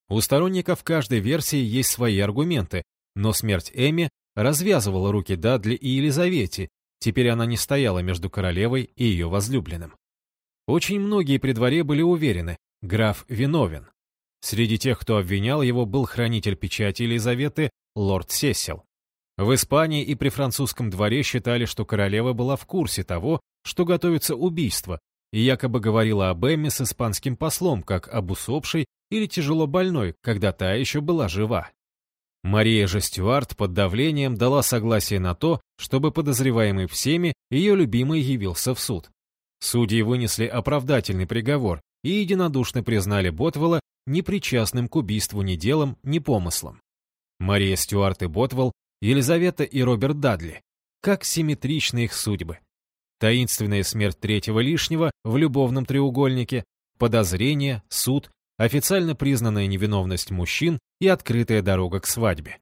У сторонников каждой версии есть свои аргументы, но смерть Эми развязывала руки Дадли и Елизавете, теперь она не стояла между королевой и ее возлюбленным. Очень многие при дворе были уверены, граф виновен. Среди тех, кто обвинял его, был хранитель печати Елизаветы, лорд Сесил. В Испании и при французском дворе считали, что королева была в курсе того, что готовится убийство, и якобы говорила об Эмме с испанским послом, как об усопшей или тяжело больной, когда та еще была жива. Мария же Стюарт под давлением дала согласие на то, чтобы подозреваемый всеми ее любимый явился в суд. Судьи вынесли оправдательный приговор и единодушно признали Ботвелла непричастным к убийству ни делом, ни помыслом. Мария Стюарт и Ботвелл, Елизавета и Роберт Дадли. Как симметричны их судьбы. Таинственная смерть третьего лишнего в любовном треугольнике, подозрение, суд, официально признанная невиновность мужчин и открытая дорога к свадьбе.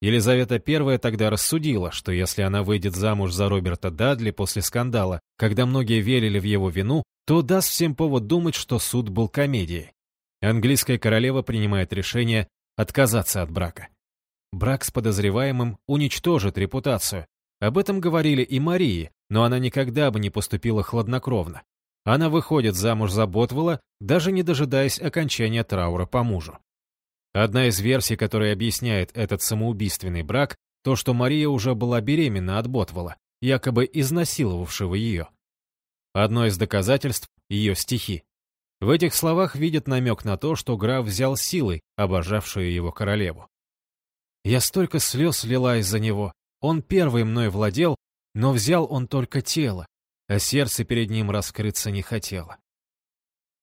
Елизавета I тогда рассудила, что если она выйдет замуж за Роберта Дадли после скандала, когда многие верили в его вину, то даст всем повод думать, что суд был комедией. Английская королева принимает решение отказаться от брака. Брак с подозреваемым уничтожит репутацию. Об этом говорили и Марии, но она никогда бы не поступила хладнокровно. Она выходит замуж за Ботвелла, даже не дожидаясь окончания траура по мужу. Одна из версий, которая объясняет этот самоубийственный брак, то, что Мария уже была беременна от Ботвелла, якобы изнасиловавшего ее. Одно из доказательств — ее стихи. В этих словах видят намек на то, что граф взял силой обожавшую его королеву. «Я столько слез лила из-за него. Он первый мной владел, но взял он только тело, а сердце перед ним раскрыться не хотело.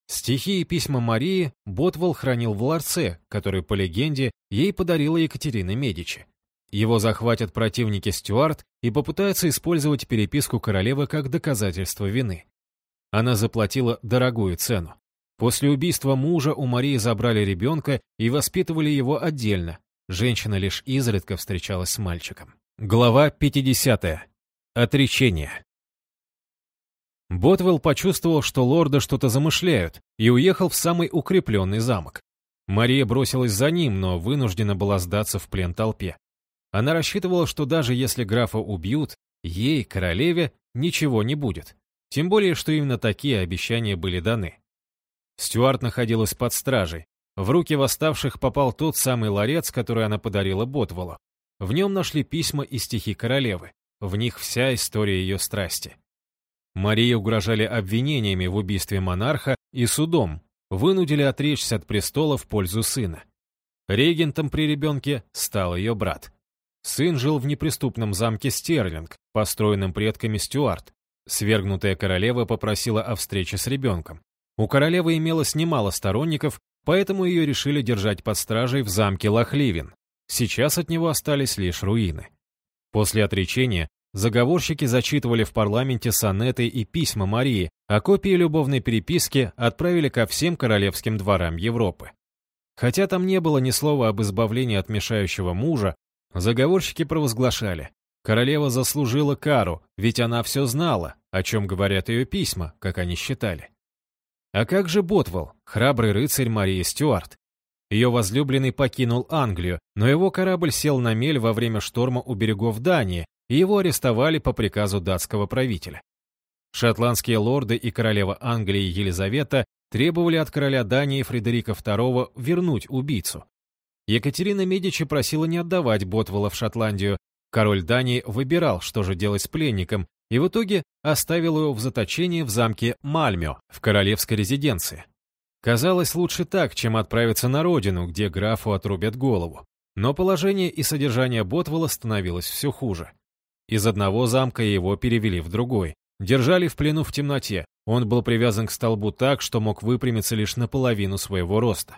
Стихи и письма Марии Ботвол хранил в ларце, который, по легенде, ей подарила Екатерина Медичи. Его захватят противники Стюарт и попытаются использовать переписку королевы как доказательство вины. Она заплатила дорогую цену. После убийства мужа у Марии забрали ребенка и воспитывали его отдельно. Женщина лишь изредка встречалась с мальчиком. Глава 50. Отречение. Ботвелл почувствовал, что лорда что-то замышляют, и уехал в самый укрепленный замок. Мария бросилась за ним, но вынуждена была сдаться в плен толпе. Она рассчитывала, что даже если графа убьют, ей, королеве, ничего не будет. Тем более, что именно такие обещания были даны. Стюарт находилась под стражей. В руки восставших попал тот самый ларец, который она подарила Ботвеллу. В нем нашли письма и стихи королевы. В них вся история ее страсти. Марии угрожали обвинениями в убийстве монарха и судом, вынудили отречься от престола в пользу сына. Регентом при ребенке стал ее брат. Сын жил в неприступном замке Стерлинг, построенном предками Стюарт. Свергнутая королева попросила о встрече с ребенком. У королевы имелось немало сторонников, поэтому ее решили держать под стражей в замке Лохливин. Сейчас от него остались лишь руины. После отречения Заговорщики зачитывали в парламенте сонеты и письма Марии, а копии любовной переписки отправили ко всем королевским дворам Европы. Хотя там не было ни слова об избавлении от мешающего мужа, заговорщики провозглашали, королева заслужила кару, ведь она все знала, о чем говорят ее письма, как они считали. А как же Ботвелл, храбрый рыцарь Марии Стюарт? Ее возлюбленный покинул Англию, но его корабль сел на мель во время шторма у берегов Дании, и его арестовали по приказу датского правителя. Шотландские лорды и королева Англии Елизавета требовали от короля Дании Фредерика II вернуть убийцу. Екатерина Медичи просила не отдавать Ботвелла в Шотландию. Король Дании выбирал, что же делать с пленником, и в итоге оставил его в заточении в замке Мальмё в королевской резиденции. Казалось лучше так, чем отправиться на родину, где графу отрубят голову. Но положение и содержание Ботвелла становилось все хуже. Из одного замка его перевели в другой. Держали в плену в темноте. Он был привязан к столбу так, что мог выпрямиться лишь наполовину своего роста.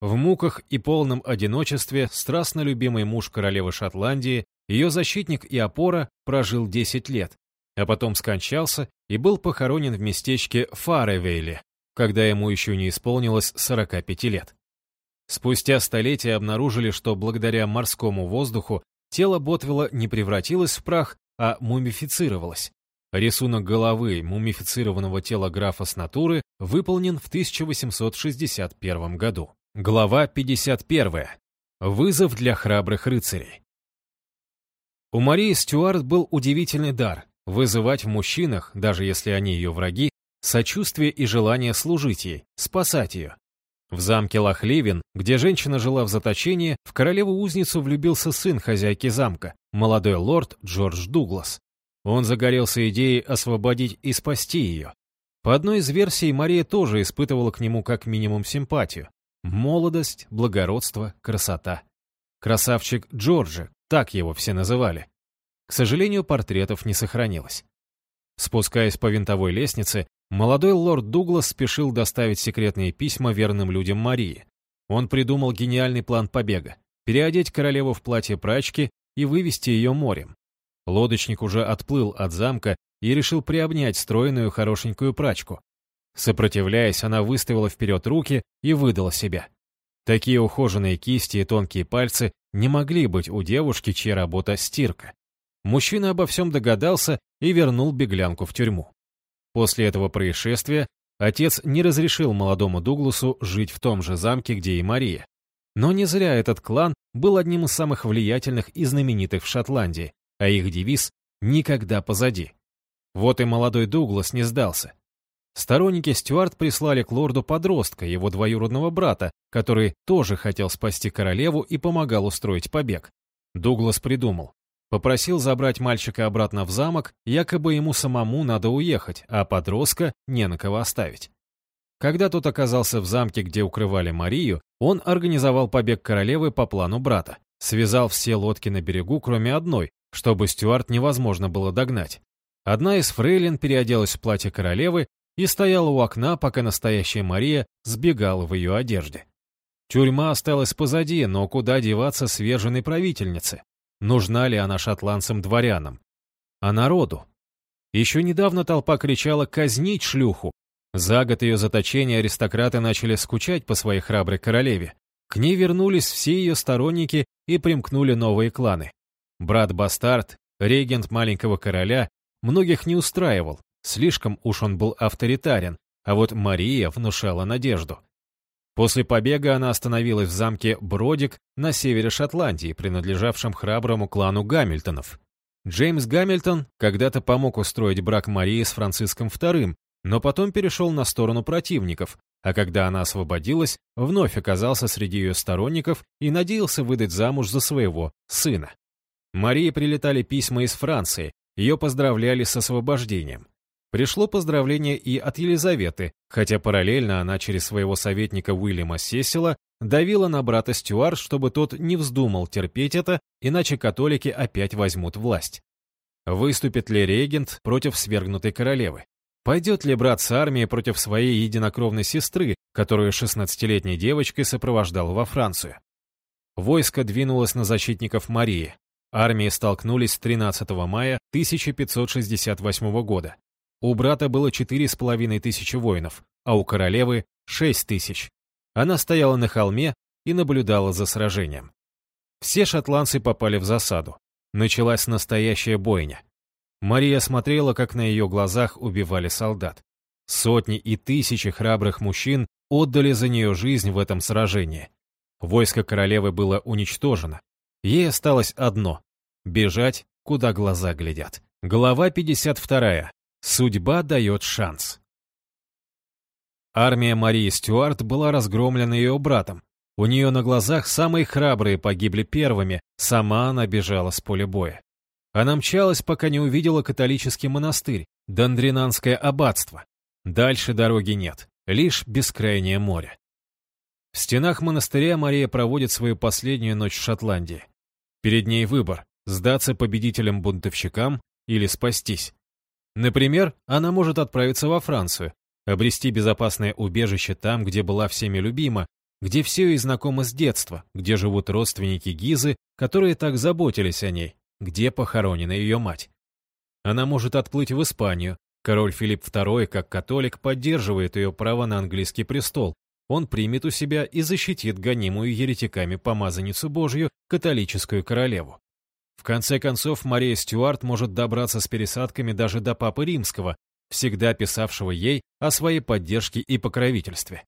В муках и полном одиночестве страстно любимый муж королевы Шотландии, ее защитник и опора, прожил 10 лет, а потом скончался и был похоронен в местечке Фаревейле, когда ему еще не исполнилось 45 лет. Спустя столетия обнаружили, что благодаря морскому воздуху Тело Ботвилла не превратилось в прах, а мумифицировалось. Рисунок головы мумифицированного тела графа с натуры выполнен в 1861 году. Глава 51. Вызов для храбрых рыцарей. У Марии Стюарт был удивительный дар — вызывать в мужчинах, даже если они ее враги, сочувствие и желание служить ей, спасать ее. В замке Лохлевин, где женщина жила в заточении, в королеву-узницу влюбился сын хозяйки замка, молодой лорд Джордж Дуглас. Он загорелся идеей освободить и спасти ее. По одной из версий, Мария тоже испытывала к нему как минимум симпатию. Молодость, благородство, красота. Красавчик Джорджи, так его все называли. К сожалению, портретов не сохранилось. Спускаясь по винтовой лестнице, молодой лорд Дуглас спешил доставить секретные письма верным людям Марии. Он придумал гениальный план побега — переодеть королеву в платье прачки и вывести ее морем. Лодочник уже отплыл от замка и решил приобнять стройную хорошенькую прачку. Сопротивляясь, она выставила вперед руки и выдала себя. Такие ухоженные кисти и тонкие пальцы не могли быть у девушки, чья работа — стирка. Мужчина обо всем догадался и вернул беглянку в тюрьму. После этого происшествия отец не разрешил молодому Дугласу жить в том же замке, где и Мария. Но не зря этот клан был одним из самых влиятельных и знаменитых в Шотландии, а их девиз «никогда позади». Вот и молодой Дуглас не сдался. Сторонники Стюарт прислали к лорду подростка, его двоюродного брата, который тоже хотел спасти королеву и помогал устроить побег. Дуглас придумал. Попросил забрать мальчика обратно в замок, якобы ему самому надо уехать, а подростка не на кого оставить. Когда тот оказался в замке, где укрывали Марию, он организовал побег королевы по плану брата. Связал все лодки на берегу, кроме одной, чтобы Стюарт невозможно было догнать. Одна из фрейлин переоделась в платье королевы и стояла у окна, пока настоящая Мария сбегала в ее одежде. Тюрьма осталась позади, но куда деваться сверженной правительнице? Нужна ли она шотландцам-дворянам? А народу? Еще недавно толпа кричала «казнить шлюху!». За год ее заточения аристократы начали скучать по своей храброй королеве. К ней вернулись все ее сторонники и примкнули новые кланы. Брат-бастард, регент маленького короля, многих не устраивал, Слишком уж он был авторитарен, а вот Мария внушала надежду. После побега она остановилась в замке Бродик на севере Шотландии, принадлежавшем храброму клану Гамильтонов. Джеймс Гамильтон когда-то помог устроить брак Марии с Франциском II, но потом перешел на сторону противников, а когда она освободилась, вновь оказался среди ее сторонников и надеялся выдать замуж за своего сына. Марии прилетали письма из Франции, ее поздравляли с освобождением. Пришло поздравление и от Елизаветы, хотя параллельно она через своего советника Уильяма Сесила давила на брата Стюарт, чтобы тот не вздумал терпеть это, иначе католики опять возьмут власть. Выступит ли регент против свергнутой королевы? Пойдет ли брат с армией против своей единокровной сестры, которую 16-летней девочкой сопровождал во Францию? Войско двинулось на защитников Марии. Армии столкнулись 13 мая 1568 года. У брата было четыре с половиной тысячи воинов, а у королевы — шесть тысяч. Она стояла на холме и наблюдала за сражением. Все шотландцы попали в засаду. Началась настоящая бойня. Мария смотрела, как на ее глазах убивали солдат. Сотни и тысячи храбрых мужчин отдали за нее жизнь в этом сражении. Войско королевы было уничтожено. Ей осталось одно — бежать, куда глаза глядят. Глава 52. Судьба дает шанс. Армия Марии Стюарт была разгромлена ее братом. У нее на глазах самые храбрые погибли первыми, сама она бежала с поля боя. Она мчалась, пока не увидела католический монастырь, Дондринанское аббатство. Дальше дороги нет, лишь бескрайнее море. В стенах монастыря Мария проводит свою последнюю ночь в Шотландии. Перед ней выбор – сдаться победителям-бунтовщикам или спастись. Например, она может отправиться во Францию, обрести безопасное убежище там, где была всеми любима, где все ей знакомо с детства, где живут родственники Гизы, которые так заботились о ней, где похоронена ее мать. Она может отплыть в Испанию. Король Филипп II, как католик, поддерживает ее право на английский престол. Он примет у себя и защитит гонимую еретиками помазанницу Божью, католическую королеву. В конце концов, Мария Стюарт может добраться с пересадками даже до Папы Римского, всегда писавшего ей о своей поддержке и покровительстве.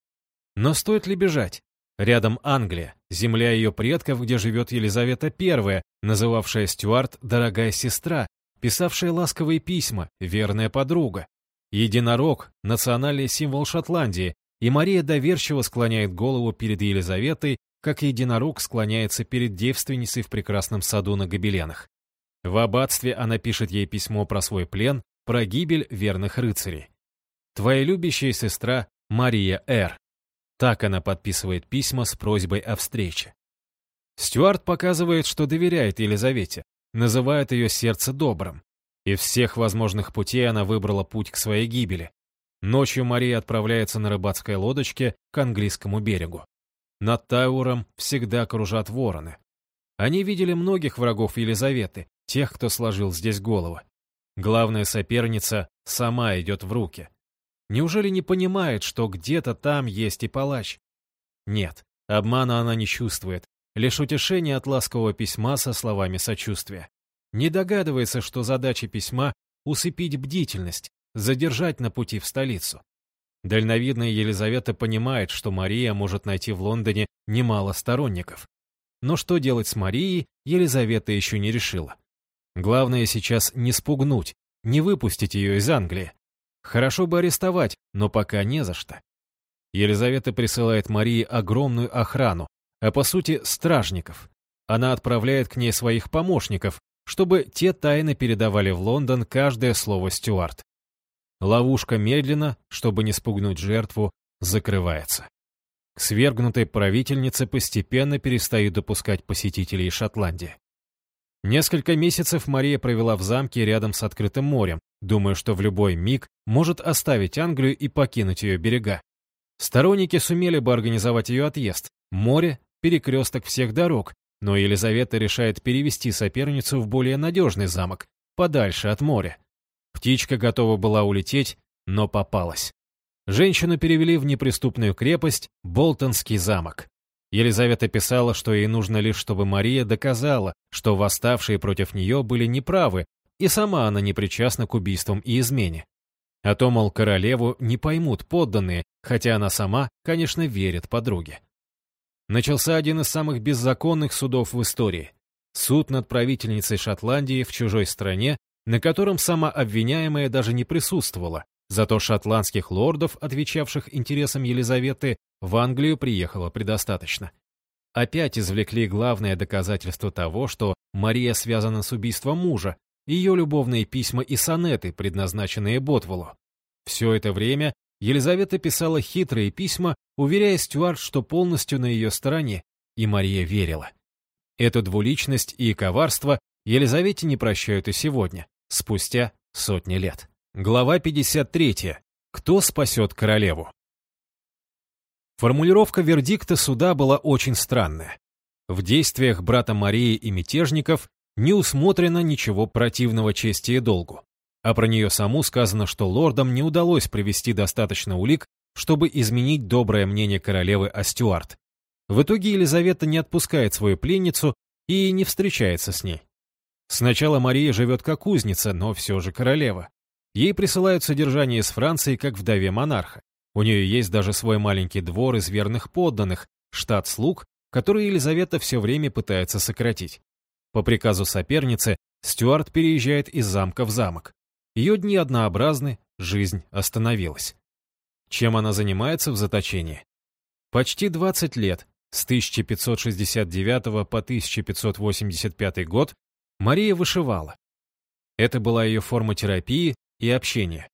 Но стоит ли бежать? Рядом Англия, земля ее предков, где живет Елизавета I, называвшая Стюарт «дорогая сестра», писавшая ласковые письма, верная подруга. Единорог — национальный символ Шотландии, и Мария доверчиво склоняет голову перед Елизаветой, как единорог склоняется перед девственницей в прекрасном саду на гобеленах. В аббатстве она пишет ей письмо про свой плен, про гибель верных рыцарей. «Твоя любящая сестра Мария Р. Так она подписывает письма с просьбой о встрече. Стюарт показывает, что доверяет Елизавете, называет ее сердце добрым. Из всех возможных путей она выбрала путь к своей гибели. Ночью Мария отправляется на рыбацкой лодочке к английскому берегу. Над Тауром всегда кружат вороны. Они видели многих врагов Елизаветы, тех, кто сложил здесь головы. Главная соперница сама идет в руки. Неужели не понимает, что где-то там есть и палач? Нет, обмана она не чувствует, лишь утешение от ласкового письма со словами сочувствия. Не догадывается, что задача письма — усыпить бдительность, задержать на пути в столицу. Дальновидная Елизавета понимает, что Мария может найти в Лондоне немало сторонников. Но что делать с Марией, Елизавета еще не решила. Главное сейчас не спугнуть, не выпустить ее из Англии. Хорошо бы арестовать, но пока не за что. Елизавета присылает Марии огромную охрану, а по сути стражников. Она отправляет к ней своих помощников, чтобы те тайно передавали в Лондон каждое слово Стюарт. Ловушка медленно, чтобы не спугнуть жертву, закрывается. К свергнутой правительнице постепенно перестают допускать посетителей Шотландии. Несколько месяцев Мария провела в замке рядом с открытым морем, думая, что в любой миг может оставить Англию и покинуть ее берега. Сторонники сумели бы организовать ее отъезд. Море — перекресток всех дорог, но Елизавета решает перевести соперницу в более надежный замок, подальше от моря. Птичка готова была улететь, но попалась. Женщину перевели в неприступную крепость Болтонский замок. Елизавета писала, что ей нужно лишь, чтобы Мария доказала, что восставшие против нее были неправы, и сама она не причастна к убийствам и измене. А то, мол, королеву не поймут подданные, хотя она сама, конечно, верит подруге. Начался один из самых беззаконных судов в истории. Суд над правительницей Шотландии в чужой стране, на котором сама обвиняемая даже не присутствовала, зато шотландских лордов, отвечавших интересам Елизаветы, в Англию приехало предостаточно. Опять извлекли главное доказательство того, что Мария связана с убийством мужа, ее любовные письма и сонеты, предназначенные Ботволу. Все это время Елизавета писала хитрые письма, уверяя Стюарт, что полностью на ее стороне, и Мария верила. Эту двуличность и коварство Елизавете не прощают и сегодня, спустя сотни лет. Глава 53. Кто спасет королеву? Формулировка вердикта суда была очень странная. В действиях брата Марии и мятежников не усмотрено ничего противного чести и долгу. А про нее саму сказано, что лордам не удалось привести достаточно улик, чтобы изменить доброе мнение королевы о Стюарт. В итоге Елизавета не отпускает свою пленницу и не встречается с ней. Сначала Мария живет как узница, но все же королева. Ей присылают содержание из Франции как вдове монарха. У нее есть даже свой маленький двор из верных подданных, штат слуг, который Елизавета все время пытается сократить. По приказу соперницы Стюарт переезжает из замка в замок. Ее дни однообразны, жизнь остановилась. Чем она занимается в заточении? Почти 20 лет, с 1569 по 1585 год, Мария вышивала. Это была ее форма терапии и общения.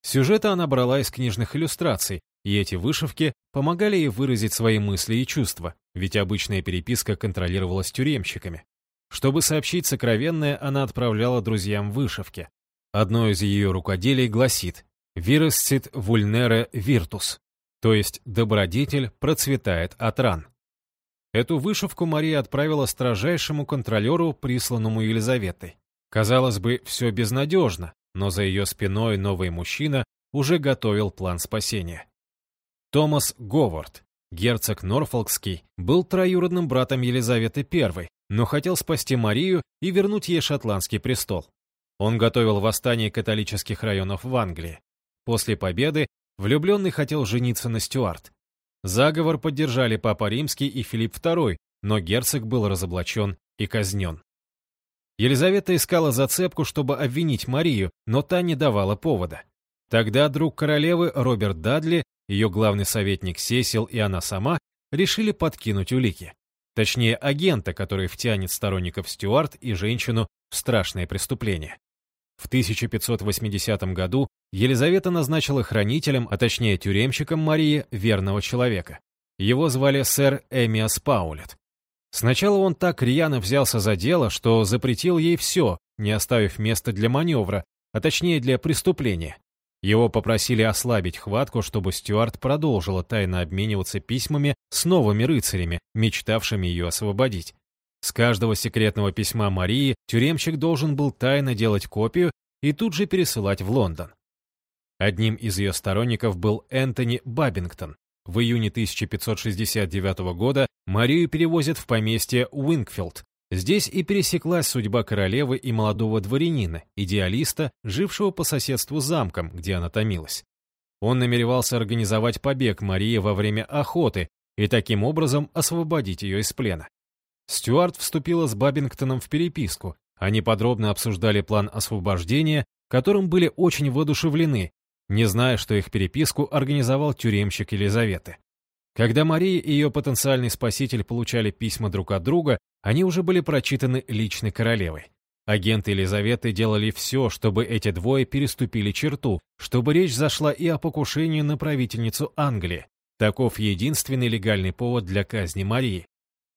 Сюжеты она брала из книжных иллюстраций, и эти вышивки помогали ей выразить свои мысли и чувства, ведь обычная переписка контролировалась тюремщиками. Чтобы сообщить сокровенное, она отправляла друзьям вышивки. Одно из ее рукоделий гласит «Viruscit vulnere virtus», то есть «добродетель процветает от ран». Эту вышивку Мария отправила строжайшему контролеру, присланному Елизаветой. Казалось бы, все безнадежно, но за ее спиной новый мужчина уже готовил план спасения. Томас Говард, герцог Норфолкский, был троюродным братом Елизаветы I, но хотел спасти Марию и вернуть ей шотландский престол. Он готовил восстание католических районов в Англии. После победы влюбленный хотел жениться на Стюарт. Заговор поддержали Папа Римский и Филипп II, но герцог был разоблачен и казнен. Елизавета искала зацепку, чтобы обвинить Марию, но та не давала повода. Тогда друг королевы Роберт Дадли, ее главный советник Сесил и она сама решили подкинуть улики. Точнее, агента, который втянет сторонников Стюарт и женщину в страшное преступление. В 1580 году Елизавета назначила хранителем, а точнее тюремщиком Марии, верного человека. Его звали сэр Эмиас Паулет. Сначала он так рьяно взялся за дело, что запретил ей все, не оставив места для маневра, а точнее для преступления. Его попросили ослабить хватку, чтобы Стюарт продолжила тайно обмениваться письмами с новыми рыцарями, мечтавшими ее освободить. С каждого секретного письма Марии тюремщик должен был тайно делать копию и тут же пересылать в Лондон. Одним из ее сторонников был Энтони Бабингтон. В июне 1569 года Марию перевозят в поместье Уинкфилд. Здесь и пересеклась судьба королевы и молодого дворянина, идеалиста, жившего по соседству с замком, где она томилась. Он намеревался организовать побег Марии во время охоты и таким образом освободить ее из плена. Стюарт вступила с Бабингтоном в переписку. Они подробно обсуждали план освобождения, которым были очень воодушевлены, не зная, что их переписку организовал тюремщик Елизаветы. Когда Мария и ее потенциальный спаситель получали письма друг от друга, они уже были прочитаны личной королевой. Агенты Елизаветы делали все, чтобы эти двое переступили черту, чтобы речь зашла и о покушении на правительницу Англии. Таков единственный легальный повод для казни Марии.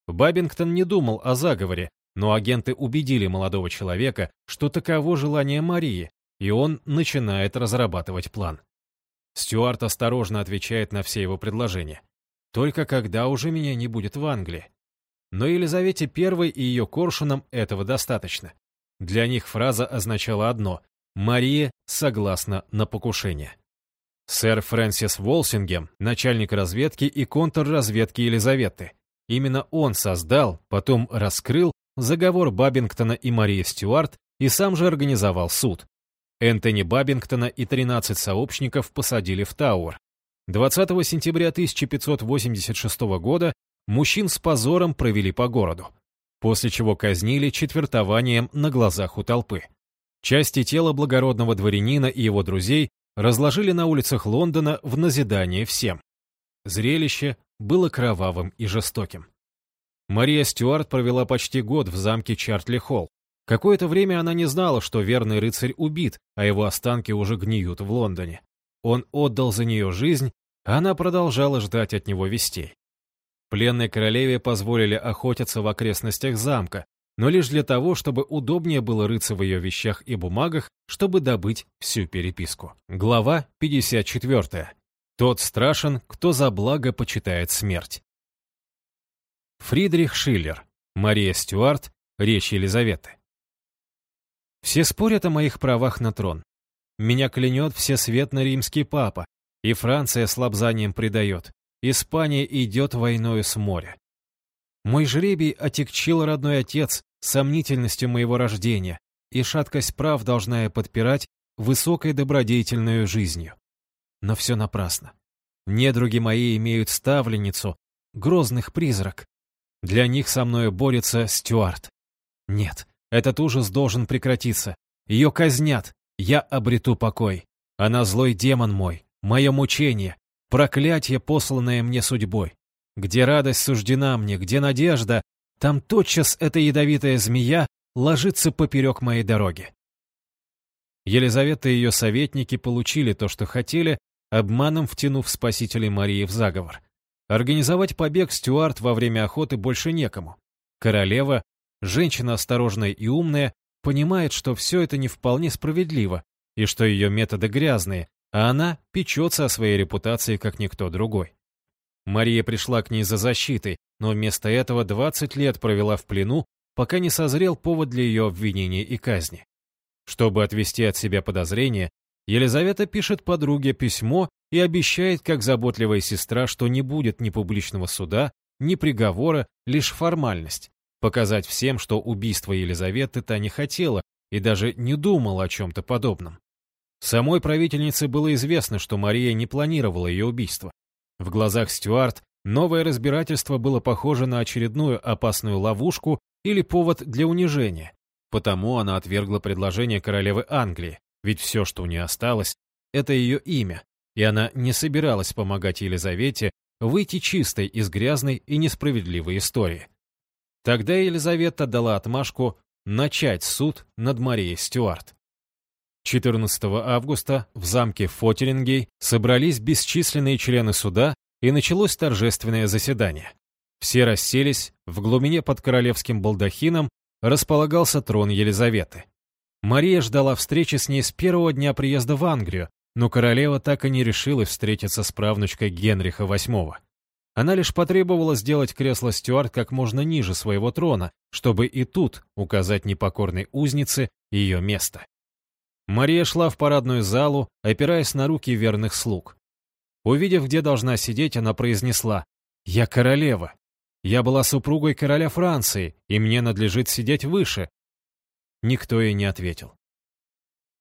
Бабингтон не думал о заговоре, но агенты убедили молодого человека, что таково желание Марии, и он начинает разрабатывать план. Стюарт осторожно отвечает на все его предложения. «Только когда уже меня не будет в Англии?» Но Елизавете I и ее коршунам этого достаточно. Для них фраза означала одно — Мария согласна на покушение. Сэр Фрэнсис Волсингем, начальник разведки и контрразведки Елизаветы, Именно он создал, потом раскрыл заговор Бабингтона и Марии Стюарт и сам же организовал суд. Энтони Бабингтона и 13 сообщников посадили в Тауэр. 20 сентября 1586 года мужчин с позором провели по городу, после чего казнили четвертованием на глазах у толпы. Части тела благородного дворянина и его друзей разложили на улицах Лондона в назидание всем. Зрелище было кровавым и жестоким. Мария Стюарт провела почти год в замке Чартли-Холл. Какое-то время она не знала, что верный рыцарь убит, а его останки уже гниют в Лондоне. Он отдал за нее жизнь, а она продолжала ждать от него вестей. Пленной королеве позволили охотиться в окрестностях замка, но лишь для того, чтобы удобнее было рыться в ее вещах и бумагах, чтобы добыть всю переписку. Глава 54. Тот страшен, кто за благо почитает смерть. Фридрих Шиллер, Мария Стюарт, Речь Елизаветы. Все спорят о моих правах на трон. Меня клянет всесветно римский папа, и Франция с лобзанием предает. Испания идет войною с моря. Мой жребий отягчил родной отец сомнительностью моего рождения, и шаткость прав должна я подпирать высокой добродетельной жизнью. Но все напрасно. Недруги мои имеют ставленницу, грозных призрак. Для них со мною борется Стюарт. Нет, этот ужас должен прекратиться. Ее казнят, я обрету покой. Она злой демон мой, мое мучение, проклятие, посланное мне судьбой. Где радость суждена мне, где надежда, там тотчас эта ядовитая змея ложится поперек моей дороги. Елизавета и ее советники получили то, что хотели, обманом втянув спасителей Марии в заговор. Организовать побег Стюарт во время охоты больше некому. Королева, женщина осторожная и умная, понимает, что все это не вполне справедливо, и что ее методы грязные, а она печется о своей репутации, как никто другой. Мария пришла к ней за защитой, но вместо этого 20 лет провела в плену, пока не созрел повод для ее обвинения и казни. Чтобы отвести от себя подозрения, Елизавета пишет подруге письмо и обещает, как заботливая сестра, что не будет ни публичного суда, ни приговора, лишь формальность. Показать всем, что убийство Елизаветы та не хотела и даже не думала о чем-то подобном. Самой правительнице было известно, что Мария не планировала ее убийство. В глазах Стюарт новое разбирательство было похоже на очередную опасную ловушку или повод для унижения. Потому она отвергла предложение королевы Англии, ведь все, что у нее осталось, это ее имя, и она не собиралась помогать Елизавете выйти чистой из грязной и несправедливой истории. Тогда Елизавета дала отмашку начать суд над Марией Стюарт. 14 августа в замке Фотерингей собрались бесчисленные члены суда и началось торжественное заседание. Все расселись, в глубине под королевским балдахином располагался трон Елизаветы. Мария ждала встречи с ней с первого дня приезда в Англию, но королева так и не решила встретиться с правнучкой Генриха VIII. Она лишь потребовала сделать кресло Стюарт как можно ниже своего трона, чтобы и тут указать непокорной узнице ее место. Мария шла в парадную залу, опираясь на руки верных слуг. Увидев, где должна сидеть, она произнесла «Я королева. Я была супругой короля Франции, и мне надлежит сидеть выше». Никто ей не ответил.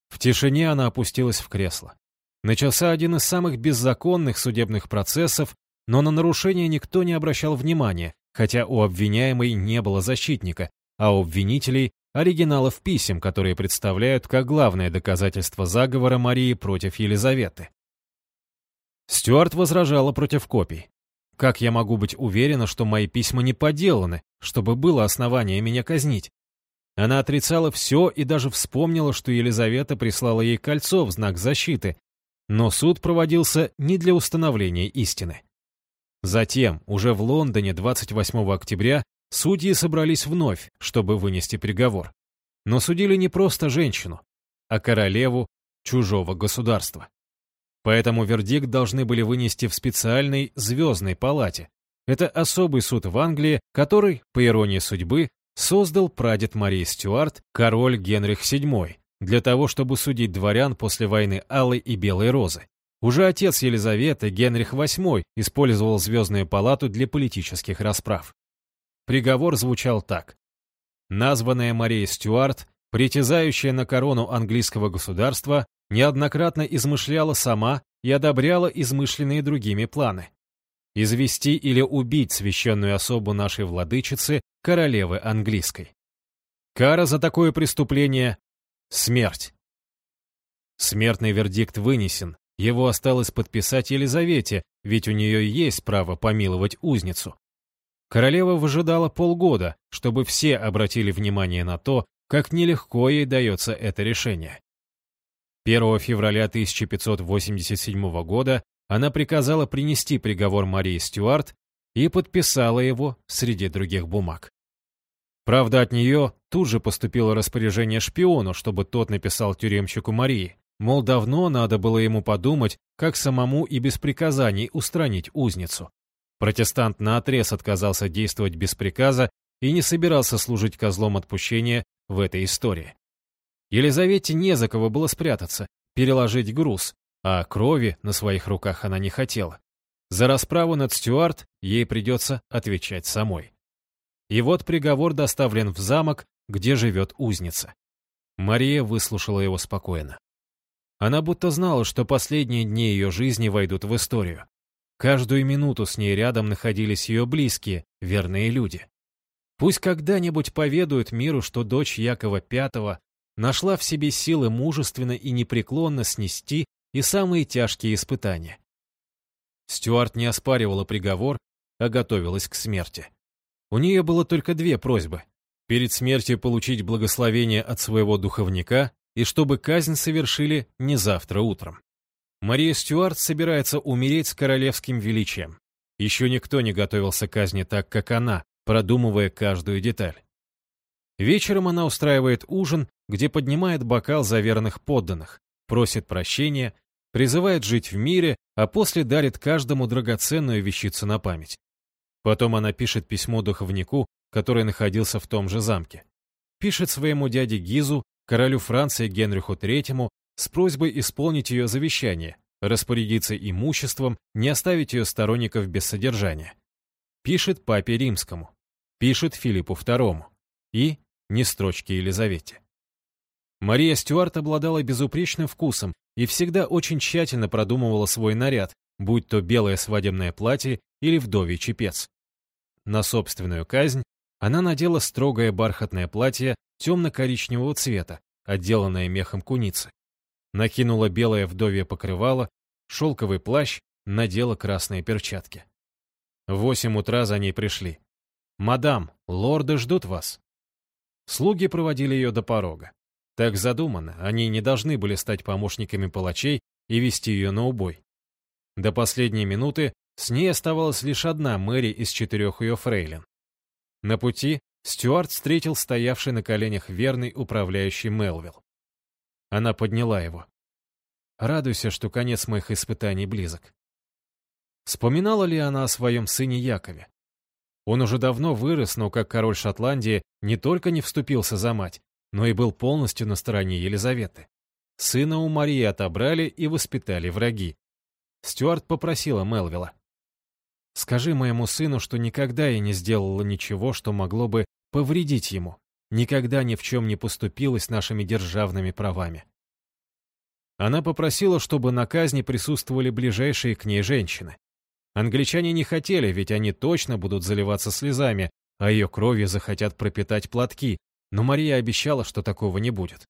В тишине она опустилась в кресло. Начался один из самых беззаконных судебных процессов, но на нарушение никто не обращал внимания, хотя у обвиняемой не было защитника, а у обвинителей — оригиналов писем, которые представляют как главное доказательство заговора Марии против Елизаветы. Стюарт возражала против копий. Как я могу быть уверена, что мои письма не подделаны, чтобы было основание меня казнить? Она отрицала все и даже вспомнила, что Елизавета прислала ей кольцо в знак защиты, но суд проводился не для установления истины. Затем, уже в Лондоне 28 октября, судьи собрались вновь, чтобы вынести приговор. Но судили не просто женщину, а королеву чужого государства. Поэтому вердикт должны были вынести в специальной звездной палате. Это особый суд в Англии, который, по иронии судьбы, создал прадед Марии Стюарт, король Генрих VII, для того, чтобы судить дворян после войны Алой и Белой Розы. Уже отец Елизаветы, Генрих VIII, использовал Звездную палату для политических расправ. Приговор звучал так. Названная Мария Стюарт, притязающая на корону английского государства, неоднократно измышляла сама и одобряла измышленные другими планы. Извести или убить священную особу нашей владычицы, королевы английской. Кара за такое преступление — смерть. Смертный вердикт вынесен, его осталось подписать Елизавете, ведь у нее есть право помиловать узницу. Королева выжидала полгода, чтобы все обратили внимание на то, как нелегко ей дается это решение. 1 февраля 1587 года она приказала принести приговор Марии Стюарт и подписала его среди других бумаг. Правда, от нее тут же поступило распоряжение шпиону, чтобы тот написал тюремщику Марии, мол, давно надо было ему подумать, как самому и без приказаний устранить узницу. Протестант наотрез отказался действовать без приказа и не собирался служить козлом отпущения в этой истории. Елизавете не за кого было спрятаться, переложить груз, а крови на своих руках она не хотела. За расправу над Стюарт ей придется отвечать самой. И вот приговор доставлен в замок, где живет узница. Мария выслушала его спокойно. Она будто знала, что последние дни ее жизни войдут в историю. Каждую минуту с ней рядом находились ее близкие, верные люди. Пусть когда-нибудь поведают миру, что дочь Якова V нашла в себе силы мужественно и непреклонно снести и самые тяжкие испытания. Стюарт не оспаривала приговор, а готовилась к смерти. У нее было только две просьбы. Перед смертью получить благословение от своего духовника и чтобы казнь совершили не завтра утром. Мария Стюарт собирается умереть с королевским величием. Еще никто не готовился к казни так, как она, продумывая каждую деталь. Вечером она устраивает ужин, где поднимает бокал за верных подданных, просит прощения, призывает жить в мире, а после дарит каждому драгоценную вещицу на память. Потом она пишет письмо духовнику, который находился в том же замке. Пишет своему дяде Гизу, королю Франции Генриху III, с просьбой исполнить ее завещание, распорядиться имуществом, не оставить ее сторонников без содержания. Пишет папе римскому. Пишет Филиппу II. И ни строчки Елизавете. Мария Стюарт обладала безупречным вкусом и всегда очень тщательно продумывала свой наряд, будь то белое свадебное платье или вдовий чепец. На собственную казнь она надела строгое бархатное платье темно-коричневого цвета, отделанное мехом куницы. Накинула белое вдовье покрывало, шелковый плащ, надела красные перчатки. В восемь утра за ней пришли. «Мадам, лорды ждут вас». Слуги проводили ее до порога. Так задумано, они не должны были стать помощниками палачей и вести ее на убой. До последней минуты с ней оставалась лишь одна Мэри из четырех ее фрейлин. На пути Стюарт встретил стоявший на коленях верный управляющий Мелвилл. Она подняла его. «Радуйся, что конец моих испытаний близок». Вспоминала ли она о своем сыне Якове? Он уже давно вырос, но как король Шотландии не только не вступился за мать, но и был полностью на стороне Елизаветы. Сына у Марии отобрали и воспитали враги. Стюарт попросила Мелвилла. «Скажи моему сыну, что никогда я не сделала ничего, что могло бы повредить ему, никогда ни в чем не поступилась нашими державными правами». Она попросила, чтобы на казни присутствовали ближайшие к ней женщины. Англичане не хотели, ведь они точно будут заливаться слезами, а ее кровью захотят пропитать платки, но Мария обещала, что такого не будет.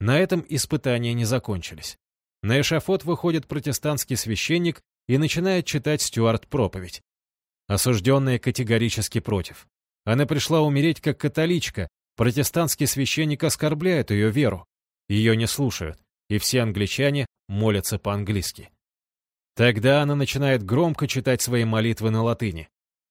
На этом испытания не закончились. На эшафот выходит протестантский священник и начинает читать Стюарт проповедь. Осужденная категорически против. Она пришла умереть как католичка, протестантский священник оскорбляет ее веру. Ее не слушают, и все англичане молятся по-английски. Тогда она начинает громко читать свои молитвы на латыни.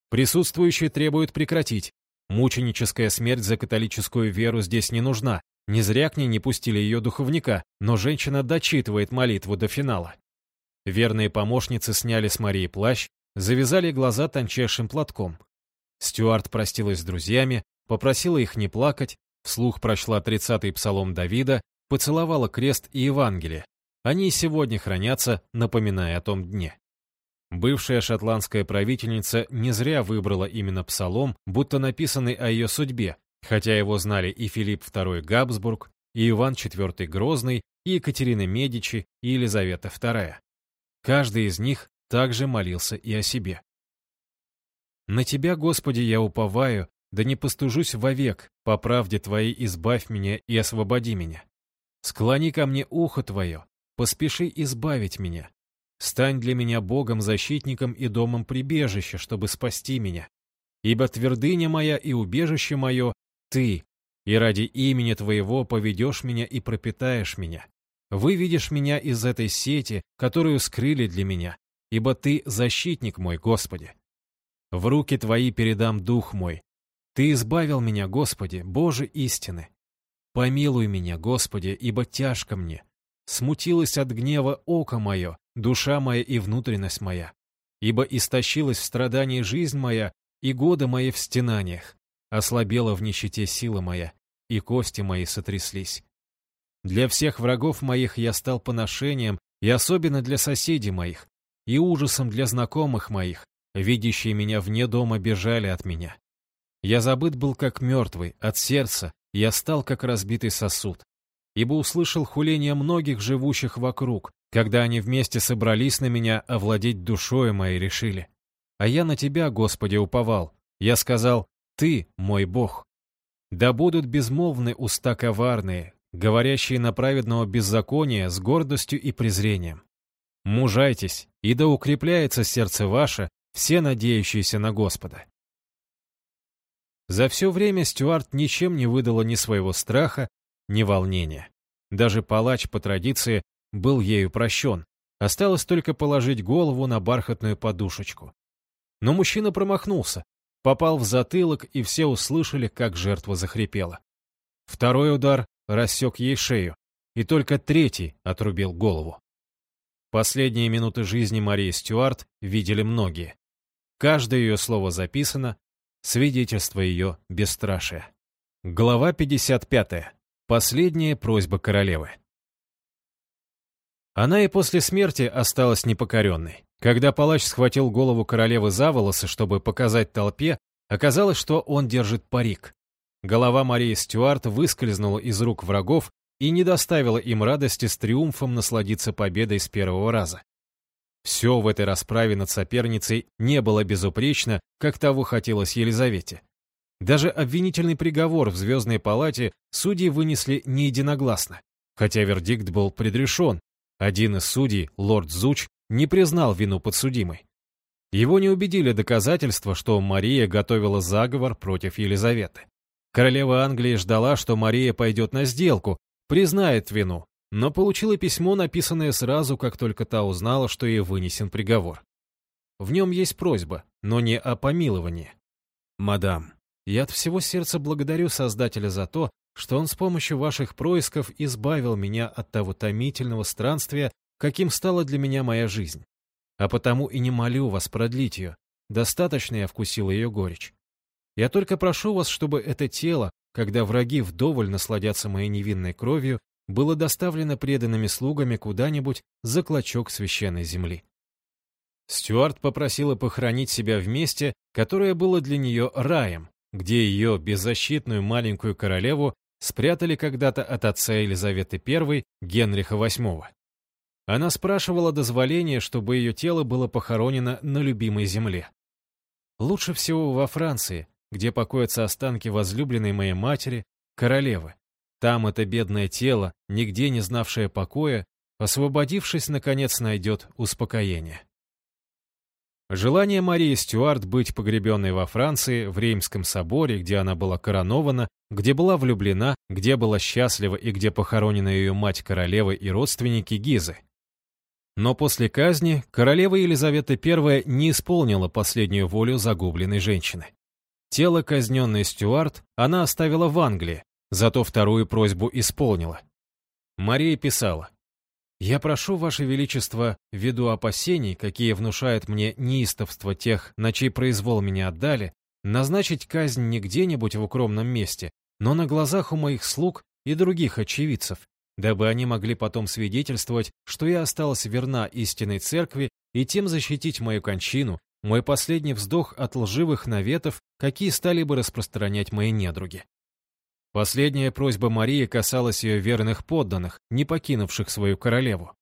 Присутствующие требуют прекратить. Мученическая смерть за католическую веру здесь не нужна, не зря к ней не пустили ее духовника, но женщина дочитывает молитву до финала. Верные помощницы сняли с Марии плащ, завязали глаза тончайшим платком. Стюарт простилась с друзьями, попросила их не плакать, вслух прочла тридцатый псалом Давида, поцеловала крест и Евангелие. Они и сегодня хранятся, напоминая о том дне. Бывшая шотландская правительница не зря выбрала именно псалом, будто написанный о ее судьбе, хотя его знали и Филипп II Габсбург, и Иван IV Грозный, и Екатерина Медичи, и Елизавета II. Каждый из них также молился и о себе. «На Тебя, Господи, я уповаю, да не постужусь вовек, по правде Твоей избавь меня и освободи меня. Склони ко мне ухо Твое, поспеши избавить меня. Стань для меня Богом-защитником и домом прибежища, чтобы спасти меня. Ибо твердыня моя и убежище мое ты, и ради имени Твоего поведешь меня и пропитаешь меня. Выведешь меня из этой сети, которую скрыли для меня, ибо Ты защитник мой, Господи. В руки Твои передам дух мой. Ты избавил меня, Господи, Боже истины. Помилуй меня, Господи, ибо тяжко мне. Смутилась от гнева око мое, душа моя и внутренность моя. Ибо истощилась в страдании жизнь моя, и годы мои в стенаниях. Ослабела в нищете сила моя, и кости мои сотряслись. Для всех врагов моих я стал поношением, и особенно для соседей моих, и ужасом для знакомых моих, видящие меня вне дома бежали от меня. Я забыт был как мертвый, от сердца, я стал как разбитый сосуд, ибо услышал хуление многих живущих вокруг, когда они вместе собрались на меня овладеть душою моей решили. А я на Тебя, Господи, уповал. Я сказал, ты мой Бог. Да будут безмолвны уста коварные, говорящие на праведного беззакония с гордостью и презрением. Мужайтесь, и да укрепляется сердце ваше, все надеющиеся на Господа. За все время Стюарт ничем не выдала ни своего страха, ни волнения. Даже палач по традиции был ею прощен. Осталось только положить голову на бархатную подушечку. Но мужчина промахнулся, попал в затылок, и все услышали, как жертва захрипела. Второй удар рассек ей шею, и только третий отрубил голову. Последние минуты жизни Марии Стюарт видели многие. Каждое ее слово записано, свидетельство ее бесстрашия. Глава 55. Последняя просьба королевы. Она и после смерти осталась непокоренной. Когда палач схватил голову королевы за волосы, чтобы показать толпе, оказалось, что он держит парик. Голова Марии Стюарт выскользнула из рук врагов и не доставила им радости с триумфом насладиться победой с первого раза. Все в этой расправе над соперницей не было безупречно, как того хотелось Елизавете. Даже обвинительный приговор в Звездной палате судьи вынесли не единогласно, хотя вердикт был предрешен. Один из судей, лорд Зуч, не признал вину подсудимой. Его не убедили доказательства, что Мария готовила заговор против Елизаветы. Королева Англии ждала, что Мария пойдет на сделку, признает вину, но получила письмо, написанное сразу, как только та узнала, что ей вынесен приговор. В нем есть просьба, но не о помиловании. «Мадам, я от всего сердца благодарю Создателя за то, что он с помощью ваших происков избавил меня от того томительного странствия, каким стала для меня моя жизнь. А потому и не молю вас продлить ее. Достаточно я вкусил ее горечь. Я только прошу вас, чтобы это тело, когда враги вдоволь насладятся моей невинной кровью, было доставлено преданными слугами куда-нибудь за клочок священной земли. Стюарт попросила похоронить себя в месте, которое было для нее раем, где ее беззащитную маленькую королеву спрятали когда-то от отца Елизаветы I Генриха VIII. Она спрашивала дозволения, чтобы ее тело было похоронено на любимой земле. Лучше всего во Франции, где покоятся останки возлюбленной моей матери, королевы. Там это бедное тело, нигде не знавшее покоя, освободившись, наконец найдет успокоение. Желание Марии Стюарт быть погребенной во Франции, в Реймском соборе, где она была коронована, где была влюблена, где была счастлива и где похоронена ее мать-королева и родственники Гизы. Но после казни королева Елизавета I не исполнила последнюю волю загубленной женщины. Тело казненной Стюарт она оставила в Англии, зато вторую просьбу исполнила. Мария писала, «Я прошу, Ваше Величество, ввиду опасений, какие внушает мне неистовство тех, на чей произвол меня отдали, назначить казнь не где-нибудь в укромном месте, но на глазах у моих слуг и других очевидцев, дабы они могли потом свидетельствовать, что я осталась верна истинной церкви и тем защитить мою кончину, мой последний вздох от лживых наветов, какие стали бы распространять мои недруги. Последняя просьба Марии касалась ее верных подданных, не покинувших свою королеву.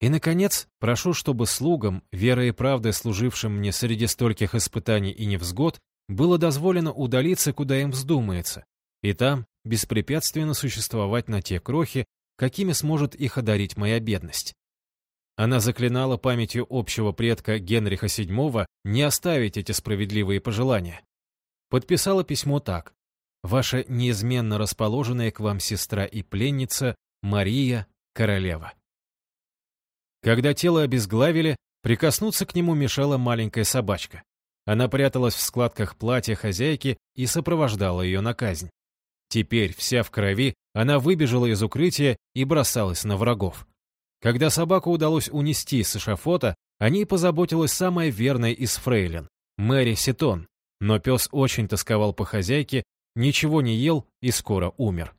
И, наконец, прошу, чтобы слугам, верой и правдой служившим мне среди стольких испытаний и невзгод, было дозволено удалиться, куда им вздумается, и там беспрепятственно существовать на те крохи, какими сможет их одарить моя бедность. Она заклинала памятью общего предка Генриха VII не оставить эти справедливые пожелания. Подписала письмо так. «Ваша неизменно расположенная к вам сестра и пленница Мария Королева». Когда тело обезглавили, прикоснуться к нему мешала маленькая собачка. Она пряталась в складках платья хозяйки и сопровождала ее на казнь. Теперь, вся в крови, она выбежала из укрытия и бросалась на врагов. Когда собаку удалось унести с эшафота, о ней позаботилась самая верная из фрейлин, Мэри Ситон. Но пес очень тосковал по хозяйке, ничего не ел и скоро умер.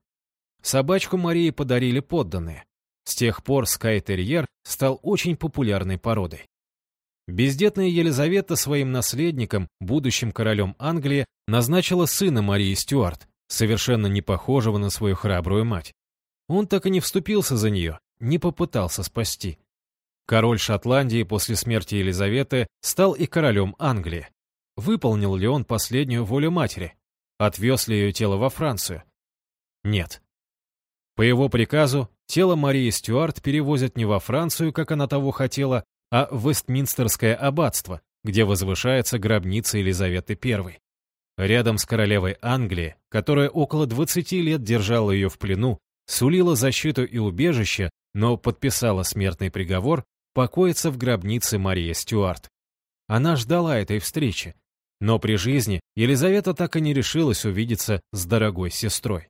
Собачку Марии подарили подданные. С тех пор скайтерьер стал очень популярной породой. Бездетная Елизавета своим наследником, будущим королем Англии, назначила сына Марии Стюарт, совершенно не похожего на свою храбрую мать. Он так и не вступился за нее, не попытался спасти. Король Шотландии после смерти Елизаветы стал и королем Англии. Выполнил ли он последнюю волю матери? Отвез ли ее тело во Францию? Нет. По его приказу, тело Марии Стюарт перевозят не во Францию, как она того хотела, а в Вестминстерское аббатство, где возвышается гробница Елизаветы I. Рядом с королевой Англии, которая около 20 лет держала ее в плену, сулила защиту и убежище, но подписала смертный приговор, покоится в гробнице Мария Стюарт. Она ждала этой встречи, но при жизни Елизавета так и не решилась увидеться с дорогой сестрой.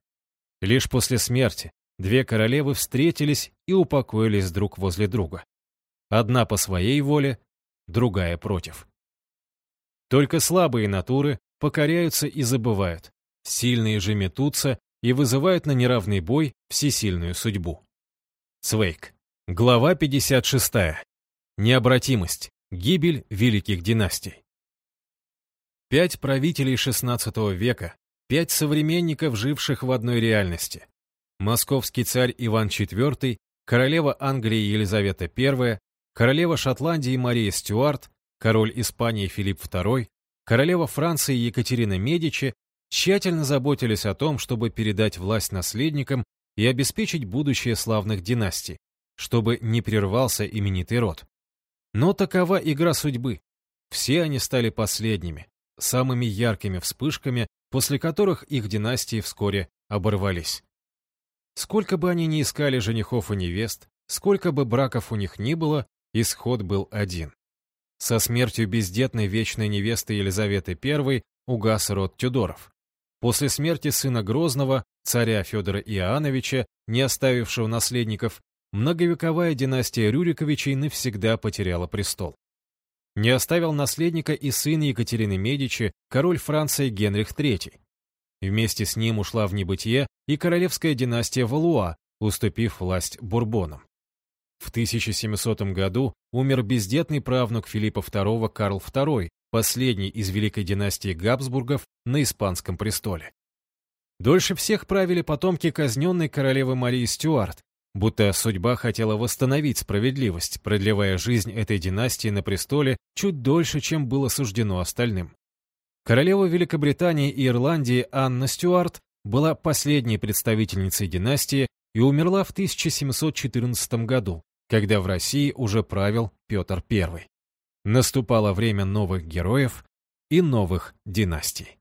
Лишь после смерти две королевы встретились и упокоились друг возле друга. Одна по своей воле, другая против. Только слабые натуры покоряются и забывают. Сильные же метутся и вызывают на неравный бой всесильную судьбу. Цвейк. Глава 56. Необратимость. Гибель великих династий. Пять правителей XVI века, пять современников, живших в одной реальности. Московский царь Иван IV, королева Англии Елизавета I, королева Шотландии Мария Стюарт, король Испании Филипп II, королева Франции Екатерина Медичи тщательно заботились о том, чтобы передать власть наследникам и обеспечить будущее славных династий, чтобы не прервался именитый род. Но такова игра судьбы. Все они стали последними, самыми яркими вспышками, после которых их династии вскоре оборвались. Сколько бы они ни искали женихов и невест, сколько бы браков у них ни было, исход был один. Со смертью бездетной вечной невесты Елизаветы I угас род Тюдоров. После смерти сына Грозного, царя Федора Иоанновича, не оставившего наследников, многовековая династия Рюриковичей навсегда потеряла престол. Не оставил наследника и сын Екатерины Медичи, король Франции Генрих III. Вместе с ним ушла в небытие и королевская династия Валуа, уступив власть Бурбонам. В 1700 году умер бездетный правнук Филиппа II Карл II, последний из великой династии Габсбургов на испанском престоле. Дольше всех правили потомки казненной королевы Марии Стюарт, будто судьба хотела восстановить справедливость, продлевая жизнь этой династии на престоле чуть дольше, чем было суждено остальным. Королева Великобритании и Ирландии Анна Стюарт была последней представительницей династии и умерла в 1714 году, когда в России уже правил Петр I. Наступало время новых героев и новых династий.